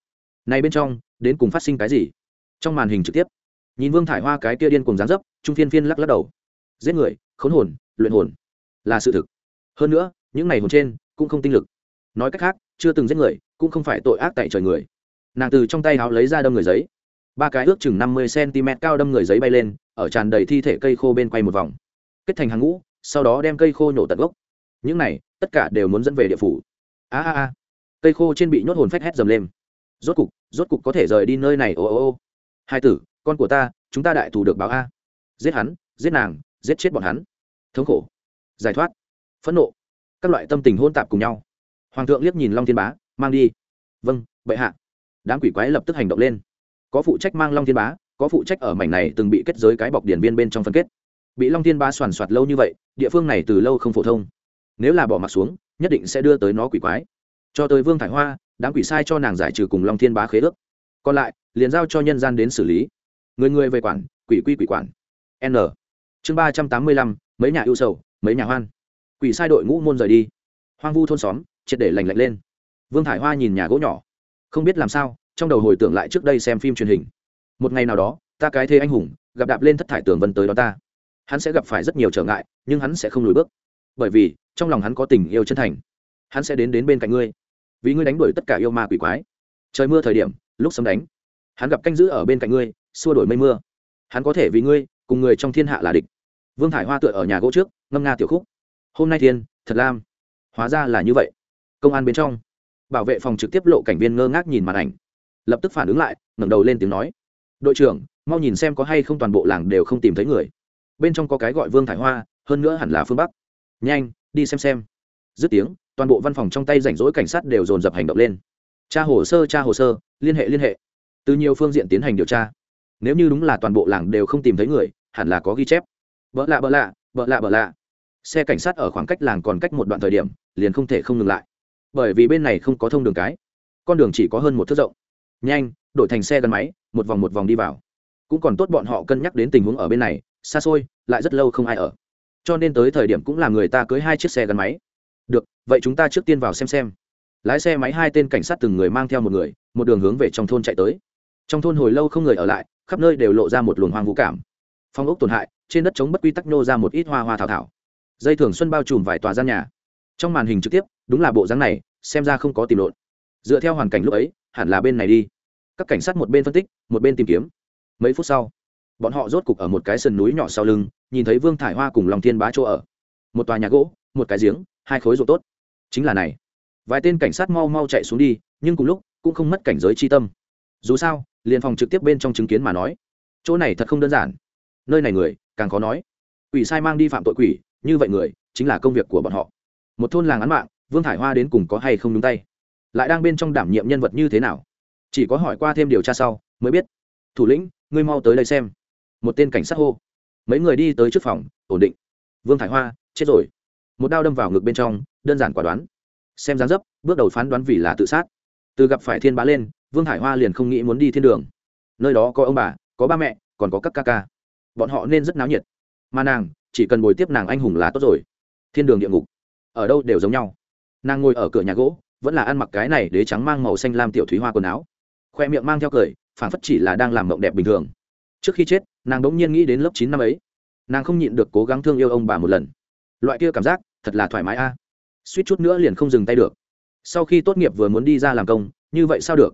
Này bên trong, đến cùng phát sinh cái gì? Trong màn hình trực tiếp, nhìn vương thải hoa cái kia điên cùng dán dấp, trung phiên phiên lắc lắc đầu. Giết người, khốn hồn, luyện hồn. Là sự thực. Hơn nữa, những này hồn trên cũng không tinh lực. Nói cách khác, chưa từng giết người, cũng không phải tội ác tại trời người nàng từ trong tay áo lấy ra đâm người giấy. Ba cái ước chừng năm mươi cm cao đâm người giấy bay lên, ở tràn đầy thi thể cây khô bên quay một vòng. Kết thành hàng ngũ, sau đó đem cây khô nhổ tận gốc. Những này, tất cả đều muốn dẫn về địa phủ. A a a. Cây khô trên bị nhốt hồn phách hét dầm lên. Rốt cục rốt cục có thể rời đi nơi này, ô ô ô. Hai tử, con của ta, chúng ta đại thù được báo a. Giết hắn, giết nàng, giết chết bọn hắn. Thống khổ, giải thoát, phẫn nộ. Các loại tâm tình hôn tạp cùng nhau. Hoàng thượng liếc nhìn long thiên bá, mang đi. Vâng bệ hạ đám quỷ quái lập tức hành động lên. Có phụ trách mang long thiên bá, có phụ trách ở mảnh này từng bị kết giới cái bọc điển viên bên trong phân kết. Bị long thiên bá soàn soạt lâu như vậy, địa phương này từ lâu không phổ thông. Nếu là bỏ mặt xuống, nhất định sẽ đưa tới nó quỷ quái. Cho tới vương thải hoa, đám quỷ sai cho nàng giải trừ cùng long thiên bá khế ước. Còn lại, liền giao cho nhân gian đến xử lý. Người người về quản, quỷ quy quỷ quản. N. Chương ba trăm tám mươi lăm, mấy nhà ưu sầu, mấy nhà hoan. Quỷ sai đội ngũ môn rời đi. Hoang vu thôn xóm, triệt để lành lạnh lên. Vương thải hoa nhìn nhà gỗ nhỏ không biết làm sao, trong đầu hồi tưởng lại trước đây xem phim truyền hình. Một ngày nào đó, ta cái thế anh hùng, gặp đạp lên thất thải tường vân tới đó ta. Hắn sẽ gặp phải rất nhiều trở ngại, nhưng hắn sẽ không lùi bước. Bởi vì, trong lòng hắn có tình yêu chân thành. Hắn sẽ đến đến bên cạnh ngươi. Vì ngươi đánh đuổi tất cả yêu ma quỷ quái. Trời mưa thời điểm, lúc sấm đánh, hắn gặp canh giữ ở bên cạnh ngươi, xua đổi mây mưa. Hắn có thể vì ngươi, cùng người trong thiên hạ là địch. Vương thải hoa tựa ở nhà gỗ trước, ngâm nga tiểu khúc. Hôm nay thiên, thật lam. Hóa ra là như vậy. Công an bên trong bảo vệ phòng trực tiếp lộ cảnh viên ngơ ngác nhìn màn ảnh. Lập tức phản ứng lại, ngẩng đầu lên tiếng nói. Đội trưởng, mau nhìn xem có hay không toàn bộ làng đều không tìm thấy người. Bên trong có cái gọi vương thải hoa, hơn nữa hẳn là phương bắc. Nhanh, đi xem xem. Dứt tiếng, toàn bộ văn phòng trong tay rảnh rỗi cảnh sát đều dồn dập hành động lên. Tra hồ sơ tra hồ sơ, liên hệ liên hệ. Từ nhiều phương diện tiến hành điều tra. Nếu như đúng là toàn bộ làng đều không tìm thấy người, hẳn là có ghi chép. Bỡ lạ bỡ lạ bỡ lạ bỡ lạ. Xe cảnh sát ở khoảng cách làng còn cách một đoạn thời điểm, liền không thể không ngừng lại bởi vì bên này không có thông đường cái. Con đường chỉ có hơn một thước rộng. Nhanh, đổi thành xe gắn máy, một vòng một vòng đi vào. Cũng còn tốt bọn họ cân nhắc đến tình huống ở bên này, xa xôi, lại rất lâu không ai ở. Cho nên tới thời điểm cũng là người ta cưới hai chiếc xe gắn máy. Được, vậy chúng ta trước tiên vào xem xem. Lái xe máy hai tên cảnh sát từng người mang theo một người, một đường hướng về trong thôn chạy tới. Trong thôn hồi lâu không người ở lại, khắp nơi đều lộ ra một luồng hoang vũ cảm. Phong ốc tổn hại, trên đất chống bất quy tắc nhô ra một ít hoa hoa thảo thảo. Dây thường xuân bao trùm vài tòa gian nhà trong màn hình trực tiếp, đúng là bộ dáng này, xem ra không có tìm lộn. Dựa theo hoàn cảnh lúc ấy, hẳn là bên này đi. Các cảnh sát một bên phân tích, một bên tìm kiếm. Mấy phút sau, bọn họ rốt cục ở một cái sườn núi nhỏ sau lưng, nhìn thấy vương thải hoa cùng lòng thiên bá chỗ ở. Một tòa nhà gỗ, một cái giếng, hai khối ruộng tốt. Chính là này. Vài tên cảnh sát mau mau chạy xuống đi, nhưng cùng lúc, cũng không mất cảnh giới chi tâm. Dù sao, liền phòng trực tiếp bên trong chứng kiến mà nói, chỗ này thật không đơn giản. Nơi này người, càng khó nói. Quỷ sai mang đi phạm tội quỷ, như vậy người, chính là công việc của bọn họ một thôn làng án mạng, vương thải hoa đến cùng có hay không đúng tay? Lại đang bên trong đảm nhiệm nhân vật như thế nào? Chỉ có hỏi qua thêm điều tra sau, mới biết. Thủ lĩnh, ngươi mau tới đây xem. Một tên cảnh sát hô. Mấy người đi tới trước phòng, ổn định. Vương thải hoa, chết rồi. Một đao đâm vào ngực bên trong, đơn giản quả đoán. Xem dáng dấp, bước đầu phán đoán vì là tự sát. Từ gặp phải thiên bá lên, vương thải hoa liền không nghĩ muốn đi thiên đường. Nơi đó có ông bà, có ba mẹ, còn có các ca ca. Bọn họ nên rất náo nhiệt. Mà nàng, chỉ cần bồi tiếp nàng anh hùng là tốt rồi. Thiên đường địa ngục ở đâu đều giống nhau. Nàng ngồi ở cửa nhà gỗ, vẫn là ăn mặc cái này đế trắng mang màu xanh lam tiểu thúy hoa quần áo. Khoe miệng mang theo cười phản phất chỉ là đang làm mộng đẹp bình thường. Trước khi chết, nàng đ ỗ n g nhiên nghĩ đến lớp chín năm ấy. Nàng không nhịn được cố gắng thương yêu ông bà một lần. Loại kia cảm giác, thật là thoải mái a. Suýt chút nữa liền không dừng tay được. Sau khi tốt nghiệp vừa muốn đi ra làm công, như vậy sao được?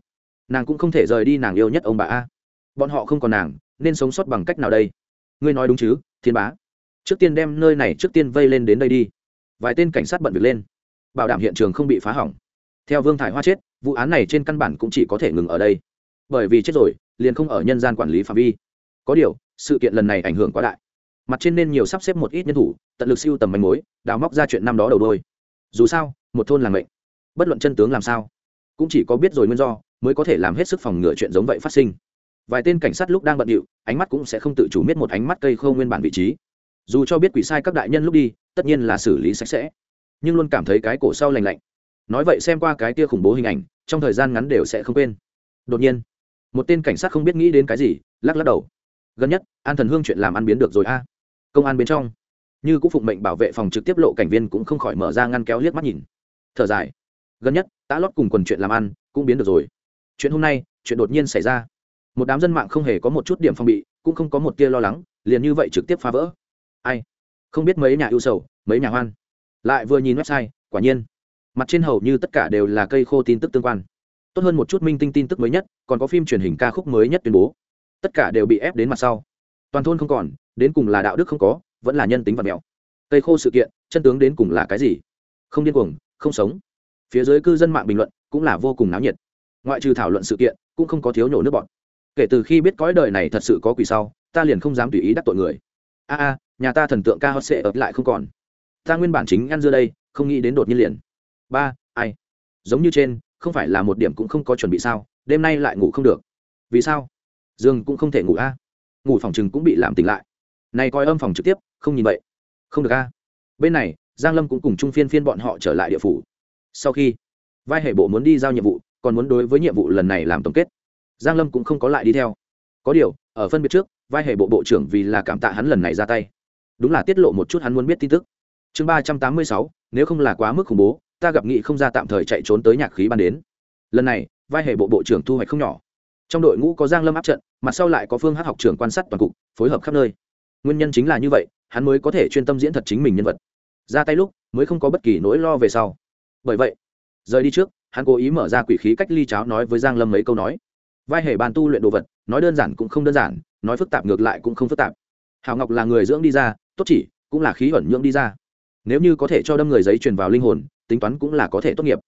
Nàng cũng không thể rời đi nàng yêu nhất ông bà a. Bọn họ không còn nàng, nên sống sót bằng cách nào đây? Ngươi nói đúng chứ, thiên bá. Trước tiên đem nơi này trước tiên vây lên đến đây đi vài tên cảnh sát bận việc lên. Bảo đảm hiện trường không bị phá hỏng. Theo vương thải hoa chết, vụ án này trên căn bản cũng chỉ có thể ngừng ở đây. Bởi vì chết rồi, liền không ở nhân gian quản lý phạm vi. Có điều, sự kiện lần này ảnh hưởng quá đại. Mặt trên nên nhiều sắp xếp một ít nhân thủ, tận lực siêu tầm manh mối, đào móc ra chuyện năm đó đầu đôi. Dù sao, một thôn làng mệnh. Bất luận chân tướng làm sao, cũng chỉ có biết rồi nguyên do, mới có thể làm hết sức phòng ngừa chuyện giống vậy phát sinh. Vài tên cảnh sát lúc đang bận điệu, ánh mắt cũng sẽ không tự chủ miết một ánh mắt cây khâu nguyên bản vị trí. Dù cho biết quỷ sai các đại nhân lúc đi tất nhiên là xử lý sạch sẽ. Nhưng luôn cảm thấy cái cổ sau lành lạnh. Nói vậy xem qua cái tia khủng bố hình ảnh, trong thời gian ngắn đều sẽ không quên. Đột nhiên, một tên cảnh sát không biết nghĩ đến cái gì, lắc lắc đầu. Gần nhất, an thần hương chuyện làm ăn biến được rồi a. Công an bên trong, như cũng phụng mệnh bảo vệ phòng trực tiếp lộ cảnh viên cũng không khỏi mở ra ngăn kéo liếc mắt nhìn. Thở dài. Gần nhất đã lót cùng quần chuyện làm ăn cũng biến được rồi. Chuyện hôm nay, chuyện đột nhiên xảy ra. Một đám dân mạng không hề có một chút điểm phong bị, cũng không có một tia lo lắng, liền như vậy trực tiếp phá vỡ. Ai? Không biết mấy nhà ưu sầu, mấy nhà hoan. Lại vừa nhìn website, quả nhiên, mặt trên hầu như tất cả đều là cây khô tin tức tương quan. Tốt hơn một chút minh tinh tin tức mới nhất, còn có phim truyền hình ca khúc mới nhất tuyên bố. Tất cả đều bị ép đến mặt sau. Toàn thôn không còn, đến cùng là đạo đức không có, vẫn là nhân tính vật mẹo. Cây khô sự kiện, chân tướng đến cùng là cái gì? Không điên cuồng, không sống. Phía dưới cư dân mạng bình luận, cũng là vô cùng náo nhiệt. Ngoại trừ thảo luận sự kiện, cũng không có thiếu nhổ nước bọn kể từ khi biết cõi đời này thật sự có quỷ sau, ta liền không dám tùy ý đắc tội người. A a nhà ta thần tượng ca hot sệ ập lại không còn. Ta nguyên bản chính ăn dưa đây, không nghĩ đến đột nhiên liền. Ba, ai? Giống như trên, không phải là một điểm cũng không có chuẩn bị sao, đêm nay lại ngủ không được. Vì sao? Dương cũng không thể ngủ a. Ngủ phòng chừng cũng bị làm tỉnh lại. Này coi âm phòng trực tiếp, không nhìn vậy. Không được a. Bên này, giang lâm cũng cùng trung phiên phiên bọn họ trở lại địa phủ. Sau khi, vai hệ bộ muốn đi giao nhiệm vụ, còn muốn đối với nhiệm vụ lần này làm tổng kết. Giang lâm cũng không có lại đi theo. Có điều, ở phân biệt trước, vai hệ bộ bộ trưởng vì là cảm tạ hắn lần này ra tay đúng là tiết lộ một chút hắn muốn biết tin tức. Chương ba trăm tám mươi sáu, nếu không là quá mức khủng bố, ta gặp nghị không ra tạm thời chạy trốn tới nhạc khí ban đến. Lần này, vai hệ bộ bộ trưởng thu hoạch không nhỏ. Trong đội ngũ có giang lâm áp trận, mặt sau lại có phương hát học trưởng quan sát toàn cục, phối hợp khắp nơi. Nguyên nhân chính là như vậy, hắn mới có thể chuyên tâm diễn thật chính mình nhân vật. Ra tay lúc, mới không có bất kỳ nỗi lo về sau. Bởi vậy, rời đi trước, hắn cố ý mở ra quỷ khí cách ly cháo nói với giang lâm mấy câu nói. Vai hệ bàn tu luyện đồ vật, nói đơn giản cũng không đơn giản, nói phức tạp ngược lại cũng không phức tạp. Hào ngọc là người dưỡng đi ra tốt chỉ, cũng là khí ẩn nhưỡng đi ra. Nếu như có thể cho đâm người giấy truyền vào linh hồn, tính toán cũng là có thể tốt nghiệp.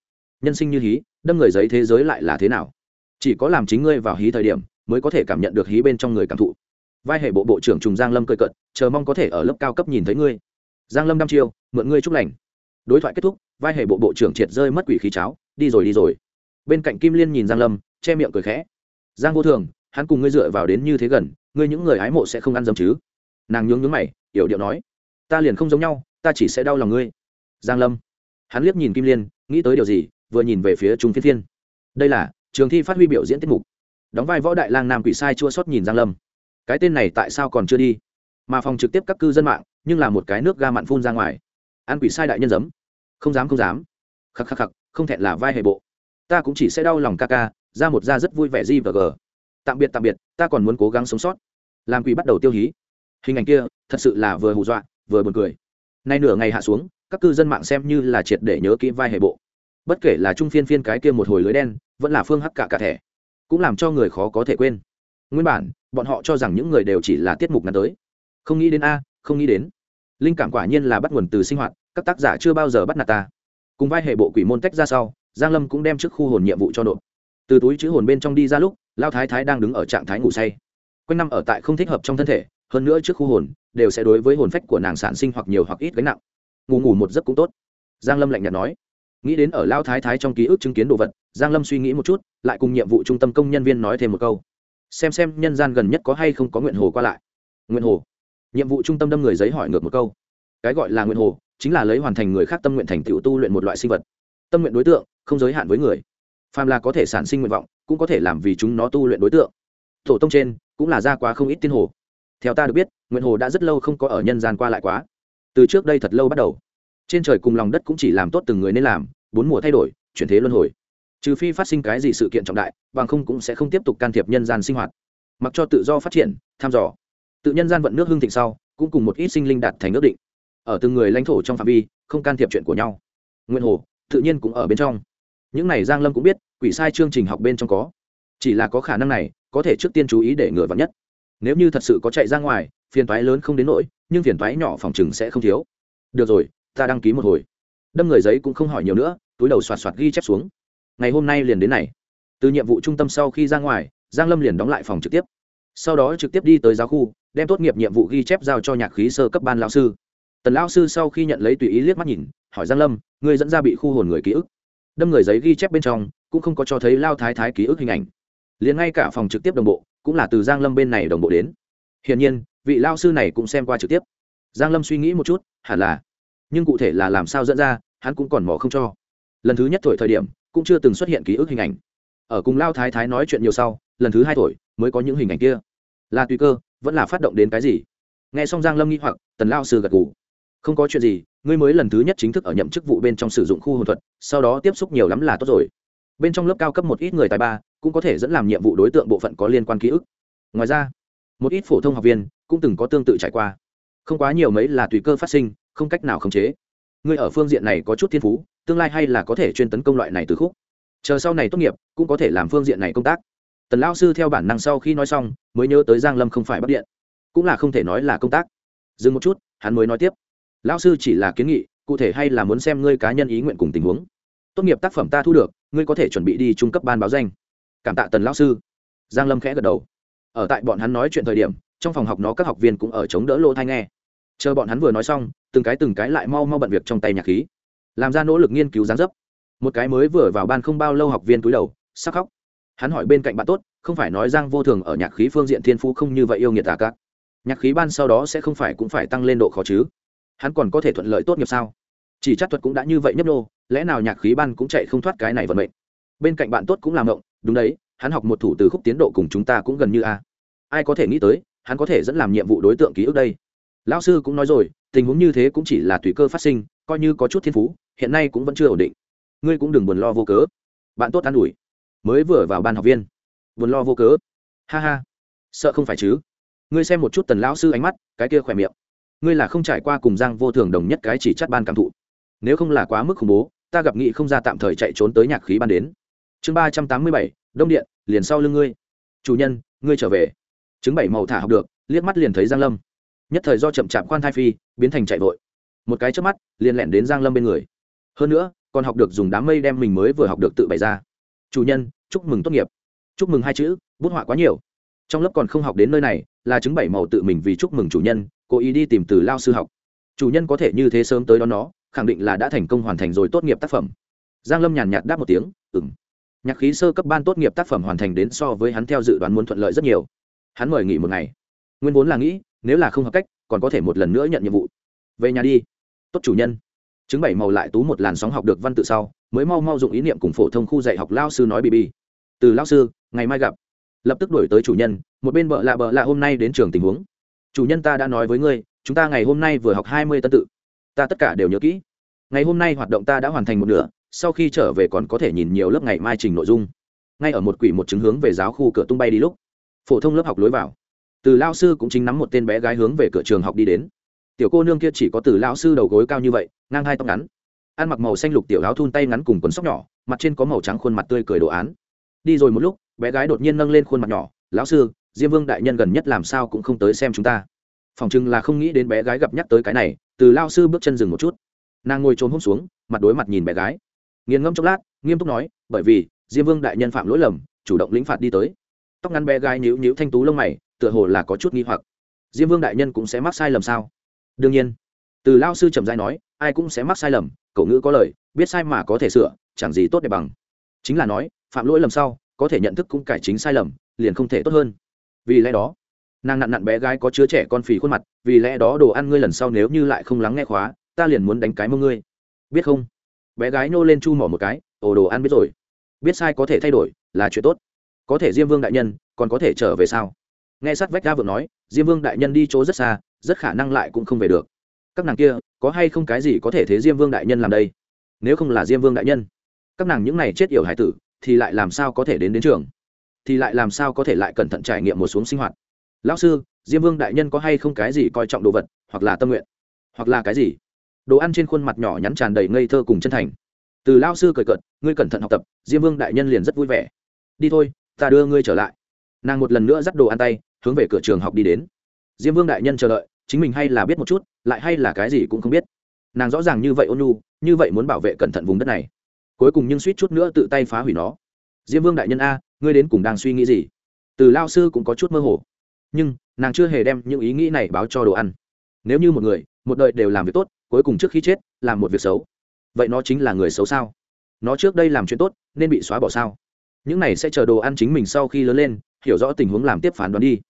Nhân sinh như hí, đâm người giấy thế giới lại là thế nào? Chỉ có làm chính ngươi vào hí thời điểm, mới có thể cảm nhận được hí bên trong người cảm thụ. Vai hệ bộ bộ trưởng trùng giang lâm cười cận chờ mong có thể ở lớp cao cấp nhìn thấy ngươi. Giang lâm đăm chiêu, mượn ngươi chúc lành. Đối thoại kết thúc, vai hệ bộ bộ trưởng triệt rơi mất quỷ khí cháo, đi rồi đi rồi. Bên cạnh kim liên nhìn giang lâm, che miệng cười khẽ. Giang vô thường, hắn cùng ngươi dựa vào đến như thế gần, ngươi những người hái mộ sẽ không ăn dấm chứ? Nàng nhướng nhướng mày yểu điệu nói, ta liền không giống nhau, ta chỉ sẽ đau lòng ngươi. Giang lâm, hắn liếc nhìn kim liên, nghĩ tới điều gì, vừa nhìn về phía trung phiên Thiên. đây là trường thi phát huy biểu diễn tiết mục. Đóng vai võ đại lang nam quỷ sai chua xót nhìn giang lâm. Cái tên này tại sao còn chưa đi? Mà phòng trực tiếp các cư dân mạng, nhưng là một cái nước ga mặn phun ra ngoài. Ăn quỷ sai đại nhân dấm không dám không dám. Khắc khắc khắc, không thẹn là vai hệ bộ. Ta cũng chỉ sẽ đau lòng ca ca, ra một ra rất vui vẻ gì và g tạm biệt tạm biệt, ta còn muốn cố gắng sống sót. Làm quỷ bắt đầu tiêu hí hình ảnh kia thật sự là vừa hù dọa, vừa buồn cười. Nay nửa ngày hạ xuống, các cư dân mạng xem như là triệt để nhớ kỹ vai hệ bộ. Bất kể là trung phiên phiên cái kia một hồi lưới đen, vẫn là phương hắc cả cả thẻ, cũng làm cho người khó có thể quên. Nguyên bản, bọn họ cho rằng những người đều chỉ là tiết mục ngắn tới. Không nghĩ đến a, không nghĩ đến. Linh cảm quả nhiên là bắt nguồn từ sinh hoạt, các tác giả chưa bao giờ bắt nạt ta. Cùng vai hệ bộ quỷ môn tách ra sau, giang lâm cũng đem trước khu hồn nhiệm vụ cho nộp. Từ túi chữ hồn bên trong đi ra lúc lao thái thái đang đứng ở trạng thái ngủ say. Quanh năm ở tại không thích hợp trong thân thể hơn nữa trước khu hồn đều sẽ đối với hồn phách của nàng sản sinh hoặc nhiều hoặc ít gánh nặng. Ngủ ngủ một giấc cũng tốt. Giang lâm lạnh nhạt nói. Nghĩ đến ở lao thái thái trong ký ức chứng kiến đồ vật, giang lâm suy nghĩ một chút, lại cùng nhiệm vụ trung tâm công nhân viên nói thêm một câu. Xem xem nhân gian gần nhất có hay không có nguyện hồ qua lại. Nguyện hồ. Nhiệm vụ trung tâm đâm người giấy hỏi ngược một câu. Cái gọi là nguyện hồ, chính là lấy hoàn thành người khác tâm nguyện thành tựu tu luyện một loại sinh vật. Tâm nguyện đối tượng, không giới hạn với người. Phàm là có thể sản sinh nguyện vọng, cũng có thể làm vì chúng nó tu luyện đối tượng. Tổ tông trên, cũng là ra quá không ít tiên hồ theo ta được biết nguyện hồ đã rất lâu không có ở nhân gian qua lại quá. Từ trước đây thật lâu bắt đầu. Trên trời cùng lòng đất cũng chỉ làm tốt từng người nên làm, bốn mùa thay đổi, chuyển thế luân hồi. Trừ phi phát sinh cái gì sự kiện trọng đại, bằng không cũng sẽ không tiếp tục can thiệp nhân gian sinh hoạt. Mặc cho tự do phát triển thăm dò. Tự nhân gian vận nước hương thịnh sau, cũng cùng một ít sinh linh đạt thành ước định. Ở từng người lãnh thổ trong phạm vi, không can thiệp chuyện của nhau. Nguyên hồ, tự nhiên cũng ở bên trong. Những này giang lâm cũng biết, quỷ sai chương trình học bên trong có. Chỉ là có khả năng này, có thể trước tiên chú ý để ngừa vắn nhất nếu như thật sự có chạy ra ngoài, phiền toái lớn không đến nỗi, nhưng phiền toái nhỏ phòng chừng sẽ không thiếu. Được rồi, ta đăng ký một hồi. Đâm người giấy cũng không hỏi nhiều nữa, túi đầu soạt soạt ghi chép xuống. Ngày hôm nay liền đến này. Từ nhiệm vụ trung tâm sau khi ra ngoài, giang lâm liền đóng lại phòng trực tiếp. Sau đó trực tiếp đi tới giáo khu, đem tốt nghiệp nhiệm vụ ghi chép giao cho nhạc khí sơ cấp ban lão sư. Tần lão sư sau khi nhận lấy tùy ý liếc mắt nhìn, hỏi giang lâm người dẫn ra bị khu hồn người ký ức? Đâm người giấy ghi chép bên trong, cũng không có cho thấy lao thái thái ký ức hình ảnh. Liền ngay cả phòng trực tiếp đồng bộ cũng là từ giang lâm bên này đồng bộ đến. Hiển nhiên, vị lao sư này cũng xem qua trực tiếp. Giang lâm suy nghĩ một chút, hẳn là. Nhưng cụ thể là làm sao dẫn ra, hắn cũng còn mỏ không cho. Lần thứ nhất tuổi thời điểm, cũng chưa từng xuất hiện ký ức hình ảnh. Ở cùng lao thái thái nói chuyện nhiều sau, lần thứ hai tuổi mới có những hình ảnh kia. Là tùy cơ, vẫn là phát động đến cái gì? Nghe xong giang lâm nghĩ hoặc, tần lao sư gật gù. Không có chuyện gì, ngươi mới lần thứ nhất chính thức ở nhậm chức vụ bên trong sử dụng khu hồn thuật, sau đó tiếp xúc nhiều lắm là tốt rồi bên trong lớp cao cấp một ít người tài ba cũng có thể dẫn làm nhiệm vụ đối tượng bộ phận có liên quan ký ức. Ngoài ra, một ít phổ thông học viên cũng từng có tương tự trải qua. Không quá nhiều mấy là tùy cơ phát sinh, không cách nào khống chế. Ngươi ở phương diện này có chút thiên phú, tương lai hay là có thể chuyên tấn công loại này từ khúc. Chờ sau này tốt nghiệp, cũng có thể làm phương diện này công tác. Tần lao sư theo bản năng sau khi nói xong, mới nhớ tới giang lâm không phải bắt điện. Cũng là không thể nói là công tác. Dừng một chút, hắn mới nói tiếp. Lão sư chỉ là kiến nghị, cụ thể hay là muốn xem ngươi cá nhân ý nguyện cùng tình huống. Tốt nghiệp tác phẩm ta thu được ngươi có thể chuẩn bị đi trung cấp ban báo danh. Cảm tạ tần lão sư. Giang lâm khẽ gật đầu. Ở tại bọn hắn nói chuyện thời điểm, trong phòng học nó các học viên cũng ở chống đỡ lô thai nghe. Chờ bọn hắn vừa nói xong, từng cái từng cái lại mau mau bận việc trong tay nhạc khí, làm ra nỗ lực nghiên cứu gián dấp. Một cái mới vừa vào ban không bao lâu học viên túi đầu, sắc khóc. Hắn hỏi bên cạnh bạn tốt, không phải nói giang vô thường ở nhạc khí phương diện thiên phú không như vậy yêu nghiệt tà các? Nhạc khí ban sau đó sẽ không phải cũng phải tăng lên độ khó chứ? Hắn còn có thể thuận lợi tốt nghiệp sao? Chỉ chắc thuật cũng đã như vậy nhấp nô lẽ nào nhạc khí ban cũng chạy không thoát cái này vận mệnh? Bên cạnh bạn tốt cũng làm động đúng đấy, hắn học một thủ từ khúc tiến độ cùng chúng ta cũng gần như a. Ai có thể nghĩ tới, hắn có thể dẫn làm nhiệm vụ đối tượng ký ức đây. Lão sư cũng nói rồi, tình huống như thế cũng chỉ là tùy cơ phát sinh, coi như có chút thiên phú, hiện nay cũng vẫn chưa ổn định. Ngươi cũng đừng buồn lo vô cớ. Bạn tốt an ủi. Mới vừa vào ban học viên. Buồn lo vô cớ. Ha ha. Sợ không phải chứ? Ngươi xem một chút tần lão sư ánh mắt, cái kia khỏe miệng. Ngươi là không trải qua cùng giang vô thường đồng nhất cái chỉ chắt ban cảm thụ nếu không là quá mức khủng bố, ta gặp nghị không ra tạm thời chạy trốn tới nhạc khí ban đến. Chương ba trăm tám mươi bảy, đông điện, liền sau lưng ngươi. Chủ nhân, ngươi trở về. Chứng bảy màu thả học được, liếc mắt liền thấy giang lâm. Nhất thời do chậm chạp khoan thai phi, biến thành chạy vội. Một cái trước mắt, liền lẹn đến giang lâm bên người. Hơn nữa, còn học được dùng đám mây đem mình mới vừa học được tự bày ra. Chủ nhân, chúc mừng tốt nghiệp. Chúc mừng hai chữ, bút họa quá nhiều. Trong lớp còn không học đến nơi này, là chứng bảy màu tự mình vì chúc mừng chủ nhân, cố ý đi tìm từ lao sư học. Chủ nhân có thể như thế sớm tới đó nó khẳng định là đã thành công hoàn thành rồi tốt nghiệp tác phẩm. Giang lâm nhàn nhạt đáp một tiếng ừng nhạc khí sơ cấp ban tốt nghiệp tác phẩm hoàn thành đến so với hắn theo dự đoán muốn thuận lợi rất nhiều. Hắn mời nghỉ một ngày. Nguyên vốn là nghĩ, nếu là không hợp cách, còn có thể một lần nữa nhận nhiệm vụ. Về nhà đi. Tốt chủ nhân. Chứng bảy màu lại tú một làn sóng học được văn tự sau, mới mau mau dụng ý niệm cùng phổ thông khu dạy học lao sư nói bb từ lao sư, ngày mai gặp. Lập tức đổi tới chủ nhân, một bên bợ lạ bợ lạ hôm nay đến trường tình huống. Chủ nhân ta đã nói với ngươi, chúng ta ngày hôm nay vừa học hai mươi tân tự ta tất cả đều nhớ kỹ. Ngày hôm nay hoạt động ta đã hoàn thành một nửa, sau khi trở về còn có thể nhìn nhiều lớp ngày mai trình nội dung. Ngay ở một quỷ một chứng hướng về giáo khu cửa tung bay đi lúc, phổ thông lớp học lối vào. Từ lao sư cũng chính nắm một tên bé gái hướng về cửa trường học đi đến. Tiểu cô nương kia chỉ có từ lao sư đầu gối cao như vậy, ngang hai tóc ngắn. Ăn mặc màu xanh lục tiểu áo thun tay ngắn cùng quần sóc nhỏ, mặt trên có màu trắng khuôn mặt tươi cười đồ án. Đi rồi một lúc, bé gái đột nhiên nâng lên khuôn mặt nhỏ, lão sư, diêm vương đại nhân gần nhất làm sao cũng không tới xem chúng ta phòng chừng là không nghĩ đến bé gái gặp nhắc tới cái này, từ lao sư bước chân dừng một chút. Nàng ngồi trốn hôm xuống, mặt đối mặt nhìn bé gái. Nghiền ngâm chốc lát, nghiêm túc nói, bởi vì, diêm vương đại nhân phạm lỗi lầm, chủ động lĩnh phạt đi tới. Tóc ngắn bé gái nhíu nhíu thanh tú lông mày, tựa hồ là có chút nghi hoặc. Diêm vương đại nhân cũng sẽ mắc sai lầm sao? Đương nhiên. Từ lao sư trầm giai nói, ai cũng sẽ mắc sai lầm, cậu ngữ có lời, biết sai mà có thể sửa, chẳng gì tốt đẹp bằng. Chính là nói, phạm lỗi lầm sau, có thể nhận thức cũng cải chính sai lầm, liền không thể tốt hơn. Vì lẽ đó nàng nặn nặn bé gái có chứa trẻ con phì khuôn mặt, vì lẽ đó đồ ăn ngươi lần sau nếu như lại không lắng nghe khóa, ta liền muốn đánh cái mông ngươi. Biết không? Bé gái nô lên chu mỏ một cái, ồ, đồ ăn biết rồi. Biết sai có thể thay đổi, là chuyện tốt. Có thể diêm vương đại nhân, còn có thể trở về sao? Nghe sát vách ga vượng nói, diêm vương đại nhân đi chỗ rất xa, rất khả năng lại cũng không về được. Các nàng kia, có hay không cái gì có thể thế diêm vương đại nhân làm đây? Nếu không là diêm vương đại nhân, các nàng những này chết yểu hải tử, thì lại làm sao có thể đến đến trường? Thì lại làm sao có thể lại cẩn thận trải nghiệm một xuống sinh hoạt? Lão sư, diêm vương đại nhân có hay không cái gì coi trọng đồ vật, hoặc là tâm nguyện, hoặc là cái gì? Đồ ăn trên khuôn mặt nhỏ nhắn tràn đầy ngây thơ cùng chân thành. Từ lao sư cười cợt, ngươi cẩn thận học tập, diêm vương đại nhân liền rất vui vẻ. Đi thôi, ta đưa ngươi trở lại. Nàng một lần nữa dắt đồ ăn tay, hướng về cửa trường học đi đến. Diêm vương đại nhân chờ đợi, chính mình hay là biết một chút, lại hay là cái gì cũng không biết. Nàng rõ ràng như vậy ôn nhu, như vậy muốn bảo vệ cẩn thận vùng đất này. Cuối cùng nhưng suýt chút nữa tự tay phá hủy nó. Diêm vương đại nhân a, ngươi đến cùng đang suy nghĩ gì? Từ lao sư cũng có chút mơ hồ nhưng, nàng chưa hề đem những ý nghĩ này báo cho đồ ăn. Nếu như một người, một đời đều làm việc tốt, cuối cùng trước khi chết, làm một việc xấu. Vậy nó chính là người xấu sao? Nó trước đây làm chuyện tốt, nên bị xóa bỏ sao? Những này sẽ chờ đồ ăn chính mình sau khi lớn lên, hiểu rõ tình huống làm tiếp phán đoán đi.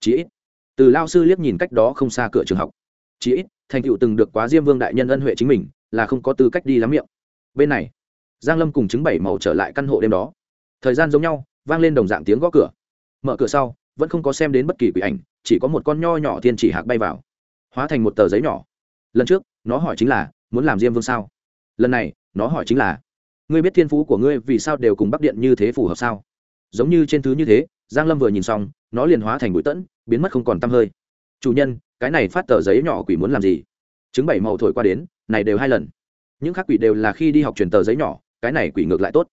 Chí ít, từ lao sư liếc nhìn cách đó không xa cửa trường học. Chí ít, thành tựu từng được quá diêm vương đại nhân ân huệ chính mình, là không có tư cách đi lắm miệng. Bên này, giang lâm cùng chứng bảy màu trở lại căn hộ đêm đó. Thời gian giống nhau, vang lên đồng dạng tiếng gõ cửa. Mở cửa sau vẫn không có xem đến bất kỳ quỷ ảnh, chỉ có một con nho nhỏ tiên chỉ hạc bay vào. Hóa thành một tờ giấy nhỏ. Lần trước, nó hỏi chính là, muốn làm diêm vương sao? Lần này, nó hỏi chính là, ngươi biết thiên phú của ngươi vì sao đều cùng bắc điện như thế phù hợp sao? Giống như trên thứ như thế, giang lâm vừa nhìn xong, nó liền hóa thành bụi tẫn, biến mất không còn tăm hơi. Chủ nhân, cái này phát tờ giấy nhỏ quỷ muốn làm gì? Chứng bảy màu thổi qua đến, này đều hai lần. Những khác quỷ đều là khi đi học truyền tờ giấy nhỏ, cái này quỷ ngược lại tốt.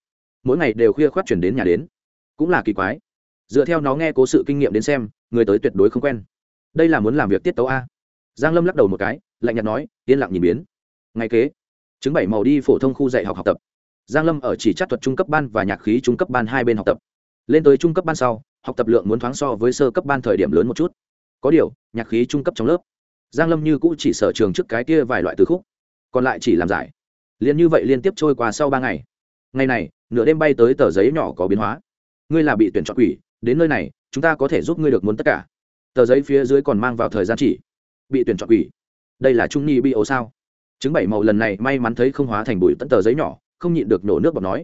Mỗi ngày đều khuya khoát chuyển đến nhà đến. Cũng là kỳ quái dựa theo nó nghe cố sự kinh nghiệm đến xem, người tới tuyệt đối không quen. Đây là muốn làm việc tiết tấu a. Giang lâm lắc đầu một cái, lạnh nhạt nói, yên lặng nhìn biến. Ngay kế chứng bảy màu đi phổ thông khu dạy học học tập. Giang lâm ở chỉ chắc thuật trung cấp ban và nhạc khí trung cấp ban hai bên học tập. Lên tới trung cấp ban sau, học tập lượng muốn thoáng so với sơ cấp ban thời điểm lớn một chút. Có điều, nhạc khí trung cấp trong lớp, giang lâm như cũ chỉ sở trường trước cái kia vài loại từ khúc, còn lại chỉ làm giải. Liên như vậy liên tiếp trôi qua sau ba ngày. Ngày này, nửa đêm bay tới tờ giấy nhỏ có biến hóa. Ngươi là bị tuyển chọn quỷ đến nơi này, chúng ta có thể giúp ngươi được muốn tất cả. Tờ giấy phía dưới còn mang vào thời gian chỉ. Bị tuyển chọn quỷ. Đây là trung ni bi ấu sao? Chứng bảy màu lần này may mắn thấy không hóa thành bụi tận tờ giấy nhỏ, không nhịn được nổ nước bọt nói.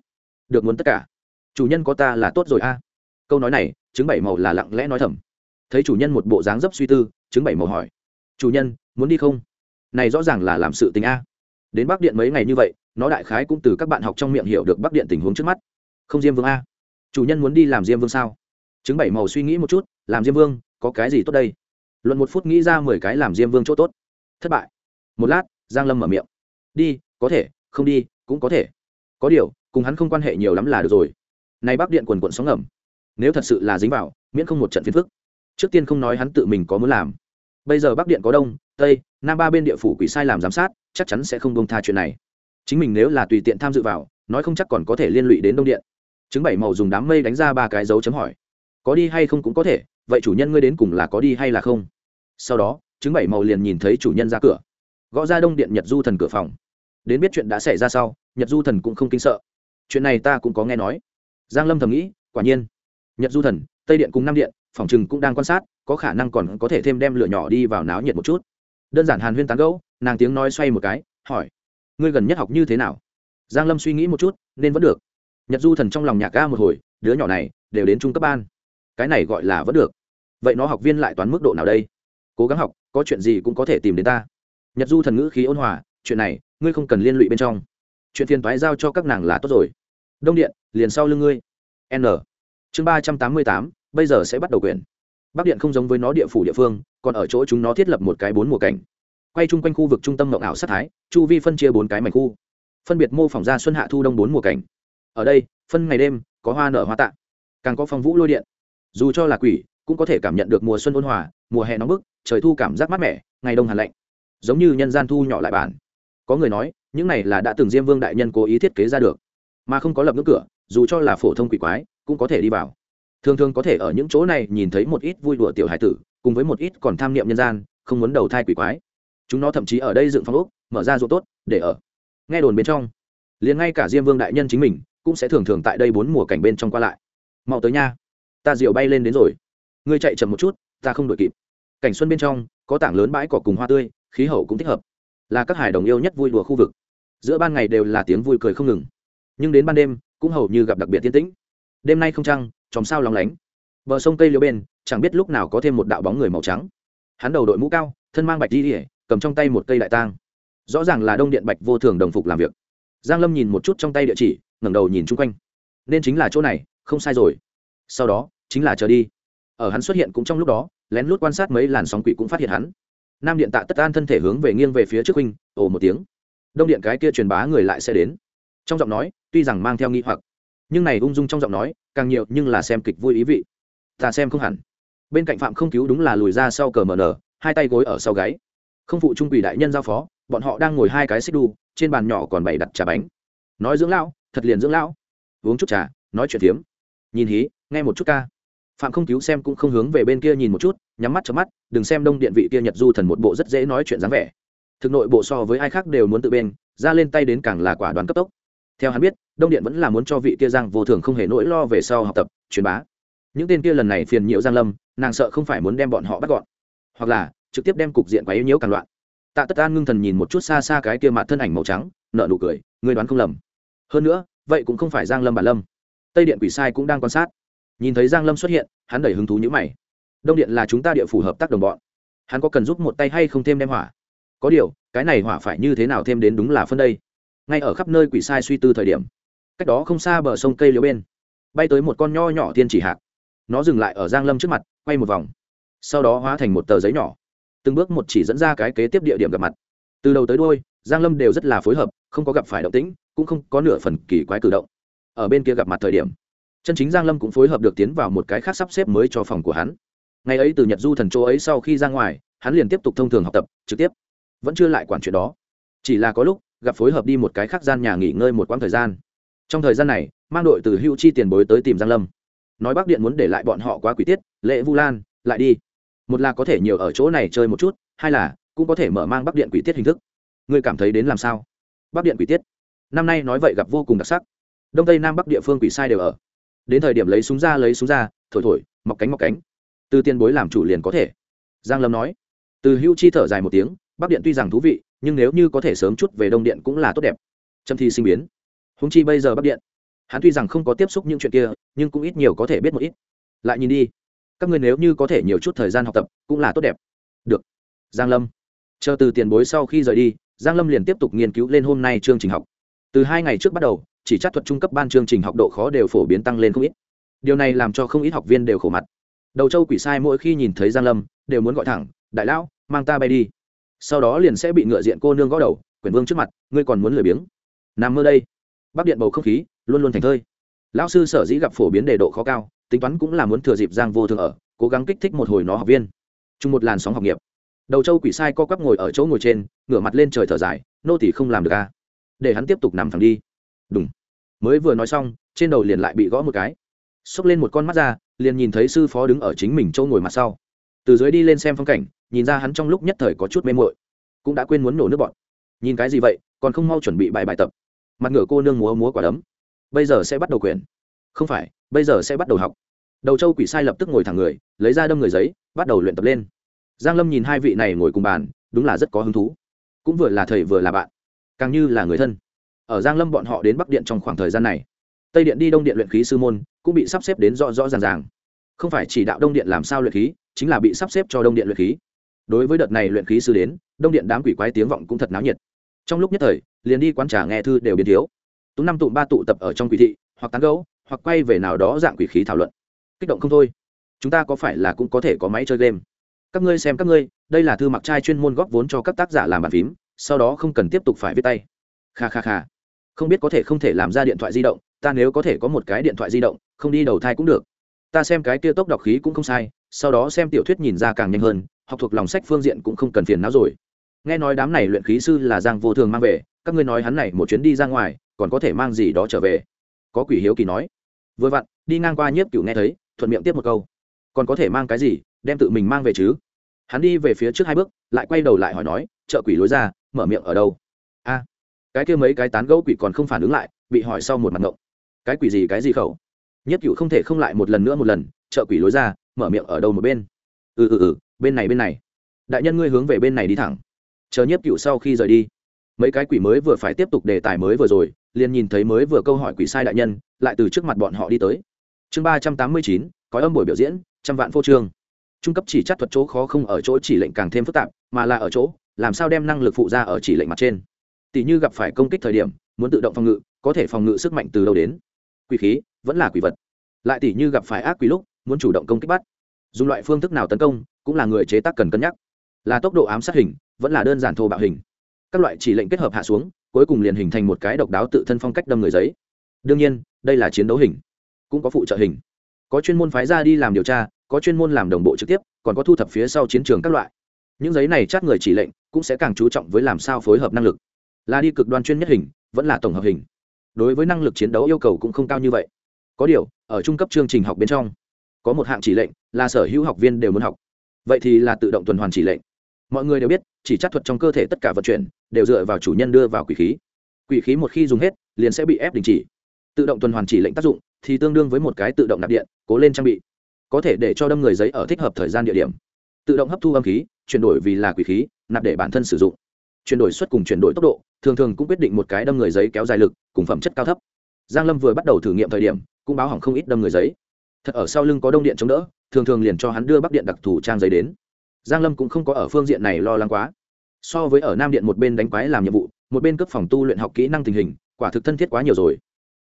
Được muốn tất cả. Chủ nhân có ta là tốt rồi a. Câu nói này chứng bảy màu là lặng lẽ nói thầm. Thấy chủ nhân một bộ dáng dấp suy tư chứng bảy màu hỏi. Chủ nhân, muốn đi không? Này rõ ràng là làm sự tình a. Đến bắc điện mấy ngày như vậy, nó đại khái cũng từ các bạn học trong miệng hiểu được bắc điện tình huống trước mắt. Không diêm vương a. Chủ nhân muốn đi làm diêm vương sao? Chứng bảy màu suy nghĩ một chút, làm diêm vương, có cái gì tốt đây? Luận một phút nghĩ ra mười cái làm diêm vương chỗ tốt. Thất bại. Một lát, giang lâm mở miệng. Đi, có thể, không đi, cũng có thể. Có điều, cùng hắn không quan hệ nhiều lắm là được rồi. Nay bắc điện quần quận sóng ngầm. Nếu thật sự là dính vào, miễn không một trận phiền phức. Trước tiên không nói hắn tự mình có muốn làm. Bây giờ bắc điện có đông, tây, nam ba bên địa phủ quỷ sai làm giám sát, chắc chắn sẽ không bông tha chuyện này. Chính mình nếu là tùy tiện tham dự vào, nói không chắc còn có thể liên lụy đến đông điện. Chứng bảy màu dùng đám mây đánh ra ba cái dấu chấm hỏi có đi hay không cũng có thể, vậy chủ nhân ngươi đến cùng là có đi hay là không? Sau đó chứng bảy màu liền nhìn thấy chủ nhân ra cửa. Gõ ra đông điện nhật du thần cửa phòng. Đến biết chuyện đã xảy ra sau, nhật du thần cũng không kinh sợ. Chuyện này ta cũng có nghe nói. Giang lâm thầm nghĩ, quả nhiên. Nhật du thần, tây điện cùng nam điện, phòng chừng cũng đang quan sát, có khả năng còn có thể thêm đem lửa nhỏ đi vào náo nhiệt một chút. Đơn giản hàn huyên tán gẫu, nàng tiếng nói xoay một cái, hỏi, ngươi gần nhất học như thế nào? Giang lâm suy nghĩ một chút, nên vẫn được. Nhật du thần trong lòng nhạc ga một hồi, đứa nhỏ này đều đến trung cấp ban cái này gọi là vẫn được. Vậy nó học viên lại toán mức độ nào đây? Cố gắng học, có chuyện gì cũng có thể tìm đến ta. Nhật du thần ngữ khí ôn hòa, chuyện này, ngươi không cần liên lụy bên trong. Chuyện phiền thoái giao cho các nàng là tốt rồi. Đông điện, liền sau lưng ngươi. N. Chương ba trăm tám mươi tám, bây giờ sẽ bắt đầu quyền bắc điện không giống với nó địa phủ địa phương, còn ở chỗ chúng nó thiết lập một cái bốn mùa cảnh. Quay chung quanh khu vực trung tâm mộng ảo sát thái, chu vi phân chia bốn cái mảnh khu. Phân biệt mô phỏng ra xuân hạ thu đông bốn mùa cảnh. Ở đây, phân ngày đêm, có hoa nở hoa tạ. Càng có phong vũ lôi điện dù cho là quỷ, cũng có thể cảm nhận được mùa xuân ôn hòa, mùa hè nóng bức, trời thu cảm giác mát mẻ, ngày đông hàn lạnh. Giống như nhân gian thu nhỏ lại bản. Có người nói, những này là đã từng diêm vương đại nhân cố ý thiết kế ra được, mà không có lập ngưỡng cửa, dù cho là phổ thông quỷ quái, cũng có thể đi vào. Thường thường có thể ở những chỗ này nhìn thấy một ít vui đùa tiểu hải tử, cùng với một ít còn tham niệm nhân gian, không muốn đầu thai quỷ quái. Chúng nó thậm chí ở đây dựng phong ốc, mở ra ruộng tốt, để ở. Nghe đồn bên trong, liền ngay cả diêm vương đại nhân chính mình, cũng sẽ thường thường tại đây bốn mùa cảnh bên trong qua lại. Mau tới nha ta diều bay lên đến rồi. Ngươi chạy chậm một chút, ta không đuổi kịp. Cảnh xuân bên trong, có tảng lớn bãi cỏ cùng hoa tươi, khí hậu cũng thích hợp. Là các hải đồng yêu nhất vui đùa khu vực. Giữa ban ngày đều là tiếng vui cười không ngừng. Nhưng đến ban đêm, cũng hầu như gặp đặc biệt tiên tĩnh. Đêm nay không trăng, chòm sao lóng lánh. Bờ sông cây liêu bên, chẳng biết lúc nào có thêm một đạo bóng người màu trắng. Hắn đầu đội mũ cao, thân mang bạch đi ỉa cầm trong tay một cây đại tang. Rõ ràng là đông điện bạch vô thường đồng phục làm việc. Giang lâm nhìn một chút trong tay địa chỉ, ngẩng đầu nhìn chung quanh. Nên chính là chỗ này, không sai rồi. Sau đó chính là chờ đi. Ở hắn xuất hiện cũng trong lúc đó, lén lút quan sát mấy làn sóng quỷ cũng phát hiện hắn. Nam điện tạ tất an thân thể hướng về nghiêng về phía trước huynh, ồ một tiếng. Đông điện cái kia truyền bá người lại sẽ đến. Trong giọng nói, tuy rằng mang theo nghi hoặc, nhưng này ung dung trong giọng nói, càng nhiều nhưng là xem kịch vui ý vị. Ta xem không hẳn. Bên cạnh phạm không cứu đúng là lùi ra sau cờ mờ nở, hai tay gối ở sau gáy. Không phụ trung quỷ đại nhân giao phó, bọn họ đang ngồi hai cái xích đu, trên bàn nhỏ còn bày đặt trà bánh. Nói dưỡng lão, thật liền dưỡng lão. Uống chút trà, nói chuyện tiếm nhìn hí, nghe một chút ca phạm không cứu xem cũng không hướng về bên kia nhìn một chút, nhắm mắt cho mắt, đừng xem đông điện vị kia nhật du thần một bộ rất dễ nói chuyện dáng vẻ. Thực nội bộ so với ai khác đều muốn tự bên, ra lên tay đến càng là quả đoán cấp tốc. Theo hắn biết, đông điện vẫn là muốn cho vị kia giang vô thường không hề nỗi lo về sau học tập, truyền bá. Những tên kia lần này phiền nhiễu giang lâm, nàng sợ không phải muốn đem bọn họ bắt gọn, hoặc là trực tiếp đem cục diện quá yếu nhiễu càng loạn. Tạ tất an ngưng thần nhìn một chút xa xa cái kia mặt thân ảnh màu trắng nợ nụ cười ngươi đoán không lầm. Hơn nữa, vậy cũng không phải giang lâm bản lâm. Tây điện quỷ sai cũng đang quan sát nhìn thấy giang lâm xuất hiện, hắn đẩy hứng thú nhữ mày. Đông điện là chúng ta địa phủ hợp tác đồng bọn. Hắn có cần giúp một tay hay không thêm đem hỏa? Có điều, cái này hỏa phải như thế nào thêm đến đúng là phân đây? Ngay ở khắp nơi quỷ sai suy tư thời điểm, cách đó không xa bờ sông cây liễu bên, bay tới một con nho nhỏ thiên chỉ hạc. Nó dừng lại ở giang lâm trước mặt, quay một vòng. Sau đó hóa thành một tờ giấy nhỏ. Từng bước một chỉ dẫn ra cái kế tiếp địa điểm gặp mặt. Từ đầu tới đôi giang lâm đều rất là phối hợp, không có gặp phải động tĩnh, cũng không có nửa phần kỳ quái cử động. Ở bên kia gặp mặt thời điểm chân chính giang lâm cũng phối hợp được tiến vào một cái khác sắp xếp mới cho phòng của hắn. Ngày ấy từ nhật du thần châu ấy sau khi ra ngoài, hắn liền tiếp tục thông thường học tập, trực tiếp. Vẫn chưa lại quản chuyện đó. Chỉ là có lúc, gặp phối hợp đi một cái khác gian nhà nghỉ ngơi một quãng thời gian. Trong thời gian này, mang đội từ hưu chi tiền bối tới tìm giang lâm. Nói bắc điện muốn để lại bọn họ quá quỷ tiết lễ vu lan, lại đi. Một là có thể nhiều ở chỗ này chơi một chút, hai là cũng có thể mở mang bắc điện quỷ tiết hình thức. Ngươi cảm thấy đến làm sao? Bắc điện quỷ tiết. Năm nay nói vậy gặp vô cùng đặc sắc. Đông tây nam bắc địa phương quỷ sai đều ở đến thời điểm lấy súng ra, lấy súng ra, thổi thổi, mọc cánh mọc cánh. Từ tiền bối làm chủ liền có thể. Giang lâm nói. Từ hưu chi thở dài một tiếng, bắc điện tuy rằng thú vị, nhưng nếu như có thể sớm chút về đông điện cũng là tốt đẹp. Trâm thi sinh biến. Húng chi bây giờ bắc điện, hắn tuy rằng không có tiếp xúc những chuyện kia, nhưng cũng ít nhiều có thể biết một ít. Lại nhìn đi. Các người nếu như có thể nhiều chút thời gian học tập, cũng là tốt đẹp. Được. Giang lâm. Chờ từ tiền bối sau khi rời đi, giang lâm liền tiếp tục nghiên cứu lên hôm nay chương trình học. Từ hai ngày trước bắt đầu chỉ chắc thuật trung cấp ban chương trình học độ khó đều phổ biến tăng lên không ít. Điều này làm cho không ít học viên đều khổ mặt. Đầu châu quỷ sai mỗi khi nhìn thấy giang lâm, đều muốn gọi thẳng, đại lão, mang ta bay đi. Sau đó liền sẽ bị ngựa diện cô nương gõ đầu, quyền vương trước mặt, ngươi còn muốn lười biếng? Nằm mơ đây. Bắc điện bầu không khí, luôn luôn thành thơi. Lão sư sở dĩ gặp phổ biến đề độ khó cao, tính toán cũng là muốn thừa dịp giang vô thường ở, cố gắng kích thích một hồi nó học viên. Chung một làn sóng học nghiệp. Đầu châu quỷ sai co quắp ngồi ở chỗ ngồi trên, ngửa mặt lên trời thở dài, nô tỷ không làm được a à. để hắn tiếp tục nằm thẳng đi đúng. Mới vừa nói xong, trên đầu liền lại bị gõ một cái. Xốc lên một con mắt ra, liền nhìn thấy sư phó đứng ở chính mình châu ngồi mặt sau. Từ dưới đi lên xem phong cảnh, nhìn ra hắn trong lúc nhất thời có chút mê mội cũng đã quên muốn nổ nước bọn. Nhìn cái gì vậy, còn không mau chuẩn bị bài bài tập. Mặt ngửa cô nương múa múa quả đấm. Bây giờ sẽ bắt đầu quyền không phải, bây giờ sẽ bắt đầu học. Đầu châu quỷ sai lập tức ngồi thẳng người, lấy ra đâm người giấy, bắt đầu luyện tập lên. Giang lâm nhìn hai vị này ngồi cùng bàn, đúng là rất có hứng thú. Cũng vừa là thầy vừa là bạn, càng như là người thân ở giang lâm bọn họ đến bắc điện trong khoảng thời gian này. Tây điện đi đông điện luyện khí sư môn, cũng bị sắp xếp đến rõ rõ ràng ràng. Không phải chỉ đạo đông điện làm sao luyện khí, chính là bị sắp xếp cho đông điện luyện khí. Đối với đợt này luyện khí sư đến, đông điện đám quỷ quái tiếng vọng cũng thật náo nhiệt. Trong lúc nhất thời, liền đi quán trà nghe thư đều biến thiếu. Tú năm tụ ba tụ tập ở trong quỷ thị, hoặc tán gấu hoặc quay về nào đó dạng quỷ khí thảo luận. Kích động không thôi. Chúng ta có phải là cũng có thể có máy chơi game? Các ngươi xem các ngươi, đây là thư mặc trai chuyên môn góp vốn cho các tác giả làm bàn phím, sau đó không cần tiếp tục phải viết tay. Kha kha kha không biết có thể không thể làm ra điện thoại di động, ta nếu có thể có một cái điện thoại di động, không đi đầu thai cũng được. Ta xem cái kia tốc đọc khí cũng không sai, sau đó xem tiểu thuyết nhìn ra càng nhanh hơn, học thuộc lòng sách phương diện cũng không cần phiền não rồi. Nghe nói đám này luyện khí sư là giang vô thường mang về, các ngươi nói hắn này một chuyến đi ra ngoài, còn có thể mang gì đó trở về? Có quỷ hiếu kỳ nói. Vừa vặn, đi ngang qua nhiếp cửu nghe thấy, thuận miệng tiếp một câu. Còn có thể mang cái gì, đem tự mình mang về chứ? Hắn đi về phía trước hai bước, lại quay đầu lại hỏi nói, chợ quỷ lối ra, mở miệng ở đâu? Cái kia mấy cái tán gẫu quỷ còn không phản ứng lại, bị hỏi sau một mặt ngộng. Cái quỷ gì, cái gì khẩu? Nhất cựu không thể không lại một lần nữa một lần chợ quỷ lối ra, mở miệng ở đâu một bên? Ừ ừ ừ bên này bên này. Đại nhân ngươi hướng về bên này đi thẳng. Chờ nhiếp cựu sau khi rời đi. Mấy cái quỷ mới vừa phải tiếp tục đề tài mới vừa rồi, liền nhìn thấy mới vừa câu hỏi quỷ sai đại nhân, lại từ trước mặt bọn họ đi tới. Chương ba trăm tám mươi chín có âm buổi biểu diễn, trăm vạn phô trương. Trung cấp chỉ chắc thuật chỗ khó không ở chỗ chỉ lệnh càng thêm phức tạp, mà là ở chỗ, làm sao đem năng lực phụ ra ở chỉ lệnh mặt trên? Tỷ như gặp phải công kích thời điểm, muốn tự động phòng ngự, có thể phòng ngự sức mạnh từ đâu đến. Quỷ khí, vẫn là quỷ vật. Lại tỷ như gặp phải ác quỷ lúc, muốn chủ động công kích bắt. Dùng loại phương thức nào tấn công, cũng là người chế tác cần cân nhắc. Là tốc độ ám sát hình, vẫn là đơn giản thô bạo hình. Các loại chỉ lệnh kết hợp hạ xuống, cuối cùng liền hình thành một cái độc đáo tự thân phong cách đâm người giấy. Đương nhiên, đây là chiến đấu hình. Cũng có phụ trợ hình. Có chuyên môn phái ra đi làm điều tra, có chuyên môn làm đồng bộ trực tiếp, còn có thu thập phía sau chiến trường các loại. Những giấy này chát người chỉ lệnh, cũng sẽ càng chú trọng với làm sao phối hợp năng lực là đi cực đoan chuyên nhất hình, vẫn là tổng hợp hình. Đối với năng lực chiến đấu yêu cầu cũng không cao như vậy. Có điều, ở trung cấp chương trình học bên trong, có một hạng chỉ lệnh là sở hữu học viên đều muốn học. Vậy thì là tự động tuần hoàn chỉ lệnh. Mọi người đều biết, chỉ chắc thuật trong cơ thể tất cả vận chuyển đều dựa vào chủ nhân đưa vào quỷ khí. Quỷ khí một khi dùng hết, liền sẽ bị ép đình chỉ. Tự động tuần hoàn chỉ lệnh tác dụng thì tương đương với một cái tự động nạp điện, cố lên trang bị. Có thể để cho đâm người giấy ở thích hợp thời gian địa điểm. Tự động hấp thu âm khí, chuyển đổi vì là quỷ khí, nạp để bản thân sử dụng. Chuyển đổi suất cùng chuyển đổi tốc độ thường thường cũng quyết định một cái đâm người giấy kéo dài lực, cùng phẩm chất cao thấp. Giang lâm vừa bắt đầu thử nghiệm thời điểm, cũng báo hỏng không ít đâm người giấy. Thật ở sau lưng có đông điện chống đỡ, thường thường liền cho hắn đưa bắc điện đặc thù trang giấy đến. Giang lâm cũng không có ở phương diện này lo lắng quá. So với ở nam điện một bên đánh quái làm nhiệm vụ, một bên cấp phòng tu luyện học kỹ năng tình hình, quả thực thân thiết quá nhiều rồi.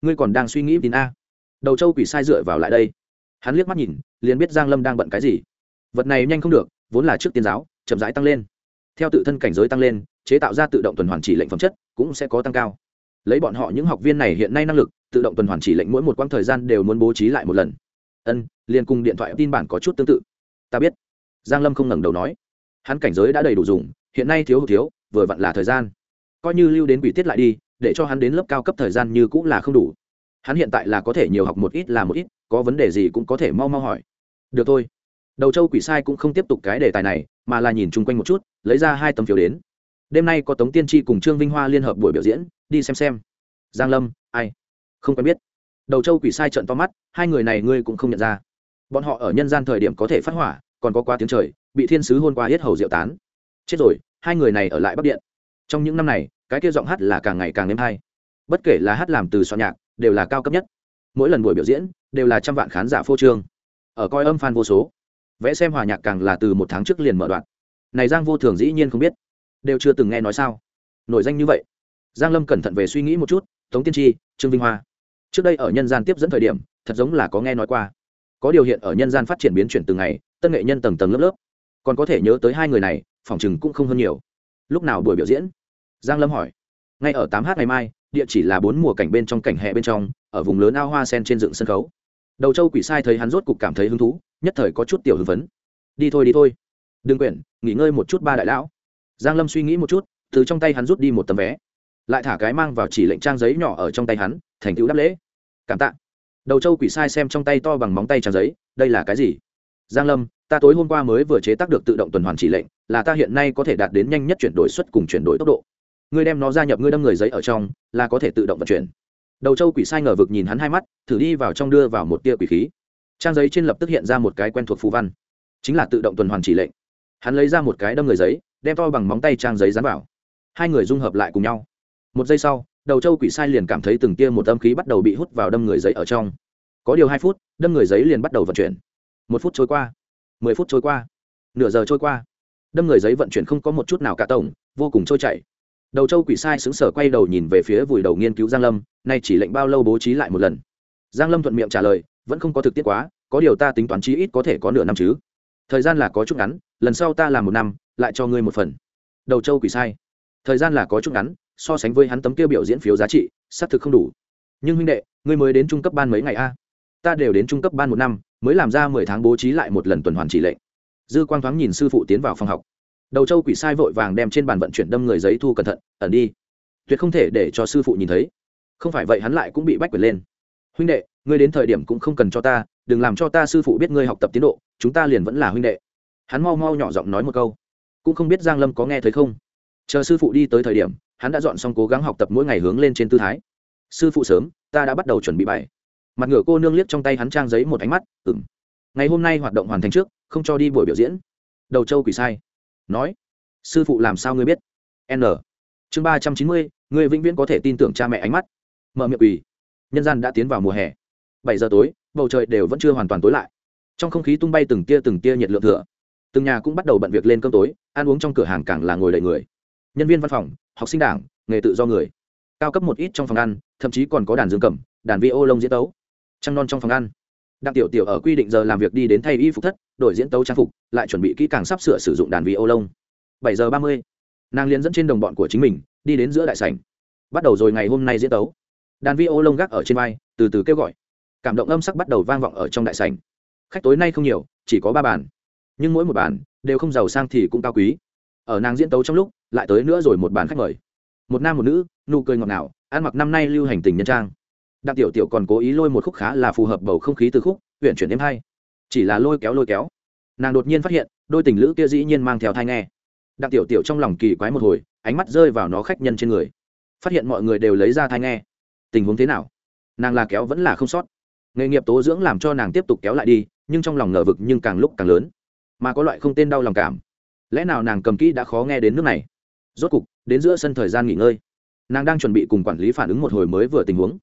Ngươi còn đang suy nghĩ tin a? Đầu châu quỷ sai dựa vào lại đây. Hắn liếc mắt nhìn, liền biết giang lâm đang bận cái gì. Vật này nhanh không được, vốn là trước tiên giáo, chậm rãi tăng lên theo tự thân cảnh giới tăng lên, chế tạo ra tự động tuần hoàn chỉ lệnh phẩm chất cũng sẽ có tăng cao. Lấy bọn họ những học viên này hiện nay năng lực, tự động tuần hoàn chỉ lệnh mỗi một quãng thời gian đều muốn bố trí lại một lần. Ân, liền cùng điện thoại tin bản có chút tương tự. Ta biết. Giang lâm không ngẩng đầu nói. Hắn cảnh giới đã đầy đủ dùng, hiện nay thiếu hụt thiếu, vừa vặn là thời gian. Coi như lưu đến quỷ tiết lại đi, để cho hắn đến lớp cao cấp thời gian như cũng là không đủ. Hắn hiện tại là có thể nhiều học một ít là một ít, có vấn đề gì cũng có thể mau mau hỏi. Được thôi. Đầu châu quỷ sai cũng không tiếp tục cái đề tài này mà là nhìn chung quanh một chút, lấy ra hai tấm phiếu đến. Đêm nay có tống tiên tri cùng trương vinh hoa liên hợp buổi biểu diễn, đi xem xem. Giang lâm, ai? Không quen biết. Đầu châu quỷ sai trận to mắt, hai người này ngươi cũng không nhận ra. Bọn họ ở nhân gian thời điểm có thể phát hỏa, còn có qua tiếng trời, bị thiên sứ hôn qua hết hầu diệu tán. Chết rồi, hai người này ở lại bắc điện. Trong những năm này, cái kia giọng hát là càng ngày càng êm hay. Bất kể là hát làm từ soạn nhạc, đều là cao cấp nhất. Mỗi lần buổi biểu diễn, đều là trăm vạn khán giả phô trương. Ở coi âm fan vô số vẽ xem hòa nhạc càng là từ một tháng trước liền mở đoạn. Này giang vô thường dĩ nhiên không biết. Đều chưa từng nghe nói sao. Nổi danh như vậy. Giang lâm cẩn thận về suy nghĩ một chút, tống tiên tri, trương vinh hoa. Trước đây ở nhân gian tiếp dẫn thời điểm, thật giống là có nghe nói qua. Có điều hiện ở nhân gian phát triển biến chuyển từng ngày, tân nghệ nhân tầng tầng lớp lớp. Còn có thể nhớ tới hai người này phỏng chừng cũng không hơn nhiều. Lúc nào buổi biểu diễn? Giang lâm hỏi. Ngay ở tám h ngày mai, địa chỉ là bốn mùa cảnh bên trong cảnh hệ bên trong, ở vùng lớn ao hoa sen trên dựng sân khấu đầu châu quỷ sai thấy hắn rốt cục cảm thấy hứng thú, nhất thời có chút tiểu hưng phấn. Đi thôi đi thôi. Đừng quyển, nghỉ ngơi một chút ba đại lão. Giang lâm suy nghĩ một chút, từ trong tay hắn rút đi một tấm vé. Lại thả cái mang vào chỉ lệnh trang giấy nhỏ ở trong tay hắn, thành tựu đáp lễ. Cảm tạ. Đầu châu quỷ sai xem trong tay to bằng móng tay trang giấy, đây là cái gì? Giang lâm, ta tối hôm qua mới vừa chế tác được tự động tuần hoàn chỉ lệnh, là ta hiện nay có thể đạt đến nhanh nhất chuyển đổi suất cùng chuyển đổi tốc độ. Ngươi đem nó gia nhập ngươi đâm người giấy ở trong, là có thể tự động vận chuyển đầu châu quỷ sai ngờ vực nhìn hắn hai mắt, thử đi vào trong đưa vào một tia quỷ khí. Trang giấy trên lập tức hiện ra một cái quen thuộc phù văn, chính là tự động tuần hoàn chỉ lệnh. Hắn lấy ra một cái đâm người giấy, đem to bằng móng tay trang giấy dán vào. Hai người dung hợp lại cùng nhau. Một giây sau, đầu châu quỷ sai liền cảm thấy từng tia một âm khí bắt đầu bị hút vào đâm người giấy ở trong. Có điều hai phút, đâm người giấy liền bắt đầu vận chuyển. Một phút trôi qua, mười phút trôi qua, nửa giờ trôi qua. Đâm người giấy vận chuyển không có một chút nào cả tổng, vô cùng trôi chảy đầu châu quỷ sai xứng sở quay đầu nhìn về phía vùi đầu nghiên cứu giang lâm, nay chỉ lệnh bao lâu bố trí lại một lần? Giang lâm thuận miệng trả lời, vẫn không có thực tiết quá, có điều ta tính toán chí ít có thể có nửa năm chứ. Thời gian là có chút ngắn, lần sau ta làm một năm, lại cho ngươi một phần. Đầu châu quỷ sai. Thời gian là có chút ngắn, so sánh với hắn tấm kia biểu diễn phiếu giá trị, xác thực không đủ. Nhưng huynh đệ, ngươi mới đến trung cấp ban mấy ngày a? Ta đều đến trung cấp ban một năm, mới làm ra mười tháng bố trí lại một lần tuần hoàn chỉ lệnh. Dư quang thoáng nhìn sư phụ tiến vào phòng học đầu châu quỷ sai vội vàng đem trên bàn vận chuyển đâm người giấy thu cẩn thận, ẩn đi. Tuyệt không thể để cho sư phụ nhìn thấy. Không phải vậy hắn lại cũng bị bách quyền lên. Huynh đệ, ngươi đến thời điểm cũng không cần cho ta, đừng làm cho ta sư phụ biết ngươi học tập tiến độ, chúng ta liền vẫn là huynh đệ. Hắn mau mau nhỏ giọng nói một câu. Cũng không biết giang lâm có nghe thấy không. Chờ sư phụ đi tới thời điểm, hắn đã dọn xong cố gắng học tập mỗi ngày hướng lên trên tư thái. Sư phụ sớm, ta đã bắt đầu chuẩn bị bài. Mặt ngửa cô nương liếc trong tay hắn trang giấy một ánh mắt ừng ngày hôm nay hoạt động hoàn thành trước, không cho đi buổi biểu diễn. Đầu châu quỷ sai nói, sư phụ làm sao ngươi biết? N. Chương ba trăm chín mươi người vĩnh viễn có thể tin tưởng cha mẹ ánh mắt. Mở miệng ủy nhân gian đã tiến vào mùa hè. Bảy giờ tối, bầu trời đều vẫn chưa hoàn toàn tối lại. Trong không khí tung bay từng tia từng tia nhiệt lượng thừa. Từng nhà cũng bắt đầu bận việc lên cơm tối, ăn uống trong cửa hàng càng là ngồi đầy người. Nhân viên văn phòng, học sinh đảng, nghề tự do người. Cao cấp một ít trong phòng ăn, thậm chí còn có đàn dương cầm, đàn vi ô lông diễn tấu. Trăng non trong phòng ăn đặng tiểu tiểu ở quy định giờ làm việc đi đến thay y phục thất, đổi diễn tấu trang phục, lại chuẩn bị kỹ càng sắp sửa sử dụng đàn vị ô lông. Bảy giờ ba mươi, nàng liền dẫn trên đồng bọn của chính mình, đi đến giữa đại sảnh. Bắt đầu rồi ngày hôm nay diễn tấu. Đàn vi ô lông gác ở trên vai, từ từ kêu gọi. Cảm động âm sắc bắt đầu vang vọng ở trong đại sảnh. Khách tối nay không nhiều, chỉ có ba bàn. Nhưng mỗi một bàn, đều không giàu sang thì cũng cao quý. Ở nàng diễn tấu trong lúc, lại tới nữa rồi một bàn khách mời. Một nam một nữ, nụ cười ngọt ngào, ăn mặc năm nay lưu hành tình nhân trang đặng tiểu tiểu còn cố ý lôi một khúc khá là phù hợp bầu không khí từ khúc huyện chuyển đêm hay. Chỉ là lôi kéo lôi kéo. Nàng đột nhiên phát hiện, đôi tình lữ kia dĩ nhiên mang theo thai nghe. Đặng tiểu tiểu trong lòng kỳ quái một hồi, ánh mắt rơi vào nó khách nhân trên người. Phát hiện mọi người đều lấy ra thai nghe. Tình huống thế nào? Nàng là kéo vẫn là không sót. Nghề nghiệp tố dưỡng làm cho nàng tiếp tục kéo lại đi, nhưng trong lòng ngờ vực nhưng càng lúc càng lớn. Mà có loại không tên đau lòng cảm. Lẽ nào nàng cầm kỹ đã khó nghe đến nước này? Rốt cục, đến giữa sân thời gian nghỉ ngơi. Nàng đang chuẩn bị cùng quản lý phản ứng một hồi mới vừa tình huống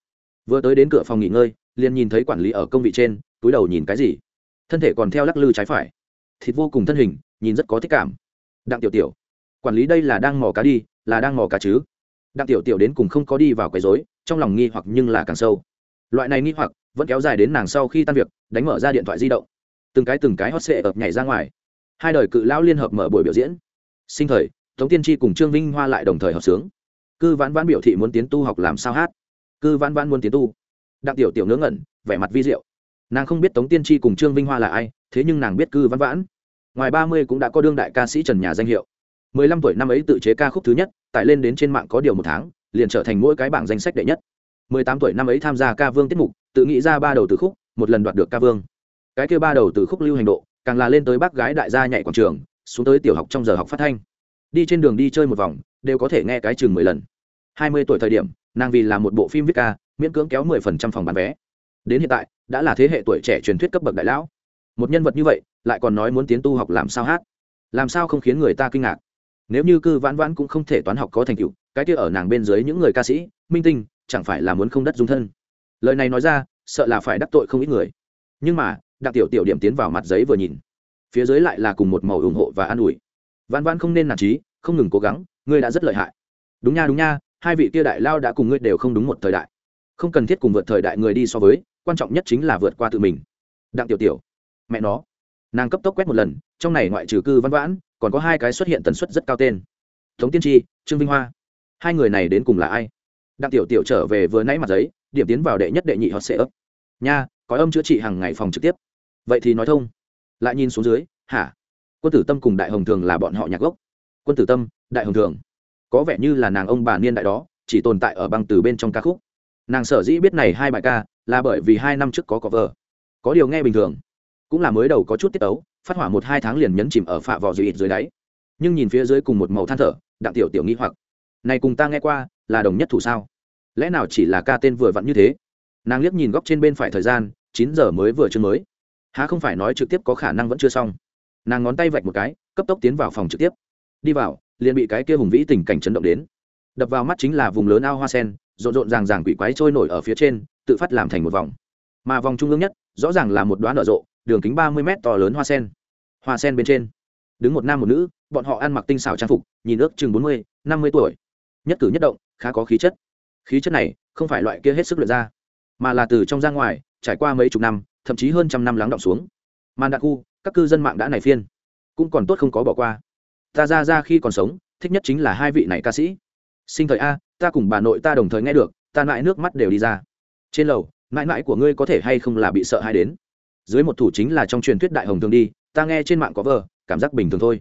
vừa tới đến cửa phòng nghỉ ngơi, liền nhìn thấy quản lý ở công vị trên, túi đầu nhìn cái gì? Thân thể còn theo lắc lư trái phải. Thịt vô cùng thân hình, nhìn rất có thích cảm. Đặng tiểu tiểu, quản lý đây là đang mò cá đi, là đang mò cá chứ? Đặng tiểu tiểu đến cùng không có đi vào quấy rối, trong lòng nghi hoặc nhưng là càng sâu. Loại này nghi hoặc vẫn kéo dài đến nàng sau khi tan việc, đánh mở ra điện thoại di động. Từng cái từng cái hot sệ ập nhảy ra ngoài. Hai đời cự lão liên hợp mở buổi biểu diễn. Sinh thời, tống tiên tri cùng trương vinh hoa lại đồng thời hợp sướng. Cư vãn vãn biểu thị muốn tiến tu học làm sao hát cư vãn vãn muốn tiến tu. Đặng tiểu tiểu ngớ ngẩn, vẻ mặt vi diệu. Nàng không biết tống tiên tri cùng trương vinh hoa là ai, thế nhưng nàng biết cư vãn vãn. Ngoài ba mươi cũng đã có đương đại ca sĩ trần nhà danh hiệu. Mười lăm tuổi năm ấy tự chế ca khúc thứ nhất, tải lên đến trên mạng có điều một tháng, liền trở thành mỗi cái bảng danh sách đệ nhất. Mười tám tuổi năm ấy tham gia ca vương tiết mục, tự nghĩ ra ba đầu từ khúc, một lần đoạt được ca vương. Cái kêu ba đầu từ khúc lưu hành độ, càng là lên tới bác gái đại gia nhảy quảng trường, xuống tới tiểu học trong giờ học phát thanh. Đi trên đường đi chơi một vòng, đều có thể nghe cái chừng mười lần. Hai mươi tuổi thời điểm nàng vì là một bộ phim viết ca, miễn cưỡng kéo mười phần trăm phòng bán vé. Đến hiện tại, đã là thế hệ tuổi trẻ truyền thuyết cấp bậc đại lão. Một nhân vật như vậy, lại còn nói muốn tiến tu học làm sao hát? Làm sao không khiến người ta kinh ngạc? Nếu như cư vãn vãn cũng không thể toán học có thành tựu, cái kia ở nàng bên dưới những người ca sĩ, minh tinh, chẳng phải là muốn không đất dung thân? Lời này nói ra, sợ là phải đắc tội không ít người. Nhưng mà, đặng tiểu tiểu điểm tiến vào mặt giấy vừa nhìn. Phía dưới lại là cùng một màu ủng hộ và an ủi. Vãn vãn không nên nản trí không ngừng cố gắng, ngươi đã rất lợi hại. Đúng nha đúng nha hai vị kia đại lao đã cùng ngươi đều không đúng một thời đại. Không cần thiết cùng vượt thời đại người đi so với, quan trọng nhất chính là vượt qua tự mình. Đặng tiểu tiểu, mẹ nó. Nàng cấp tốc quét một lần, trong này ngoại trừ cư văn vãn, còn có hai cái xuất hiện tần suất rất cao tên. Tống tiên tri, trương vinh hoa, hai người này đến cùng là ai? Đặng tiểu tiểu trở về vừa nãy mặt giấy, điểm tiến vào đệ nhất đệ nhị họ sệ ấp nha, có âm chữa trị hàng ngày phòng trực tiếp. Vậy thì nói thông. Lại nhìn xuống dưới, hả? Quân tử tâm cùng đại hồng thường là bọn họ nhạc gốc. Quân tử tâm, đại hồng thường có vẻ như là nàng ông bà niên đại đó, chỉ tồn tại ở băng từ bên trong ca khúc. Nàng sở dĩ biết này hai bài ca là bởi vì hai năm trước có có vợ có điều nghe bình thường, cũng là mới đầu có chút tiết tấu, phát hỏa một hai tháng liền nhấn chìm ở phạ vỏ dưới ít dưới đáy. Nhưng nhìn phía dưới cùng một màu than thở, đặng tiểu tiểu nghĩ hoặc. Này cùng ta nghe qua, là đồng nhất thủ sao? Lẽ nào chỉ là ca tên vừa vặn như thế? Nàng liếc nhìn góc trên bên phải thời gian, chín giờ mới vừa chương mới. Há không phải nói trực tiếp có khả năng vẫn chưa xong. Nàng ngón tay vạch một cái, cấp tốc tiến vào phòng trực tiếp. Đi vào liền bị cái kia hùng vĩ tình cảnh chấn động đến. Đập vào mắt chính là vùng lớn ao hoa sen, rộn rộn ràng ràng quỷ quái trôi nổi ở phía trên, tự phát làm thành một vòng. Mà vòng trung ương nhất, rõ ràng là một đoán nở rộ, đường kính ba mươi mét to lớn hoa sen. Hoa sen bên trên, đứng một nam một nữ, bọn họ ăn mặc tinh xảo trang phục, nhìn ước chừng bốn mươi, năm mươi tuổi. Nhất cử nhất động, khá có khí chất. Khí chất này, không phải loại kia hết sức luyện ra, mà là từ trong ra ngoài, trải qua mấy chục năm, thậm chí hơn trăm năm lắng động xuống. Màn đặc khu, các cư dân mạng đã này phiên, cũng còn tốt không có bỏ qua ta ra ra khi còn sống, thích nhất chính là hai vị này ca sĩ. Sinh thời a, ta cùng bà nội ta đồng thời nghe được, ta mãi nước mắt đều đi ra. Trên lầu, mãi mãi của ngươi có thể hay không là bị sợ hay đến? Dưới một thủ chính là trong truyền thuyết đại hồng thường đi, ta nghe trên mạng có vờ, cảm giác bình thường thôi.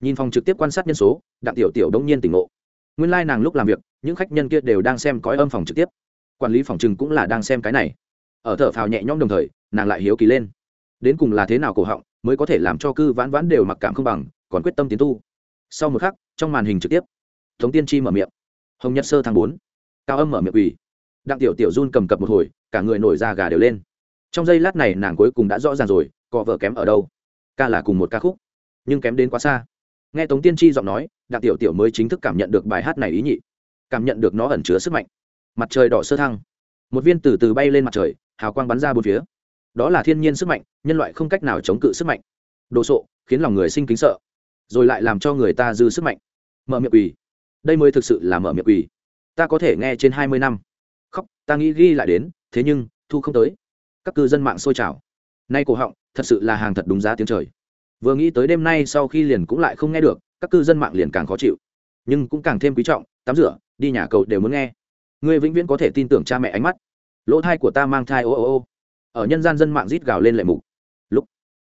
Nhìn phòng trực tiếp quan sát nhân số, đặng tiểu tiểu đống nhiên tỉnh ngộ. Nguyên lai、like、nàng lúc làm việc, những khách nhân kia đều đang xem cõi âm phòng trực tiếp. Quản lý phòng chừng cũng là đang xem cái này. Ở thở phào nhẹ nhõm đồng thời, nàng lại hiếu kỳ lên. Đến cùng là thế nào cổ họng, mới có thể làm cho cư vãn vãn đều mặc cảm không bằng, còn quyết tâm tiến tu sau một khắc, trong màn hình trực tiếp thống tiên chi mở miệng. Hồng nhất sơ tháng bốn. Cao âm mở miệng ủy đặng tiểu tiểu run cầm cập một hồi, cả người nổi da gà đều lên. Trong giây lát này nàng cuối cùng đã rõ ràng rồi cọ vợ kém ở đâu? Ca là cùng một ca khúc, nhưng kém đến quá xa. Nghe tống tiên tri giọng nói, đặng tiểu tiểu mới chính thức cảm nhận được bài hát này ý nhị. Cảm nhận được nó ẩn chứa sức mạnh. Mặt trời đỏ sơ thăng. Một viên từ từ bay lên mặt trời, hào quang bắn ra bốn phía. Đó là thiên nhiên sức mạnh, nhân loại không cách nào chống cự sức mạnh. Đồ sộ, khiến lòng người sinh kính sợ rồi lại làm cho người ta dư sức mạnh. Mở miệng quỳ. Đây mới thực sự là mở miệng quỳ. Ta có thể nghe trên hai mươi năm. Khóc, ta nghĩ ghi lại đến, thế nhưng, thu không tới. Các cư dân mạng sôi trào. Nay cổ họng, thật sự là hàng thật đúng giá tiếng trời. Vừa nghĩ tới đêm nay sau khi liền cũng lại không nghe được, các cư dân mạng liền càng khó chịu. Nhưng cũng càng thêm quý trọng, tắm rửa, đi nhà cầu đều muốn nghe. Người vĩnh viễn có thể tin tưởng cha mẹ ánh mắt. Lỗ thai của ta mang thai ô ô ô. Ở nhân gian dân mạng rít gào lên lệ mục. Lúc,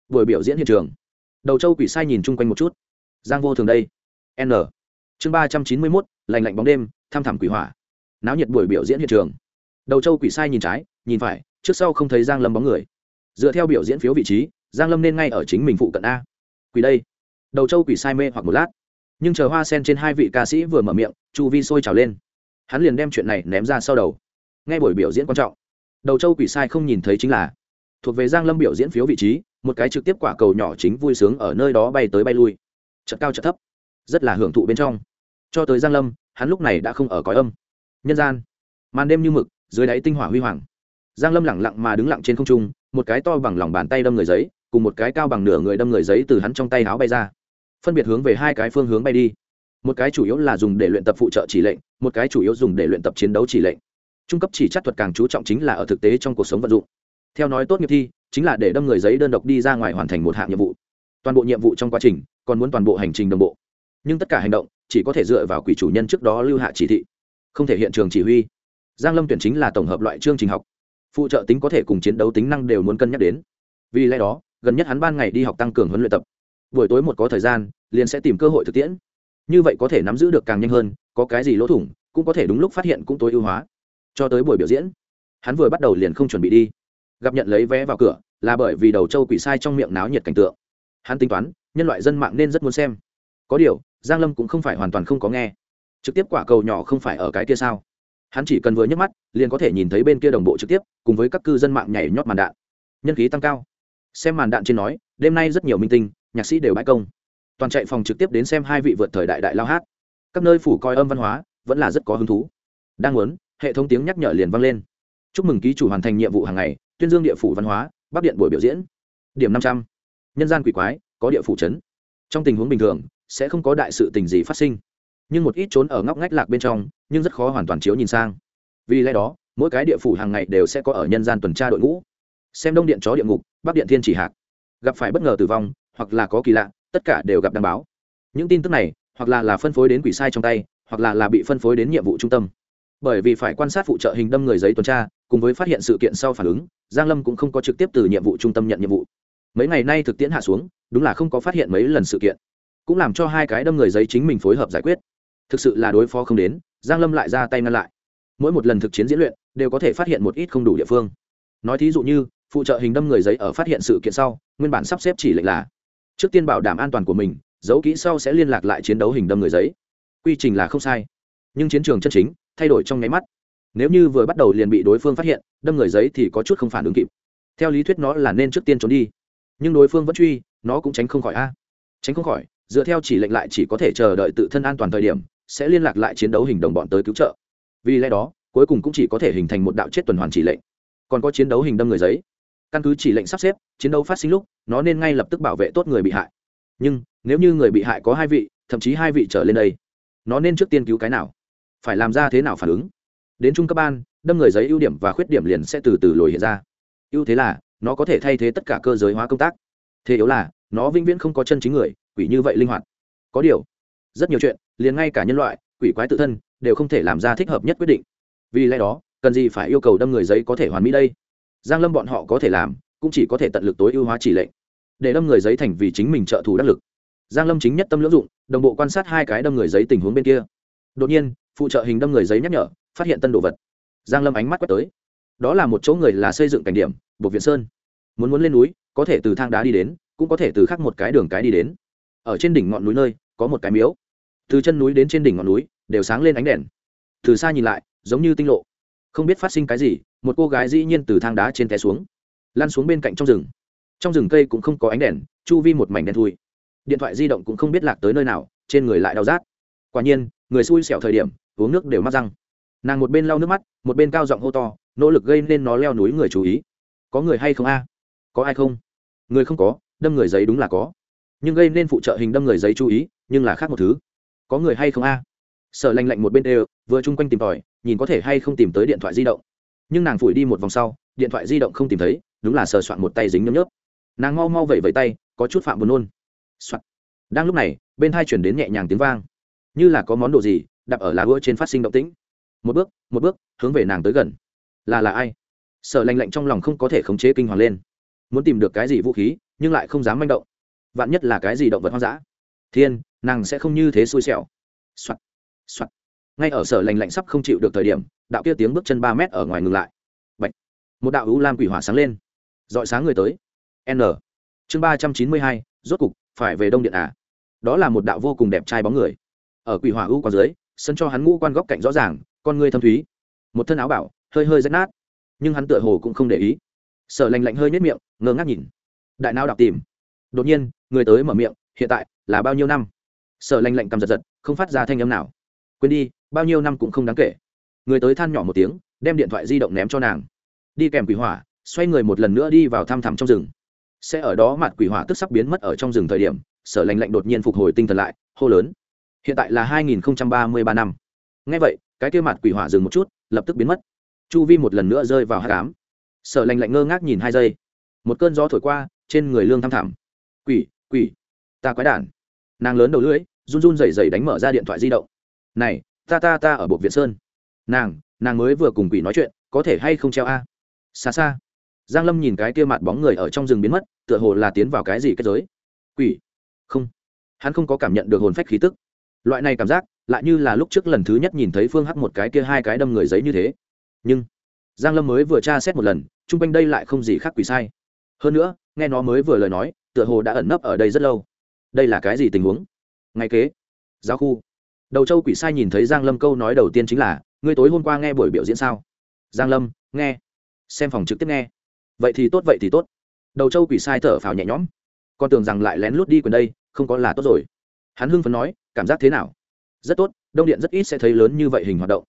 buổi biểu diễn hiện trường. Đầu châu quỷ sai nhìn chung quanh một chút giang vô thường đây. N. Chương ba trăm chín mươi mốt, lành lạnh bóng đêm, tham thẳm quỷ hỏa. Náo nhiệt buổi biểu diễn hiện trường. Đầu châu quỷ sai nhìn trái, nhìn phải, trước sau không thấy giang lâm bóng người. Dựa theo biểu diễn phiếu vị trí, giang lâm nên ngay ở chính mình phụ cận a. Quỷ đây. Đầu châu quỷ sai mê hoặc một lát. Nhưng chờ hoa sen trên hai vị ca sĩ vừa mở miệng, chu vi sôi trào lên. Hắn liền đem chuyện này ném ra sau đầu. Nghe buổi biểu diễn quan trọng. Đầu châu quỷ sai không nhìn thấy chính là, thuộc về giang lâm biểu diễn phiếu vị trí, một cái trực tiếp quả cầu nhỏ chính vui sướng ở nơi đó bay tới bay lui chật cao chật thấp, rất là hưởng thụ bên trong. Cho tới giang lâm, hắn lúc này đã không ở cõi âm. Nhân gian, màn đêm như mực, dưới đáy tinh hỏa huy hoàng. Giang lâm lẳng lặng mà đứng lặng trên không trung, một cái to bằng lòng bàn tay đâm người giấy, cùng một cái cao bằng nửa người đâm người giấy từ hắn trong tay áo bay ra. Phân biệt hướng về hai cái phương hướng bay đi. Một cái chủ yếu là dùng để luyện tập phụ trợ chỉ lệnh, một cái chủ yếu dùng để luyện tập chiến đấu chỉ lệnh. Trung cấp chỉ chắc thuật càng chú trọng chính là ở thực tế trong cuộc sống vận dụng. Theo nói tốt nghiệp thi, chính là để đâm người giấy đơn độc đi ra ngoài hoàn thành một hạng nhiệm vụ toàn bộ nhiệm vụ trong quá trình, còn muốn toàn bộ hành trình đồng bộ. Nhưng tất cả hành động chỉ có thể dựa vào quỷ chủ nhân trước đó lưu hạ chỉ thị, không thể hiện trường chỉ huy. Giang lâm tuyển chính là tổng hợp loại chương trình học. Phụ trợ tính có thể cùng chiến đấu tính năng đều muốn cân nhắc đến. Vì lẽ đó, gần nhất hắn ban ngày đi học tăng cường huấn luyện tập. Buổi tối một có thời gian, liền sẽ tìm cơ hội thực tiễn. Như vậy có thể nắm giữ được càng nhanh hơn, có cái gì lỗ thủng, cũng có thể đúng lúc phát hiện cũng tối ưu hóa. Cho tới buổi biểu diễn, hắn vừa bắt đầu liền không chuẩn bị đi. Gặp nhận lấy vé vào cửa là bởi vì đầu châu quỷ sai trong miệng náo nhiệt cảnh tượng hắn tính toán, nhân loại dân mạng nên rất muốn xem. Có điều, giang lâm cũng không phải hoàn toàn không có nghe. Trực tiếp quả cầu nhỏ không phải ở cái kia sao? Hắn chỉ cần vừa nhấc mắt, liền có thể nhìn thấy bên kia đồng bộ trực tiếp, cùng với các cư dân mạng nhảy nhót màn đạn. Nhân khí tăng cao. Xem màn đạn trên nói, đêm nay rất nhiều minh tinh, nhạc sĩ đều bãi công. Toàn chạy phòng trực tiếp đến xem hai vị vượt thời đại đại lao hát. Các nơi phủ coi âm văn hóa, vẫn là rất có hứng thú. Đang muốn, hệ thống tiếng nhắc nhở liền vang lên. Chúc mừng ký chủ hoàn thành nhiệm vụ hàng ngày, tuyên dương địa phủ văn hóa, bắc điện buổi biểu diễn. Điểm năm trăm nhân gian quỷ quái, có địa phủ trấn trong tình huống bình thường, sẽ không có đại sự tình gì phát sinh. Nhưng một ít trốn ở ngóc ngách lạc bên trong, nhưng rất khó hoàn toàn chiếu nhìn sang. Vì lẽ đó, mỗi cái địa phủ hàng ngày đều sẽ có ở nhân gian tuần tra đội ngũ. Xem đông điện chó địa ngục, bắc điện thiên chỉ hạc. Gặp phải bất ngờ tử vong, hoặc là có kỳ lạ, tất cả đều gặp đăng báo. Những tin tức này, hoặc là là phân phối đến quỷ sai trong tay, hoặc là là bị phân phối đến nhiệm vụ trung tâm. Bởi vì phải quan sát phụ trợ hình đâm người giấy tuần tra, cùng với phát hiện sự kiện sau phản ứng, giang lâm cũng không có trực tiếp từ nhiệm vụ trung tâm nhận nhiệm vụ mấy ngày nay thực tiễn hạ xuống, đúng là không có phát hiện mấy lần sự kiện. Cũng làm cho hai cái đâm người giấy chính mình phối hợp giải quyết. Thực sự là đối phó không đến, giang lâm lại ra tay ngăn lại. Mỗi một lần thực chiến diễn luyện, đều có thể phát hiện một ít không đủ địa phương. Nói thí dụ như, phụ trợ hình đâm người giấy ở phát hiện sự kiện sau, nguyên bản sắp xếp chỉ lệnh là, trước tiên bảo đảm an toàn của mình, giấu kỹ sau sẽ liên lạc lại chiến đấu hình đâm người giấy. Quy trình là không sai, nhưng chiến trường chân chính, thay đổi trong nháy mắt. Nếu như vừa bắt đầu liền bị đối phương phát hiện, đâm người giấy thì có chút không phản ứng kịp. Theo lý thuyết nó là nên trước tiên trốn đi nhưng đối phương vẫn truy, nó cũng tránh không khỏi a. Tránh không khỏi, dựa theo chỉ lệnh lại chỉ có thể chờ đợi tự thân an toàn thời điểm, sẽ liên lạc lại chiến đấu hình đồng bọn tới cứu trợ. Vì lẽ đó, cuối cùng cũng chỉ có thể hình thành một đạo chết tuần hoàn chỉ lệnh. Còn có chiến đấu hình đâm người giấy. Căn cứ chỉ lệnh sắp xếp, chiến đấu phát sinh lúc, nó nên ngay lập tức bảo vệ tốt người bị hại. Nhưng, nếu như người bị hại có hai vị, thậm chí hai vị trở lên đây, nó nên trước tiên cứu cái nào? Phải làm ra thế nào phản ứng? Đến trung cấp ban, đâm người giấy ưu điểm và khuyết điểm liền sẽ từ từ lồi hiện ra. Ưu thế là nó có thể thay thế tất cả cơ giới hóa công tác. Thế yếu là, nó vĩnh viễn không có chân chính người, quỷ như vậy linh hoạt. Có điều, rất nhiều chuyện, liền ngay cả nhân loại, quỷ quái tự thân, đều không thể làm ra thích hợp nhất quyết định. Vì lẽ đó, cần gì phải yêu cầu đâm người giấy có thể hoàn mỹ đây? Giang lâm bọn họ có thể làm, cũng chỉ có thể tận lực tối ưu hóa chỉ lệnh. Để đâm người giấy thành vì chính mình trợ thủ đắc lực. Giang lâm chính nhất tâm lưỡng dụng, đồng bộ quan sát hai cái đâm người giấy tình huống bên kia. Đột nhiên, phụ trợ hình đâm người giấy nhắc nhở, phát hiện tân đồ vật. Giang lâm ánh mắt quét tới đó là một chỗ người là xây dựng cảnh điểm buộc viện sơn. Muốn muốn lên núi, có thể từ thang đá đi đến, cũng có thể từ khác một cái đường cái đi đến. Ở trên đỉnh ngọn núi nơi, có một cái miếu. Từ chân núi đến trên đỉnh ngọn núi, đều sáng lên ánh đèn. Từ xa nhìn lại, giống như tinh lộ. Không biết phát sinh cái gì, một cô gái dĩ nhiên từ thang đá trên té xuống. Lăn xuống bên cạnh trong rừng. Trong rừng cây cũng không có ánh đèn, chu vi một mảnh đen thui. Điện thoại di động cũng không biết lạc tới nơi nào, trên người lại đau rát. Quả nhiên, người xui xẻo thời điểm, uống nước đều mắc răng. Nàng một bên lau nước mắt, một bên cao giọng hô to nỗ lực gây nên nó leo núi người chú ý. Có người hay không a? Có ai không? Người không có, đâm người giấy đúng là có. Nhưng gây nên phụ trợ hình đâm người giấy chú ý, nhưng là khác một thứ. Có người hay không a? Sợ lành lạnh một bên đều, vừa chung quanh tìm tòi, nhìn có thể hay không tìm tới điện thoại di động. Nhưng nàng phủi đi một vòng sau, điện thoại di động không tìm thấy, đúng là sờ soạn một tay dính nhấm nhớp. Nàng mau mau vẩy vẩy tay, có chút phạm buồn nôn、Soạn. đang lúc này, bên thai chuyển đến nhẹ nhàng tiếng vang. Như là có món đồ gì đập ở lá gỗ trên phát sinh động tĩnh. Một bước một bước, hướng về nàng tới gần là là ai? Sợ lành lạnh trong lòng không có thể khống chế kinh hoàng lên. Muốn tìm được cái gì vũ khí, nhưng lại không dám manh động. Vạn nhất là cái gì động vật hoang dã? Thiên, nàng sẽ không như thế xui xẻo. Soạn. Soạn. ngay ở sở lành lạnh sắp không chịu được thời điểm, đạo kia tiếng bước chân ba mét ở ngoài ngừng lại. Bạch. một đạo hữu lam quỷ hỏa sáng lên. Dọi sáng người tới. N. Chương ba trăm chín mươi hai, rốt cục, phải về đông điện à? Đó là một đạo vô cùng đẹp trai bóng người. Ở quỷ hỏa hữu còn dưới, sân cho hắn ngũ quan góc cạnh rõ ràng, con ngươi thâm thúy. Một thân áo bảo hơi hơi rách nát. Nhưng hắn tựa hồ cũng không để ý. Sở lành lạnh hơi nhất miệng, ngơ ngác nhìn. Đại não đọc tìm. Đột nhiên, người tới mở miệng, hiện tại là bao nhiêu năm? Sở lành lạnh cầm giật giật, không phát ra thanh âm nào. Quên đi, bao nhiêu năm cũng không đáng kể. Người tới than nhỏ một tiếng, đem điện thoại di động ném cho nàng. Đi kèm quỷ hỏa, xoay người một lần nữa đi vào thăm thẳm trong rừng. Sẽ ở đó mặt quỷ hỏa tức sắp biến mất ở trong rừng thời điểm, sở lành lạnh đột nhiên phục hồi tinh thần lại, hô lớn. Hiện tại là hai nghìn ba mươi ba năm. Ngay vậy, cái kia mặt quỷ hỏa dừng một chút, lập tức biến mất chu vi một lần nữa rơi vào hát cám sở lành lạnh ngơ ngác nhìn hai giây. Một cơn gió thổi qua, trên người lương thăm thẳm quỷ quỷ, ta quái đản. Nàng lớn đầu lưỡi, run run rẩy rẩy đánh mở ra điện thoại di động. Này, ta ta ta ở bộ viện sơn. Nàng nàng mới vừa cùng quỷ nói chuyện, có thể hay không treo a? Xa xa. Giang lâm nhìn cái kia mặt bóng người ở trong rừng biến mất, tựa hồ là tiến vào cái gì kết giới. Quỷ. Không. Hắn không có cảm nhận được hồn phách khí tức. Loại này cảm giác, lại như là lúc trước lần thứ nhất nhìn thấy phương hắc một cái kia hai cái đâm người giấy như thế nhưng giang lâm mới vừa tra xét một lần, chung quanh đây lại không gì khác quỷ sai. Hơn nữa, nghe nó mới vừa lời nói, tựa hồ đã ẩn nấp ở đây rất lâu. Đây là cái gì tình huống? Ngay kế, giáo khu. Đầu châu quỷ sai nhìn thấy giang lâm câu nói đầu tiên chính là, ngươi tối hôm qua nghe buổi biểu diễn sao? Giang lâm, nghe. Xem phòng trực tiếp nghe. Vậy thì tốt, vậy thì tốt. Đầu châu quỷ sai thở phào nhẹ nhõm. Con tưởng rằng lại lén lút đi quần đây, không có là tốt rồi. Hắn hưng phấn nói, cảm giác thế nào? Rất tốt, đông điện rất ít sẽ thấy lớn như vậy hình hoạt động.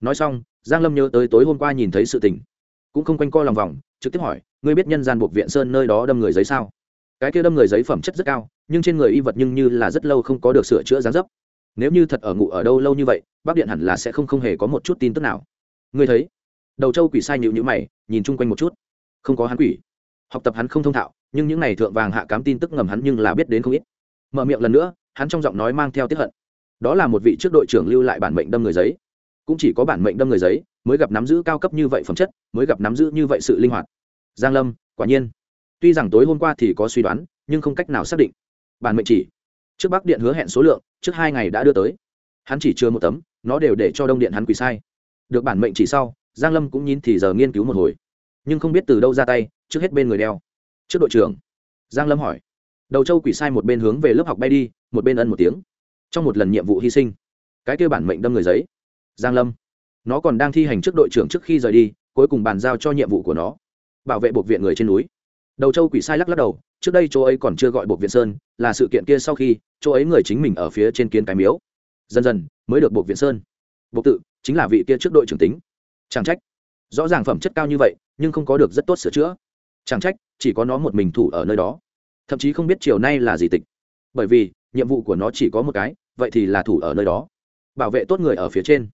Nói xong giang lâm nhớ tới tối hôm qua nhìn thấy sự tình. Cũng không quanh co lòng vòng, trực tiếp hỏi, ngươi biết nhân gian buộc viện sơn nơi đó đâm người giấy sao? Cái kia đâm người giấy phẩm chất rất cao, nhưng trên người y vật nhưng như là rất lâu không có được sửa chữa dáng dấp. Nếu như thật ở ngủ ở đâu lâu như vậy, bác điện hẳn là sẽ không không hề có một chút tin tức nào. Ngươi thấy? Đầu châu quỷ sai nhịu nhữ mày, nhìn chung quanh một chút. Không có hắn quỷ. Học tập hắn không thông thạo, nhưng những n à y thượng vàng hạ cám tin tức ngầm hắn nhưng là biết đến không ít. Mở miệng lần nữa, hắn trong giọng nói mang theo tiếp hận. Đó là một vị trước đội trưởng lưu lại bản mệnh đâm người giấy cũng chỉ có bản mệnh đâm người giấy, mới gặp nắm giữ cao cấp như vậy phẩm chất, mới gặp nắm giữ như vậy sự linh hoạt. Giang lâm, quả nhiên. Tuy rằng tối hôm qua thì có suy đoán, nhưng không cách nào xác định. Bản mệnh chỉ. Trước bắc điện hứa hẹn số lượng, trước hai ngày đã đưa tới. Hắn chỉ chưa một tấm, nó đều để cho đông điện hắn quỳ sai. Được bản mệnh chỉ sau, giang lâm cũng nhìn thì giờ nghiên cứu một hồi. Nhưng không biết từ đâu ra tay, trước hết bên người đeo. Trước đội trưởng. Giang lâm hỏi. Đầu châu quỷ sai một bên hướng về lớp học bay đi, một bên ân một tiếng. Trong một lần nhiệm vụ hy sinh, cái kêu bản mệnh đâm người giấy giang lâm. Nó còn đang thi hành trước đội trưởng trước khi rời đi, cuối cùng bàn giao cho nhiệm vụ của nó. Bảo vệ buộc viện người trên núi. Đầu châu quỷ sai lắc lắc đầu, trước đây chỗ ấy còn chưa gọi buộc viện sơn, là sự kiện kia sau khi, chỗ ấy người chính mình ở phía trên kiến cái miếu. Dần dần, mới được buộc viện sơn. Buộc tự, chính là vị kia trước đội trưởng tính. Chẳng trách. Rõ ràng phẩm chất cao như vậy, nhưng không có được rất tốt sửa chữa. Chẳng trách, chỉ có nó một mình thủ ở nơi đó. Thậm chí không biết chiều nay là gì tịch. Bởi vì, nhiệm vụ của nó chỉ có một cái, vậy thì là thủ ở nơi đó. Bảo vệ tốt người ở phía trên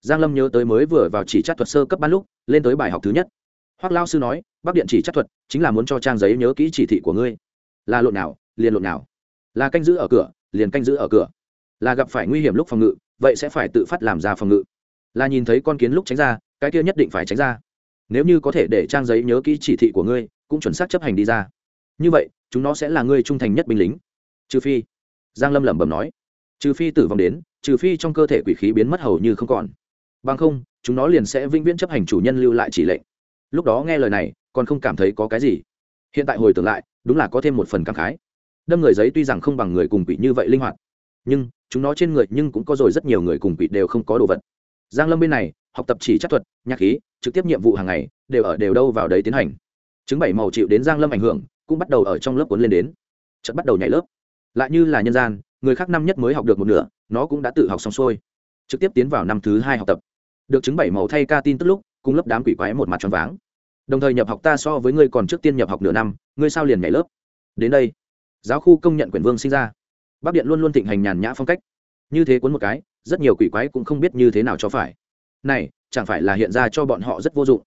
giang lâm nhớ tới mới vừa vào chỉ chắc thuật sơ cấp ban lúc, lên tới bài học thứ nhất. Hoác lao sư nói bắc điện chỉ chắc thuật, chính là muốn cho trang giấy nhớ kỹ chỉ thị của ngươi. Là lộn nào, liền lộn nào. Là canh giữ ở cửa, liền canh giữ ở cửa. Là gặp phải nguy hiểm lúc phòng ngự, vậy sẽ phải tự phát làm ra phòng ngự. Là nhìn thấy con kiến lúc tránh ra, cái kia nhất định phải tránh ra. Nếu như có thể để trang giấy nhớ kỹ chỉ thị của ngươi, cũng chuẩn xác chấp hành đi ra. Như vậy, chúng nó sẽ là ngươi trung thành nhất binh lính. Trừ phi, giang lâm lẩm bẩm nói. Trừ phi tử vong đến, trừ phi trong cơ thể quỷ khí biến mất hầu như không còn bằng không, chúng nó liền sẽ vĩnh viễn chấp hành chủ nhân lưu lại chỉ lệnh. Lúc đó nghe lời này, còn không cảm thấy có cái gì. Hiện tại hồi tưởng lại, đúng là có thêm một phần cảm khái. Đâm người giấy tuy rằng không bằng người cùng quỷ như vậy linh hoạt, nhưng chúng nó trên người nhưng cũng có rồi rất nhiều người cùng quỷ đều không có đồ vật. Giang lâm bên này, học tập chỉ chất thuật, nhạc khí, trực tiếp nhiệm vụ hàng ngày, đều ở đều đâu vào đấy tiến hành. Chứng bảy màu chịu đến giang lâm ảnh hưởng, cũng bắt đầu ở trong lớp cuốn lên đến. Chợt bắt đầu nhảy lớp. Lại như là nhân gian, người khác năm nhất mới học được một nửa, nó cũng đã tự học xong xuôi trực tiếp tiến vào năm thứ hai học tập. Được chứng bảy màu thay ca tin tức lúc, cùng lớp đám quỷ quái một mặt tròn váng. Đồng thời nhập học ta so với ngươi còn trước tiên nhập học nửa năm, ngươi sao liền nhảy lớp? Đến đây, giáo khu công nhận quyền vương sinh ra. Bắc điện luôn luôn thịnh hành nhàn nhã phong cách. Như thế cuốn một cái, rất nhiều quỷ quái cũng không biết như thế nào cho phải. Này, chẳng phải là hiện ra cho bọn họ rất vô dụng.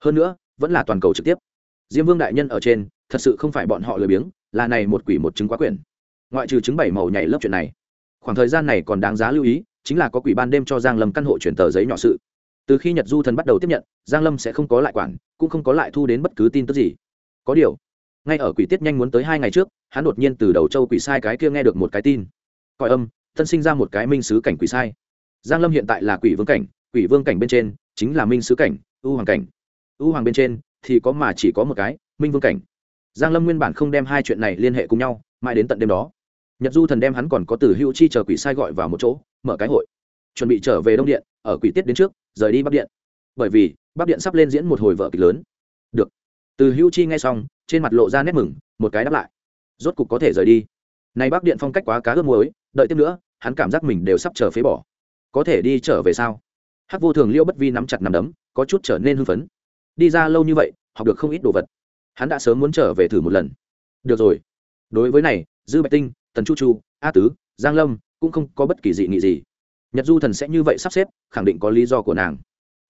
Hơn nữa, vẫn là toàn cầu trực tiếp. Diêm vương đại nhân ở trên, thật sự không phải bọn họ lười biếng, là này một quỷ một chứng quá quyển. Ngoại trừ chứng bảy màu nhảy lớp chuyện này. Khoảng thời gian này còn đáng giá lưu ý chính là có quỷ ban đêm cho giang lâm căn hộ chuyển tờ giấy nhỏ sự. Từ khi nhật du thần bắt đầu tiếp nhận, giang lâm sẽ không có lại quản, cũng không có lại thu đến bất cứ tin tức gì. Có điều, ngay ở quỷ tiết nhanh muốn tới hai ngày trước, hắn đột nhiên từ đầu châu quỷ sai cái kia nghe được một cái tin. Coi âm, thân sinh ra một cái minh sứ cảnh quỷ sai. Giang lâm hiện tại là quỷ vương cảnh, quỷ vương cảnh bên trên chính là minh sứ cảnh, ưu hoàng cảnh. Ưu hoàng bên trên thì có mà chỉ có một cái, minh vương cảnh. Giang lâm nguyên bản không đem hai chuyện này liên hệ cùng nhau, mãi đến tận đêm đó nhật du thần đem hắn còn có từ hữu chi chờ quỷ sai gọi vào một chỗ, mở cái hội. Chuẩn bị trở về đông điện, ở quỷ tiết đến trước, rời đi bắc điện. Bởi vì, bắc điện sắp lên diễn một hồi vợ kịch lớn. Được. Từ hữu chi nghe xong, trên mặt lộ ra nét mừng, một cái đáp lại. Rốt cục có thể rời đi. Này bắc điện phong cách quá cá ướp muối, đợi tiếp nữa, hắn cảm giác mình đều sắp chờ phế bỏ. Có thể đi trở về sao? Hắc vô thường liêu bất vi nắm chặt nằm đấm, có chút trở nên hưng phấn. Đi ra lâu như vậy, học được không ít đồ vật. Hắn đã sớm muốn trở về thử một lần. Được rồi. Đối với này, dư bạch tinh tần chu chu, a tứ, giang lâm, cũng không có bất kỳ dị nghị gì. Nhật du thần sẽ như vậy sắp xếp, khẳng định có lý do của nàng.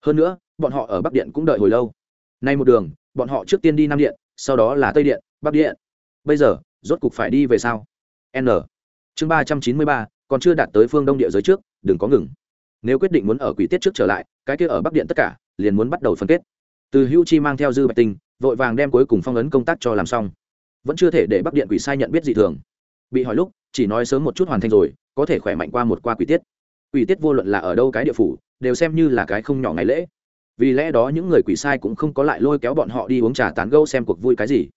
Hơn nữa, bọn họ ở bắc điện cũng đợi hồi lâu. Nay một đường, bọn họ trước tiên đi nam điện, sau đó là tây điện, bắc điện. Bây giờ, rốt cục phải đi về sau n. Chương ba trăm chín mươi ba, còn chưa đạt tới phương đông địa giới trước, đừng có ngừng. Nếu quyết định muốn ở quỷ tiết trước trở lại, cái kia ở bắc điện tất cả, liền muốn bắt đầu phân kết. Từ hữu chi mang theo dư bạch tinh, vội vàng đem cuối cùng phong ấn công tác cho làm xong. Vẫn chưa thể để bắc điện quỷ sai nhận biết gì thường bị hỏi lúc, chỉ nói sớm một chút hoàn thành rồi, có thể khỏe mạnh qua một qua quỷ tiết. Quỷ tiết vô luận là ở đâu cái địa phủ, đều xem như là cái không nhỏ ngày lễ. Vì lẽ đó những người quỷ sai cũng không có lại lôi kéo bọn họ đi uống trà tán gâu xem cuộc vui cái gì.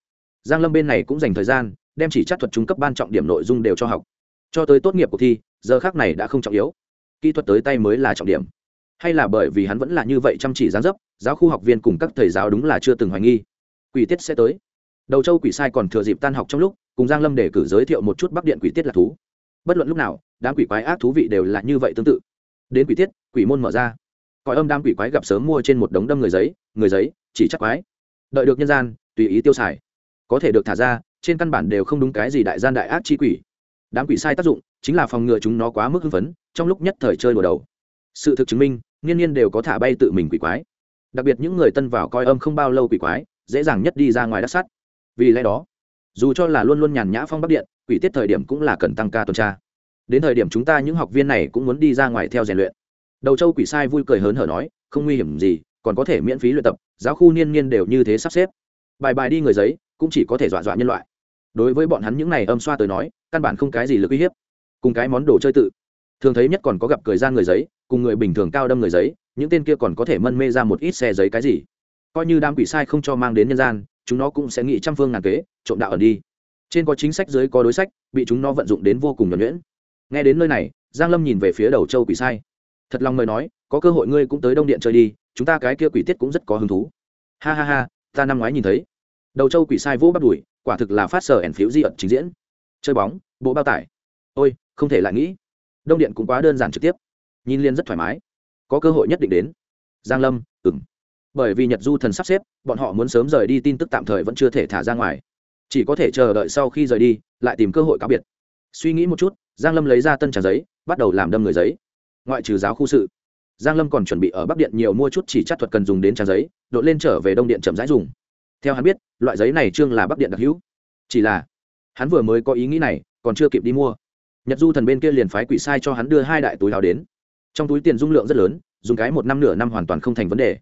Giang lâm bên này cũng dành thời gian, đem chỉ chắc thuật trung cấp ban trọng điểm nội dung đều cho học. Cho tới tốt nghiệp cuộc thi, giờ khác này đã không trọng yếu. Kỹ thuật tới tay mới là trọng điểm. Hay là bởi vì hắn vẫn là như vậy chăm chỉ gián dấp, giáo khu học viên cùng các thầy giáo đúng là chưa từng hoài nghi. Quỷ tiết sẽ tới. Đầu châu quỷ sai còn thừa dịp tan học trong lúc cùng giang lâm để cử giới thiệu một chút bắc điện quỷ tiết là thú. Bất luận lúc nào, đám quỷ quái ác thú vị đều là như vậy tương tự. Đến quỷ tiết, quỷ môn mở ra. Cõi âm đám quỷ quái gặp sớm mua trên một đống đâm người giấy người giấy, chỉ chắc quái. Đợi được nhân gian, tùy ý tiêu xài. Có thể được thả ra, trên căn bản đều không đúng cái gì đại gian đại ác chi quỷ. Đám quỷ sai tác dụng, chính là phòng ngừa chúng nó quá mức hưng phấn, trong lúc nhất thời chơi đùa đầu. Sự thực chứng minh, nghiên nhiên đều có thả bay tự mình quỷ quái. Đặc biệt những người tân vào coi âm không bao lâu quỷ quái, dễ dàng nhất đi ra ngoài đắc sắt vì lẽ đó dù cho là luôn luôn nhàn nhã phong bắc điện, quỷ tiết thời điểm cũng là cần tăng ca tuần tra. Đến thời điểm chúng ta những học viên này cũng muốn đi ra ngoài theo rèn luyện. Đầu châu quỷ sai vui cười hớn hở nói, không nguy hiểm gì, còn có thể miễn phí luyện tập, giáo khu niên niên đều như thế sắp xếp. Bài bài đi người giấy, cũng chỉ có thể dọa dọa nhân loại. Đối với bọn hắn những này âm xoa tới nói, căn bản không cái gì lực uy hiếp. Cùng cái món đồ chơi tự. Thường thấy nhất còn có gặp cười ra người giấy, cùng người bình thường cao đâm người giấy, những tên kia còn có thể mân mê ra một ít xe giấy cái gì. Coi như đám quỷ sai không cho mang đến nhân gian chúng nó cũng sẽ nghĩ trăm phương ngàn kế, trộm đạo ẩn đi. Trên có chính sách dưới có đối sách, bị chúng nó vận dụng đến vô cùng nhuẩn nhuyễn. Nghe đến nơi này, giang lâm nhìn về phía đầu châu quỷ sai. Thật lòng mời nói, có cơ hội ngươi cũng tới đông điện chơi đi, chúng ta cái kia quỷ tiết cũng rất có hứng thú. Ha ha ha, ta năm ngoái nhìn thấy. Đầu châu quỷ sai vỗ bắt đuổi, quả thực là phát sở ẻn phiếu di ẩn trình diễn. Chơi bóng, bộ bao tải. Ôi, không thể lại nghĩ. Đông điện cũng quá đơn giản trực tiếp. Nhìn liên rất thoải mái. Có cơ hội nhất định đến. Giang lâm ừng bởi vì nhật du thần sắp xếp, bọn họ muốn sớm rời đi, tin tức tạm thời vẫn chưa thể thả ra ngoài. Chỉ có thể chờ đợi sau khi rời đi, lại tìm cơ hội cáo biệt. Suy nghĩ một chút, giang lâm lấy ra tân trà giấy, bắt đầu làm đâm người giấy. Ngoại trừ giáo khu sự, giang lâm còn chuẩn bị ở bắc điện nhiều mua chút chỉ chắc thuật cần dùng đến trà giấy đội lên trở về đông điện chậm rãi dùng. Theo hắn biết, loại giấy này trương là bắc điện đặc hữu. Chỉ là, hắn vừa mới có ý nghĩ này, còn chưa kịp đi mua. Nhật du thần bên kia liền phái quỷ sai cho hắn đưa hai đại túi hào đến. Trong túi tiền dung lượng rất lớn, dùng cái một năm nửa năm hoàn toàn không thành vấn đề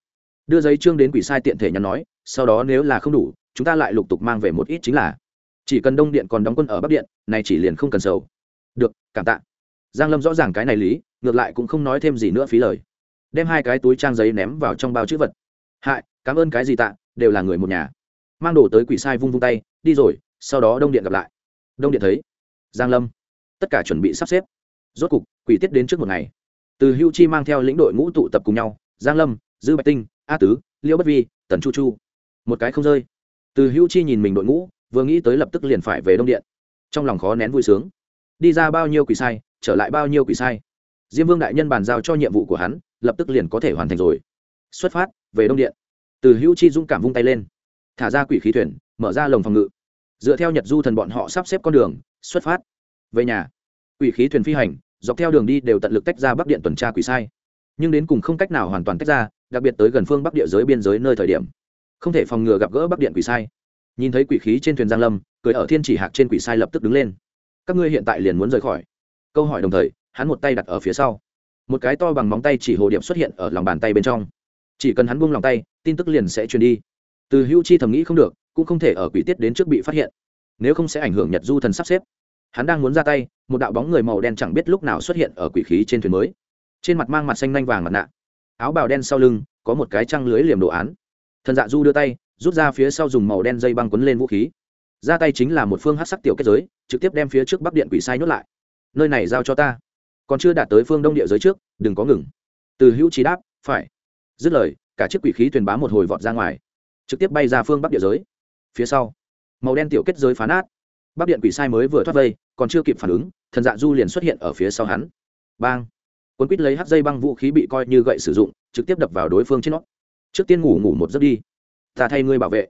đưa giấy trương đến quỷ sai tiện thể nhắn nói, sau đó nếu là không đủ, chúng ta lại lục tục mang về một ít chính là. Chỉ cần đông điện còn đóng quân ở bắc điện, này chỉ liền không cần sầu. Được, cảm tạ. Giang lâm rõ ràng cái này lý, ngược lại cũng không nói thêm gì nữa phí lời. Đem hai cái túi trang giấy ném vào trong bao chữ vật. Hại, cảm ơn cái gì tạ, đều là người một nhà. Mang đồ tới quỷ sai vung vung tay, đi rồi, sau đó đông điện gặp lại. Đông điện thấy. Giang lâm. Tất cả chuẩn bị sắp xếp. Rốt cục, quỷ tiết đến trước một ngày. Từ hưu chi mang theo lĩnh đội ngũ tụ tập cùng nhau. Giang lâm, dư bạch tinh a tứ, liễu bất vi, tần chu chu. Một cái không rơi. Từ hưu chi nhìn mình đội ngũ, vừa nghĩ tới lập tức liền phải về đông điện. Trong lòng khó nén vui sướng. Đi ra bao nhiêu quỷ sai, trở lại bao nhiêu quỷ sai. Diêm vương đại nhân bàn giao cho nhiệm vụ của hắn, lập tức liền có thể hoàn thành rồi. Xuất phát, về đông điện. Từ hữu chi dũng cảm vung tay lên. Thả ra quỷ khí thuyền, mở ra lồng phòng ngự. Dựa theo nhật du thần bọn họ sắp xếp con đường, xuất phát. Về nhà. Quỷ khí thuyền phi hành, dọc theo đường đi đều tận lực tách ra bắc điện tuần tra quỷ sai nhưng đến cùng không cách nào hoàn toàn tách ra, đặc biệt tới gần phương bắc địa giới biên giới nơi thời điểm. Không thể phòng ngừa gặp gỡ bắc điện quỷ sai. Nhìn thấy quỷ khí trên thuyền giang lâm, cười ở thiên chỉ hạc trên quỷ sai lập tức đứng lên. Các ngươi hiện tại liền muốn rời khỏi. Câu hỏi đồng thời, hắn một tay đặt ở phía sau. Một cái to bằng móng tay chỉ hồ điệp xuất hiện ở lòng bàn tay bên trong. Chỉ cần hắn buông lòng tay, tin tức liền sẽ truyền đi. Từ hữu chi thầm nghĩ không được, cũng không thể ở quỷ tiết đến trước bị phát hiện. Nếu không sẽ ảnh hưởng nhật du thần sắp xếp. Hắn đang muốn ra tay, một đạo bóng người màu đen chẳng biết lúc nào xuất hiện ở quỷ khí trên thuyền mới trên mặt mang mặt xanh nanh vàng mặt nạ áo bào đen sau lưng có một cái trăng lưới liềm đồ án thần dạ du đưa tay rút ra phía sau dùng màu đen dây băng quấn lên vũ khí ra tay chính là một phương hát sắc tiểu kết giới trực tiếp đem phía trước bắc điện quỷ sai nhốt lại nơi này giao cho ta còn chưa đạt tới phương đông địa giới trước đừng có ngừng từ hữu trí đáp phải dứt lời cả chiếc quỷ khí thuyền bá một hồi vọt ra ngoài trực tiếp bay ra phương bắc địa giới phía sau màu đen tiểu kết giới phá nát bắc điện quỷ sai mới vừa thoát vây còn chưa kịp phản ứng thần dạ du liền xuất hiện ở phía sau hắn bang cuốn quýt lấy hắt dây băng vũ khí bị coi như gậy sử dụng, trực tiếp đập vào đối phương trên nó. Trước tiên ngủ ngủ một giấc đi. Ta thay ngươi bảo vệ.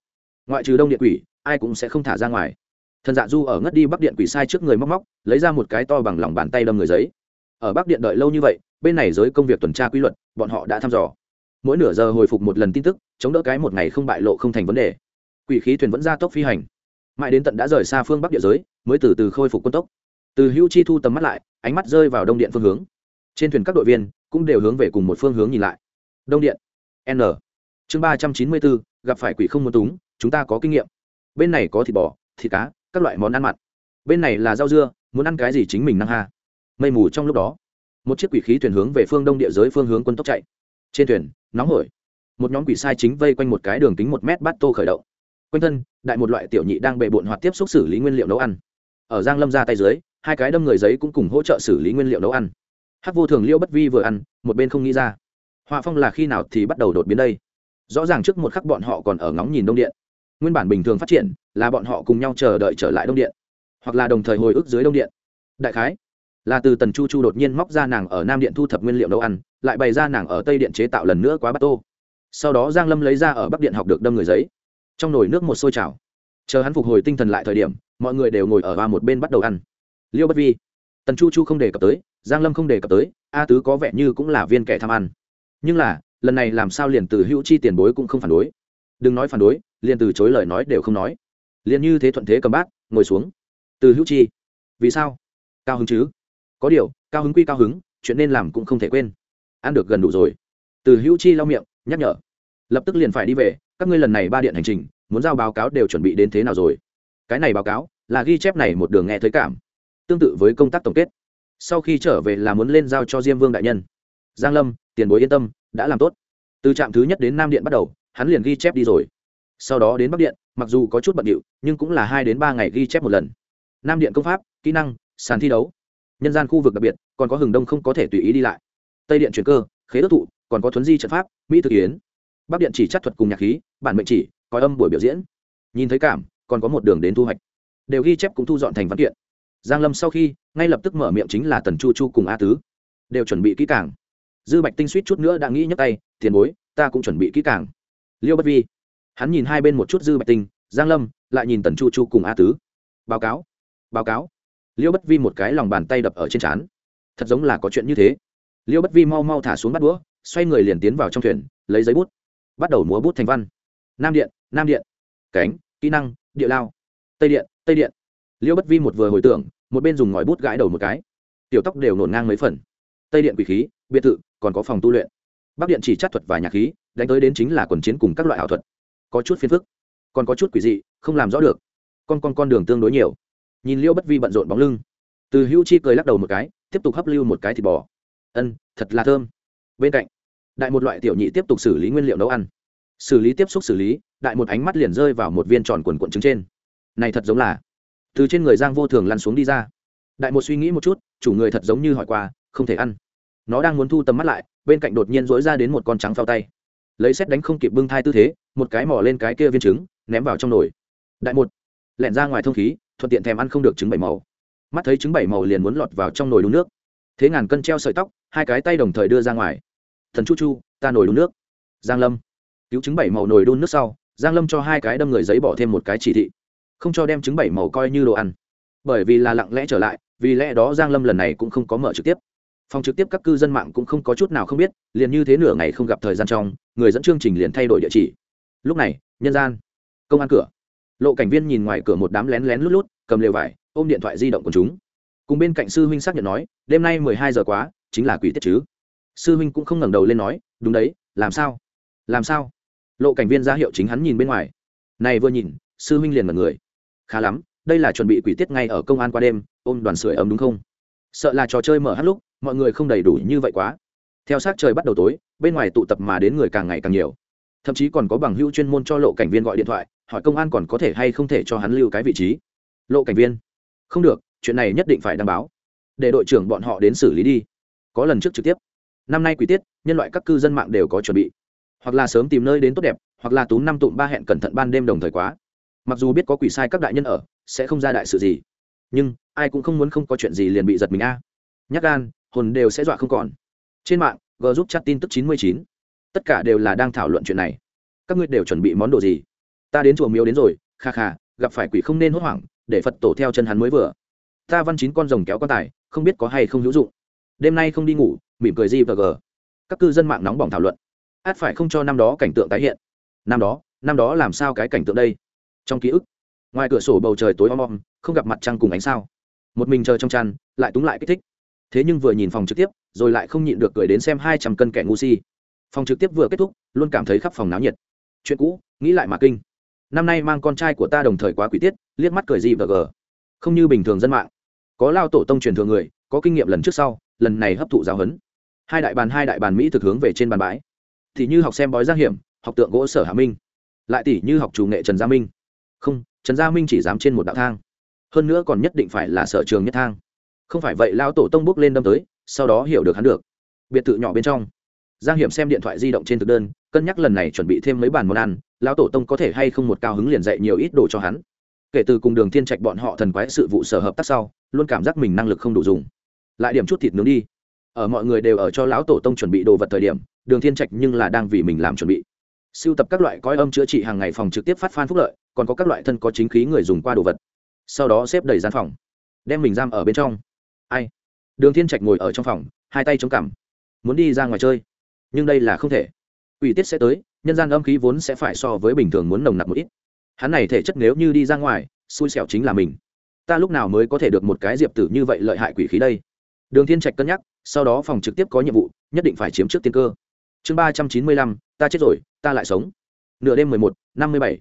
Ngoại trừ đông điện quỷ, ai cũng sẽ không thả ra ngoài. Thần dạ du ở ngất đi bắc điện quỷ sai trước người móc móc, lấy ra một cái to bằng lòng bàn tay đâm người giấy. Ở bắc điện đợi lâu như vậy, bên này giới công việc tuần tra quy luật, bọn họ đã thăm dò. Mỗi nửa giờ hồi phục một lần tin tức, chống đỡ cái một ngày không bại lộ không thành vấn đề. Quỷ khí thuyền vẫn ra tốc phi hành. Mãi đến tận đã rời xa phương bắc địa giới, mới từ từ khôi phục quân tốc. Từ hưu chi thu tầm mắt lại, ánh mắt rơi vào đông điện phương hướng trên thuyền các đội viên cũng đều hướng về cùng một phương hướng nhìn lại. Đông điện, n. Chương ba trăm chín mươi bốn, gặp phải quỷ không muốn túng, chúng ta có kinh nghiệm. Bên này có thịt bò, thịt cá, các loại món ăn mặn. Bên này là rau dưa, muốn ăn cái gì chính mình năng ha. Mây mù trong lúc đó, một chiếc quỷ khí thuyền hướng về phương đông địa giới phương hướng quân tốc chạy. Trên thuyền, nóng hổi. Một nhóm quỷ sai chính vây quanh một cái đường kính một mét bát tô khởi động. Quanh thân, đại một loại tiểu nhị đang bệ bộn hoạt tiếp xúc xử lý nguyên liệu nấu ăn. Ở giang lâm ra tay dưới, hai cái đâm người giấy cũng cùng hỗ trợ xử lý nguyên liệu nấu ăn hắc vô thường liêu bất vi vừa ăn, một bên không nghĩ ra. Họa phong là khi nào thì bắt đầu đột biến đây? Rõ ràng trước một khắc bọn họ còn ở ngóng nhìn đông điện. Nguyên bản bình thường phát triển là bọn họ cùng nhau chờ đợi trở lại đông điện, hoặc là đồng thời hồi ức dưới đông điện. Đại khái là từ tần chu chu đột nhiên móc ra nàng ở nam điện thu thập nguyên liệu nấu ăn, lại bày ra nàng ở tây điện chế tạo lần nữa quá bắt tô. Sau đó giang lâm lấy ra ở bắc điện học được đâm người giấy. Trong nồi nước một sôi trào chờ hắn phục hồi tinh thần lại thời điểm, mọi người đều ngồi ở ba một bên bắt đầu ăn. Liêu bất vi tần chu chu không đề cập tới, giang lâm không đề cập tới, a tứ có vẻ như cũng là viên kẻ tham ăn. Nhưng là, lần này làm sao liền từ hữu chi tiền bối cũng không phản đối. Đừng nói phản đối, liền từ chối lời nói đều không nói. Liền như thế thuận thế cầm bát, ngồi xuống. Từ hữu chi. Vì sao? Cao hứng chứ? Có điều, cao hứng quy cao hứng, chuyện nên làm cũng không thể quên. Ăn được gần đủ rồi. Từ hữu chi lau miệng, nhắc nhở. Lập tức liền phải đi về, các ngươi lần này ba điện hành trình, muốn giao báo cáo đều chuẩn bị đến thế nào rồi? Cái này báo cáo, là ghi chép này một đường nghe thấy cảm tương tự với công tác tổng kết. Sau khi trở về là muốn lên giao cho diêm vương đại nhân. Giang lâm, tiền bối yên tâm, đã làm tốt. Từ trạm thứ nhất đến nam điện bắt đầu, hắn liền ghi chép đi rồi. Sau đó đến bắc điện, mặc dù có chút bận điệu, nhưng cũng là hai đến ba ngày ghi chép một lần. Nam điện công pháp, kỹ năng, sàn thi đấu. Nhân gian khu vực đặc biệt, còn có hừng đông không có thể tùy ý đi lại. Tây điện chuyển cơ, khế ước thụ, còn có thuấn di trận pháp, mỹ thực yến. Bắc điện chỉ chắc thuật cùng nhạc khí, bản mệnh chỉ, coi âm buổi biểu diễn. Nhìn thấy cảm, còn có một đường đến thu hoạch. Đều ghi chép cũng thu dọn thành văn kiện giang lâm sau khi, ngay lập tức mở miệng chính là tần chu chu cùng a tứ. Đều chuẩn bị kỹ càng. Dư bạch tinh suýt chút nữa đã nghĩ nhấc tay, tiền bối, ta cũng chuẩn bị kỹ càng. Liêu bất vi. Hắn nhìn hai bên một chút dư bạch tinh, giang lâm, lại nhìn tần chu chu cùng a tứ. Báo cáo báo cáo. Liêu bất vi một cái lòng bàn tay đập ở trên trán. Thật giống là có chuyện như thế. Liêu bất vi mau mau thả xuống bắt đũa, xoay người liền tiến vào trong thuyền, lấy giấy bút. Bắt đầu múa bút thành văn. Nam điện nam điện. Cánh, kỹ năng, địa lao. Tây điện tây điện. Liêu bất vi một vừa hồi tưởng một bên dùng ngòi bút gãi đầu một cái. Tiểu tóc đều nổn ngang mấy phần. Tây điện quỷ khí, biệt thự, còn có phòng tu luyện. Bắc điện chỉ chát thuật và nhạc khí, đánh tới đến chính là quần chiến cùng các loại ảo thuật. Có chút phiền phức, còn có chút quỷ dị, không làm rõ được. Con con con đường tương đối nhiều. Nhìn liêu bất vi bận rộn bóng lưng. Từ hữu chi cười lắc đầu một cái, tiếp tục hấp lưu một cái thịt bò. Ân, thật là thơm. Bên cạnh, đại một loại tiểu nhị tiếp tục xử lý nguyên liệu nấu ăn. Xử lý tiếp xúc xử lý, đại một ánh mắt liền rơi vào một viên tròn quần quận trứng trên. Này thật giống là từ trên người giang vô thường lăn xuống đi ra. Đại một suy nghĩ một chút, chủ người thật giống như hỏi qua, không thể ăn. Nó đang muốn thu tầm mắt lại, bên cạnh đột nhiên dỗi ra đến một con trắng phao tay. Lấy xét đánh không kịp bưng thai tư thế, một cái mỏ lên cái kia viên trứng, ném vào trong nồi. Đại một lẹn ra ngoài thông khí, thuận tiện thèm ăn không được trứng bảy màu. Mắt thấy trứng bảy màu liền muốn lọt vào trong nồi đun nước. Thế ngàn cân treo sợi tóc, hai cái tay đồng thời đưa ra ngoài. Thần chu chu, ta nồi đun nước. Giang lâm, cứu trứng bảy màu nồi đun nước sau, giang lâm cho hai cái đâm người giấy bỏ thêm một cái chỉ thị không cho đem trứng bảy màu coi như đồ ăn. Bởi vì là lặng lẽ trở lại, vì lẽ đó giang lâm lần này cũng không có mở trực tiếp. Phòng trực tiếp các cư dân mạng cũng không có chút nào không biết, liền như thế nửa ngày không gặp thời gian trong, người dẫn chương trình liền thay đổi địa chỉ. Lúc này, nhân gian, công an cửa. Lộ cảnh viên nhìn ngoài cửa một đám lén lén lút lút, cầm lều vải, ôm điện thoại di động của chúng. Cùng bên cạnh sư huynh xác nhận nói, đêm nay mười hai giờ quá, chính là quỷ tiết chứ. Sư huynh cũng không ngẩng đầu lên nói, đúng đấy, làm sao? Làm sao? Lộ cảnh viên ra hiệu chính hắn nhìn bên ngoài. Này vừa nhìn, sư huynh liền mật người khá lắm, đây là chuẩn bị quỷ tiết ngay ở công an qua đêm, ôm đoàn sưởi ấm đúng không? Sợ là trò chơi mở hát lúc, mọi người không đầy đủ như vậy quá. Theo sát trời bắt đầu tối, bên ngoài tụ tập mà đến người càng ngày càng nhiều. Thậm chí còn có bằng hữu chuyên môn cho lộ cảnh viên gọi điện thoại, hỏi công an còn có thể hay không thể cho hắn lưu cái vị trí. Lộ cảnh viên. Không được, chuyện này nhất định phải đăng báo. Để đội trưởng bọn họ đến xử lý đi. Có lần trước trực tiếp. Năm nay quý tiết, nhân loại các cư dân mạng đều có chuẩn bị. Hoặc là sớm tìm nơi đến tốt đẹp, hoặc là tú năm tụm ba hẹn cẩn thận ban đêm đồng thời quá mặc dù biết có quỷ sai các đại nhân ở, sẽ không ra đại sự gì. Nhưng, ai cũng không muốn không có chuyện gì liền bị giật mình a. À. nhắc gan, hồn đều sẽ dọa không còn. Trên mạng, g giúp chat tin tức chín mươi chín. Tất cả đều là đang thảo luận chuyện này. Các ngươi đều chuẩn bị món đồ gì? Ta đến chùa miếu đến rồi, kha kha, gặp phải quỷ không nên hốt hoảng, để phật tổ theo chân hắn mới vừa. Ta văn chín con rồng kéo quan tài, không biết có hay không hữu dụng. Đêm nay không đi ngủ, mỉm cười gì và g. Các cư dân mạng nóng bỏng thảo luận. Át phải không cho năm đó cảnh tượng tái hiện? Năm đó năm đó làm sao cái cảnh tượng đây? Trong ký ức. Ngoài cửa sổ bầu trời tối om om, không gặp mặt trăng cùng ánh sao. Một mình chờ trong chăn, lại túng lại kích thích. Thế nhưng vừa nhìn phòng trực tiếp, rồi lại không nhịn được cười đến xem hai trăm cân kẻ ngu si. Phòng trực tiếp vừa kết thúc, luôn cảm thấy khắp phòng náo nhiệt. Chuyện cũ, nghĩ lại mà kinh. Năm nay mang con trai của ta đồng thời quá quỷ tiết, liếc mắt cười gì và gờ. Không như bình thường dân mạng. Có lao tổ tông truyền thừa người, có kinh nghiệm lần trước sau, lần này hấp thụ giáo huấn. Hai đại bàn hai đại bàn mỹ thực hướng về trên bàn bãi. Thì như học xem bói giang hiểm, học tượng gỗ sở hạ minh. Lại tỷ như học chủ nghệ trần gia minh không, trần gia minh chỉ dám trên một đạo thang. Hơn nữa còn nhất định phải là sở trường nhất thang. Không phải vậy lao tổ tông bước lên đâm tới, sau đó hiểu được hắn được. Biệt thự nhỏ bên trong. Giang hiểm xem điện thoại di động trên thực đơn, cân nhắc lần này chuẩn bị thêm mấy bàn món ăn, lão tổ tông có thể hay không một cao hứng liền dạy nhiều ít đồ cho hắn. Kể từ cùng đường thiên trạch bọn họ thần quái sự vụ sở hợp tác sau, luôn cảm giác mình năng lực không đủ dùng. Lại điểm chút thịt nướng đi. Ở mọi người đều ở cho lão tổ tông chuẩn bị đồ vật thời điểm, đường thiên trạch nhưng là đang vì mình làm chuẩn bị sưu tập các loại coi âm chữa trị hàng ngày phòng trực tiếp phát phan phúc lợi, còn có các loại thân có chính khí người dùng qua đồ vật. Sau đó xếp đầy gian phòng, đem mình giam ở bên trong. Ai? Đường thiên trạch ngồi ở trong phòng, hai tay chống cằm. Muốn đi ra ngoài chơi, nhưng đây là không thể. Ủy tiết sẽ tới, nhân gian âm khí vốn sẽ phải so với bình thường muốn nồng nặc một ít. Hắn này thể chất nếu như đi ra ngoài, xui xẻo chính là mình. Ta lúc nào mới có thể được một cái diệp tử như vậy lợi hại quỷ khí đây? Đường thiên trạch cân nhắc, sau đó phòng trực tiếp có nhiệm vụ, nhất định phải chiếm trước tiên cơ. Chương ba trăm chín mươi lăm, ta chết rồi ta lại sống. Nửa đêm mười một, năm mươi bảy.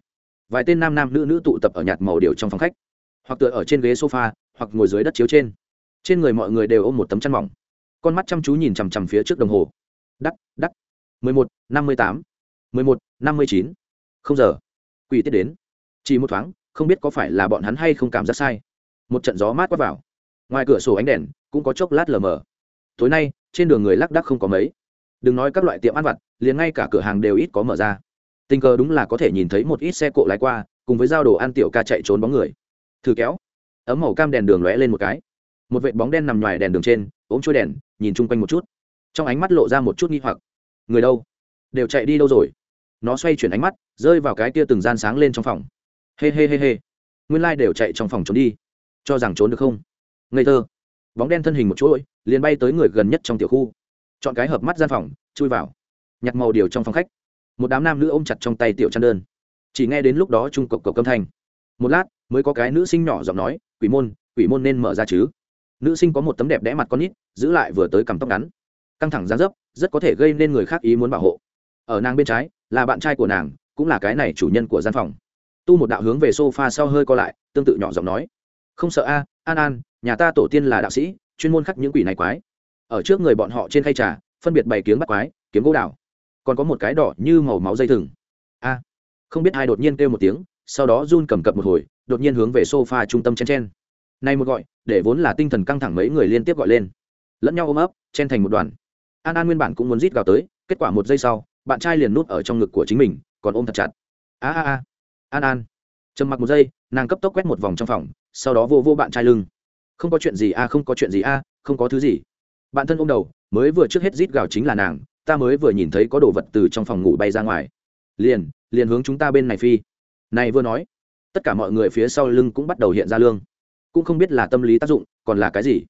Vài tên nam nam nữ nữ tụ tập ở nhạt màu điều trong phòng khách. Hoặc tựa ở trên ghế sofa, hoặc ngồi dưới đất chiếu trên. Trên người mọi người đều ôm một tấm chăn mỏng. Con mắt chăm chú nhìn chằm chằm phía trước đồng hồ. Đắt đắt. mười một, năm mươi tám. mười một, năm mươi chín. Không giờ. Quỷ tiết đến. Chỉ một thoáng, không biết có phải là bọn hắn hay không cảm giác sai. Một trận gió mát quát vào. Ngoài cửa sổ ánh đèn cũng có chốc lát lờ mờ. Tối nay, trên đường người lác đác không có mấy. Đừng nói các loại tiệm ăn vặt liền ngay cả cửa hàng đều ít có mở ra. Tình cờ đúng là có thể nhìn thấy một ít xe cộ lái qua, cùng với giao đồ ăn tiểu ca chạy trốn bóng người. Thử kéo. Ấm màu cam đèn đường lóe lên một cái. Một vệt bóng đen nằm ngoài đèn đường trên ốm trôi đèn, nhìn chung quanh một chút. Trong ánh mắt lộ ra một chút nghi hoặc. Người đâu? Đều chạy đi đâu rồi? Nó xoay chuyển ánh mắt, rơi vào cái kia từng gian sáng lên trong phòng. Hê hê hê hê. Nguyên lai、like、đều chạy trong phòng trốn đi. Cho rằng trốn được không? Ngây thơ. Bóng đen thân hình một chuỗi, liền bay tới người gần nhất trong tiểu khu. Chọn cái hợp mắt gian phòng, chui vào nhặt màu điều trong phòng khách. Một đám nam nữ ôm chặt trong tay tiểu chăn đơn. Chỉ nghe đến lúc đó trung cộc cộc âm thanh. Một lát, mới có cái nữ sinh nhỏ giọng nói, quỷ môn quỷ môn nên mở ra chứ? Nữ sinh có một tấm đẹp đẽ mặt con nít, giữ lại vừa tới cằm tóc ngắn. Căng thẳng ra dấp, rất có thể gây nên người khác ý muốn bảo hộ. Ở nàng bên trái, là bạn trai của nàng, cũng là cái này chủ nhân của gian phòng. Tu một đạo hướng về sofa sau hơi co lại, tương tự nhỏ giọng nói, không sợ a, an an, nhà ta tổ tiên là đạo sĩ, chuyên môn khắc những quỷ này quái. Ở trước người bọn họ trên khay trà, phân biệt bày kiếm bắt quái, kiếm gỗ đào còn có một cái đỏ như màu máu dây thừng. A. Không biết ai đột nhiên kêu một tiếng, sau đó run cầm cập một hồi, đột nhiên hướng về sofa trung tâm chen chen. Nay một gọi, để vốn là tinh thần căng thẳng mấy người liên tiếp gọi lên. Lẫn nhau ôm ấp, chen thành một đoàn. An an nguyên bản cũng muốn rít gào tới, kết quả một giây sau, bạn trai liền nút ở trong ngực của chính mình, còn ôm thật chặt. A a a. An an. Trầm mặc một giây, nàng cấp tốc quét một vòng trong phòng, sau đó vô vô bạn trai lưng. Không có chuyện gì a, không có chuyện gì a, không có thứ gì. Bạn thân ôm đầu, mới vừa trước hết rít gào chính là nàng ta mới vừa nhìn thấy có đồ vật từ trong phòng ngủ bay ra ngoài. Liền liền hướng chúng ta bên này phi. Này vừa nói, tất cả mọi người phía sau lưng cũng bắt đầu hiện ra lương. Cũng không biết là tâm lý tác dụng, còn là cái gì.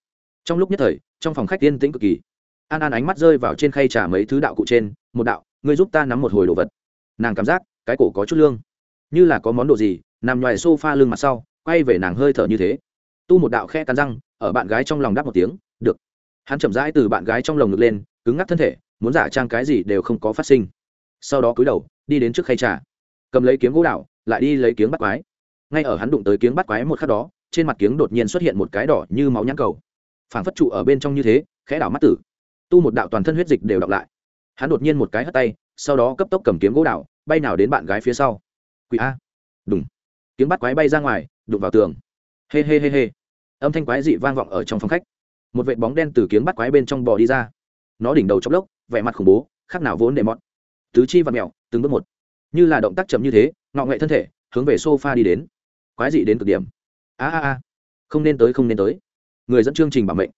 Trong lúc nhất thời, trong phòng khách yên tĩnh cực kỳ. An an ánh mắt rơi vào trên khay trà mấy thứ đạo cụ trên, một đạo, ngươi giúp ta nắm một hồi đồ vật. Nàng cảm giác, cái cổ có chút lương. Như là có món đồ gì, nằm ngoài s o f a lưng mặt sau, quay về nàng hơi thở như thế. Tu một đạo khe cắn răng, ở bạn gái trong lòng đáp một tiếng, được. Hắn chậm rãi từ bạn gái trong lồng ngực lên, cứng ngắc thân thể muốn giả trang cái gì đều không có phát sinh. Sau đó cúi đầu, đi đến trước khay trà. Cầm lấy kiếm gỗ đạo lại đi lấy kiếm bắt quái. Ngay ở hắn đụng tới kiếm bắt quái một khắc đó, trên mặt kiếng đột nhiên xuất hiện một cái đỏ như máu nhãn cầu. Phản phất trụ ở bên trong như thế, khẽ đảo mắt tử. Tu một đạo toàn thân huyết dịch đều đọc lại. Hắn đột nhiên một cái hất tay, sau đó cấp tốc cầm kiếm gỗ đạo bay nào đến bạn gái phía sau. Quỷ a. Đúng kiếm bắt quái bay ra ngoài, đụng vào tường. Hê hê hê hê. Âm thanh quái dị vang vọng ở trong phòng khách. Một vệt bóng đen từ kiếm bắt quái bên trong bò đi ra. Nó đỉnh đầu chóc lốc vẻ mặt khủng bố, khác nào vốn để mọt. Tứ chi và mẹo, từng bước một. Như là động tác chậm như thế, ngọ nghệ thân thể, hướng về sofa đi đến. Quái dị đến cực điểm. A a a. Không nên tới, không nên tới. Người dẫn chương trình bảo mệnh.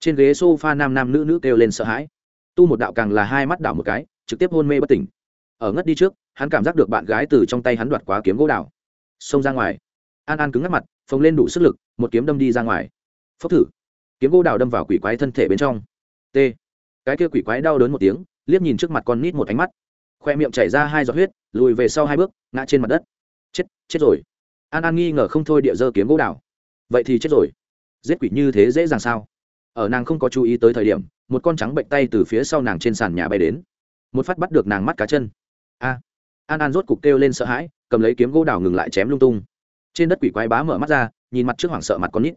Trên ghế sofa nam nam nữ nữ kêu lên sợ hãi. Tu một đạo càng là hai mắt đảo một cái, trực tiếp hôn mê bất tỉnh. Ở ngất đi trước, hắn cảm giác được bạn gái từ trong tay hắn đoạt quá kiếm gỗ đào. Xông ra ngoài. An an cứng ngắc mặt, phồng lên đủ sức lực, một kiếm đâm đi ra ngoài. Phốc thử. Kiếm gỗ đào đâm vào quỷ quái thân thể bên trong. T cái kia quỷ quái đau đớn một tiếng, liếc nhìn trước mặt con nít một ánh mắt. Khoe miệng chảy ra hai giọt huyết, lùi về sau hai bước, ngã trên mặt đất. Chết chết rồi. An an nghi ngờ không thôi địa dơ kiếm gỗ đào. Vậy thì chết rồi. Giết quỷ như thế dễ dàng sao? Ở nàng không có chú ý tới thời điểm, một con trắng bệnh tay từ phía sau nàng trên sàn nhà bay đến. Một phát bắt được nàng mắt cá chân. A. An an rốt cục kêu lên sợ hãi, cầm lấy kiếm gỗ đào ngừng lại chém lung tung. Trên đất quỷ quái bá mở mắt ra, nhìn mặt trước hoảng sợ mặt con nít.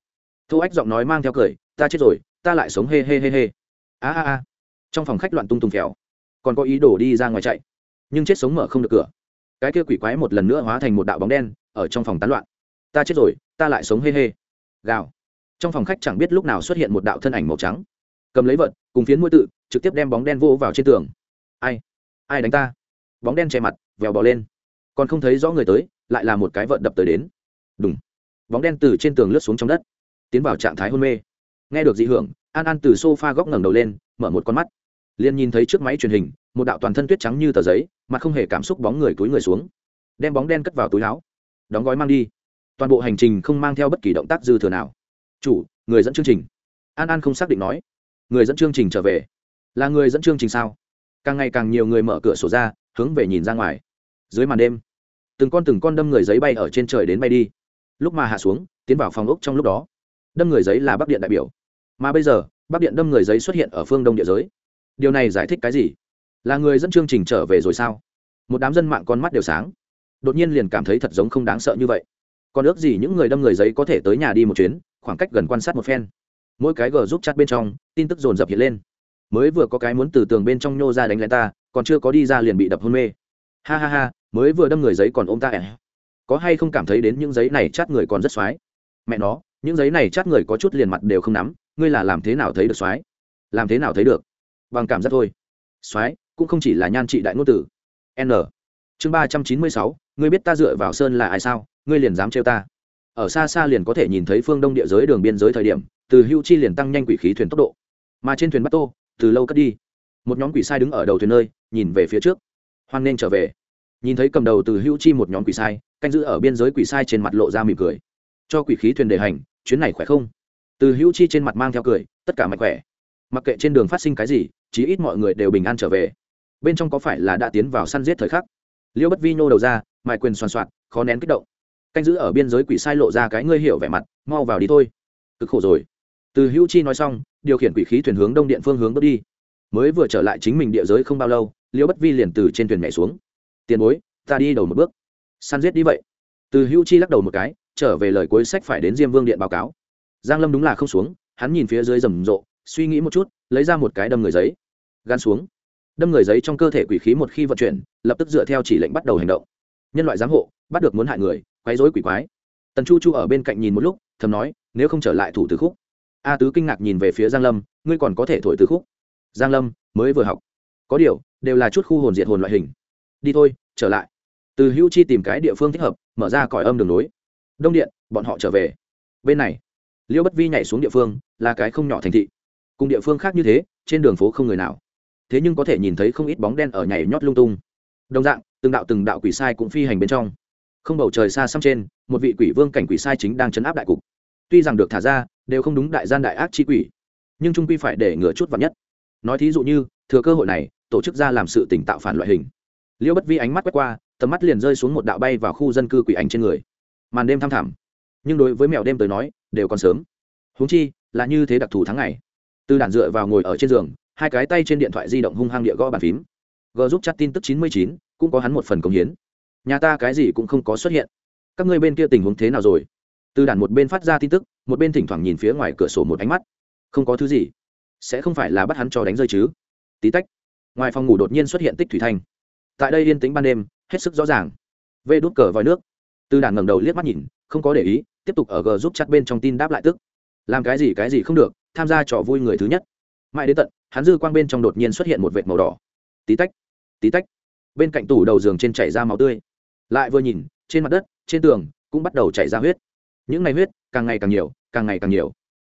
Thu ách giọng nói mang theo cười, ta chết rồi, ta lại sống, hê hê hê hê. A a a trong phòng khách loạn tung tung phèo. Còn có ý đồ đi ra ngoài chạy. Nhưng chết sống mở không được cửa. Cái kia quỷ quái một lần nữa hóa thành một đạo bóng đen, ở trong phòng tán loạn. Ta chết rồi, ta lại sống hê hê. Gào. Trong phòng khách chẳng biết lúc nào xuất hiện một đạo thân ảnh màu trắng. Cầm lấy vợt cùng phiến mũi tự, trực tiếp đem bóng đen vô vào trên tường. Ai? Ai đánh ta? Bóng đen che mặt, vèo bò lên. Còn không thấy rõ người tới, lại là một cái vợt đập tới đến. Đúng bóng đen từ trên tường lướt xuống trong đất, tiến vào trạng thái hôn mê. Nghe được dị hưởng, an an từ s o f a góc ngẩng đầu lên, mở một con mắt liền nhìn thấy trước máy truyền hình, một đạo toàn thân tuyết trắng như tờ giấy, mà không hề cảm xúc bóng người túi người xuống. Đem bóng đen cất vào túi áo. Đóng gói mang đi. Toàn bộ hành trình không mang theo bất kỳ động tác dư thừa nào. Chủ, người dẫn chương trình. An an không xác định nói. Người dẫn chương trình trở về. Là người dẫn chương trình sao? Càng ngày càng nhiều người mở cửa sổ ra, hướng về nhìn ra ngoài. Dưới màn đêm, từng con từng con đâm người giấy bay ở trên trời đến bay đi. Lúc mà hạ xuống, tiến vào phòng ốc trong lúc đó. Đâm người giấy là bắc điện đại biểu. Mà bây giờ, bắc điện đâm người giấy xuất hiện ở phương đông địa giới điều này giải thích cái gì? Là người dẫn chương trình trở về rồi sao? Một đám dân mạng con mắt đều sáng. Đột nhiên liền cảm thấy thật giống không đáng sợ như vậy. Còn ước gì những người đâm người giấy có thể tới nhà đi một chuyến, khoảng cách gần quan sát một phen. Mỗi cái g giúp chat bên trong, tin tức dồn dập hiện lên. Mới vừa có cái muốn từ tường bên trong nhô ra đánh lên ta, còn chưa có đi ra liền bị đập hôn mê. Ha ha ha, mới vừa đâm người giấy còn ôm ta ẻ. Có hay không cảm thấy đến những giấy này chát người còn rất x mẹ nó, những giấy này chát người có chút liền mặt đều không nắm, ngươi là làm thế nào thấy được x làm thế nào thấy được? Bằng cảm giác thôi. Soái, cũng không chỉ là nhan trị đại ngôn tử. N. Chương ba trăm chín mươi sáu, ngươi biết ta dựa vào sơn là ai sao? Ngươi liền dám trêu ta. Ở xa xa liền có thể nhìn thấy phương đông địa giới đường biên giới thời điểm, từ hưu chi liền tăng nhanh quỷ khí thuyền tốc độ. Mà trên thuyền bắt tô, từ lâu cất đi. Một nhóm quỷ sai đứng ở đầu thuyền nơi, nhìn về phía trước. Hoan nên trở về. Nhìn thấy cầm đầu từ hưu chi một nhóm quỷ sai, canh giữ ở biên giới quỷ sai trên mặt lộ ra mỉm cười. Cho quỷ khí thuyền đề hành, chuyến này khỏe không? Từ hưu chi trên mặt mang theo cười, tất cả mạnh khỏe. Mặc kệ trên đường phát sinh cái gì chí ít mọi người đều bình an trở về. Bên trong có phải là đã tiến vào săn giết thời khắc? Liêu bất vi nhô đầu ra, mài quyền soàn soạt khó nén kích động. Canh giữ ở biên giới quỷ sai lộ ra cái ngươi hiểu vẻ mặt, mau vào đi thôi. Cực khổ rồi. Từ hữu chi nói xong, điều khiển quỷ khí thuyền hướng đông điện phương hướng bước đi. Mới vừa trở lại chính mình địa giới không bao lâu, liêu bất vi liền từ trên thuyền nhảy xuống. Tiền bối, ta đi đầu một bước. Săn giết đi vậy. Từ hữu chi lắc đầu một cái, trở về lời cuối sách phải đến diêm vương điện báo cáo. Giang lâm đúng là không xuống, hắn nhìn phía dưới rầm rộ suy nghĩ một chút, lấy ra một cái đâm người giấy. Gan xuống. Đâm người giấy trong cơ thể quỷ khí một khi vận chuyển, lập tức dựa theo chỉ lệnh bắt đầu hành động. Nhân loại giám hộ, bắt được muốn hại người, quấy rối quỷ quái. Tần chu chu ở bên cạnh nhìn một lúc, thầm nói, nếu không trở lại thủ từ khúc. A tứ kinh ngạc nhìn về phía giang lâm, ngươi còn có thể thổi từ khúc? Giang lâm, mới vừa học. Có điều, đều là chút khu hồn diệt hồn loại hình. Đi thôi, trở lại. Từ hữu chi tìm cái địa phương thích hợp, mở ra còi âm đường nối. Đông điện, bọn họ trở về. Bên này, liêu bất vi nhảy xuống địa phương, là cái không nhỏ thành thị cùng địa phương khác như thế, trên đường phố không người nào. Thế nhưng có thể nhìn thấy không ít bóng đen ở nhảy nhót lung tung. Đồng dạng, từng đạo từng đạo quỷ sai cũng phi hành bên trong. Không bầu trời xa xăm trên, một vị quỷ vương cảnh quỷ sai chính đang chấn áp đại cục. Tuy rằng được thả ra, đều không đúng đại gian đại ác chi quỷ, nhưng trung quy phải để ngừa chút vặt nhất. Nói thí dụ như, thừa cơ hội này, tổ chức ra làm sự tỉnh tạo phản loại hình. Liễu bất vi ánh mắt quét qua, tầm mắt liền rơi xuống một đạo bay vào khu dân cư quỷ ảnh trên người. Màn đêm thăm thẳm, nhưng đối với mèo đêm tới nói, đều còn sớm. Huống chi, là như thế đặc thù tháng ngày từ đàn dựa vào ngồi ở trên giường, hai cái tay trên điện thoại di động hung hăng địa gõ bàn phím. G giúp chat tin tức chín mươi chín, cũng có hắn một phần công hiến. Nhà ta cái gì cũng không có xuất hiện. Các ngươi bên kia tình huống thế nào rồi? Từ đàn một bên phát ra tin tức, một bên thỉnh thoảng nhìn phía ngoài cửa sổ một ánh mắt. Không có thứ gì. Sẽ không phải là bắt hắn cho đánh rơi chứ? Tí tách. Ngoài phòng ngủ đột nhiên xuất hiện tích thủy thanh. Tại đây yên tĩnh ban đêm, hết sức rõ ràng. Vê đút cờ vòi nước. Từ đàn ngẩng đầu liếc mắt nhìn, không có để ý, tiếp tục ở g giúp chặt bên trong tin đáp lại tức. Làm cái gì cái gì không được tham gia trò vui người thứ nhất. Mãi đến tận, hắn dư quang bên trong đột nhiên xuất hiện một vệt màu đỏ. Tí tách tí tách. Bên cạnh tủ đầu giường trên chảy ra máu tươi. Lại vừa nhìn, trên mặt đất, trên tường cũng bắt đầu chảy ra huyết. Những ngày huyết càng ngày càng nhiều, càng ngày càng nhiều.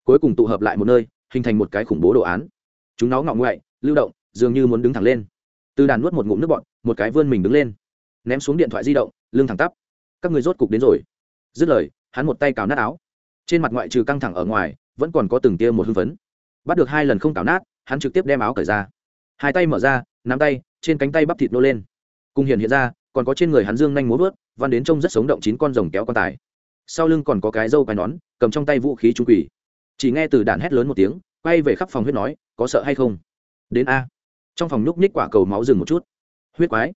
Cuối cùng tụ hợp lại một nơi, hình thành một cái khủng bố đồ án. Chúng nó ngọng ngoại, lưu động, dường như muốn đứng thẳng lên. Từ đàn nuốt một ngụm nước bọn một cái vươn mình đứng lên. Ném xuống điện thoại di động, lưng thẳng tắp. Các người rốt cục đến rồi. Dứt lời, hắn một tay cào nát áo. Trên mặt ngoại trừ căng thẳng ở ngoài vẫn còn có từng tia một hưng phấn. Bắt được hai lần không cào nát, hắn trực tiếp đem áo cởi ra. Hai tay mở ra, nắm tay, trên cánh tay bắp thịt nô lên. Cùng hiện hiện ra, còn có trên người hắn dương nhanh múa vớt, văn đến trông rất sống động chín con rồng kéo con tài sau lưng còn có cái dâu cái nón, cầm trong tay vũ khí trung quỷ. Chỉ nghe từ đạn hét lớn một tiếng, quay về khắp phòng huyết nói, có sợ hay không? Đến a. Trong phòng nhúc nhích quả cầu máu dừng một chút. Huyết quái?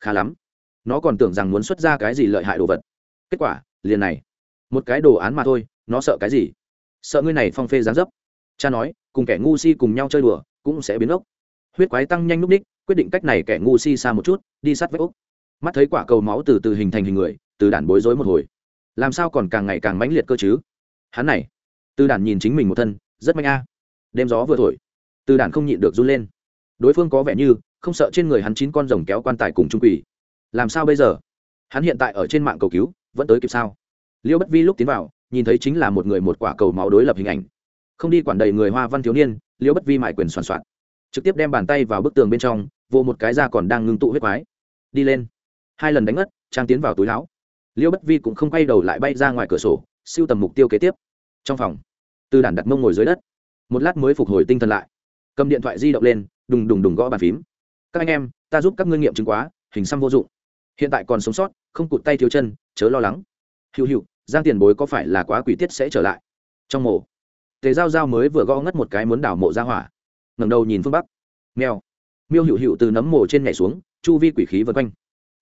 Khá lắm. Nó còn tưởng rằng muốn xuất ra cái gì lợi hại đồ vật. Kết quả, liền này. Một cái đồ án mà thôi, nó sợ cái gì? Sợ ngươi này phong phê gián dấp. Cha nói, cùng kẻ ngu si cùng nhau chơi đùa, cũng sẽ biến ốc. Huyết quái tăng nhanh núp ních, quyết định cách này kẻ ngu si xa một chút, đi sát vách ốc. Mắt thấy quả cầu máu từ từ hình thành hình người, từ đàn bối rối một hồi. Làm sao còn càng ngày càng mãnh liệt cơ chứ? Hắn này, từ đàn nhìn chính mình một thân, rất mạnh a. Đêm gió vừa thổi, từ đàn không nhịn được run lên. Đối phương có vẻ như, không sợ trên người hắn chín con rồng kéo quan tài cùng trung quỷ. Làm sao bây giờ? Hắn hiện tại ở trên mạng cầu cứu, vẫn tới kịp sao? Liêu bất vi lúc tiến vào nhìn thấy chính là một người một quả cầu máu đối lập hình ảnh. Không đi quản đầy người hoa văn thiếu niên, liễu bất vi mải quyền soàn soạn. Trực tiếp đem bàn tay vào bức tường bên trong, vô một cái ra còn đang ngưng tụ huyết quái. Đi lên. Hai lần đánh ngất, trang tiến vào túi láo. Liễu bất vi cũng không quay đầu lại bay ra ngoài cửa sổ, siêu tầm mục tiêu kế tiếp. Trong phòng, tư đản đặt mông ngồi dưới đất. Một lát mới phục hồi tinh thần lại. Cầm điện thoại di động lên, đùng đùng đùng gõ bàn phím. Các anh em, ta giúp các ngươi nghiệm chứng quá, hình xăm vô dụng. Hiện tại còn sống sót, không cụt tay thiếu chân, chớ lo lắng. Hữu hữu giang tiền bối có phải là quá quỷ tiết sẽ trở lại? Trong mộ, tề giao giao mới vừa gõ ngất một cái muốn đảo mộ ra hỏa. Ngẩng đầu nhìn phương bắc. Mèo. Miêu hữu hữu từ nấm mồ trên nhảy xuống, chu vi quỷ khí vân quanh.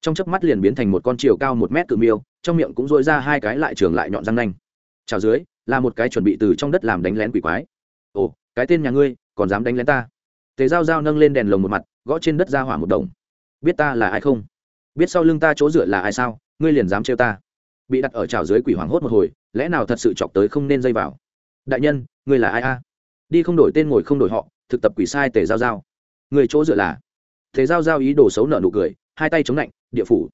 Trong chớp mắt liền biến thành một con chiều cao một mét cự miêu, trong miệng cũng dội ra hai cái lại trường lại nhọn răng nanh. Trào dưới, là một cái chuẩn bị từ trong đất làm đánh lén quỷ quái. Ồ, cái tên nhà ngươi, còn dám đánh lén ta? Tề giao giao nâng lên đèn lồng một mặt, gõ trên đất ra hỏa một đồng. Biết ta là ai không? Biết sau lưng ta chỗ dựa là ai sao? Ngươi liền dám trêu ta bị đặt ở trào dưới quỷ hoàng hốt một hồi, lẽ nào thật sự chọc tới không nên dây vào? Đại nhân, người là ai a? Đi không đổi tên ngồi không đổi họ, thực tập quỷ sai tề giao giao. Người chỗ dựa là? Thế giao giao ý đồ xấu nợ nụ cười, hai tay chống lạnh, địa phủ.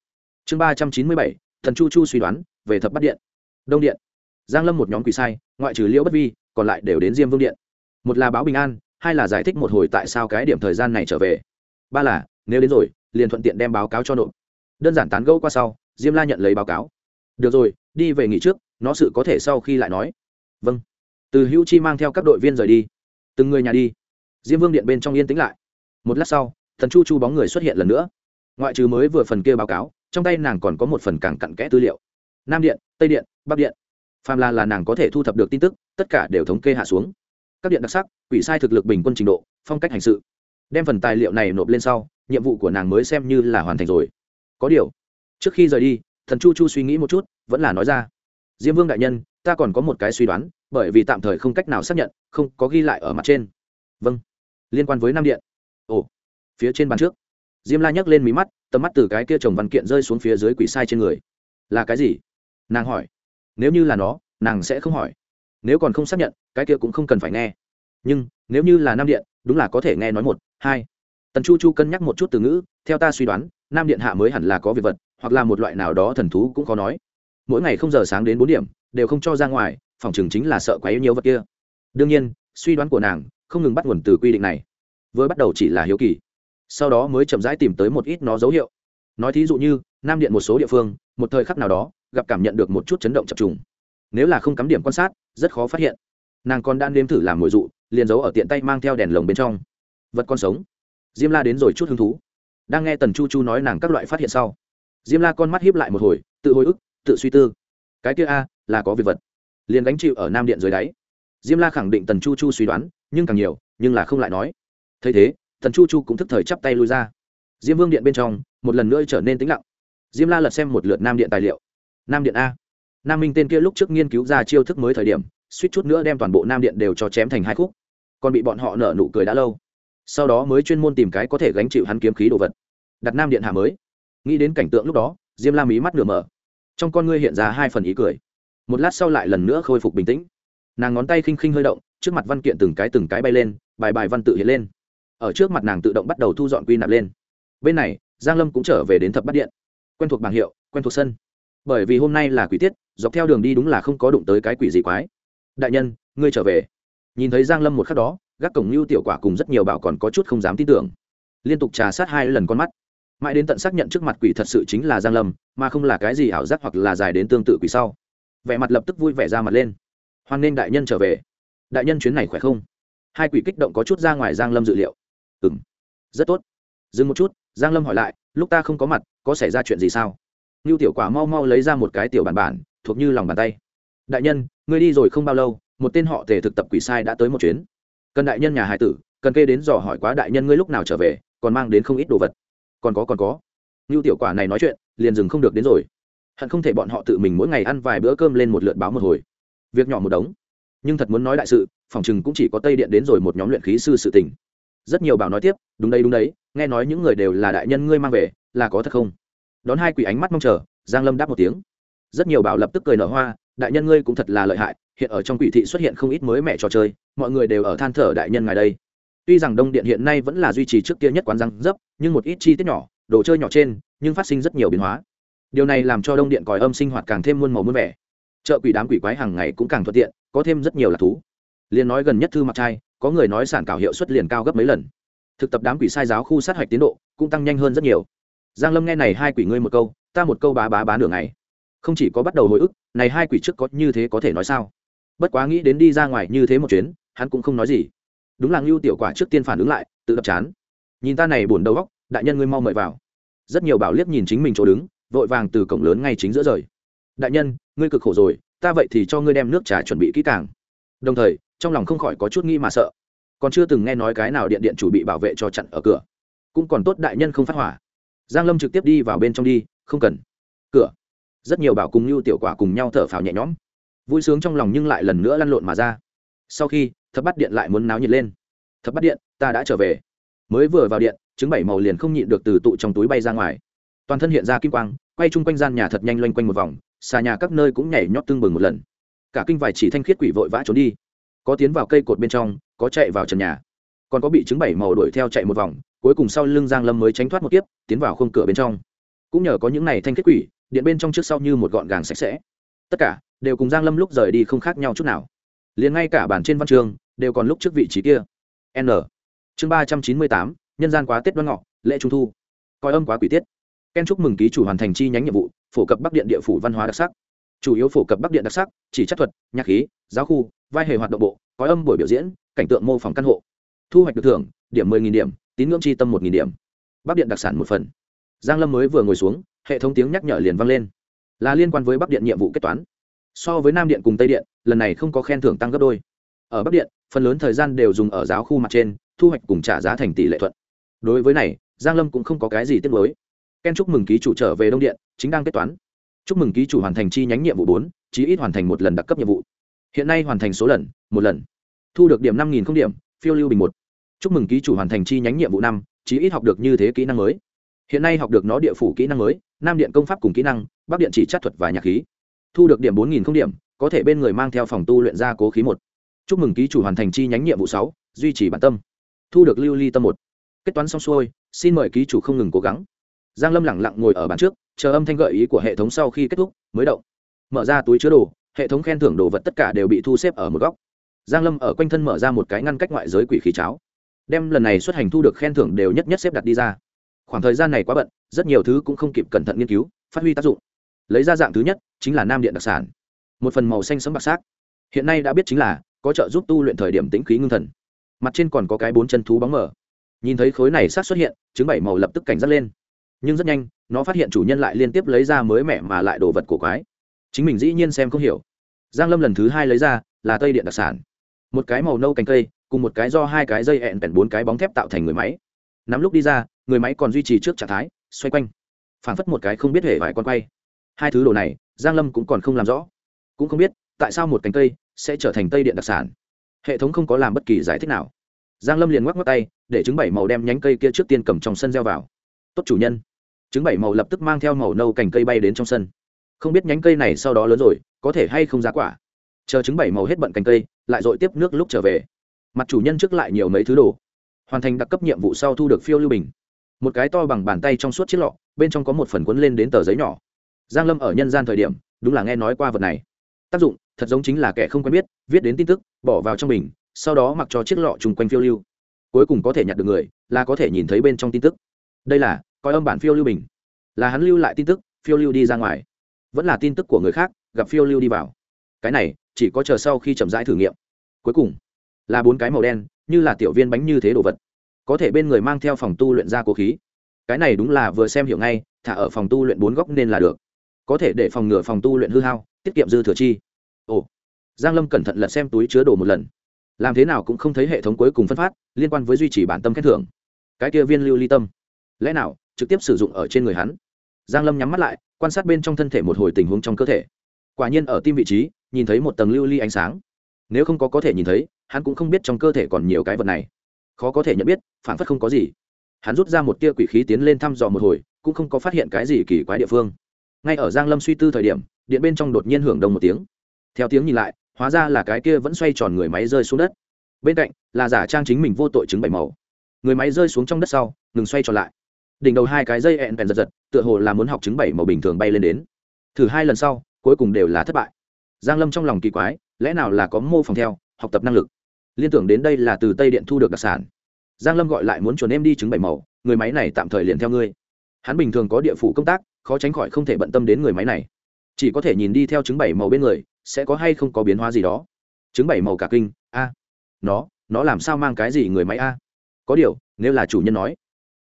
Chương ba trăm chín mươi bảy, thần chu chu suy đoán, về thập bắt điện. Đông điện. Giang lâm một nhóm quỷ sai, ngoại trừ liễu bất vi, còn lại đều đến diêm vương điện. Một là báo bình an, hai là giải thích một hồi tại sao cái điểm thời gian này trở về. Ba là, nếu đến rồi, liền thuận tiện đem báo cáo cho nộp. Đơn giản tán gẫu qua sau, diêm la nhận lấy báo cáo được rồi, đi về nghỉ trước, nó sự có thể sau khi lại nói. Vâng. Từ hữu chi mang theo các đội viên rời đi. Từng người nhà đi. Diêm vương điện bên trong yên tĩnh lại. Một lát sau, thần chu chu bóng người xuất hiện lần nữa. Ngoại trừ mới vừa phần kia báo cáo, trong tay nàng còn có một phần càng cặn kẽ tư liệu. Nam điện, tây điện, bắc điện. Phàm là là nàng có thể thu thập được tin tức, tất cả đều thống kê hạ xuống. Các điện đặc sắc, quỷ sai thực lực bình quân trình độ, phong cách hành sự. Đem phần tài liệu này nộp lên sau, nhiệm vụ của nàng mới xem như là hoàn thành rồi. Có điều, trước khi rời đi thần chu chu suy nghĩ một chút, vẫn là nói ra. Diêm vương đại nhân, ta còn có một cái suy đoán, bởi vì tạm thời không cách nào xác nhận, không có ghi lại ở mặt trên. Vâng. Liên quan với nam điện. Ồ. Phía trên bàn trước. Diêm la nhấc lên mí mắt, tầm mắt từ cái kia chồng văn kiện rơi xuống phía dưới quỷ sai trên người. Là cái gì? Nàng hỏi. Nếu như là nó, nàng sẽ không hỏi. Nếu còn không xác nhận, cái kia cũng không cần phải nghe. Nhưng, nếu như là nam điện, đúng là có thể nghe nói một, hai. Tần chu chu cân nhắc một chút từ ngữ, theo ta suy đoán, nam điện hạ mới hẳn là có việc vật hoặc là một loại nào đó thần thú cũng khó nói. Mỗi ngày không giờ sáng đến bốn điểm, đều không cho ra ngoài, phòng chừng chính là sợ quá yếu nhiều vật kia. Đương nhiên, suy đoán của nàng không ngừng bắt nguồn từ quy định này. Vừa bắt đầu chỉ là hiếu kỳ. Sau đó mới chậm rãi tìm tới một ít nó dấu hiệu. Nói thí dụ như, nam điện một số địa phương, một thời khắc nào đó, gặp cảm nhận được một chút chấn động chập trùng. Nếu là không cắm điểm quan sát, rất khó phát hiện. Nàng còn đang nếm thử làm mồi dụ, liền giấu ở tiện tay mang theo đèn lồng bên trong. Vật con sống. Diêm la đến rồi chút hứng thú. Đang nghe tần chu chu nói nàng các loại phát hiện sau diêm la con mắt hiếp lại một hồi, tự hồi ức, tự suy tư. Cái kia a, là có việc vật. Liền gánh chịu ở nam điện dưới đáy. Diêm la khẳng định tần chu chu suy đoán, nhưng càng nhiều, nhưng là không lại nói. Thấy thế, tần chu chu cũng thức thời chắp tay lui ra. Diêm vương điện bên trong, một lần nữa trở nên tĩnh lặng. Diêm la lật xem một lượt nam điện tài liệu. Nam điện a. Nam minh tên kia lúc trước nghiên cứu ra chiêu thức mới thời điểm, suýt chút nữa đem toàn bộ nam điện đều cho chém thành hai khúc. Còn bị bọn họ nở nụ cười đã lâu. Sau đó mới chuyên môn tìm cái có thể gánh chịu hắn kiếm khí đồ vật. Đặt nam điện hạ mới nghĩ đến cảnh tượng lúc đó, diêm la mí mắt nửa mở. Trong con ngươi hiện ra hai phần ý cười. Một lát sau lại lần nữa khôi phục bình tĩnh. Nàng ngón tay khinh khinh hơi động, trước mặt văn kiện từng cái từng cái bay lên, bài bài văn tự hiện lên. Ở trước mặt nàng tự động bắt đầu thu dọn quy nạp lên. Bên này, giang lâm cũng trở về đến thập bát điện. Quen thuộc bảng hiệu, quen thuộc sân. Bởi vì hôm nay là quỷ tiết, dọc theo đường đi đúng là không có đụng tới cái quỷ gì quái. Đại nhân, ngươi trở về. Nhìn thấy giang lâm một khắc đó, gác cổng lưu tiểu quả cùng rất nhiều bảo còn có chút không dám tin tưởng. Liên tục trà sát hai lần con mắt mãi đến tận xác nhận trước mặt quỷ thật sự chính là giang lâm, mà không là cái gì ảo giác hoặc là dài đến tương tự quỷ sau. Vẻ mặt lập tức vui vẻ ra mặt lên. Hoan nên đại nhân trở về. Đại nhân chuyến này khỏe không? Hai quỷ kích động có chút ra ngoài giang lâm dự liệu. Ừ m rất tốt. Dừng một chút, giang lâm hỏi lại, lúc ta không có mặt, có xảy ra chuyện gì sao? Ngưu tiểu quả mau mau lấy ra một cái tiểu bản bản, thuộc như lòng bàn tay. Đại nhân, ngươi đi rồi không bao lâu, một tên họ tề thực tập quỷ sai đã tới một chuyến. Cần đại nhân nhà hải tử, cần kê đến dò hỏi quá đại nhân ngươi lúc nào trở về, còn mang đến không ít đồ vật còn có còn có. Ngưu tiểu quả này nói chuyện, liền dừng không được đến rồi. Hận không thể bọn họ tự mình mỗi ngày ăn vài bữa cơm lên một lượt báo một hồi. Việc nhỏ một đống. Nhưng thật muốn nói đại sự, phòng chừng cũng chỉ có tây điện đến rồi một nhóm luyện khí sư sự tình. Rất nhiều bảo nói tiếp, đúng đây đúng đấy, nghe nói những người đều là đại nhân ngươi mang về, là có thật không? Đón hai quỷ ánh mắt mong chờ, giang lâm đáp một tiếng. Rất nhiều bảo lập tức cười nở hoa, đại nhân ngươi cũng thật là lợi hại, hiện ở trong quỷ thị xuất hiện không ít mới mẹ trò chơi, mọi người đều ở than thở đại nhân ngài đây tuy rằng đông điện hiện nay vẫn là duy trì trước kia nhất quán răng dấp, nhưng một ít chi tiết nhỏ, đồ chơi nhỏ trên, nhưng phát sinh rất nhiều biến hóa. Điều này làm cho đông điện còi âm sinh hoạt càng thêm muôn màu muôn vẻ. Chợ quỷ đám quỷ quái hàng ngày cũng càng thuận tiện, có thêm rất nhiều lạc thú. Liền nói gần nhất thư mặt trai, có người nói sản cảo hiệu suất liền cao gấp mấy lần. Thực tập đám quỷ sai giáo khu sát hạch tiến độ cũng tăng nhanh hơn rất nhiều. Giang lâm nghe này hai quỷ ngươi một câu, ta một câu bá bá bá nửa ngày. Không chỉ có bắt đầu hồi ức, này hai quỷ trước có như thế có thể nói sao? Bất quá nghĩ đến đi ra ngoài như thế một chuyến, hắn cũng không nói gì đúng là ngưu tiểu quả trước tiên phản ứng lại, tự đập chán. Nhìn ta này buồn đầu góc đại nhân ngươi mau mời vào. Rất nhiều bảo liếc nhìn chính mình chỗ đứng, vội vàng từ cổng lớn ngay chính giữa rời. Đại nhân, ngươi cực khổ rồi, ta vậy thì cho ngươi đem nước trà chuẩn bị kỹ càng. Đồng thời, trong lòng không khỏi có chút nghi mà sợ. Còn chưa từng nghe nói cái nào điện điện chủ bị bảo vệ cho chặn ở cửa. Cũng còn tốt đại nhân không phát hỏa. Giang lâm trực tiếp đi vào bên trong đi, không cần. Cửa. Rất nhiều bảo cùng như tiểu quả cùng nhau thở phào nhẹ nhõm. Vui sướng trong lòng nhưng lại lần nữa lăn lộn mà ra. Sau khi thập bắt điện lại muốn náo nhiệt lên. Thập bắt điện, ta đã trở về. Mới vừa vào điện chứng bảy màu liền không nhịn được từ tụ trong túi bay ra ngoài. Toàn thân hiện ra kim quang, quay chung quanh gian nhà thật nhanh loanh quanh một vòng, xà nhà các nơi cũng nhảy nhót tương bừng một lần. Cả kinh vài chỉ thanh khiết quỷ vội vã trốn đi. Có tiến vào cây cột bên trong, có chạy vào trần nhà. Còn có bị chứng bảy màu đuổi theo chạy một vòng, cuối cùng sau lưng giang lâm mới tránh thoát một kiếp, tiến vào khung cửa bên trong. Cũng nhờ có những này thanh khiết quỷ, điện bên trong trước sau như một gọn gàng sạch sẽ. Tất cả đều cùng giang lâm lúc rời đi không khác nhau chút nào. Liền ngay cả bản trên văn trường đều còn lúc trước vị trí kia. N. Chương ba trăm chín mươi tám, nhân gian quá tết đoan ngọ, lễ trung thu. Coi âm quá quỷ tiết. Ken chúc mừng ký chủ hoàn thành chi nhánh nhiệm vụ, phổ cập bắc điện địa phủ văn hóa đặc sắc. Chủ yếu phổ cập bắc điện đặc sắc, chỉ chất thuật, nhạc khí, giáo khu, vai hề hoạt động bộ có âm buổi biểu diễn, cảnh tượng mô phỏng căn hộ. Thu hoạch được thưởng, điểm mười nghìn điểm, tín ngưỡng chi tâm một nghìn điểm. Bắc điện đặc sản một phần. Giang lâm mới vừa ngồi xuống, hệ thống tiếng nhắc nhở liền vang lên. Là liên quan với bắc điện nhiệm vụ kết toán. So với nam điện cùng tây điện, lần này không có khen thưởng tăng gấp đôi. Ở bắc điện phần lớn thời gian đều dùng ở giáo khu mặt trên, thu hoạch cùng trả giá thành tỷ lệ thuận. Đối với này, giang lâm cũng không có cái gì tiếc nuối. Ken chúc mừng ký chủ trở về đông điện, chính đang kết toán. Chúc mừng ký chủ hoàn thành chi nhánh nhiệm vụ bốn, chí ít hoàn thành một lần đặc cấp nhiệm vụ. Hiện nay hoàn thành số lần, một lần. Thu được điểm năm nghìn không điểm, phiêu lưu bình một. Chúc mừng ký chủ hoàn thành chi nhánh nhiệm vụ năm, chí ít học được như thế kỹ năng mới. Hiện nay học được nó địa phủ kỹ năng mới, nam điện công pháp cùng kỹ năng, bắc điện chỉ chất thuật và nhạc khí. Thu được điểm bốn nghìn không điểm, có thể bên người mang theo phòng tu luyện ra cố khí một chúc mừng ký chủ hoàn thành chi nhánh nhiệm vụ sáu, duy trì bản tâm. Thu được lưu ly tâm một. Kết toán xong xuôi, xin mời ký chủ không ngừng cố gắng. Giang lâm lẳng lặng ngồi ở bàn trước, chờ âm thanh gợi ý của hệ thống sau khi kết thúc, mới động. Mở ra túi chứa đồ, hệ thống khen thưởng đồ vật tất cả đều bị thu xếp ở một góc. Giang lâm ở quanh thân mở ra một cái ngăn cách ngoại giới quỷ khí cháo. Đem lần này xuất hành thu được khen thưởng đều nhất nhất xếp đặt đi ra. Khoảng thời gian này quá bận, rất nhiều thứ cũng không kịp cẩn thận nghiên cứu, phát huy tác dụng. Lấy ra dạng thứ nhất, chính là nam điện đặc sản. Một phần màu xanh sẫm bạc sắc hiện nay đã biết chính là có trợ giúp tu luyện thời điểm tĩnh khí ngưng thần. Mặt trên còn có cái bốn chân thú bóng mở nhìn thấy khối này sát xuất hiện chứng bảy màu lập tức cảnh giác lên. Nhưng rất nhanh, nó phát hiện chủ nhân lại liên tiếp lấy ra mới mẻ mà lại đồ vật của quái. Chính mình dĩ nhiên xem không hiểu. Giang lâm lần thứ hai lấy ra là tây điện đặc sản. Một cái màu nâu cành cây, cùng một cái do hai cái dây ẹn bèn bốn cái bóng thép tạo thành người máy. Nắm lúc đi ra, người máy còn duy trì trước trạng thái, xoay quanh. Phảng phất một cái không biết hề vài con quay. Hai thứ đồ này, giang lâm cũng còn không làm rõ. Cũng không biết tại sao một cành cây sẽ trở thành tây điện đặc sản? Hệ thống không có làm bất kỳ giải thích nào. Giang lâm liền ngoắc ngoắc tay, để trứng bảy màu đem nhánh cây kia trước tiên cầm trong sân gieo vào. Tốt chủ nhân. Trứng bảy màu lập tức mang theo màu nâu cành cây bay đến trong sân. Không biết nhánh cây này sau đó lớn rồi, có thể hay không giá quả? Chờ trứng bảy màu hết bận cành cây, lại dội tiếp nước lúc trở về. Mặt chủ nhân trước lại nhiều mấy thứ đồ. Hoàn thành đặc cấp nhiệm vụ sau thu được phiêu lưu bình. Một cái to bằng bàn tay trong suốt chiếc lọ, bên trong có một phần cuốn lên đến tờ giấy nhỏ. Giang lâm ở nhân gian thời điểm, đúng là nghe nói qua vật này. Tác dụng thật giống chính là kẻ không quen biết viết đến tin tức bỏ vào trong mình, sau đó mặc cho chiếc lọ chung quanh phiêu lưu. Cuối cùng có thể nhặt được người là có thể nhìn thấy bên trong tin tức. Đây là coi âm bản phiêu lưu bình. Là hắn lưu lại tin tức phiêu lưu đi ra ngoài. Vẫn là tin tức của người khác gặp phiêu lưu đi vào. Cái này chỉ có chờ sau khi chậm rãi thử nghiệm. Cuối cùng là bốn cái màu đen như là tiểu viên bánh như thế đồ vật. Có thể bên người mang theo phòng tu luyện ra cố khí. Cái này đúng là vừa xem hiểu ngay thả ở phòng tu luyện bốn góc nên là được. Có thể để phòng ngừa phòng tu luyện hư hao tiết kiệm dư thừa chi ồ. Giang lâm cẩn thận lật xem túi chứa đồ một lần. Làm thế nào cũng không thấy hệ thống cuối cùng phân phát, liên quan với duy trì bản tâm khen thưởng. Cái kia viên lưu ly tâm. Lẽ nào, trực tiếp sử dụng ở trên người hắn? Giang lâm nhắm mắt lại, quan sát bên trong thân thể một hồi tình huống trong cơ thể. Quả nhiên ở tim vị trí, nhìn thấy một tầng lưu ly ánh sáng. Nếu không có có thể nhìn thấy, hắn cũng không biết trong cơ thể còn nhiều cái vật này. Khó có thể nhận biết, phản phất không có gì. Hắn rút ra một tia quỷ khí tiến lên thăm dò một hồi, cũng không có phát hiện cái gì kỳ quái địa phương. Ngay ở giang lâm suy tư thời điểm, điện bên trong đột nhiên hưởng đồng một tiếng theo tiếng nhìn lại, hóa ra là cái kia vẫn xoay tròn người máy rơi xuống đất. Bên cạnh, là giả trang chính mình vô tội chứng bảy màu. Người máy rơi xuống trong đất sau, ngừng xoay tròn lại. Đỉnh đầu hai cái dây ẹn bèn giật giật, tựa hồ là muốn học chứng bảy màu bình thường bay lên đến. Thử hai lần sau, cuối cùng đều là thất bại. Giang lâm trong lòng kỳ quái, lẽ nào là có mô phỏng theo, học tập năng lực? Liên tưởng đến đây là từ tây điện thu được đặc sản. Giang lâm gọi lại muốn chuồn em đi chứng bảy màu, người máy này tạm thời liền theo ngươi. Hắn bình thường có địa phủ công tác, khó tránh khỏi không thể bận tâm đến người máy này. Chỉ có thể nhìn đi theo chứng bảy màu bên người sẽ có hay không có biến hóa gì đó. Chứng bảy màu cả kinh, a. Nó nó làm sao mang cái gì người máy a? Có điều, nếu là chủ nhân nói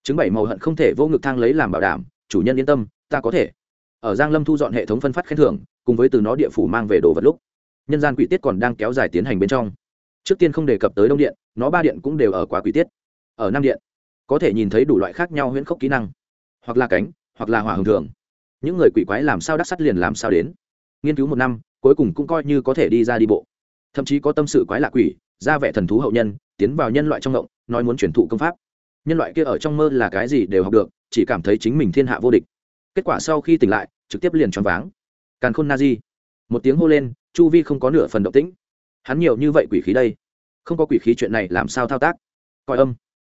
chứng bảy màu hận không thể vô ngực thang lấy làm bảo đảm, chủ nhân yên tâm, ta có thể. Ở giang lâm thu dọn hệ thống phân phát khen thưởng, cùng với từ nó địa phủ mang về đồ vật lúc, nhân gian quỷ tiết còn đang kéo dài tiến hành bên trong. Trước tiên không đề cập tới đông điện, nó ba điện cũng đều ở quá quỷ tiết. Ở Nam điện, có thể nhìn thấy đủ loại khác nhau huyễn khốc kỹ năng, hoặc là cánh, hoặc là hỏa hồng thường. Những người quỷ quái làm sao đắc sắt liền làm sao đến. Nghiên cứu một năm cuối cùng cũng coi như có thể đi ra đi bộ. Thậm chí có tâm sự quái lạ quỷ, ra vẻ thần thú hậu nhân, tiến vào nhân loại trong động nói muốn chuyển thụ công pháp. Nhân loại kia ở trong mơ là cái gì đều học được, chỉ cảm thấy chính mình thiên hạ vô địch. Kết quả sau khi tỉnh lại, trực tiếp liền choáng váng. Càn khôn na di. Một tiếng hô lên, chu vi không có nửa phần động tĩnh. Hắn nhiều như vậy quỷ khí đây? Không có quỷ khí chuyện này làm sao thao tác? Coi âm.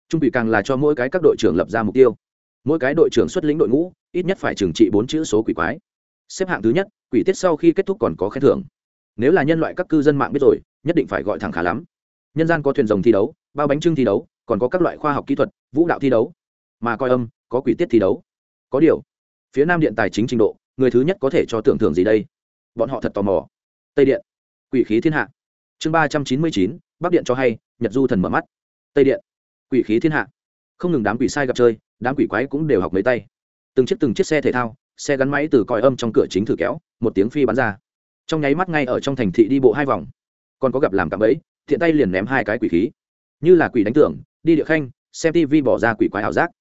Trung quỷ càng là cho mỗi cái các đội trưởng lập ra mục tiêu. Mỗi cái đội trưởng xuất lĩnh đội ngũ, ít nhất phải trừng trị bốn chữ số quỷ quái xếp hạng thứ nhất, quỷ tiết sau khi kết thúc còn có khen thưởng. Nếu là nhân loại các cư dân mạng biết rồi, nhất định phải gọi thẳng khá lắm. Nhân gian có thuyền rồng thi đấu, bao bánh trưng thi đấu, còn có các loại khoa học kỹ thuật, vũ đạo thi đấu. Mà coi âm, có quỷ tiết thi đấu. Có điều, phía nam điện tài chính trình độ, người thứ nhất có thể cho tưởng thưởng gì đây? Bọn họ thật tò mò. Tây điện, quỷ khí thiên hạ. Chương ba trăm chín mươi chín, bắc điện cho hay, nhật du thần mở mắt. Tây điện, quỷ khí thiên hạ. Không ngừng đám quỷ sai gặp chơi, đám quỷ quái cũng đều học mấy tay. Từng chiếc từng chiếc xe thể thao xe gắn máy từ còi âm trong cửa chính thử kéo, một tiếng phi bắn ra. Trong nháy mắt ngay ở trong thành thị đi bộ hai vòng. Còn có gặp làm cạm bẫy thiện tay liền ném hai cái quỷ khí. Như là quỷ đánh tưởng, đi địa khanh, xem tv bỏ ra quỷ quái ảo giác.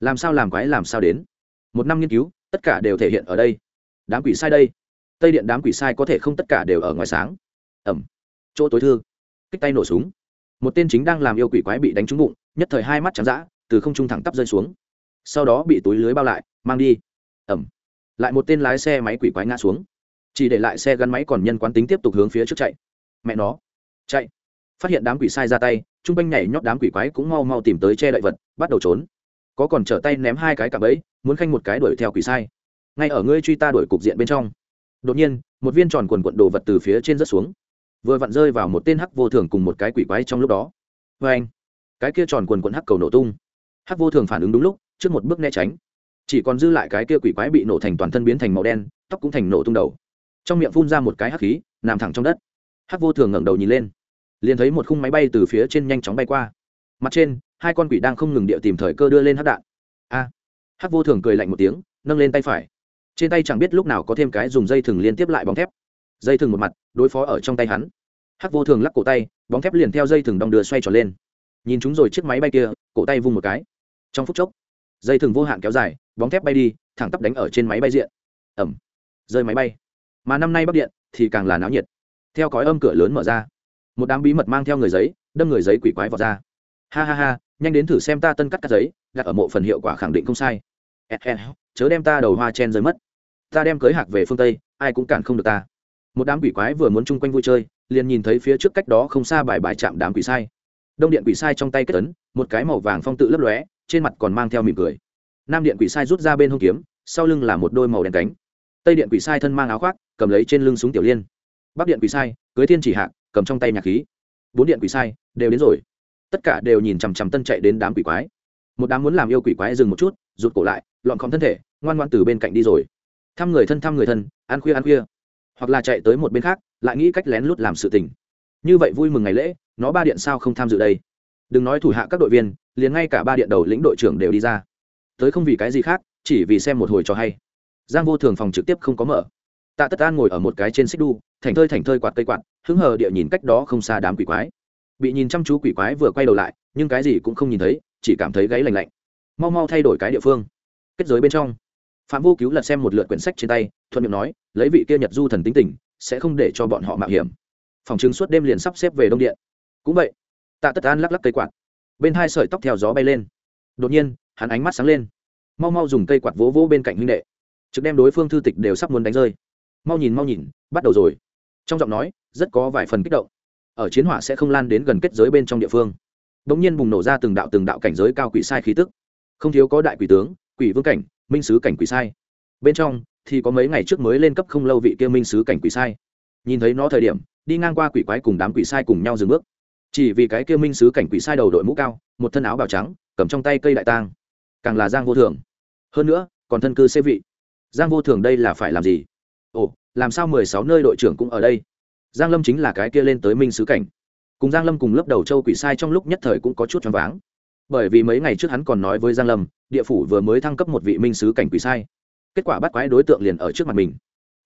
Làm sao làm quái, làm sao đến? Một năm nghiên cứu, tất cả đều thể hiện ở đây. Đám quỷ sai đây. Tây điện đám quỷ sai có thể không tất cả đều ở ngoài sáng. Ẩm. Chỗ tối thư. Kích tay nổ súng. Một tên chính đang làm yêu quỷ quái bị đánh trúng bụng, nhất thời hai mắt trắng d từ không trung thẳng tắp rơi xuống. Sau đó bị túi lưới bao lại, mang đi. Ẩm lại một tên lái xe máy quỷ quái ngã xuống. Chỉ để lại xe gắn máy còn nhân quán tính tiếp tục hướng phía trước chạy. Mẹ nó. Chạy. Phát hiện đám quỷ sai ra tay t r u n g quanh nhảy nhót đám quỷ quái cũng mau mau tìm tới che đậy vật, bắt đầu trốn. Có còn trở tay ném hai cái cặp ấy muốn khanh một cái đuổi theo quỷ sai. Ngay ở ngươi truy ta đuổi cục diện bên trong. Đột nhiên, một viên tròn quần quận đồ vật từ phía trên rớt xuống. Vừa vặn rơi vào một tên hắc vô thường cùng một cái quỷ quái trong lúc đó. Vê anh cái kia tròn quần quận hắc cầu nổ tung. Hắc vô thường phản ứng đúng lúc, trước một bước né tránh chỉ còn dư lại cái kia quỷ quái bị nổ thành toàn thân biến thành màu đen, tóc cũng thành nổ tung đầu. Trong miệng phun ra một cái hắc khí, nằm thẳng trong đất. Hắc vô thường ngẩng đầu nhìn lên, liền thấy một khung máy bay từ phía trên nhanh chóng bay qua. Mặt trên, hai con quỷ đang không ngừng địa tìm thời cơ đưa lên hắc đạn. A! Hắc vô thường cười lạnh một tiếng, nâng lên tay phải. Trên tay chẳng biết lúc nào có thêm cái dùng dây thừng liên tiếp lại bóng thép. Dây thừng một mặt, đối phó ở trong tay hắn. Hắc vô thường lắc cổ tay, bóng thép liền theo dây thừng đong đưa xoay tròn lên. Nhìn chúng rồi chiếc máy bay kia, cổ tay vung một cái. Trong phút chốc, dây thừng vô hạn kéo dài bóng thép bay đi, thẳng tắp đánh ở trên máy bay diện. Ẩm rơi máy bay. Mà năm nay bắc điện thì càng là náo nhiệt. Theo cõi âm cửa lớn mở ra, một đám bí mật mang theo người giấy, đâm người giấy quỷ quái vào ra. Ha ha ha, nhanh đến thử xem ta tân cắt cắt giấy, đặt ở mộ phần hiệu quả khẳng định không sai. Chớ đem ta đầu hoa chen rơi mất. Ta đem cưới hạc về phương tây, ai cũng cản không được ta. Một đám quỷ quái vừa muốn chung quanh vui chơi, liền nhìn thấy phía trước cách đó không xa bài bài chạm đám quỷ sai. Đông điện quỷ sai trong tay kết tấn một cái màu vàng phong tự lấp lóe, trên mặt còn mang theo mỉm cười nam điện quỷ sai rút ra bên hông kiếm, sau lưng là một đôi màu đen cánh. Tây điện quỷ sai thân mang áo khoác, cầm lấy trên lưng súng tiểu liên. Bắc điện quỷ sai, cưới thiên chỉ hạ, cầm trong tay nhạc khí. Bốn điện quỷ sai, đều đến rồi. Tất cả đều nhìn chằm chằm tân chạy đến đám quỷ quái. Một đám muốn làm yêu quỷ quái dừng một chút, rụt cổ lại, lọn khom thân thể, ngoan ngoan từ bên cạnh đi rồi. Thăm người thân, thăm người thân, ăn khuya ăn khuya. Hoặc là chạy tới một bên khác, lại nghĩ cách lén lút làm sự tình. Như vậy vui mừng ngày lễ, nó ba điện sao không tham dự đây? Đừng nói thủ hạ các đội viên, liền ngay cả ba điện đầu lĩnh đội trưởng đều đi ra tới không vì cái gì khác, chỉ vì xem một hồi cho hay. Giang vô thường phòng trực tiếp không có mở. Tạ tất an ngồi ở một cái trên xích đu thành thơi thành thơi quạt cây quạt, hứng hờ địa nhìn cách đó không xa đám quỷ quái. Bị nhìn chăm chú quỷ quái vừa quay đầu lại, nhưng cái gì cũng không nhìn thấy, chỉ cảm thấy gáy lạnh lạnh. Mau mau thay đổi cái địa phương. Kết giới bên trong. Phạm vô cứu lật xem một lượt quyển sách trên tay, thuận miệng nói, lấy vị kia nhật du thần tính tình, sẽ không để cho bọn họ mạo hiểm. Phòng chứng suốt đêm liền sắp xếp về đông điện. Cũng vậy, tạ tất an lắc lắc cây quạt. Bên hai sợi tóc theo gió bay lên. Đột nhiên hắn ánh mắt sáng lên. Mau mau dùng cây quạt vỗ vỗ bên cạnh huynh đệ. Trực đem đối phương thư tịch đều sắp muốn đánh rơi. Mau nhìn mau nhìn, bắt đầu rồi. Trong giọng nói, rất có vài phần kích động. Ở chiến hỏa sẽ không lan đến gần kết giới bên trong địa phương. Đ ỗ n g nhiên bùng nổ ra từng đạo từng đạo cảnh giới cao quỷ sai khí tức. Không thiếu có đại quỷ tướng, quỷ vương cảnh, minh sứ cảnh quỷ sai. Bên trong, thì có mấy ngày trước mới lên cấp không lâu vị kia minh sứ cảnh quỷ sai. Nhìn thấy nó thời điểm, đi ngang qua quỷ quái cùng đám quỷ sai cùng nhau dừng bước. Chỉ vì cái kia minh sứ cảnh quỷ sai đầu đội mũ cao, một thân áo bào trắng, cầm trong tay cây đại tang càng là giang vô thường. Hơn nữa, còn thân cư xê vị. Giang vô thường đây là phải làm gì? Ồ, làm sao mười sáu nơi đội trưởng cũng ở đây? Giang lâm chính là cái kia lên tới minh sứ cảnh. Cùng giang lâm cùng lớp đầu châu quỷ sai trong lúc nhất thời cũng có chút choáng váng. Bởi vì mấy ngày trước hắn còn nói với giang lâm, địa phủ vừa mới thăng cấp một vị minh sứ cảnh quỷ sai. Kết quả bắt quái đối tượng liền ở trước mặt mình.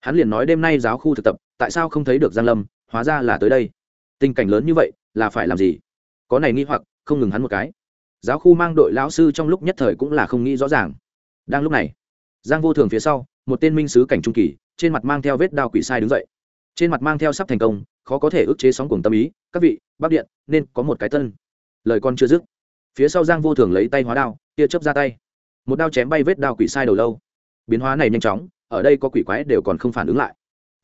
Hắn liền nói đêm nay giáo khu thực tập, tại sao không thấy được giang lâm, hóa ra là tới đây. Tình cảnh lớn như vậy, là phải làm gì? Có này nghi hoặc, không ngừng hắn một cái giáo khu mang đội lão sư trong lúc nhất thời cũng là không nghĩ rõ ràng. Đang lúc này, giang vô thường phía sau, một tên minh sứ cảnh trung kỳ, trên mặt mang theo vết đao quỷ sai đứng dậy. Trên mặt mang theo sắp thành công, khó có thể ức chế sóng cuồng tâm ý, các vị bắc điện, nên có một cái tân. Lời con chưa dứt, phía sau giang vô thường lấy tay hóa đao, tia chớp ra tay. Một đao chém bay vết đao quỷ sai đầu lâu. Biến hóa này nhanh chóng, ở đây có quỷ quái đều còn không phản ứng lại.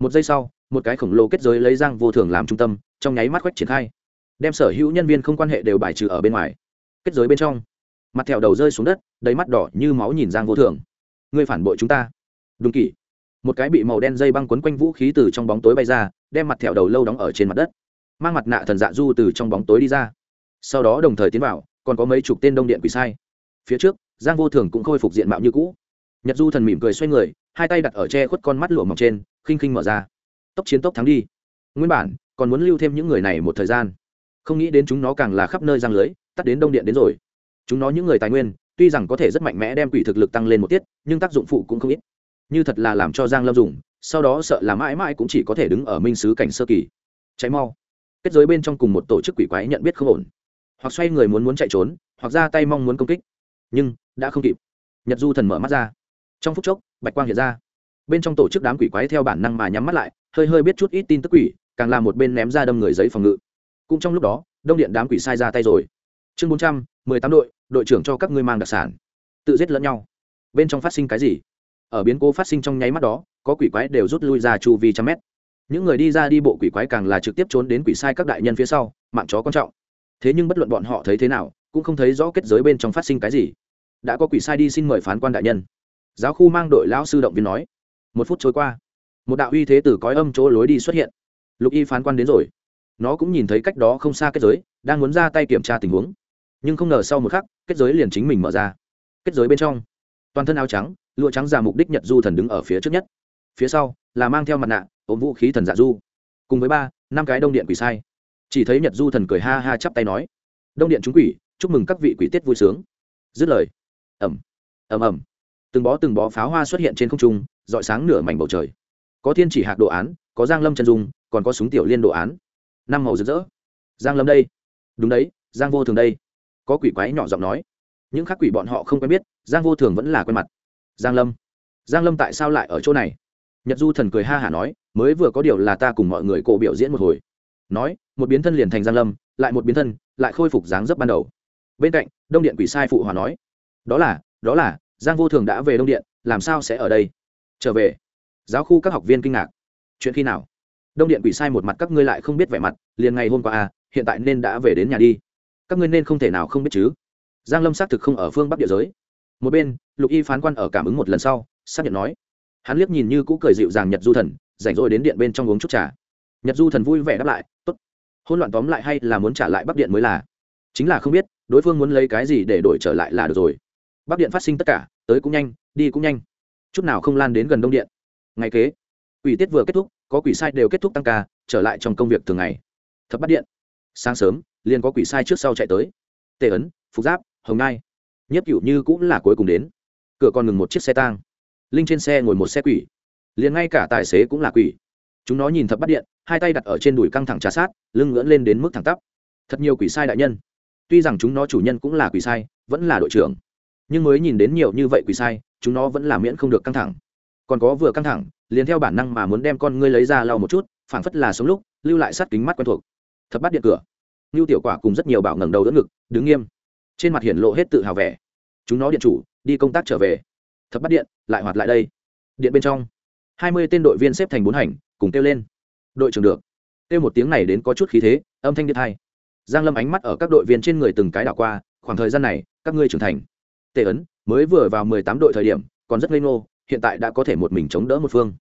Một giây sau, một cái khổng lồ kết giới lấy giang vô thường làm trung tâm, trong nháy mắt quét triển khai. Đem sở hữu nhân viên không quan hệ đều bài trừ ở bên ngoài kết giới bên trong. Mặt thẹo đầu rơi xuống đất, đầy mắt đỏ như máu nhìn giang vô thường. Ngươi phản bội chúng ta. Đúng kỷ. Một cái bị màu đen dây băng quấn quanh vũ khí từ trong bóng tối bay ra, đem mặt thẹo đầu lâu đóng ở trên mặt đất. Mang mặt nạ thần dạ du từ trong bóng tối đi ra. Sau đó đồng thời tiến vào, còn có mấy chục tên đông điện quỷ sai. Phía trước, giang vô thường cũng khôi phục diện mạo như cũ. Nhật du thần mỉm cười xoay người, hai tay đặt ở che khuất con mắt lụa mọc trên, khinh khinh mở ra. Tốc chiến tốc thắng đi. Nguyên bản, còn muốn lưu thêm những người này một thời gian. Không nghĩ đến chúng nó càng là khắp nơi giang lưới tắt đến đông điện đến rồi. Chúng nó những người tài nguyên, tuy rằng có thể rất mạnh mẽ đem quỷ thực lực tăng lên một tiết, nhưng tác dụng phụ cũng không ít. Như thật là làm cho giang lâm dùng, sau đó sợ là mãi mãi cũng chỉ có thể đứng ở minh sứ cảnh sơ kỳ. Cháy mau. Kết giới bên trong cùng một tổ chức quỷ quái nhận biết không ổn. Hoặc xoay người muốn muốn chạy trốn, hoặc ra tay mong muốn công kích. Nhưng, đã không kịp. Nhật du thần mở mắt ra. Trong phút chốc, bạch quang hiện ra. Bên trong tổ chức đám quỷ quái theo bản năng mà nhắm mắt lại, hơi hơi biết chút ít tin tức quỷ, càng làm một bên ném ra đâm người giấy phòng ngự. Cũng trong lúc đó, đông điện đám quỷ sai ra tay rồi chương bốn trăm, mười tám đội đội trưởng cho các ngươi mang đặc sản. Tự giết lẫn nhau. Bên trong phát sinh cái gì? Ở biến cố phát sinh trong nháy mắt đó, có quỷ quái đều rút lui ra chu vi trăm mét. Những người đi ra đi bộ quỷ quái càng là trực tiếp trốn đến quỷ sai các đại nhân phía sau, mạng chó quan trọng. Thế nhưng bất luận bọn họ thấy thế nào, cũng không thấy rõ kết giới bên trong phát sinh cái gì. Đã có quỷ sai đi xin mời phán quan đại nhân. Giáo khu mang đội lão sư động viên nói. Một phút trôi qua, một đạo uy thế từ cõi âm chỗ lối đi xuất hiện. Lục y phán quan đến rồi. Nó cũng nhìn thấy cách đó không xa kết giới, đang muốn ra tay kiểm tra tình huống nhưng không ngờ sau một khắc, kết giới liền chính mình mở ra. Kết giới bên trong, toàn thân áo trắng, lụa trắng già mục đích nhật du thần đứng ở phía trước nhất. Phía sau, là mang theo mặt nạ ôm vũ khí thần giả du. Cùng với ba, năm cái đông điện quỷ sai. Chỉ thấy nhật du thần cười ha ha chắp tay nói, đông điện chúng quỷ, chúc mừng các vị quỷ tiết vui sướng. Dứt lời ẩm ẩm ẩm từng bó từng bó pháo hoa xuất hiện trên không trung dọi sáng nửa mảnh bầu trời. Có thiên chỉ hạc đồ án, có giang lâm chân dung, còn có súng tiểu liên đồ án. Năm màu rực rỡ. Giang lâm đây. Đúng đấy, giang vô thường đây có quỷ quái nhỏ giọng nói. Những khác quỷ bọn họ không quen biết, giang vô thường vẫn là quen mặt. Giang lâm. Giang lâm tại sao lại ở chỗ này? Nhật du thần cười ha hả nói, mới vừa có điều là ta cùng mọi người cổ biểu diễn một hồi. Nói, một biến thân liền thành giang lâm, lại một biến thân, lại khôi phục dáng dấp ban đầu. Bên cạnh, đông điện quỷ sai phụ hòa nói, đó là đó là, giang vô thường đã về đông điện, làm sao sẽ ở đây? Trở về. Giáo khu các học viên kinh ngạc. Chuyện khi nào? Đông điện quỷ sai một mặt, các ngươi lại không biết vẻ mặt, liền ngày hôm qua à hiện tại nên đã về đến nhà đi các ngươi nên không thể nào không biết chứ. Giang lâm xác thực không ở phương bắc địa giới. Một bên, lục y phán quan ở cảm ứng một lần sau, xác nhận nói, hắn liếc nhìn như cũ cười dịu dàng nhật du thần, rảnh rỗi đến điện bên trong uống chút trà. Nhật du thần vui vẻ đáp lại, tốt. Hôn loạn tóm lại hay là muốn trả lại bắc điện mới là. Chính là không biết, đối phương muốn lấy cái gì để đổi trở lại là được rồi. Bắc điện phát sinh tất cả, tới cũng nhanh, đi cũng nhanh. Chút nào không lan đến gần đông điện. Ngày kế, quỷ tiết vừa kết thúc, có quỷ sai đều kết thúc tăng ca, trở lại trong công việc thường ngày. Thập bắt điện. Sáng sớm liền có quỷ sai trước sau chạy tới. Tề ấn, phục giáp, hồng nai. Nhất cựu như cũng là cuối cùng đến. Cửa còn ngừng một chiếc xe tang. Linh trên xe ngồi một xe quỷ. Liền ngay cả tài xế cũng là quỷ. Chúng nó nhìn thập bắt điện, hai tay đặt ở trên đùi căng thẳng trà sát, lưng ngưỡn lên đến mức thẳng tắp. Thật nhiều quỷ sai đại nhân. Tuy rằng chúng nó chủ nhân cũng là quỷ sai, vẫn là đội trưởng. Nhưng mới nhìn đến nhiều như vậy quỷ sai, chúng nó vẫn là miễn không được căng thẳng. Còn có vừa căng thẳng, liền theo bản năng mà muốn đem con ngươi lấy ra lau một chút, phảng phất là sống lúc, lưu lại sát kính mắt quen thuộc. Thập bắt điện cửa ngưu tiểu quả cùng rất nhiều bảo ngẩng đầu đỡ ngực, đứng nghiêm. Trên mặt hiển lộ hết tự hào vẻ. Chúng nó điện chủ, đi công tác trở về. Thập bắt điện, lại hoạt lại đây. Điện bên trong. Hai mươi tên đội viên xếp thành bốn hành, cùng kêu lên. Đội trưởng được. Kêu một tiếng này đến có chút khí thế, âm thanh điện hai giang lâm ánh mắt ở các đội viên trên người từng cái đảo qua, khoảng thời gian này, các ngươi trưởng thành. Tề ấn, mới vừa vào mười tám đội thời điểm, còn rất ngây ngô, hiện tại đã có thể một mình chống đỡ một phương.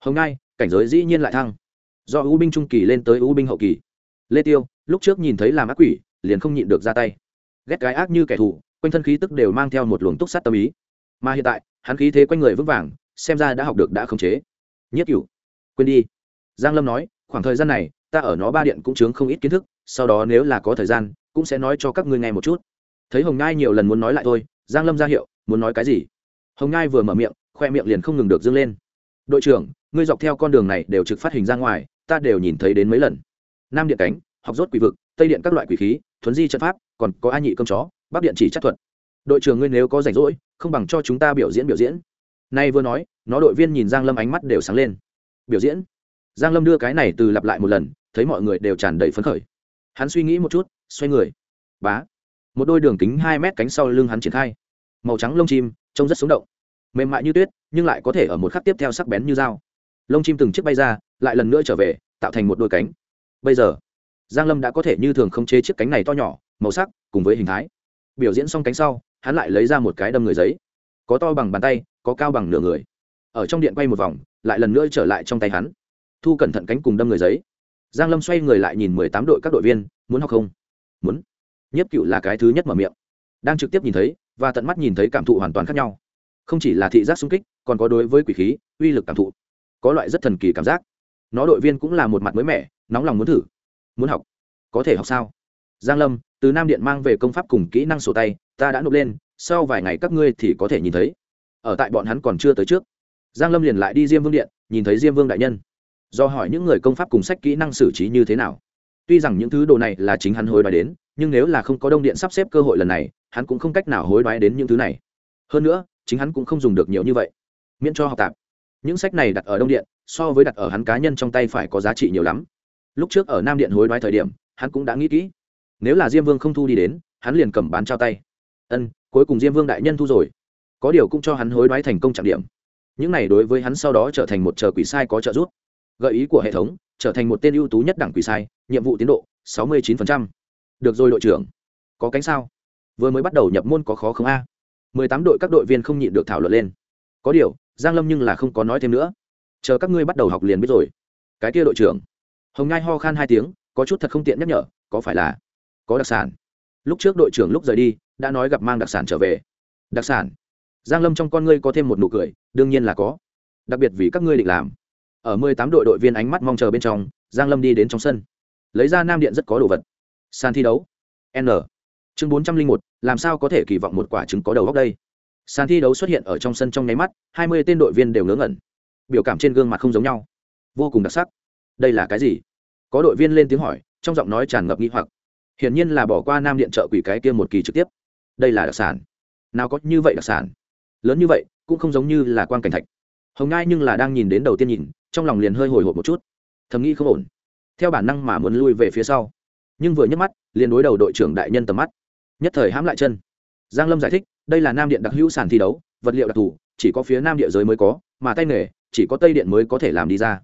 Hồng ngai cảnh giới dĩ nhiên lại thăng. Do ưu binh trung kỳ lên tới ưu binh hậu kỳ lê tiêu, lúc trước nhìn thấy làm ác quỷ, liền không nhịn được ra tay. Ghét gái ác như kẻ thù, quanh thân khí tức đều mang theo một luồng túc sát tâm ý. Mà hiện tại, hắn khí thế quanh người vững vàng, xem ra đã học được đã khống chế. Nhất cửu, quên đi. Giang lâm nói, khoảng thời gian này, ta ở nó ba điện cũng chướng không ít kiến thức, sau đó nếu là có thời gian, cũng sẽ nói cho các ngươi nghe một chút. Thấy hồng ngai nhiều lần muốn nói lại thôi, giang lâm ra hiệu, muốn nói cái gì? Hồng ngai vừa mở miệng, khoe miệng liền không ngừng được dâng lên. Đội trưởng, ngươi dọc theo con đường này đều trực phát hình ra ngoài, ta đều nhìn thấy đến mấy lần nam điện cánh, học rốt quỷ vực, tây điện các loại quỷ khí, thuấn di trận pháp, còn có a nhị cơm chó, bắc điện chỉ chắc thuật. Đội trưởng ngươi nếu có rảnh rỗi, không bằng cho chúng ta biểu diễn biểu diễn. Nay vừa nói, nó đội viên nhìn giang lâm ánh mắt đều sáng lên. Biểu diễn? Giang lâm đưa cái này từ lặp lại một lần, thấy mọi người đều tràn đầy phấn khởi. Hắn suy nghĩ một chút, xoay người. Bá. Một đôi đường kính hai mét cánh sau lưng hắn triển khai. Màu trắng lông chim, trông rất sống động. Mềm mại như tuyết, nhưng lại có thể ở một khắc tiếp theo sắc bén như dao. Lông chim từng chiếc bay ra, lại lần nữa trở về, tạo thành một đôi cánh bây giờ, giang lâm đã có thể như thường không chế chiếc cánh này to nhỏ, màu sắc cùng với hình thái. Biểu diễn xong cánh sau, hắn lại lấy ra một cái đâm người giấy. Có to bằng bàn tay, có cao bằng nửa người. Ở trong điện quay một vòng, lại lần nữa trở lại trong tay hắn. Thu cẩn thận cánh cùng đâm người giấy. Giang lâm xoay người lại nhìn mười tám đội các đội viên, muốn học không? Muốn. Nhất cựu là cái thứ nhất mở miệng. Đang trực tiếp nhìn thấy, và tận mắt nhìn thấy cảm thụ hoàn toàn khác nhau. Không chỉ là thị giác sung kích, còn có đối với quỷ khí, uy lực cảm thụ. Có loại rất thần kỳ cảm giác. Nó đội viên cũng là một mặt mới mẻ nóng lòng muốn thử. Muốn học. Có thể học sao? Giang lâm, từ nam điện mang về công pháp cùng kỹ năng sổ tay, ta đã nộp lên, sau vài ngày các ngươi thì có thể nhìn thấy. Ở tại bọn hắn còn chưa tới trước. Giang lâm liền lại đi diêm vương điện, nhìn thấy diêm vương đại nhân. Do hỏi những người công pháp cùng sách kỹ năng xử trí như thế nào. Tuy rằng những thứ đồ này là chính hắn hối đoái đến, nhưng nếu là không có đông điện sắp xếp cơ hội lần này, hắn cũng không cách nào hối đoái đến những thứ này. Hơn nữa, chính hắn cũng không dùng được nhiều như vậy. Miễn cho học tạp. Những sách này đặt ở đông điện, so với đặt ở hắn cá nhân trong tay phải có giá trị nhiều lắm lúc trước ở nam điện hối đoái thời điểm, hắn cũng đã nghĩ kỹ. Nếu là diêm vương không thu đi đến, hắn liền cầm bán trao tay. Ân, cuối cùng diêm vương đại nhân thu rồi. Có điều cũng cho hắn hối đoái thành công trạng điểm. Những này đối với hắn sau đó trở thành một chờ quỷ sai có trợ giúp. Gợi ý của hệ thống, trở thành một tên ưu tú nhất đẳng quỷ sai, nhiệm vụ tiến độ, sáu mươi 69%. được rồi đội trưởng. Có cánh sao? Vừa mới bắt đầu nhập môn có khó không a? mười tám đội các đội viên không nhịn được thảo luận lên. Có điều, giang lâm nhưng là không có nói thêm nữa. Chờ các ngươi bắt đầu học liền biết rồi. Cái kia đội trưởng hồng nhai ho khan hai tiếng, có chút thật không tiện nhắc nhở, có phải là có đặc sản? Lúc trước đội trưởng lúc rời đi, đã nói gặp mang đặc sản trở về. Đặc sản? Giang lâm trong con ngươi có thêm một nụ cười, đương nhiên là có. Đặc biệt vì các ngươi định làm. Ở mười tám đội đội viên ánh mắt mong chờ bên trong, giang lâm đi đến trong sân. Lấy ra nam điện rất có đồ vật. Sàn thi đấu. N. Chương bốn trăm linh một, làm sao có thể kỳ vọng một quả trứng có đầu góc đây? Sàn thi đấu xuất hiện ở trong sân trong nháy mắt, hai mươi tên đội viên đều ngớ ngẩn. Biểu cảm trên gương mặt không giống nhau. Vô cùng đặc sắc đây là cái gì? Có đội viên lên tiếng hỏi, trong giọng nói tràn ngập nghi hoặc. Hiển nhiên là bỏ qua nam điện trợ quỷ cái kia một kỳ trực tiếp. Đây là đặc sản. Nào có như vậy đặc sản? Lớn như vậy, cũng không giống như là quan cảnh thạch. Hồng ngai nhưng là đang nhìn đến đầu tiên nhìn, trong lòng liền hơi hồi hộp một chút. Thầm nghĩ không ổn. Theo bản năng mà muốn lui về phía sau. Nhưng vừa nhấc mắt, liền đối đầu đội trưởng đại nhân tầm mắt. Nhất thời hãm lại chân. Giang lâm giải thích, đây là nam điện đặc hữu sản thi đấu, vật liệu đặc thù, chỉ có phía nam địa giới mới có, mà tay nghề, chỉ có tây điện mới có thể làm đi ra.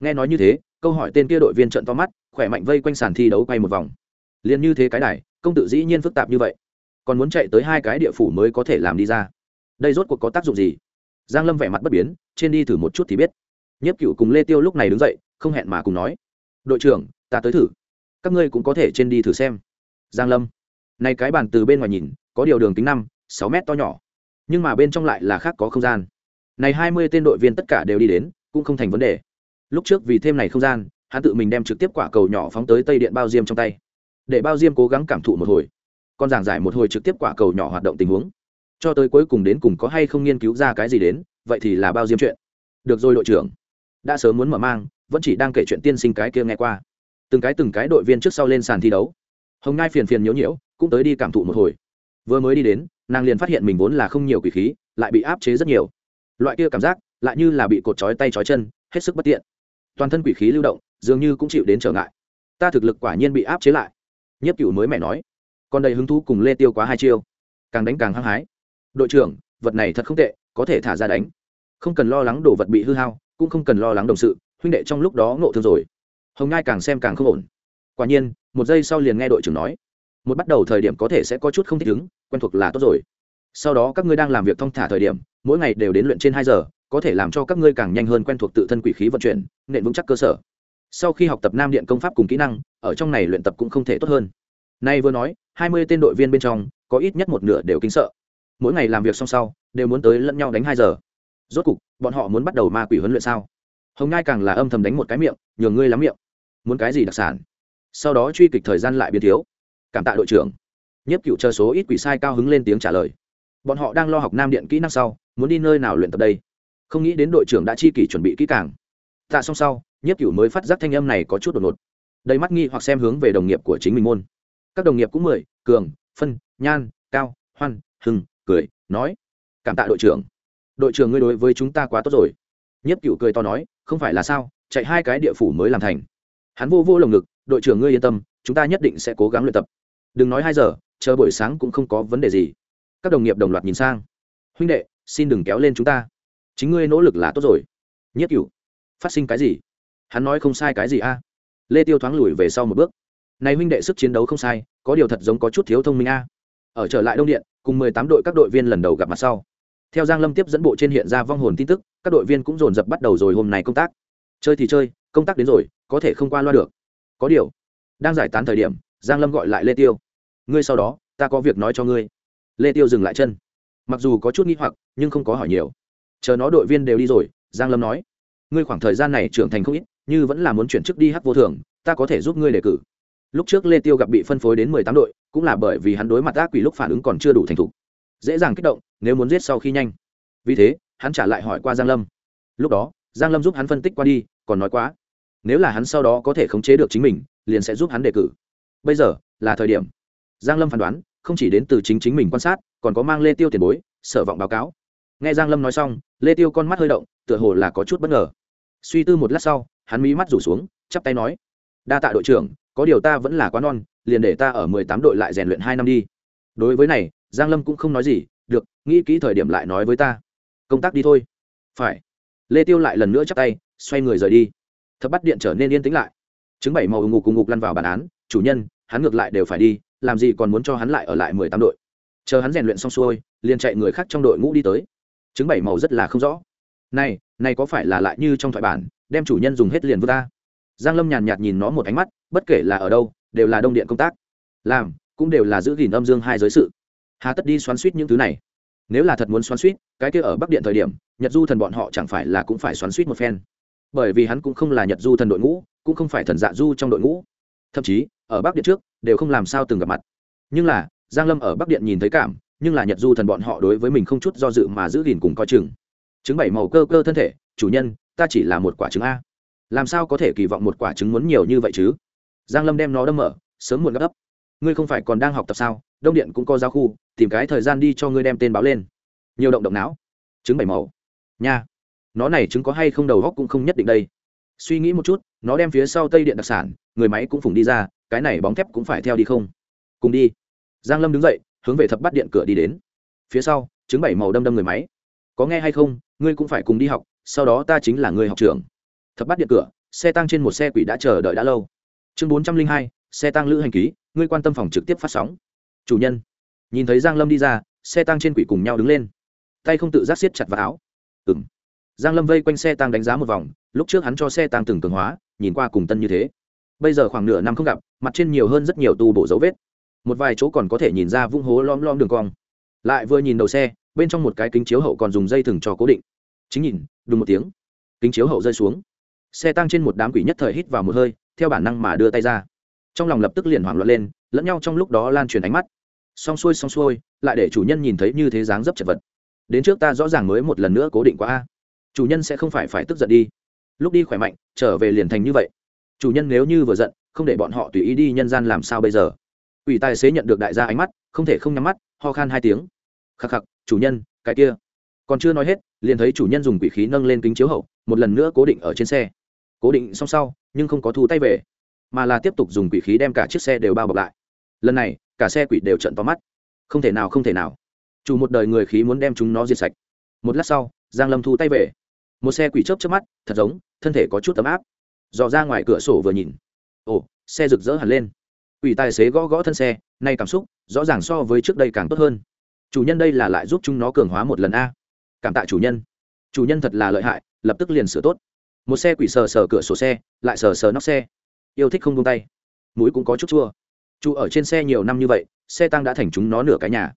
Nghe nói như thế câu hỏi tên kia đội viên trận to mắt, khỏe mạnh vây quanh sàn thi đấu quay một vòng. Liền như thế cái đài công tự dĩ nhiên phức tạp như vậy. Còn muốn chạy tới hai cái địa phủ mới có thể làm đi ra. Đây rốt cuộc có tác dụng gì? Giang lâm vẻ mặt bất biến, trên đi thử một chút thì biết. Nhất cựu cùng lê tiêu lúc này đứng dậy, không hẹn mà cùng nói. Đội trưởng, ta tới thử. Các ngươi cũng có thể trên đi thử xem. Giang lâm. Này cái bàn từ bên ngoài nhìn, có điều đường kính năm, sáu mét to nhỏ. Nhưng mà bên trong lại là khác có không gian. Này hai mươi tên đội viên tất cả đều đi đến, cũng không thành vấn đề lúc trước vì thêm này không gian, hắn tự mình đem trực tiếp quả cầu nhỏ phóng tới tây điện bao diêm trong tay. Để bao diêm cố gắng cảm thụ một hồi, còn giảng giải một hồi trực tiếp quả cầu nhỏ hoạt động tình huống. Cho tới cuối cùng đến cùng có hay không nghiên cứu ra cái gì đến, vậy thì là bao diêm chuyện. Được rồi đội trưởng, đã sớm muốn mở mang, vẫn chỉ đang kể chuyện tiên sinh cái kia nghe qua. Từng cái từng cái đội viên trước sau lên sàn thi đấu. Hồng ngai phiền phiền nhiễu nhiễu, cũng tới đi cảm thụ một hồi. Vừa mới đi đến, nàng liền phát hiện mình vốn là không nhiều quỷ khí, lại bị áp chế rất nhiều. Loại kia cảm giác, lại như là bị cột trói tay trói chân, hết sức bất tiện toàn thân quỷ khí lưu động, dường như cũng chịu đến trở ngại. Ta thực lực quả nhiên bị áp chế lại. Nhất cửu mới mẹ nói. Còn đầy hứng thú cùng lê tiêu quá hai chiêu. Càng đánh càng hăng hái. Đội trưởng, vật này thật không tệ, có thể thả ra đánh. Không cần lo lắng đồ vật bị hư hao, cũng không cần lo lắng đồng sự, huynh đệ trong lúc đó ngộ thương rồi. Hồng ngai càng xem càng không ổn. Quả nhiên, một giây sau liền nghe đội trưởng nói. Một bắt đầu thời điểm có thể sẽ có chút không thích ứng, quen thuộc là tốt rồi. Sau đó các ngươi đang làm việc thong thả thời điểm mỗi ngày đều đến luyện trên hai giờ, có thể làm cho các ngươi càng nhanh hơn quen thuộc tự thân quỷ khí vận chuyển nện vững chắc cơ sở. Sau khi học tập nam điện công pháp cùng kỹ năng, ở trong này luyện tập cũng không thể tốt hơn. Nay vừa nói, hai mươi tên đội viên bên trong, có ít nhất một nửa đều kinh sợ. Mỗi ngày làm việc xong sau, đều muốn tới lẫn nhau đánh hai giờ. Rốt cục, bọn họ muốn bắt đầu ma quỷ huấn luyện sao? Hồng ngai càng là âm thầm đánh một cái miệng, nhường ngươi lắm miệng. Muốn cái gì đặc sản? Sau đó truy kịch thời gian lại biến thiếu. Cảm tạ đội trưởng. Nhất cựu chờ số ít quỷ sai cao hứng lên tiếng trả lời. Bọn họ đang lo học nam điện kỹ năng sau muốn đi nơi nào luyện tập đây? Không nghĩ đến đội trưởng đã chi kỷ chuẩn bị kỹ càng. Tạ xong sau nhất cửu mới phát giác thanh âm này có chút đột ngột. Đầy mắt nghi hoặc xem hướng về đồng nghiệp của chính mình môn. Các đồng nghiệp cũng mười cường, phân, nhan, cao, hoan, hưng, cười, nói, cảm tạ đội trưởng. Đội trưởng ngươi đối với chúng ta quá tốt rồi. Nhất cửu cười to nói, không phải là sao, chạy hai cái địa phủ mới làm thành. Hắn vô vô lồng ngực, đội trưởng ngươi yên tâm, chúng ta nhất định sẽ cố gắng luyện tập. Đừng nói hai giờ, chờ buổi sáng cũng không có vấn đề gì. Các đồng nghiệp đồng loạt nhìn sang. Huynh đệ xin đừng kéo lên chúng ta. Chính ngươi nỗ lực là tốt rồi. Nhất cửu, phát sinh cái gì? Hắn nói không sai cái gì a? Lê tiêu thoáng lùi về sau một bước. Này huynh đệ sức chiến đấu không sai, có điều thật giống có chút thiếu thông minh a. Ở trở lại đông điện, cùng mười tám đội các đội viên lần đầu gặp mặt sau. Theo giang lâm tiếp dẫn bộ trên hiện ra vong hồn tin tức, các đội viên cũng dồn dập bắt đầu rồi hôm nay công tác. Chơi thì chơi, công tác đến rồi, có thể không qua loa được. Có điều, đang giải tán thời điểm, giang lâm gọi lại lê tiêu. Ngươi sau đó, ta có việc nói cho ngươi. Lê tiêu dừng lại chân mặc dù có chút nghi hoặc, nhưng không có hỏi nhiều. Chờ nó đội viên đều đi rồi, giang lâm nói. Ngươi khoảng thời gian này trưởng thành không ít, như vẫn là muốn chuyển chức đi hắc vô thường, ta có thể giúp ngươi đề cử. Lúc trước lê tiêu gặp bị phân phối đến mười tám đội, cũng là bởi vì hắn đối mặt ác quỷ lúc phản ứng còn chưa đủ thành thục. Dễ dàng kích động, nếu muốn giết sau khi nhanh. Vì thế, hắn trả lại hỏi qua giang lâm. Lúc đó, giang lâm giúp hắn phân tích qua đi, còn nói quá. Nếu là hắn sau đó có thể khống chế được chính mình, liền sẽ giúp hắn đề cử. Bây giờ, là thời điểm. Giang lâm phán đoán không chỉ đến từ chính chính mình quan sát, còn có mang lê tiêu tiền bối, sở vọng báo cáo. Nghe giang lâm nói xong, lê tiêu con mắt hơi động, tựa hồ là có chút bất ngờ. Suy tư một lát sau, hắn mí mắt rủ xuống, chắp tay nói, đa tạ đội trưởng, có điều ta vẫn là quá non, liền để ta ở mười tám đội lại rèn luyện hai năm đi. Đối với này, giang lâm cũng không nói gì, được, nghĩ kỹ thời điểm lại nói với ta. Công tác đi thôi. Phải. Lê tiêu lại lần nữa chắp tay, xoay người rời đi. Thập bắt điện trở nên yên tĩnh lại. Chứng bảy màu ngục cùng ngục lăn vào bản án, chủ nhân hắn ngược lại đều phải đi, làm gì còn muốn cho hắn lại ở lại mười tám đội. Chờ hắn rèn luyện xong xuôi, liền chạy người khác trong đội ngũ đi tới. Chứng bảy màu rất là không rõ. Này này có phải là lại như trong thoại bản, đem chủ nhân dùng hết liền vô ta giang lâm nhàn nhạt nhìn nó một ánh mắt, bất kể là ở đâu, đều là đông điện công tác. Làm, cũng đều là giữ gìn âm dương hai giới sự. Hà tất đi xoắn suýt những thứ này. Nếu là thật muốn xoắn suýt, cái kia ở bắc điện thời điểm, nhật du thần bọn họ chẳng phải là cũng phải xoắn suýt một phen. Bởi vì hắn cũng không là nhật du thần đội ngũ, cũng không phải thần dạ du trong đội ngũ. Thậm chí ở bắc điện trước, đều không làm sao từng gặp mặt. Nhưng là, giang lâm ở bắc điện nhìn thấy cảm, nhưng là nhật du thần bọn họ đối với mình không chút do dự mà giữ gìn cùng coi chừng. Chứng bảy màu cơ cơ thân thể, chủ nhân, ta chỉ là một quả trứng a. Làm sao có thể kỳ vọng một quả trứng muốn nhiều như vậy chứ? Giang lâm đem nó đâm mở, sớm muộn gấp ấp ngươi không phải còn đang học tập sao? Đông điện cũng có giao khu, tìm cái thời gian đi cho ngươi đem tên báo lên. Nhiều động động não. Trứng bảy màu. Nha. Nó này trứng có hay không đầu góc cũng không nhất định đây. Suy nghĩ một chút, nó đem phía sau tây điện đặc sản, người máy cũng phủng đi ra cái này bóng thép cũng phải theo đi không? Cùng đi. Giang lâm đứng dậy, hướng về thập bắt điện cửa đi đến. Phía sau chứng bảy màu đâm đâm người máy. Có nghe hay không? Ngươi cũng phải cùng đi học, sau đó ta chính là người học trưởng. Thập bắt điện cửa, xe tăng trên một xe quỷ đã chờ đợi đã lâu. Chương bốn trăm linh hai, xe tăng lữ hành ký, ngươi quan tâm phòng trực tiếp phát sóng. Chủ nhân. Nhìn thấy giang lâm đi ra, xe tăng trên quỷ cùng nhau đứng lên. Tay không tự giác siết chặt vào áo. Ừ giang lâm vây quanh xe tăng đánh giá một vòng, lúc trước hắn cho xe tăng từng cường hóa, nhìn qua cùng tân như thế bây giờ khoảng nửa năm không gặp, mặt trên nhiều hơn rất nhiều tu bổ dấu vết. Một vài chỗ còn có thể nhìn ra vung hố lom lom đường cong. Lại vừa nhìn đầu xe, bên trong một cái kính chiếu hậu còn dùng dây thừng cho cố định. Chính nhìn, đùng một tiếng, kính chiếu hậu rơi xuống. Xe tăng trên một đám quỷ nhất thời hít vào một hơi, theo bản năng mà đưa tay ra. Trong lòng lập tức liền hoảng loạn lên, lẫn nhau trong lúc đó lan truyền ánh mắt. Xong xuôi xong xuôi, lại để chủ nhân nhìn thấy như thế dáng dấp chật vật. Đến trước ta rõ ràng mới một lần nữa cố định qua a. Chủ nhân sẽ không phải phải tức giận đi. Lúc đi khỏe mạnh, trở về liền thành như vậy chủ nhân nếu như vừa giận, không để bọn họ tùy ý đi nhân gian làm sao bây giờ? Ủy tài xế nhận được đại gia ánh mắt, không thể không nhắm mắt, ho khan hai tiếng. Khắc khắc, chủ nhân, cái kia. Còn chưa nói hết, liền thấy chủ nhân dùng quỷ khí nâng lên kính chiếu hậu, một lần nữa cố định ở trên xe. Cố định xong sau, nhưng không có thu tay về, mà là tiếp tục dùng quỷ khí đem cả chiếc xe đều bao bọc lại. Lần này, cả xe quỷ đều trận to mắt. Không thể nào, không thể nào. Chủ một đời người khí muốn đem chúng nó diệt sạch. Một lát sau, giang lâm thu tay về. Một xe quỷ chớp chớp mắt, thật giống, thân thể có chút ấm áp dò ra ngoài cửa sổ vừa nhìn. Ồ, xe rực rỡ hẳn lên. Quỷ tài xế gõ gõ thân xe, nay cảm xúc rõ ràng so với trước đây càng tốt hơn. Chủ nhân đây là lại giúp chúng nó cường hóa một lần a. Cảm tạ chủ nhân. Chủ nhân thật là lợi hại, lập tức liền sửa tốt. Một xe quỷ sờ sờ cửa sổ xe, lại sờ sờ nóc xe. Yêu thích không tung tay. Mũi cũng có chút chua. Chủ ở trên xe nhiều năm như vậy, xe tăng đã thành chúng nó nửa cái nhà.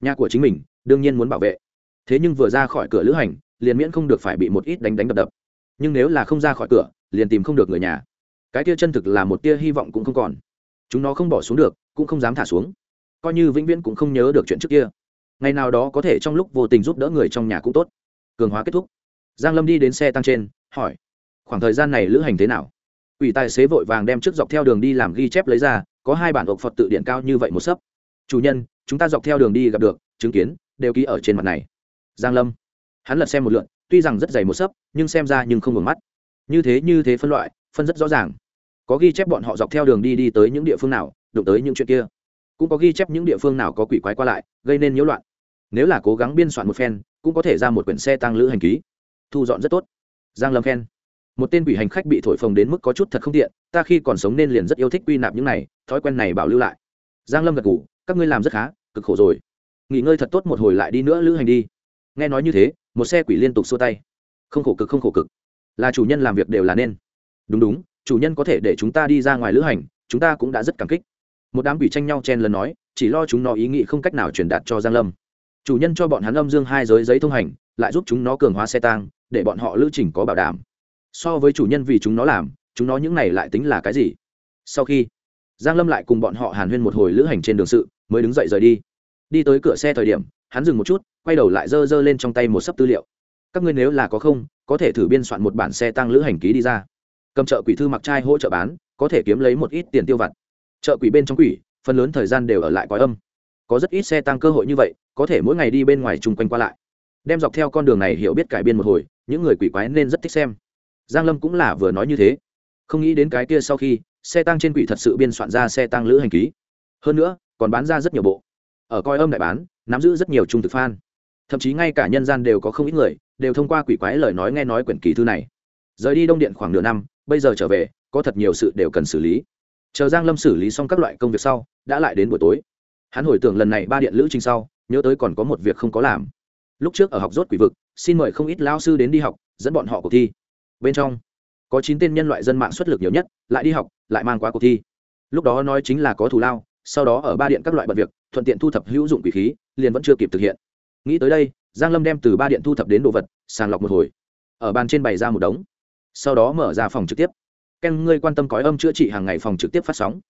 Nhà của chính mình, đương nhiên muốn bảo vệ. Thế nhưng vừa ra khỏi cửa lữ hành, liền miễn không được phải bị một ít đánh đánh đập đập. Nhưng nếu là không ra khỏi cửa liền tìm không được người nhà. Cái tia chân thực là một tia hy vọng cũng không còn. Chúng nó không bỏ xuống được, cũng không dám thả xuống. Coi như vĩnh viễn cũng không nhớ được chuyện trước kia. Ngày nào đó có thể trong lúc vô tình giúp đỡ người trong nhà cũng tốt. Cường hóa kết thúc. Giang lâm đi đến xe tăng trên, hỏi, khoảng thời gian này lữ hành thế nào? Ủy tài xế vội vàng đem trước dọc theo đường đi làm ghi chép lấy ra, có hai bản ộc phật tự điện cao như vậy một sấp. Chủ nhân, chúng ta dọc theo đường đi gặp được, chứng kiến, đều ký ở trên mặt này. Giang lâm, hắn lật xem một lượn tuy rằng rất dày một sấp, nhưng xem ra nhưng không ngừng mắt như thế như thế phân loại, phân rất rõ ràng. Có ghi chép bọn họ dọc theo đường đi đi tới những địa phương nào, đụng tới những chuyện kia. Cũng có ghi chép những địa phương nào có quỷ quái qua lại, gây nên nhiễu loạn. Nếu là cố gắng biên soạn một phen, cũng có thể ra một quyển xe tăng lữ hành ký. Thu dọn rất tốt. Giang lâm khen. Một tên quỷ hành khách bị thổi phồng đến mức có chút thật không tiện, ta khi còn sống nên liền rất yêu thích quy nạp những này, thói quen này bảo lưu lại. Giang lâm gật ngủ các ngươi làm rất khá, cực khổ rồi. Nghỉ ngơi thật tốt một hồi lại đi nữa lữ hành đi. Nghe nói như thế, một xe quỷ liên tục xua tay. Không khổ cực, không khổ cực là chủ nhân làm việc đều là nên. Đúng đúng, chủ nhân có thể để chúng ta đi ra ngoài lữ hành, chúng ta cũng đã rất cảm kích. Một đám quỷ tranh nhau chen lần nói, chỉ lo chúng nó ý nghĩ không cách nào truyền đạt cho giang lâm. Chủ nhân cho bọn hắn âm dương hai giới giấy thông hành, lại giúp chúng nó cường hóa xe tang, để bọn họ lữ trình có bảo đảm. So với chủ nhân vì chúng nó làm, chúng nó những này lại tính là cái gì? Sau khi, giang lâm lại cùng bọn họ hàn huyên một hồi lữ hành trên đường sự, mới đứng dậy rời đi. Đi tới cửa xe thời điểm, hắn dừng một chút, quay đầu lại giơ giơ lên trong tay một sấp tư liệu. Các ngươi nếu là có không có thể thử biên soạn một bản xe tăng lữ hành ký đi ra. Cầm chợ quỷ thư mặc trai hỗ trợ bán, có thể kiếm lấy một ít tiền tiêu vặt. Chợ quỷ bên trong quỷ, phần lớn thời gian đều ở lại quái âm. Có rất ít xe tăng cơ hội như vậy, có thể mỗi ngày đi bên ngoài chung quanh qua lại. Đem dọc theo con đường này hiểu biết cải biên một hồi, những người quỷ quái nên rất thích xem. Giang lâm cũng là vừa nói như thế. Không nghĩ đến cái kia sau khi, xe tăng trên quỷ thật sự biên soạn ra xe tăng lữ hành ký. Hơn nữa, còn bán ra rất nhiều bộ. Ở coi âm đại bán, nắm giữ rất nhiều trung thực fan. Thậm chí ngay cả nhân gian đều có không ít người đều thông qua quỷ quái lời nói nghe nói quyển kỳ thư này. Rời đi đông điện khoảng nửa năm, bây giờ trở về, có thật nhiều sự đều cần xử lý. Chờ giang lâm xử lý xong các loại công việc sau, đã lại đến buổi tối. Hắn hồi tưởng lần này ba điện lữ trình sau, nhớ tới còn có một việc không có làm. Lúc trước ở học rốt quỷ vực, xin mời không ít lao sư đến đi học, dẫn bọn họ cuộc thi. Bên trong, có chín tên nhân loại dân mạng xuất lực nhiều nhất, lại đi học, lại mang qua cuộc thi. Lúc đó nói chính là có thù lao, sau đó ở ba điện các loại bận việc, thuận tiện thu thập hữu dụng quỷ khí, liền vẫn chưa kịp thực hiện. Nghĩ tới đây giang lâm đem từ ba điện thu thập đến đồ vật, sàng lọc một hồi. Ở bàn trên bày ra một đống. Sau đó mở ra phòng trực tiếp. Ken, ngươi quan tâm cói âm chữa trị hàng ngày phòng trực tiếp phát sóng.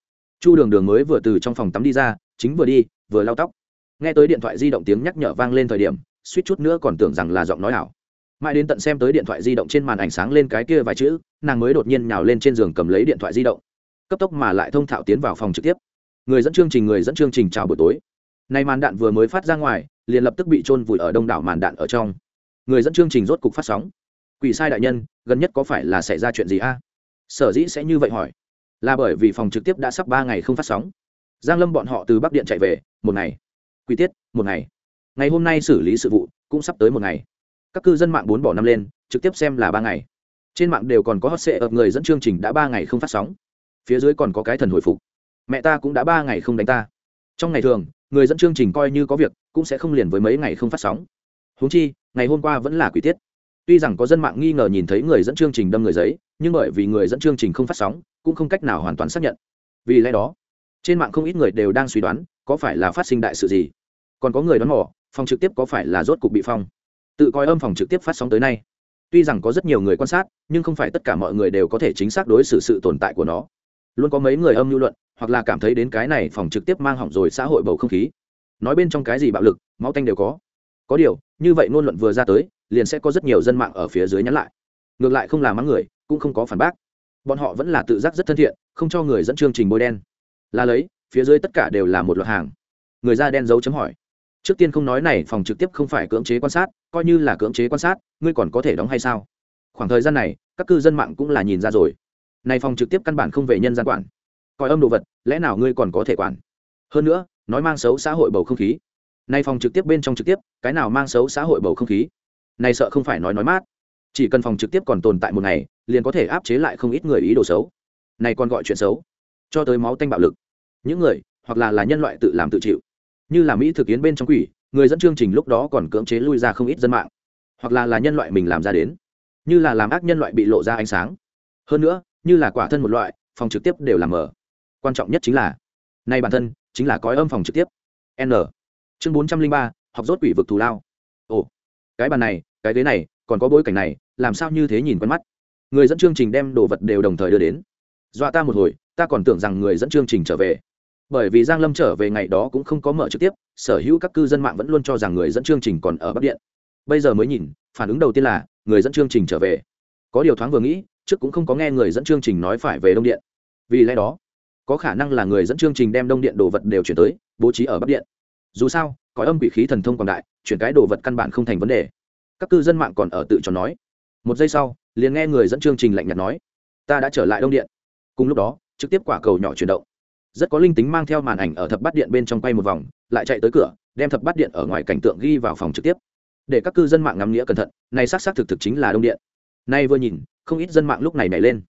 Chu đường đường mới vừa từ trong phòng tắm đi ra, chính vừa đi, vừa lau tóc. Nghe tới điện thoại di động tiếng nhắc nhở vang lên thời điểm, suýt chút nữa còn tưởng rằng là giọng nói ảo. Mãi đến tận xem tới điện thoại di động trên màn ảnh sáng lên cái kia vài chữ, nàng mới đột nhiên nhào lên trên giường cầm lấy điện thoại di động. Cấp tốc mà lại thông thạo tiến vào phòng trực tiếp. Người dẫn chương trình, người dẫn chương trình chào buổi tối nay màn đạn vừa mới phát ra ngoài, liền lập tức bị trôn vùi ở đông đảo màn đạn ở trong. Người dẫn chương trình rốt cục phát sóng. Quỷ sai đại nhân, gần nhất có phải là xảy ra chuyện gì a? Sở dĩ sẽ như vậy hỏi. Là bởi vì phòng trực tiếp đã sắp ba ngày không phát sóng. Giang lâm bọn họ từ bắc điện chạy về, một ngày. Quỷ tiết, một ngày. Ngày hôm nay xử lý sự vụ, cũng sắp tới một ngày. Các cư dân mạng bốn bỏ năm lên, trực tiếp xem là ba ngày. Trên mạng đều còn có hot sệ ập người dẫn chương trình đã ba ngày không phát sóng. Phía dưới còn có cái thần hồi phục. Mẹ ta cũng đã ba ngày không đánh ta. Trong ngày thường người dẫn chương trình coi như có việc, cũng sẽ không liền với mấy ngày không phát sóng. Húng chi, ngày hôm qua vẫn là quỷ tiết. Tuy rằng có dân mạng nghi ngờ nhìn thấy người dẫn chương trình đâm người giấy, nhưng bởi vì người dẫn chương trình không phát sóng, cũng không cách nào hoàn toàn xác nhận. Vì lẽ đó, trên mạng không ít người đều đang suy đoán, có phải là phát sinh đại sự gì. Còn có người đoán mò, phòng trực tiếp có phải là rốt cục bị phong. Tự coi âm phòng trực tiếp phát sóng tới nay. Tuy rằng có rất nhiều người quan sát, nhưng không phải tất cả mọi người đều có thể chính xác đối xử sự tồn tại của nó. Luôn có mấy người âm lưu luận hoặc là cảm thấy đến cái này phòng trực tiếp mang hỏng rồi xã hội bầu không khí. Nói bên trong cái gì bạo lực, máu tanh đều có. Có điều, như vậy ngôn luận vừa ra tới, liền sẽ có rất nhiều dân mạng ở phía dưới nhắn lại. Ngược lại không làm mắng người, cũng không có phản bác. Bọn họ vẫn là tự giác rất thân thiện, không cho người dẫn chương trình bôi đen. Là lấy, phía dưới tất cả đều là một loạt hàng. Người da đen dấu chấm hỏi. Trước tiên không nói này, phòng trực tiếp không phải cưỡng chế quan sát, coi như là cưỡng chế quan sát, ngươi còn có thể đóng hay sao? Khoảng thời gian này, các cư dân mạng cũng là nhìn ra rồi. Này phòng trực tiếp căn bản không về nhân gian quản coi âm đồ vật, lẽ nào ngươi còn có thể quản? Hơn nữa, nói mang xấu xã hội bầu không khí. Nay phòng trực tiếp bên trong trực tiếp, cái nào mang xấu xã hội bầu không khí? Này sợ không phải nói nói mát. Chỉ cần phòng trực tiếp còn tồn tại một ngày, liền có thể áp chế lại không ít người ý đồ xấu. Này còn gọi chuyện xấu. Cho tới máu tanh bạo lực. Những người, hoặc là là nhân loại tự làm tự chịu. Như là mỹ thực kiến bên trong quỷ, người dẫn chương trình lúc đó còn cưỡng chế lui ra không ít dân mạng. Hoặc là là nhân loại mình làm ra đến. Như là làm ác nhân loại bị lộ ra ánh sáng. Hơn nữa, như là quả thân một loại, phòng trực tiếp đều làm mở quan trọng nhất chính là, nay bản thân chính là cõi âm phòng trực tiếp. N. Chương bốn trăm linh ba, học rốt quỷ vực thù lao. Ồ, cái bàn này, cái ghế này, còn có bối cảnh này, làm sao như thế nhìn quen mắt? Người dẫn chương trình đem đồ vật đều đồng thời đưa đến. Dọa ta một hồi, ta còn tưởng rằng người dẫn chương trình trở về. Bởi vì giang lâm trở về ngày đó cũng không có mở trực tiếp, sở hữu các cư dân mạng vẫn luôn cho rằng người dẫn chương trình còn ở bắc điện. Bây giờ mới nhìn, phản ứng đầu tiên là, người dẫn chương trình trở về. Có điều thoáng vừa nghĩ, trước cũng không có nghe người dẫn chương trình nói phải về đông điện. Vì lẽ đó có khả năng là người dẫn chương trình đem đông điện đồ vật đều chuyển tới, bố trí ở bắc điện. Dù sao có âm quỷ khí thần thông quảng đại, chuyển cái đồ vật căn bản không thành vấn đề. Các cư dân mạng còn ở tự cho nói. Một giây sau, liền nghe người dẫn chương trình lạnh nhạt nói, ta đã trở lại đông điện. Cùng lúc đó, trực tiếp quả cầu nhỏ chuyển động. Rất có linh tính mang theo màn ảnh ở thập bát điện bên trong quay một vòng, lại chạy tới cửa, đem thập bát điện ở ngoài cảnh tượng ghi vào phòng trực tiếp. Để các cư dân mạng ngắm nghĩa cẩn thận, này xác xác thực thực chính là đông điện. Nay vừa nhìn, không ít dân mạng lúc này nảy lên.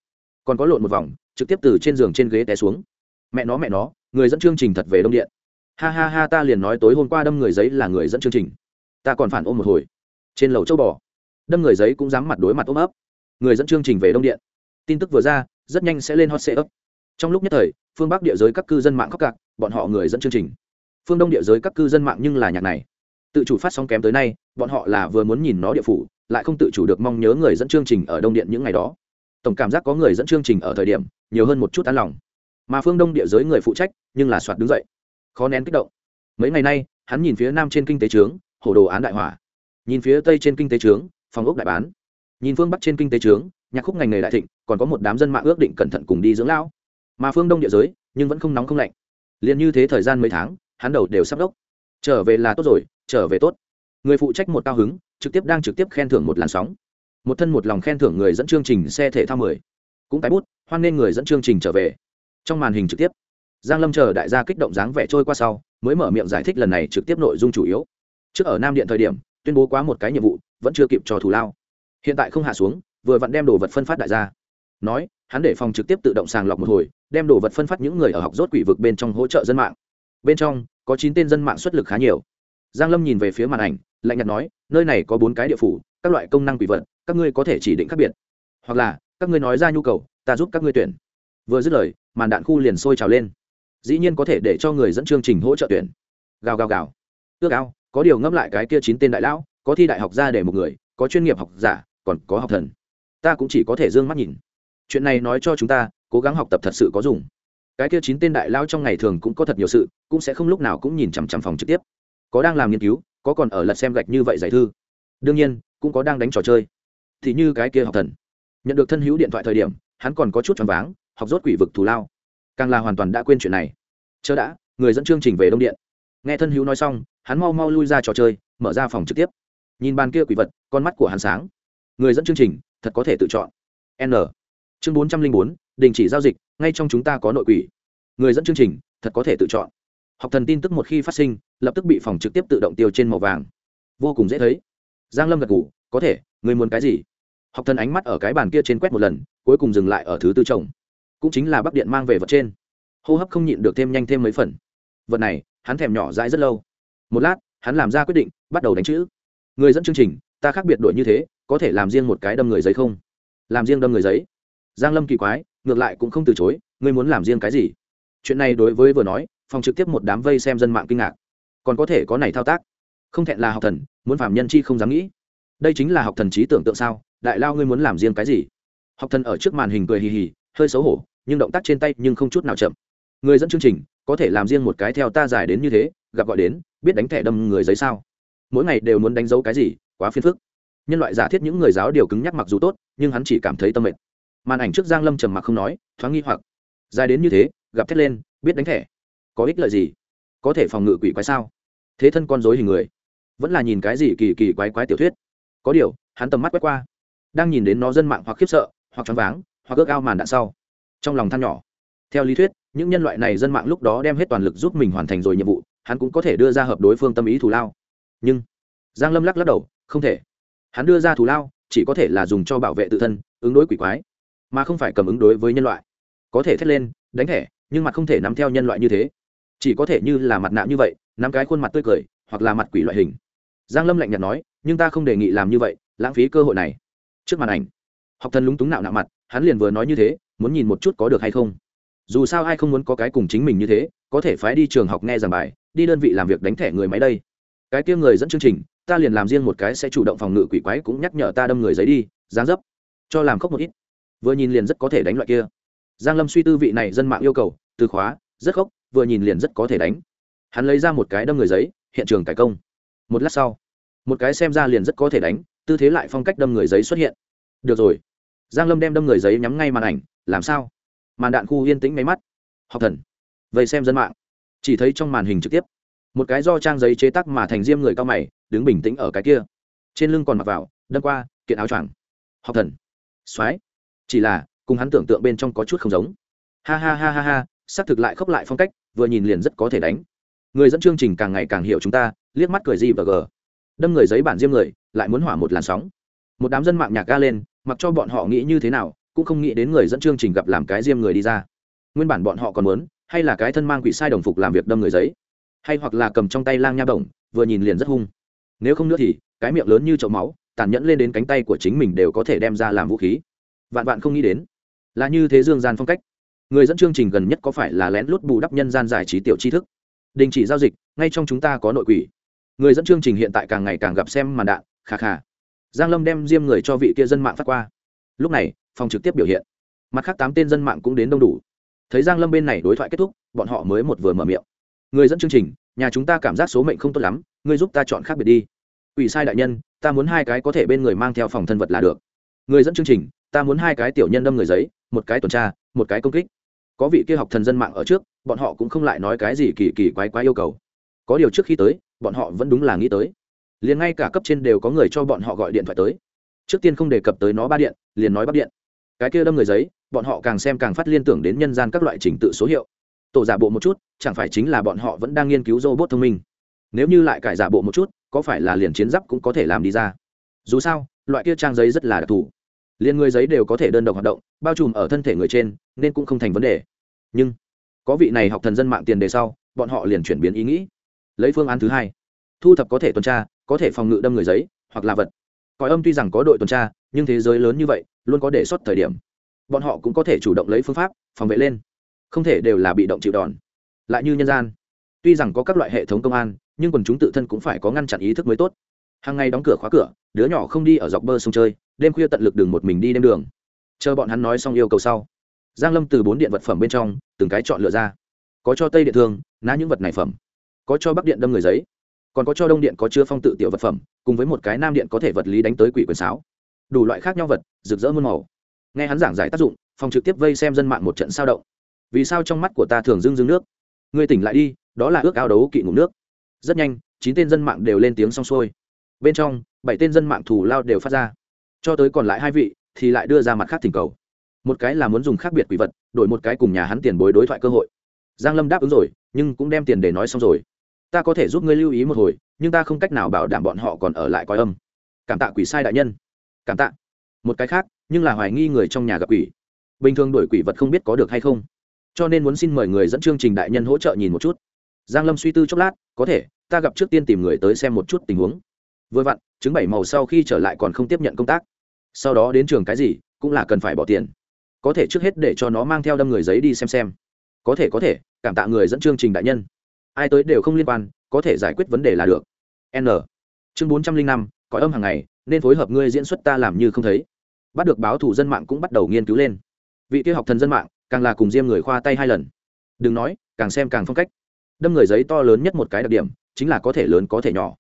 Còn có lộn một vòng, trực tiếp từ trên giường trên ghế té xuống mẹ nó mẹ nó, người dẫn chương trình thật về đông điện. Ha ha ha, ta liền nói tối hôm qua đâm người giấy là người dẫn chương trình. Ta còn phản ôm một hồi. Trên lầu châu bò, đâm người giấy cũng dám mặt đối mặt ôm ấp. Người dẫn chương trình về đông điện. Tin tức vừa ra, rất nhanh sẽ lên hot sệ ấp trong lúc nhất thời, phương bắc địa giới các cư dân mạng khóc cạc, bọn họ người dẫn chương trình. Phương đông địa giới các cư dân mạng nhưng là nhạc này. Tự chủ phát sóng kém tới nay, bọn họ là vừa muốn nhìn nó địa phủ, lại không tự chủ được mong nhớ người dẫn chương trình ở đông điện những ngày đó. Tổng cảm giác có người dẫn chương trình ở thời điểm, nhiều hơn một chút tán lòng mà phương đông địa giới người phụ trách nhưng là soạt đứng dậy, khó nén kích động. Mấy ngày nay, hắn nhìn phía nam trên kinh tế trướng hồ đồ án đại hỏa. Nhìn phía tây trên kinh tế trướng, phòng ốc đại bán. Nhìn phương bắc trên kinh tế trướng, nhạc khúc ngành nghề đại thịnh, còn có một đám dân mạng ước định cẩn thận cùng đi dưỡng lão. Mà phương đông địa giới, nhưng vẫn không nóng không lạnh. Liền như thế thời gian mấy tháng, hắn đầu đều sắp đốc. Trở về là tốt rồi, trở về tốt. Người phụ trách một cao hứng, trực tiếp đang trực tiếp khen thưởng một làn sóng. Một thân một lòng khen thưởng người dẫn chương trình xe thể thao mười. Cũng tái bút, hoan nên người dẫn chương trình trở về trong màn hình trực tiếp, giang lâm chờ đại gia kích động dáng vẻ trôi qua sau, mới mở miệng giải thích lần này trực tiếp nội dung chủ yếu. Trước ở nam điện thời điểm, tuyên bố quá một cái nhiệm vụ, vẫn chưa kịp cho thủ lao. Hiện tại không hạ xuống, vừa vặn đem đồ vật phân phát đại gia. Nói, hắn để phòng trực tiếp tự động sàng lọc một hồi, đem đồ vật phân phát những người ở học rốt quỷ vực bên trong hỗ trợ dân mạng. Bên trong, có chín tên dân mạng xuất lực khá nhiều. Giang lâm nhìn về phía màn ảnh, lạnh nhạt nói, nơi này có bốn cái địa phủ, các loại công năng quỷ vật, các ngươi có thể chỉ định khác biệt. Hoặc là, các ngươi nói ra nhu cầu, ta giúp các ngươi tuyển vừa dứt lời, màn đạn khu liền sôi trào lên. Dĩ nhiên có thể để cho người dẫn chương trình hỗ trợ tuyển. Gào gào gào. Ước ao, có điều ngẫm lại cái kia chín tên đại lão, có thi đại học ra để một người, có chuyên nghiệp học giả, còn có học thần. Ta cũng chỉ có thể d ư ơ n g mắt nhìn. Chuyện này nói cho chúng ta, cố gắng học tập thật sự có dùng. Cái kia chín tên đại lão trong ngày thường cũng có thật nhiều sự, cũng sẽ không lúc nào cũng nhìn chằm chằm phòng trực tiếp. Có đang làm nghiên cứu, có còn ở lật xem gạch như vậy giải thư. Đương nhiên, cũng có đang đánh trò chơi. Thì như cái kia học thần. Nhận được thân hữu điện thoại thời điểm, hắn còn có chút choáng váng học rốt quỷ vực thù lao. Càng là hoàn toàn đã quên chuyện này. Chớ đã, người dẫn chương trình về đông điện. Nghe thân hữu nói xong, hắn mau mau lui ra trò chơi, mở ra phòng trực tiếp. Nhìn bàn kia quỷ vật, con mắt của hắn sáng. Người dẫn chương trình, thật có thể tự chọn. N. Chương bốn trăm linh bốn, đình chỉ giao dịch, ngay trong chúng ta có nội quỷ. Người dẫn chương trình, thật có thể tự chọn. Học thần tin tức một khi phát sinh, lập tức bị phòng trực tiếp tự động tiêu trên màu vàng. Vô cùng dễ thấy. Giang lâm gật ngủ có thể, người muốn cái gì? Học thần ánh mắt ở cái bàn kia trên quét một lần, cuối cùng dừng lại ở thứ tư chồng cũng chính là bắc điện mang về vật trên. Hô hấp không nhịn được thêm nhanh thêm mấy phần. Vật này, hắn thèm nhỏ dãi rất lâu. Một lát, hắn làm ra quyết định, bắt đầu đánh chữ. Người dẫn chương trình, ta khác biệt đổi như thế, có thể làm riêng một cái đâm người giấy không? Làm riêng đâm người giấy? Giang lâm kỳ quái, ngược lại cũng không từ chối, ngươi muốn làm riêng cái gì? Chuyện này đối với vừa nói, phòng trực tiếp một đám vây xem dân mạng kinh ngạc. Còn có thể có này thao tác. Không thẹn là học thần, muốn phạm nhân chi không dám nghĩ. Đây chính là học thần trí tưởng tượng sao? Đại lao ngươi muốn làm riêng cái gì? Học thần ở trước màn hình cười hì hì hơi xấu hổ, nhưng động tác trên tay nhưng không chút nào chậm. Người dẫn chương trình, có thể làm riêng một cái theo ta giải đến như thế, gặp gọi đến, biết đánh thẻ đâm người giấy sao? Mỗi ngày đều muốn đánh dấu cái gì, quá phiền phức. Nhân loại giả thiết những người giáo điều cứng nhắc mặc dù tốt, nhưng hắn chỉ cảm thấy tâm mệt. Màn ảnh trước giang lâm trầm mặc không nói, thoáng nghi hoặc. Dài đến như thế, gặp thét lên, biết đánh thẻ. Có ích lợi gì? Có thể phòng ngự quỷ quái sao? Thế thân con dối hình người. Vẫn là nhìn cái gì kỳ kỳ quái quái tiểu thuyết. Có điều, hắn tầm mắt quét qua. Đang nhìn đến nó dân mạng hoặc khiếp sợ, hoặc choáng váng hoặc ước ao màn đạn sau. Trong lòng than nhỏ, theo lý thuyết, những nhân loại này dân mạng lúc đó đem hết toàn lực giúp mình hoàn thành rồi nhiệm vụ, hắn cũng có thể đưa ra hợp đối phương tâm ý thù lao. Nhưng, giang lâm lắc lắc đầu, không thể. Hắn đưa ra thù lao, chỉ có thể là dùng cho bảo vệ tự thân, ứng đối quỷ quái, mà không phải cầm ứng đối với nhân loại. Có thể thét lên, đánh thẻ, nhưng mặt không thể nắm theo nhân loại như thế. Chỉ có thể như là mặt nạ như vậy, nắm cái khuôn mặt tươi cười, hoặc là mặt quỷ loại hình. Giang lâm lạnh nhạt nói, nhưng ta không đề nghị làm như vậy, lãng phí cơ hội này. Trước màn ảnh, học thần lúng túng nạo nạo mặt hắn liền vừa nói như thế, muốn nhìn một chút có được hay không. Dù sao ai không muốn có cái cùng chính mình như thế, có thể phái đi trường học nghe giảng bài, đi đơn vị làm việc đánh thẻ người máy đây. Cái kia người dẫn chương trình, ta liền làm riêng một cái sẽ chủ động phòng ngự quỷ quái cũng nhắc nhở ta đâm người giấy đi, dáng dấp. Cho làm khóc một ít. Vừa nhìn liền rất có thể đánh loại kia. Giang lâm suy tư vị này dân mạng yêu cầu, từ khóa, rất khóc, vừa nhìn liền rất có thể đánh. Hắn lấy ra một cái đâm người giấy, hiện trường cải công. Một lát sau, một cái xem ra liền rất có thể đánh, tư thế lại phong cách đâm người giấy xuất hiện. Được rồi giang lâm đem đâm người giấy nhắm ngay màn ảnh, làm sao? Màn đạn khu yên tĩnh máy mắt. Học thần vậy xem dân mạng. Chỉ thấy trong màn hình trực tiếp, một cái do trang giấy chế tác mà thành diêm người cao mày, đứng bình tĩnh ở cái kia. Trên lưng còn mặc vào, đâm qua, kiện áo choàng. Học thần, soái, chỉ là, cùng hắn tưởng tượng bên trong có chút không giống. Ha ha ha ha ha, xác thực lại khóc lại phong cách, vừa nhìn liền rất có thể đánh. Người dẫn chương trình càng ngày càng hiểu chúng ta, liếc mắt cười gì và gờ. Đâm người giấy bản diêm người, lại muốn hỏa một làn sóng. Một đám dân mạng nhạc ga lên mặc cho bọn họ nghĩ như thế nào, cũng không nghĩ đến người dẫn chương trình gặp làm cái diêm người đi ra. Nguyên bản bọn họ còn muốn, hay là cái thân mang quỷ sai đồng phục làm việc đâm người giấy, hay hoặc là cầm trong tay lang nha đồng vừa nhìn liền rất hung. Nếu không nữa thì, cái miệng lớn như chậu máu, tàn nhẫn lên đến cánh tay của chính mình đều có thể đem ra làm vũ khí. Vạn vạn không nghĩ đến, là như thế dương gian phong cách. Người dẫn chương trình gần nhất có phải là lén lút bù đắp nhân gian giải trí tiểu tri thức? Đình chỉ giao dịch, ngay trong chúng ta có nội quỷ. Người dẫn chương trình hiện tại càng ngày càng gặp xem màn đạn khà khà giang lâm đem diêm người cho vị kia dân mạng phát qua. Lúc này, phòng trực tiếp biểu hiện. Mặt khác tám tên dân mạng cũng đến đông đủ. Thấy giang lâm bên này đối thoại kết thúc, bọn họ mới một vừa mở miệng. Người dẫn chương trình, nhà chúng ta cảm giác số mệnh không tốt lắm, ngươi giúp ta chọn khác biệt đi. Ủy sai đại nhân, ta muốn hai cái có thể bên người mang theo phòng thân vật là được. Người dẫn chương trình, ta muốn hai cái tiểu nhân đâm người giấy, một cái tuần tra, một cái công kích. Có vị kia học thần dân mạng ở trước, bọn họ cũng không lại nói cái gì kỳ kỳ quái quái yêu cầu. Có điều trước khi tới, bọn họ vẫn đúng là nghĩ tới liền ngay cả cấp trên đều có người cho bọn họ gọi điện thoại tới. Trước tiên không đề cập tới nó ba điện, liền nói bắt điện. Cái kia đâm người giấy, bọn họ càng xem càng phát liên tưởng đến nhân gian các loại trình tự số hiệu. Tổ giả bộ một chút, chẳng phải chính là bọn họ vẫn đang nghiên cứu robot thông minh. Nếu như lại cải giả bộ một chút, có phải là liền chiến giáp cũng có thể làm đi ra? Dù sao, loại kia trang giấy rất là đặc thù. Liền người giấy đều có thể đơn độc hoạt động, bao trùm ở thân thể người trên, nên cũng không thành vấn đề. Nhưng, có vị này học thần dân mạng tiền đề sau, bọn họ liền chuyển biến ý nghĩ. Lấy phương án thứ hai, thu thập có thể tuần tra có thể phòng ngự đâm người giấy hoặc là vật. Còi âm tuy rằng có đội tuần tra, nhưng thế giới lớn như vậy, luôn có đề xuất thời điểm. Bọn họ cũng có thể chủ động lấy phương pháp, phòng vệ lên. Không thể đều là bị động chịu đòn. Lại như nhân gian, tuy rằng có các loại hệ thống công an, nhưng quần chúng tự thân cũng phải có ngăn chặn ý thức mới tốt. Hàng ngày đóng cửa khóa cửa, đứa nhỏ không đi ở dọc bờ sông chơi, đêm khuya tận lực đường một mình đi đêm đường. Chờ bọn hắn nói xong yêu cầu sau, giang lâm từ bốn điện vật phẩm bên trong, từng cái chọn lựa ra. Có cho tây điện thương, ná những vật này phẩm. Có cho bắc điện đâm người giấy còn có cho đông điện có chứa phong tự tiểu vật phẩm, cùng với một cái nam điện có thể vật lý đánh tới quỷ quyền sáo. Đủ loại khác nhau vật, rực rỡ muôn màu. Nghe hắn giảng giải tác dụng, phòng trực tiếp vây xem dân mạng một trận sao động. Vì sao trong mắt của ta thường dưng dưng nước? Người tỉnh lại đi, đó là ước ao đấu kỵ ngủ nước. Rất nhanh, chín tên dân mạng đều lên tiếng xong xuôi. Bên trong, bảy tên dân mạng thủ lao đều phát ra. Cho tới còn lại hai vị, thì lại đưa ra mặt khác thỉnh cầu. Một cái là muốn dùng khác biệt quỷ vật, đổi một cái cùng nhà hắn tiền bối đối thoại cơ hội. Giang lâm đáp ứng rồi, nhưng cũng đem tiền để nói xong rồi ta có thể giúp ngươi lưu ý một hồi, nhưng ta không cách nào bảo đảm bọn họ còn ở lại coi âm. Cảm tạ quỷ sai đại nhân. Cảm tạ. Một cái khác, nhưng là hoài nghi người trong nhà gặp quỷ. Bình thường đổi quỷ vật không biết có được hay không. Cho nên muốn xin mời người dẫn chương trình đại nhân hỗ trợ nhìn một chút. Giang lâm suy tư chốc lát, có thể, ta gặp trước tiên tìm người tới xem một chút tình huống. Vừa vặn chứng bảy màu sau khi trở lại còn không tiếp nhận công tác. Sau đó đến trường cái gì, cũng là cần phải bỏ tiền. Có thể trước hết để cho nó mang theo đâm người giấy đi xem xem. Có thể có thể, cảm tạ người dẫn chương trình đại nhân ai tới đều không liên quan, có thể giải quyết vấn đề là được. N. Chương bốn trăm linh năm, cõi âm hàng ngày, nên phối hợp ngươi diễn xuất ta làm như không thấy. Bắt được báo thủ dân mạng cũng bắt đầu nghiên cứu lên. Vị tiêu học thần dân mạng, càng là cùng diêm người khoa tay hai lần. Đừng nói, càng xem càng phong cách. Đâm người giấy to lớn nhất một cái đặc điểm, chính là có thể lớn có thể nhỏ.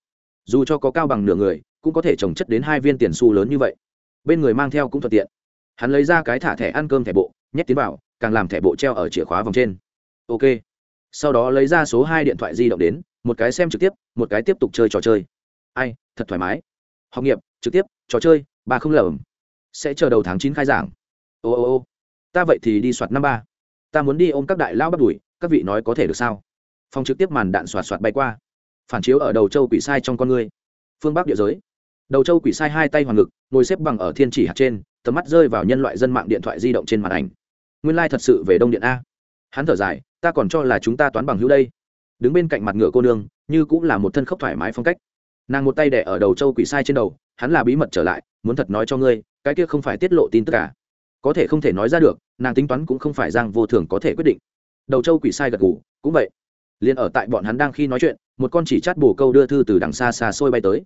Dù cho có cao bằng nửa người, cũng có thể trồng chất đến hai viên tiền xu lớn như vậy. Bên người mang theo cũng thuận tiện. Hắn lấy ra cái thả thẻ ăn cơm thẻ bộ, nhét tiến vào, càng làm thẻ bộ treo ở chìa khóa vòng trên. Ok sau đó lấy ra số hai điện thoại di động đến, một cái xem trực tiếp, một cái tiếp tục chơi trò chơi. Ai, thật thoải mái. Học nghiệp, trực tiếp, trò chơi, ba không lầm sẽ chờ đầu tháng chín khai giảng. Ô ô ô. Ta vậy thì đi soạt năm ba. Ta muốn đi ôm các đại lao bắt đuổi, các vị nói có thể được sao? Phòng trực tiếp màn đạn soạt soạt bay qua. Phản chiếu ở đầu châu quỷ sai trong con người phương bắc địa giới. Đầu châu quỷ sai hai tay hoàng ngực, ngồi xếp bằng ở thiên chỉ hạt trên, tầm mắt rơi vào nhân loại dân mạng điện thoại di động trên màn ảnh. Nguyên lai、like、thật sự về đông điện a hắn thở dài ta còn cho là chúng ta toán bằng hữu đây. Đứng bên cạnh mặt ngựa cô nương như cũng là một thân khốc thoải mái phong cách. Nàng một tay đẻ ở đầu châu quỷ sai trên đầu hắn là bí mật trở lại muốn thật nói cho ngươi cái kia không phải tiết lộ tin tất cả à? có thể không thể nói ra được nàng tính toán cũng không phải giang vô thường có thể quyết định. Đầu châu quỷ sai gật gù, cũng vậy. Liền ở tại bọn hắn đang khi nói chuyện một con chỉ chát bồ câu đưa thư từ đằng xa xa xôi bay tới.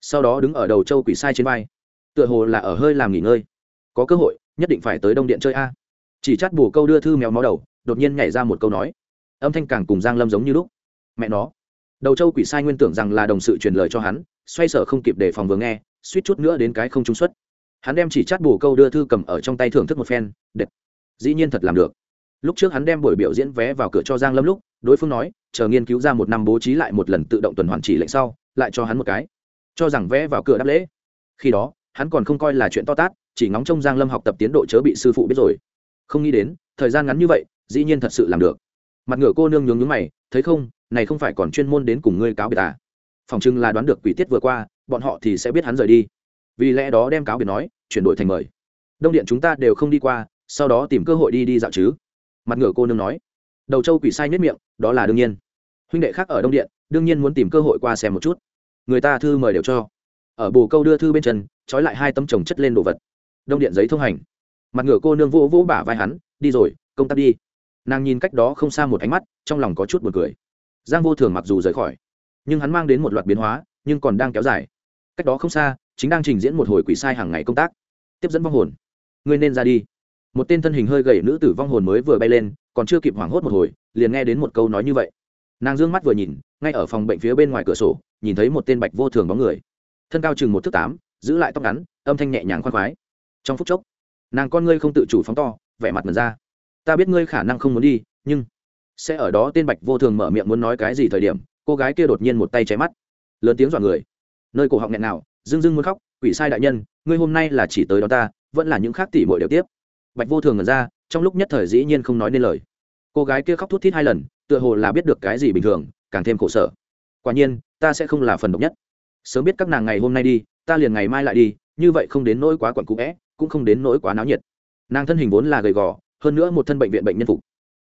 Sau đó đứng ở đầu châu quỷ sai trên vai. Tựa hồ là ở hơi làm nghỉ ngơi. Có cơ hội nhất định phải tới đông điện chơi a. Chỉ chát bồ câu đưa thư mèo máu đầu đột nhiên nhảy ra một câu nói. Âm thanh càng cùng giang lâm giống như lúc. Mẹ nó. Đầu châu quỷ sai nguyên tưởng rằng là đồng sự truyền lời cho hắn, xoay sở không kịp để phòng vừa nghe, suýt chút nữa đến cái không trung xuất. Hắn đem chỉ chát bù câu đưa thư cầm ở trong tay thưởng thức một phen đẹp dĩ nhiên thật làm được. Lúc trước hắn đem buổi biểu diễn vé vào cửa cho giang lâm lúc, đối phương nói, chờ nghiên cứu ra một năm bố trí lại một lần tự động tuần hoàn chỉ lệnh sau, lại cho hắn một cái. Cho rằng vé vào cửa đáp lễ. Khi đó, hắn còn không coi là chuyện to tát, chỉ ngóng trông giang lâm học tập tiến độ chớ bị sư phụ biết rồi. Không nghĩ đến, thời gian ngắn như vậy dĩ nhiên thật sự làm được. Mặt ngựa cô nương nhướng nhướng mày, thấy không, này không phải còn chuyên môn đến cùng ngươi cáo biệt à? Phòng trưng là đoán được quỷ tiết vừa qua, bọn họ thì sẽ biết hắn rời đi. Vì lẽ đó đem cáo biệt nói, chuyển đổi thành mời. Đông điện chúng ta đều không đi qua, sau đó tìm cơ hội đi đi dạo chứ. Mặt ngựa cô nương nói. Đầu châu quỷ sai nhất miệng, đó là đương nhiên. Huynh đệ khác ở đông điện, đương nhiên muốn tìm cơ hội qua xem một chút. Người ta thư mời đều cho. Ở bồ câu đưa thư bên chân, trói lại hai tấm chồng chất lên đồ vật. Đông điện giấy thông hành. Mặt ngựa cô nương vỗ vỗ bả vai hắn, đi rồi, công tác đi nàng nhìn cách đó không xa một ánh mắt, trong lòng có chút b u ồ n cười. Giang vô thường mặc dù rời khỏi, nhưng hắn mang đến một loạt biến hóa, nhưng còn đang kéo dài. Cách đó không xa, chính đang trình diễn một hồi quỷ sai hàng ngày công tác. Tiếp dẫn vong hồn. Ngươi nên ra đi. Một tên thân hình hơi gầy nữ tử vong hồn mới vừa bay lên, còn chưa kịp hoảng hốt một hồi, liền nghe đến một câu nói như vậy. Nàng d ư ơ n g mắt vừa nhìn, ngay ở phòng bệnh phía bên ngoài cửa sổ, nhìn thấy một tên bạch vô thường bóng người. Thân cao chừng một thước tám, giữ lại tóc ngắn, âm thanh nhẹ nhàng khoan khoái. Trong phút chốc, nàng con ngươi không tự chủ phóng to, vẻ mặt mật ra ta biết ngươi khả năng không muốn đi, nhưng sẽ ở đó tên bạch vô thường mở miệng muốn nói cái gì thời điểm, cô gái kia đột nhiên một tay cháy mắt, lớn tiếng dọa người. Nơi cổ họng nghẹn nào, dưng dưng muốn khóc, quỷ sai đại nhân, ngươi hôm nay là chỉ tới đó ta, vẫn là những khác tỷ mọi đều tiếp. Bạch vô thường ngẩn ra, trong lúc nhất thời dĩ nhiên không nói nên lời. Cô gái kia khóc thút thít hai lần, tựa hồ là biết được cái gì bình thường, càng thêm khổ sở. Quả nhiên, ta sẽ không là phần độc nhất. Sớm biết các nàng ngày hôm nay đi, ta liền ngày mai lại đi, như vậy không đến nỗi quá quặn cũ vẽ cũng không đến nỗi quá náo nhiệt. Nàng thân hình vốn là gầy gò hơn nữa một thân bệnh viện bệnh nhân phục.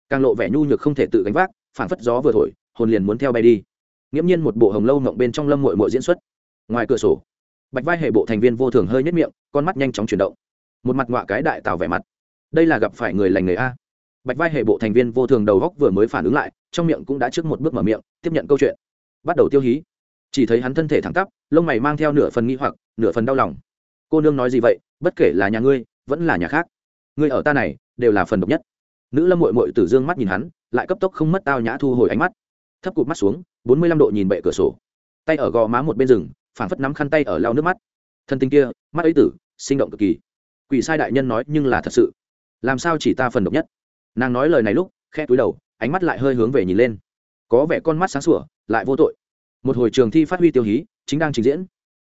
Càng lộ vẻ nhu nhược không thể tự gánh vác phản phất gió vừa thổi, hồn liền muốn theo bay đi. Nghiễm nhiên một bộ hồng lâu mộng bên trong lâm mội mội diễn xuất. Ngoài cửa sổ, bạch vai hệ bộ thành viên vô thường hơi nhất miệng, con mắt nhanh chóng chuyển động. Một mặt ngoạ cái đại tào vẻ mặt. Đây là gặp phải người lành người a. Bạch vai hệ bộ thành viên vô thường đầu góc vừa mới phản ứng lại, trong miệng cũng đã trước một bước mở miệng, tiếp nhận câu chuyện. Bắt đầu tiêu hí. Chỉ thấy hắn thân thể thẳng tắp, lông mày mang theo nửa phần nghi hoặc, nửa phần đau lòng. Cô nương nói gì vậy, bất kể là nhà ngươi, vẫn là nhà khác. Ngươi ở ta này đều là phần độc nhất. Nữ lâm mội mội tử dương mắt nhìn hắn, lại cấp tốc không mất tao nhã thu hồi ánh mắt. Thấp cụt mắt xuống, bốn mươi lăm độ nhìn bệ cửa sổ. Tay ở gò má một bên rừng, phảng phất nắm khăn tay ở lau nước mắt. Thân tình kia, mắt ấy tử, sinh động cực kỳ. Quỷ sai đại nhân nói nhưng là thật sự. Làm sao chỉ ta phần độc nhất? Nàng nói lời này lúc khe túi đầu, ánh mắt lại hơi hướng về nhìn lên. Có vẻ con mắt sáng sủa, lại vô tội. Một hồi trường thi phát huy tiêu hí, chính đang trình diễn.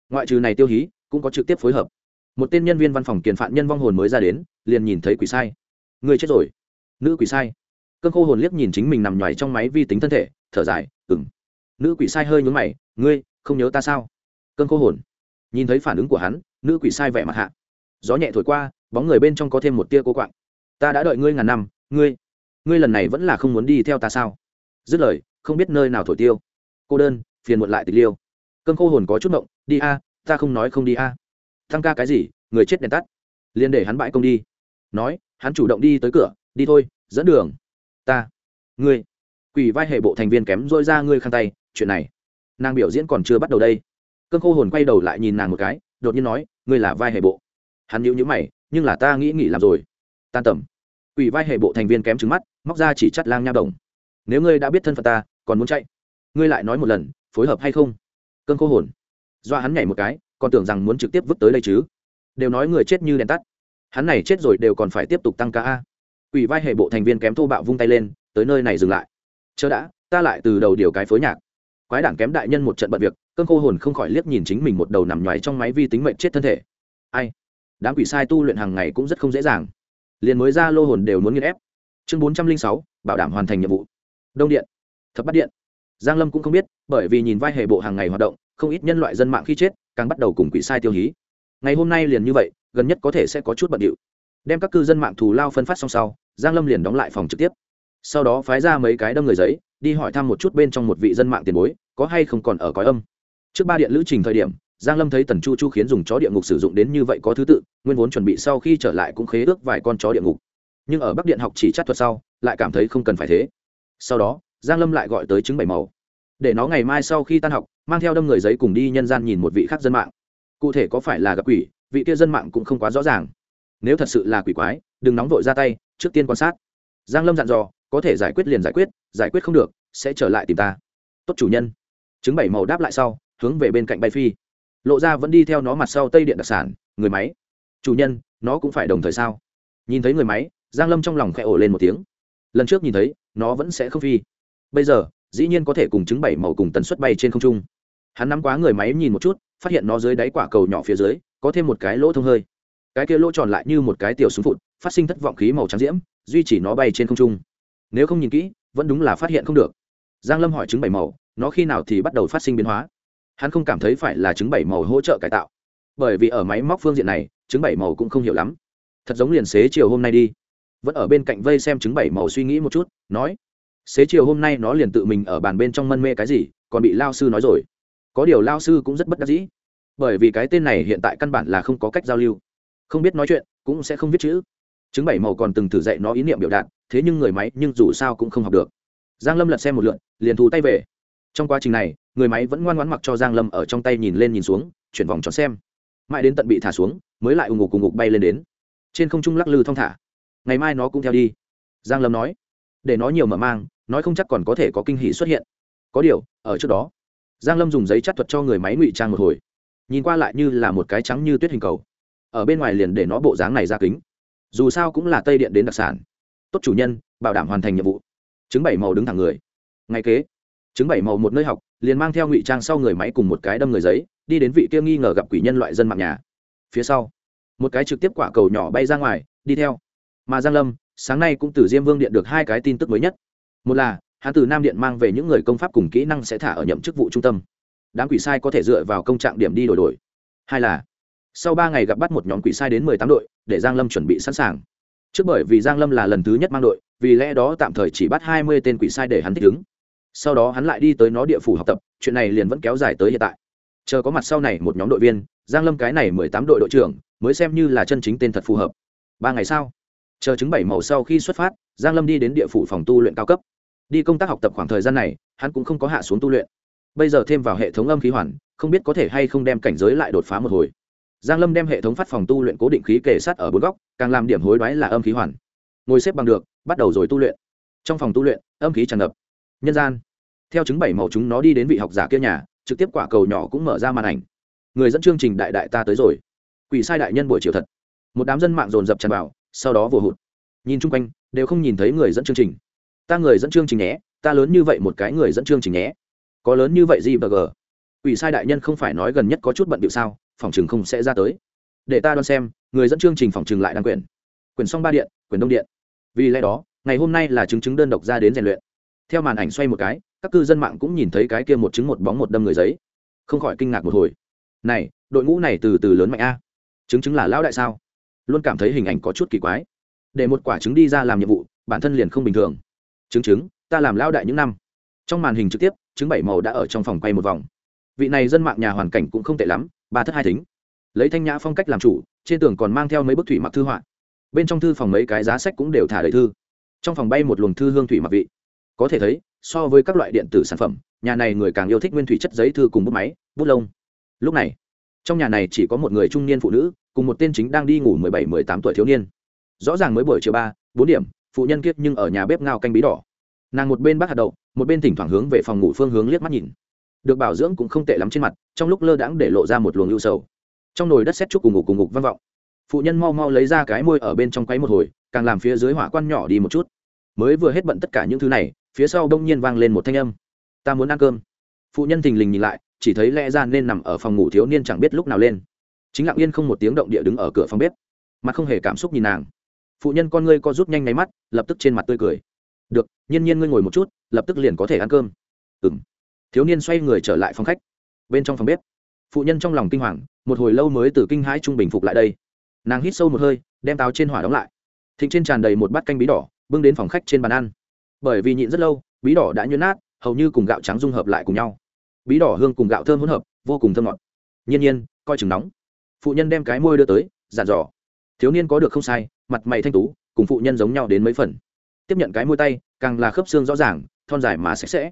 Ngoại trừ này tiêu hí, cũng có trực tiếp phối hợp. Một tên nhân viên văn phòng kiền phạm nhân vong hồn mới ra đến, liền nhìn thấy quỷ sai người chết rồi. Nữ quỷ sai. Cơn khô hồn liếc nhìn chính mình nằm nhoài trong máy vi tính thân thể, thở dài ừng nữ quỷ sai hơi nhún mày, ngươi không nhớ ta sao? Cơn khô hồn nhìn thấy phản ứng của hắn, nữ quỷ sai vẻ mặt hạ. Gió nhẹ thổi qua, bóng người bên trong có thêm một tia cô quạng. Ta đã đợi ngươi ngàn năm, ngươi ngươi lần này vẫn là không muốn đi theo ta sao? Dứt lời, không biết nơi nào thổi tiêu. Cô đơn, phiền muộn lại tịch liêu. Cơn khô hồn có chút mộng đi a, ta không nói không đi a. Thăng ca cái gì, người chết đèn tắt. Liền để hắn bãi công đi. Nói hắn chủ động đi tới cửa, đi thôi, dẫn đường. Ta, ngươi. Quỷ vai hệ bộ thành viên kém dôi ra ngươi khăn tay, chuyện này. Nàng biểu diễn còn chưa bắt đầu đây. Cơn khô hồn quay đầu lại nhìn nàng một cái, đột nhiên nói, ngươi là vai hệ bộ. Hắn nhíu nhíu mày, nhưng là ta nghĩ nghỉ làm rồi. Tan tầm. Quỷ vai hệ bộ thành viên kém trứng mắt, móc ra chỉ chắt lang nha đồng. Nếu ngươi đã biết thân phận ta, còn muốn chạy. Ngươi lại nói một lần, phối hợp hay không? Cơn khô hồn. Do hắn nhảy một cái, còn tưởng rằng muốn trực tiếp vứt tới đây chứ. Đều nói người chết như đèn tắt hắn này chết rồi đều còn phải tiếp tục tăng ca a. Ủy vai hệ bộ thành viên kém thô bạo vung tay lên, tới nơi này dừng lại. Chờ đã, ta lại từ đầu điều cái phối nhạc. Quái đảng kém đại nhân một trận bận việc, cơn khô hồn không khỏi liếc nhìn chính mình một đầu nằm nhoáy trong máy vi tính mệnh chết thân thể. Ai? Đám quỷ sai tu luyện hàng ngày cũng rất không dễ dàng. Liền mới ra lô hồn đều muốn nghiên ép. Chương bốn trăm linh sáu, bảo đảm hoàn thành nhiệm vụ. Đông điện. Thập bắt điện. Giang lâm cũng không biết, bởi vì nhìn vai hệ bộ hàng ngày hoạt động, không ít nhân loại dân mạng khi chết, càng bắt đầu cùng quỷ sai tiêu hí ngày hôm nay liền như vậy, gần nhất có thể sẽ có chút bận điệu. Đem các cư dân mạng thù lao phân phát xong sau, giang lâm liền đóng lại phòng trực tiếp. Sau đó phái ra mấy cái đâm người giấy, đi hỏi thăm một chút bên trong một vị dân mạng tiền bối, có hay không còn ở cõi âm. Trước ba điện lữ trình thời điểm, giang lâm thấy tần chu chu khiến dùng chó địa ngục sử dụng đến như vậy có thứ tự, nguyên vốn chuẩn bị sau khi trở lại cũng khế ước vài con chó địa ngục. Nhưng ở bắc điện học chỉ chắc thuật sau, lại cảm thấy không cần phải thế. Sau đó, giang lâm lại gọi tới chứng bảy màu. Để nó ngày mai sau khi tan học, mang theo đâm người giấy cùng đi nhân gian nhìn một vị khác dân mạng cụ thể có phải là gặp quỷ, vị kia dân mạng cũng không quá rõ ràng. Nếu thật sự là quỷ quái, đừng nóng vội ra tay, trước tiên quan sát. Giang lâm dặn dò, có thể giải quyết liền giải quyết giải quyết không được, sẽ trở lại tìm ta. Tốt chủ nhân. Chứng bảy màu đáp lại sau, hướng về bên cạnh bay phi. Lộ ra vẫn đi theo nó mặt sau tây điện đặc sản, người máy. Chủ nhân, nó cũng phải đồng thời sao? Nhìn thấy người máy, giang lâm trong lòng khẽ ổ lên một tiếng. Lần trước nhìn thấy, nó vẫn sẽ không phi. Bây giờ, dĩ nhiên có thể cùng chứng bảy màu cùng tần suất bay trên không trung. Hắn nắm quá người máy nhìn một chút phát hiện nó dưới đáy quả cầu nhỏ phía dưới, có thêm một cái lỗ thông hơi. Cái kia lỗ tròn lại như một cái tiểu súng phụt, phát sinh thất vọng khí màu trắng diễm, duy chỉ nó bay trên không trung. Nếu không nhìn kỹ, vẫn đúng là phát hiện không được. Giang lâm hỏi chứng bảy màu, nó khi nào thì bắt đầu phát sinh biến hóa? Hắn không cảm thấy phải là chứng bảy màu hỗ trợ cải tạo. Bởi vì ở máy móc phương diện này chứng bảy màu cũng không hiểu lắm. Thật giống liền xế chiều hôm nay đi. Vẫn ở bên cạnh vây xem chứng bảy màu suy nghĩ một chút, nói, xế chiều hôm nay nó liền tự mình ở bàn bên trong mân mê cái gì, còn bị lao sư nói rồi có điều lao sư cũng rất bất đắc dĩ. Bởi vì cái tên này hiện tại căn bản là không có cách giao lưu. Không biết nói chuyện, cũng sẽ không viết chữ. Chứng bảy màu còn từng thử dạy nó ý niệm biểu đạt, thế nhưng người máy nhưng dù sao cũng không học được. Giang lâm lật xem một lượn liền thu tay về. Trong quá trình này, người máy vẫn ngoan ngoãn mặc cho giang lâm ở trong tay nhìn lên nhìn xuống, chuyển vòng tròn xem. Mãi đến tận bị thả xuống, mới lại ù ngục cùng ngục bay lên đến. Trên không trung lắc lư thong thả. Ngày mai nó cũng theo đi. Giang lâm nói. Để nó nhiều mở mang, nói không chắc còn có thể có kinh hỉ xuất hiện. Có điều, ở trước đó giang lâm dùng giấy chắt thuật cho người máy ngụy trang một hồi. Nhìn qua lại như là một cái trắng như tuyết hình cầu. Ở bên ngoài liền để nó bộ dáng này ra kính. Dù sao cũng là tây điện đến đặc sản. Tốt chủ nhân, bảo đảm hoàn thành nhiệm vụ. Chứng bảy màu đứng thẳng người. Ngay kế. Chứng bảy màu một nơi học, liền mang theo ngụy trang sau người máy cùng một cái đâm người giấy, đi đến vị kia nghi ngờ gặp quỷ nhân loại dân mạng nhà. Phía sau, một cái trực tiếp quả cầu nhỏ bay ra ngoài, đi theo. Mà giang lâm, sáng nay cũng từ diêm vương điện được hai cái tin tức mới nhất. Một là hắn từ nam điện mang về những người công pháp cùng kỹ năng sẽ thả ở nhậm chức vụ trung tâm. Đám quỷ sai có thể dựa vào công trạng điểm đi đổi đổi. Hai là, sau ba ngày gặp bắt một nhóm quỷ sai đến mười tám đội, để giang lâm chuẩn bị sẵn sàng. Trước bởi vì giang lâm là lần thứ nhất mang đội, vì lẽ đó tạm thời chỉ bắt hai mươi tên quỷ sai để hắn thích ứng. Sau đó hắn lại đi tới nó địa phủ học tập, chuyện này liền vẫn kéo dài tới hiện tại. Chờ có mặt sau này một nhóm đội viên, giang lâm cái này mười tám đội đội trưởng, mới xem như là chân chính tên thật phù hợp. Ba ngày sau, chờ chứng bảy màu sau khi xuất phát, giang lâm đi đến địa phủ phòng tu luyện cao cấp đi công tác học tập khoảng thời gian này, hắn cũng không có hạ xuống tu luyện. Bây giờ thêm vào hệ thống âm khí hoàn, không biết có thể hay không đem cảnh giới lại đột phá một hồi. Giang lâm đem hệ thống phát phòng tu luyện cố định khí kể sát ở bốn góc, càng làm điểm hối đoái là âm khí hoàn. Ngồi xếp bằng được, bắt đầu rồi tu luyện. Trong phòng tu luyện, âm khí tràn ngập. Nhân gian. Theo chứng bảy màu chúng nó đi đến vị học giả kia nhà, trực tiếp quả cầu nhỏ cũng mở ra màn ảnh. Người dẫn chương trình đại đại ta tới rồi. Quỷ sai đại nhân buổi chiều thật. Một đám dân mạng dồn dập tràn vào, sau đó vừa hụt. Nhìn chung quanh, đều không nhìn thấy người dẫn chương trình ta người dẫn chương trình nhé, ta lớn như vậy một cái người dẫn chương trình nhé. Có lớn như vậy gì bờ gờ? Ủy sai đại nhân không phải nói gần nhất có chút bận điệu sao, phòng chừng không sẽ ra tới. Để ta đoan xem, người dẫn chương trình phòng chừng lại đang quyền. Quyền xong ba điện quyền đông điện. Vì lẽ đó, ngày hôm nay là chứng chứng đơn độc ra đến rèn luyện. Theo màn ảnh xoay một cái, các cư dân mạng cũng nhìn thấy cái kia một chứng một bóng một đâm người giấy. Không khỏi kinh ngạc một hồi. Này, đội ngũ này từ từ lớn mạnh a. Chứng chứng là lão đại sao? Luôn cảm thấy hình ảnh có chút kỳ quái. Để một quả trứng đi ra làm nhiệm vụ, bản thân liền không bình thường chứng chứng, ta làm lão đại những năm. Trong màn hình trực tiếp, trứng bảy màu đã ở trong phòng quay một vòng. Vị này dân mạng nhà hoàn cảnh cũng không tệ lắm, ba thất hai thính. Lấy thanh nhã phong cách làm chủ, trên tường còn mang theo mấy bức thủy mặc thư họa. Bên trong thư phòng mấy cái giá sách cũng đều thả đầy thư. Trong phòng bay một luồng thư hương thủy mặc vị. Có thể thấy, so với các loại điện tử sản phẩm, nhà này người càng yêu thích nguyên thủy chất giấy thư cùng bút máy, bút lông. Lúc này, trong nhà này chỉ có một người trung niên phụ nữ, cùng một tên chính đang đi ngủ mười bảy, mười tám tuổi thiếu niên. Rõ ràng mới buổi chiều ba, bốn điểm phụ nhân kiếp nhưng ở nhà bếp ngao canh bí đỏ. Nàng một bên bắt hạt đậu, một bên thỉnh thoảng hướng về phòng ngủ phương hướng liếc mắt nhìn. Được bảo dưỡng cũng không tệ lắm trên mặt, trong lúc lơ đãng để lộ ra một luồng lưu sầu. Trong nồi đất xét chúc cùng ngục cùng ngục vang vọng. Phụ nhân mau mau lấy ra cái môi ở bên trong quấy một hồi, càng làm phía dưới hỏa quan nhỏ đi một chút. Mới vừa hết bận tất cả những thứ này, phía sau đông nhiên vang lên một thanh âm. Ta muốn ăn cơm. Phụ nhân thình lình nhìn lại, chỉ thấy lẽ ra nên nằm ở phòng ngủ thiếu niên chẳng biết lúc nào lên. Chính lặng yên không một tiếng động địa đứng ở cửa phòng bếp. Mặt không hề cảm xúc nhìn nàng phụ nhân con ngươi co rút nhanh nháy mắt, lập tức trên mặt tươi cười. Được, nhiên nhiên ngươi ngồi một chút, lập tức liền có thể ăn cơm. Ừ m thiếu niên xoay người trở lại phòng khách. Bên trong phòng bếp, phụ nhân trong lòng kinh hoàng, một hồi lâu mới từ kinh hãi trung bình phục lại đây. Nàng hít sâu một hơi, đem táo trên hỏa đóng lại. Thịnh trên tràn đầy một bát canh bí đỏ, bưng đến phòng khách trên bàn ăn. Bởi vì nhịn rất lâu, bí đỏ đã nhuyễn nát, hầu như cùng gạo trắng dung hợp lại cùng nhau. Bí đỏ hương cùng gạo thơm hỗn hợp, vô cùng thơm ngọt. Nhiên nhiên, coi chừng nóng. Phụ nhân đem cái môi đưa tới giàn dò. Thiếu niên có được không sai mặt mày thanh tú, cùng phụ nhân giống nhau đến mấy phần. Tiếp nhận cái môi tay, càng là khớp xương rõ ràng, thon dài mà sạch sẽ.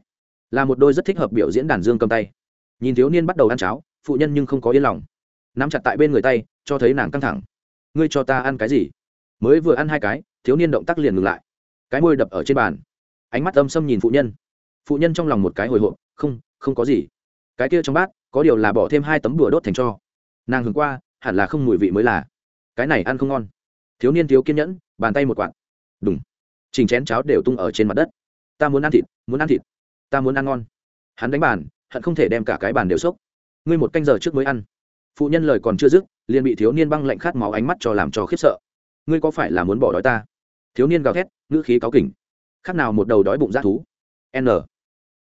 Là một đôi rất thích hợp biểu diễn đàn dương cầm tay. Nhìn thiếu niên bắt đầu ăn cháo, phụ nhân nhưng không có yên lòng. Nắm chặt tại bên người tay, cho thấy nàng căng thẳng. Ngươi cho ta ăn cái gì? Mới vừa ăn hai cái, thiếu niên động tác liền ngừng lại. Cái môi đập ở trên bàn. Ánh mắt âm xâm nhìn phụ nhân. Phụ nhân trong lòng một cái hồi hộp, không không có gì. Cái kia trong bát, có điều là bỏ thêm hai tấm đùa đốt thành cho. Nàng hướng qua, hẳn là không mùi vị mới là. Cái này ăn không ngon thiếu niên thiếu kiên nhẫn, bàn tay một quạt. Đúng chỉnh chén cháo đều tung ở trên mặt đất. Ta muốn ăn thịt, muốn ăn thịt. Ta muốn ăn ngon. Hắn đánh bàn, hận không thể đem cả cái bàn đều sốc ngươi một canh giờ trước mới ăn. Phụ nhân lời còn chưa dứt, liền bị thiếu niên băng lạnh khát máu ánh mắt cho làm cho khiếp sợ. Ngươi có phải là muốn bỏ đói ta? Thiếu niên gào thét, ngữ khí cáu kỉnh. Khác nào một đầu đói bụng g thú. N.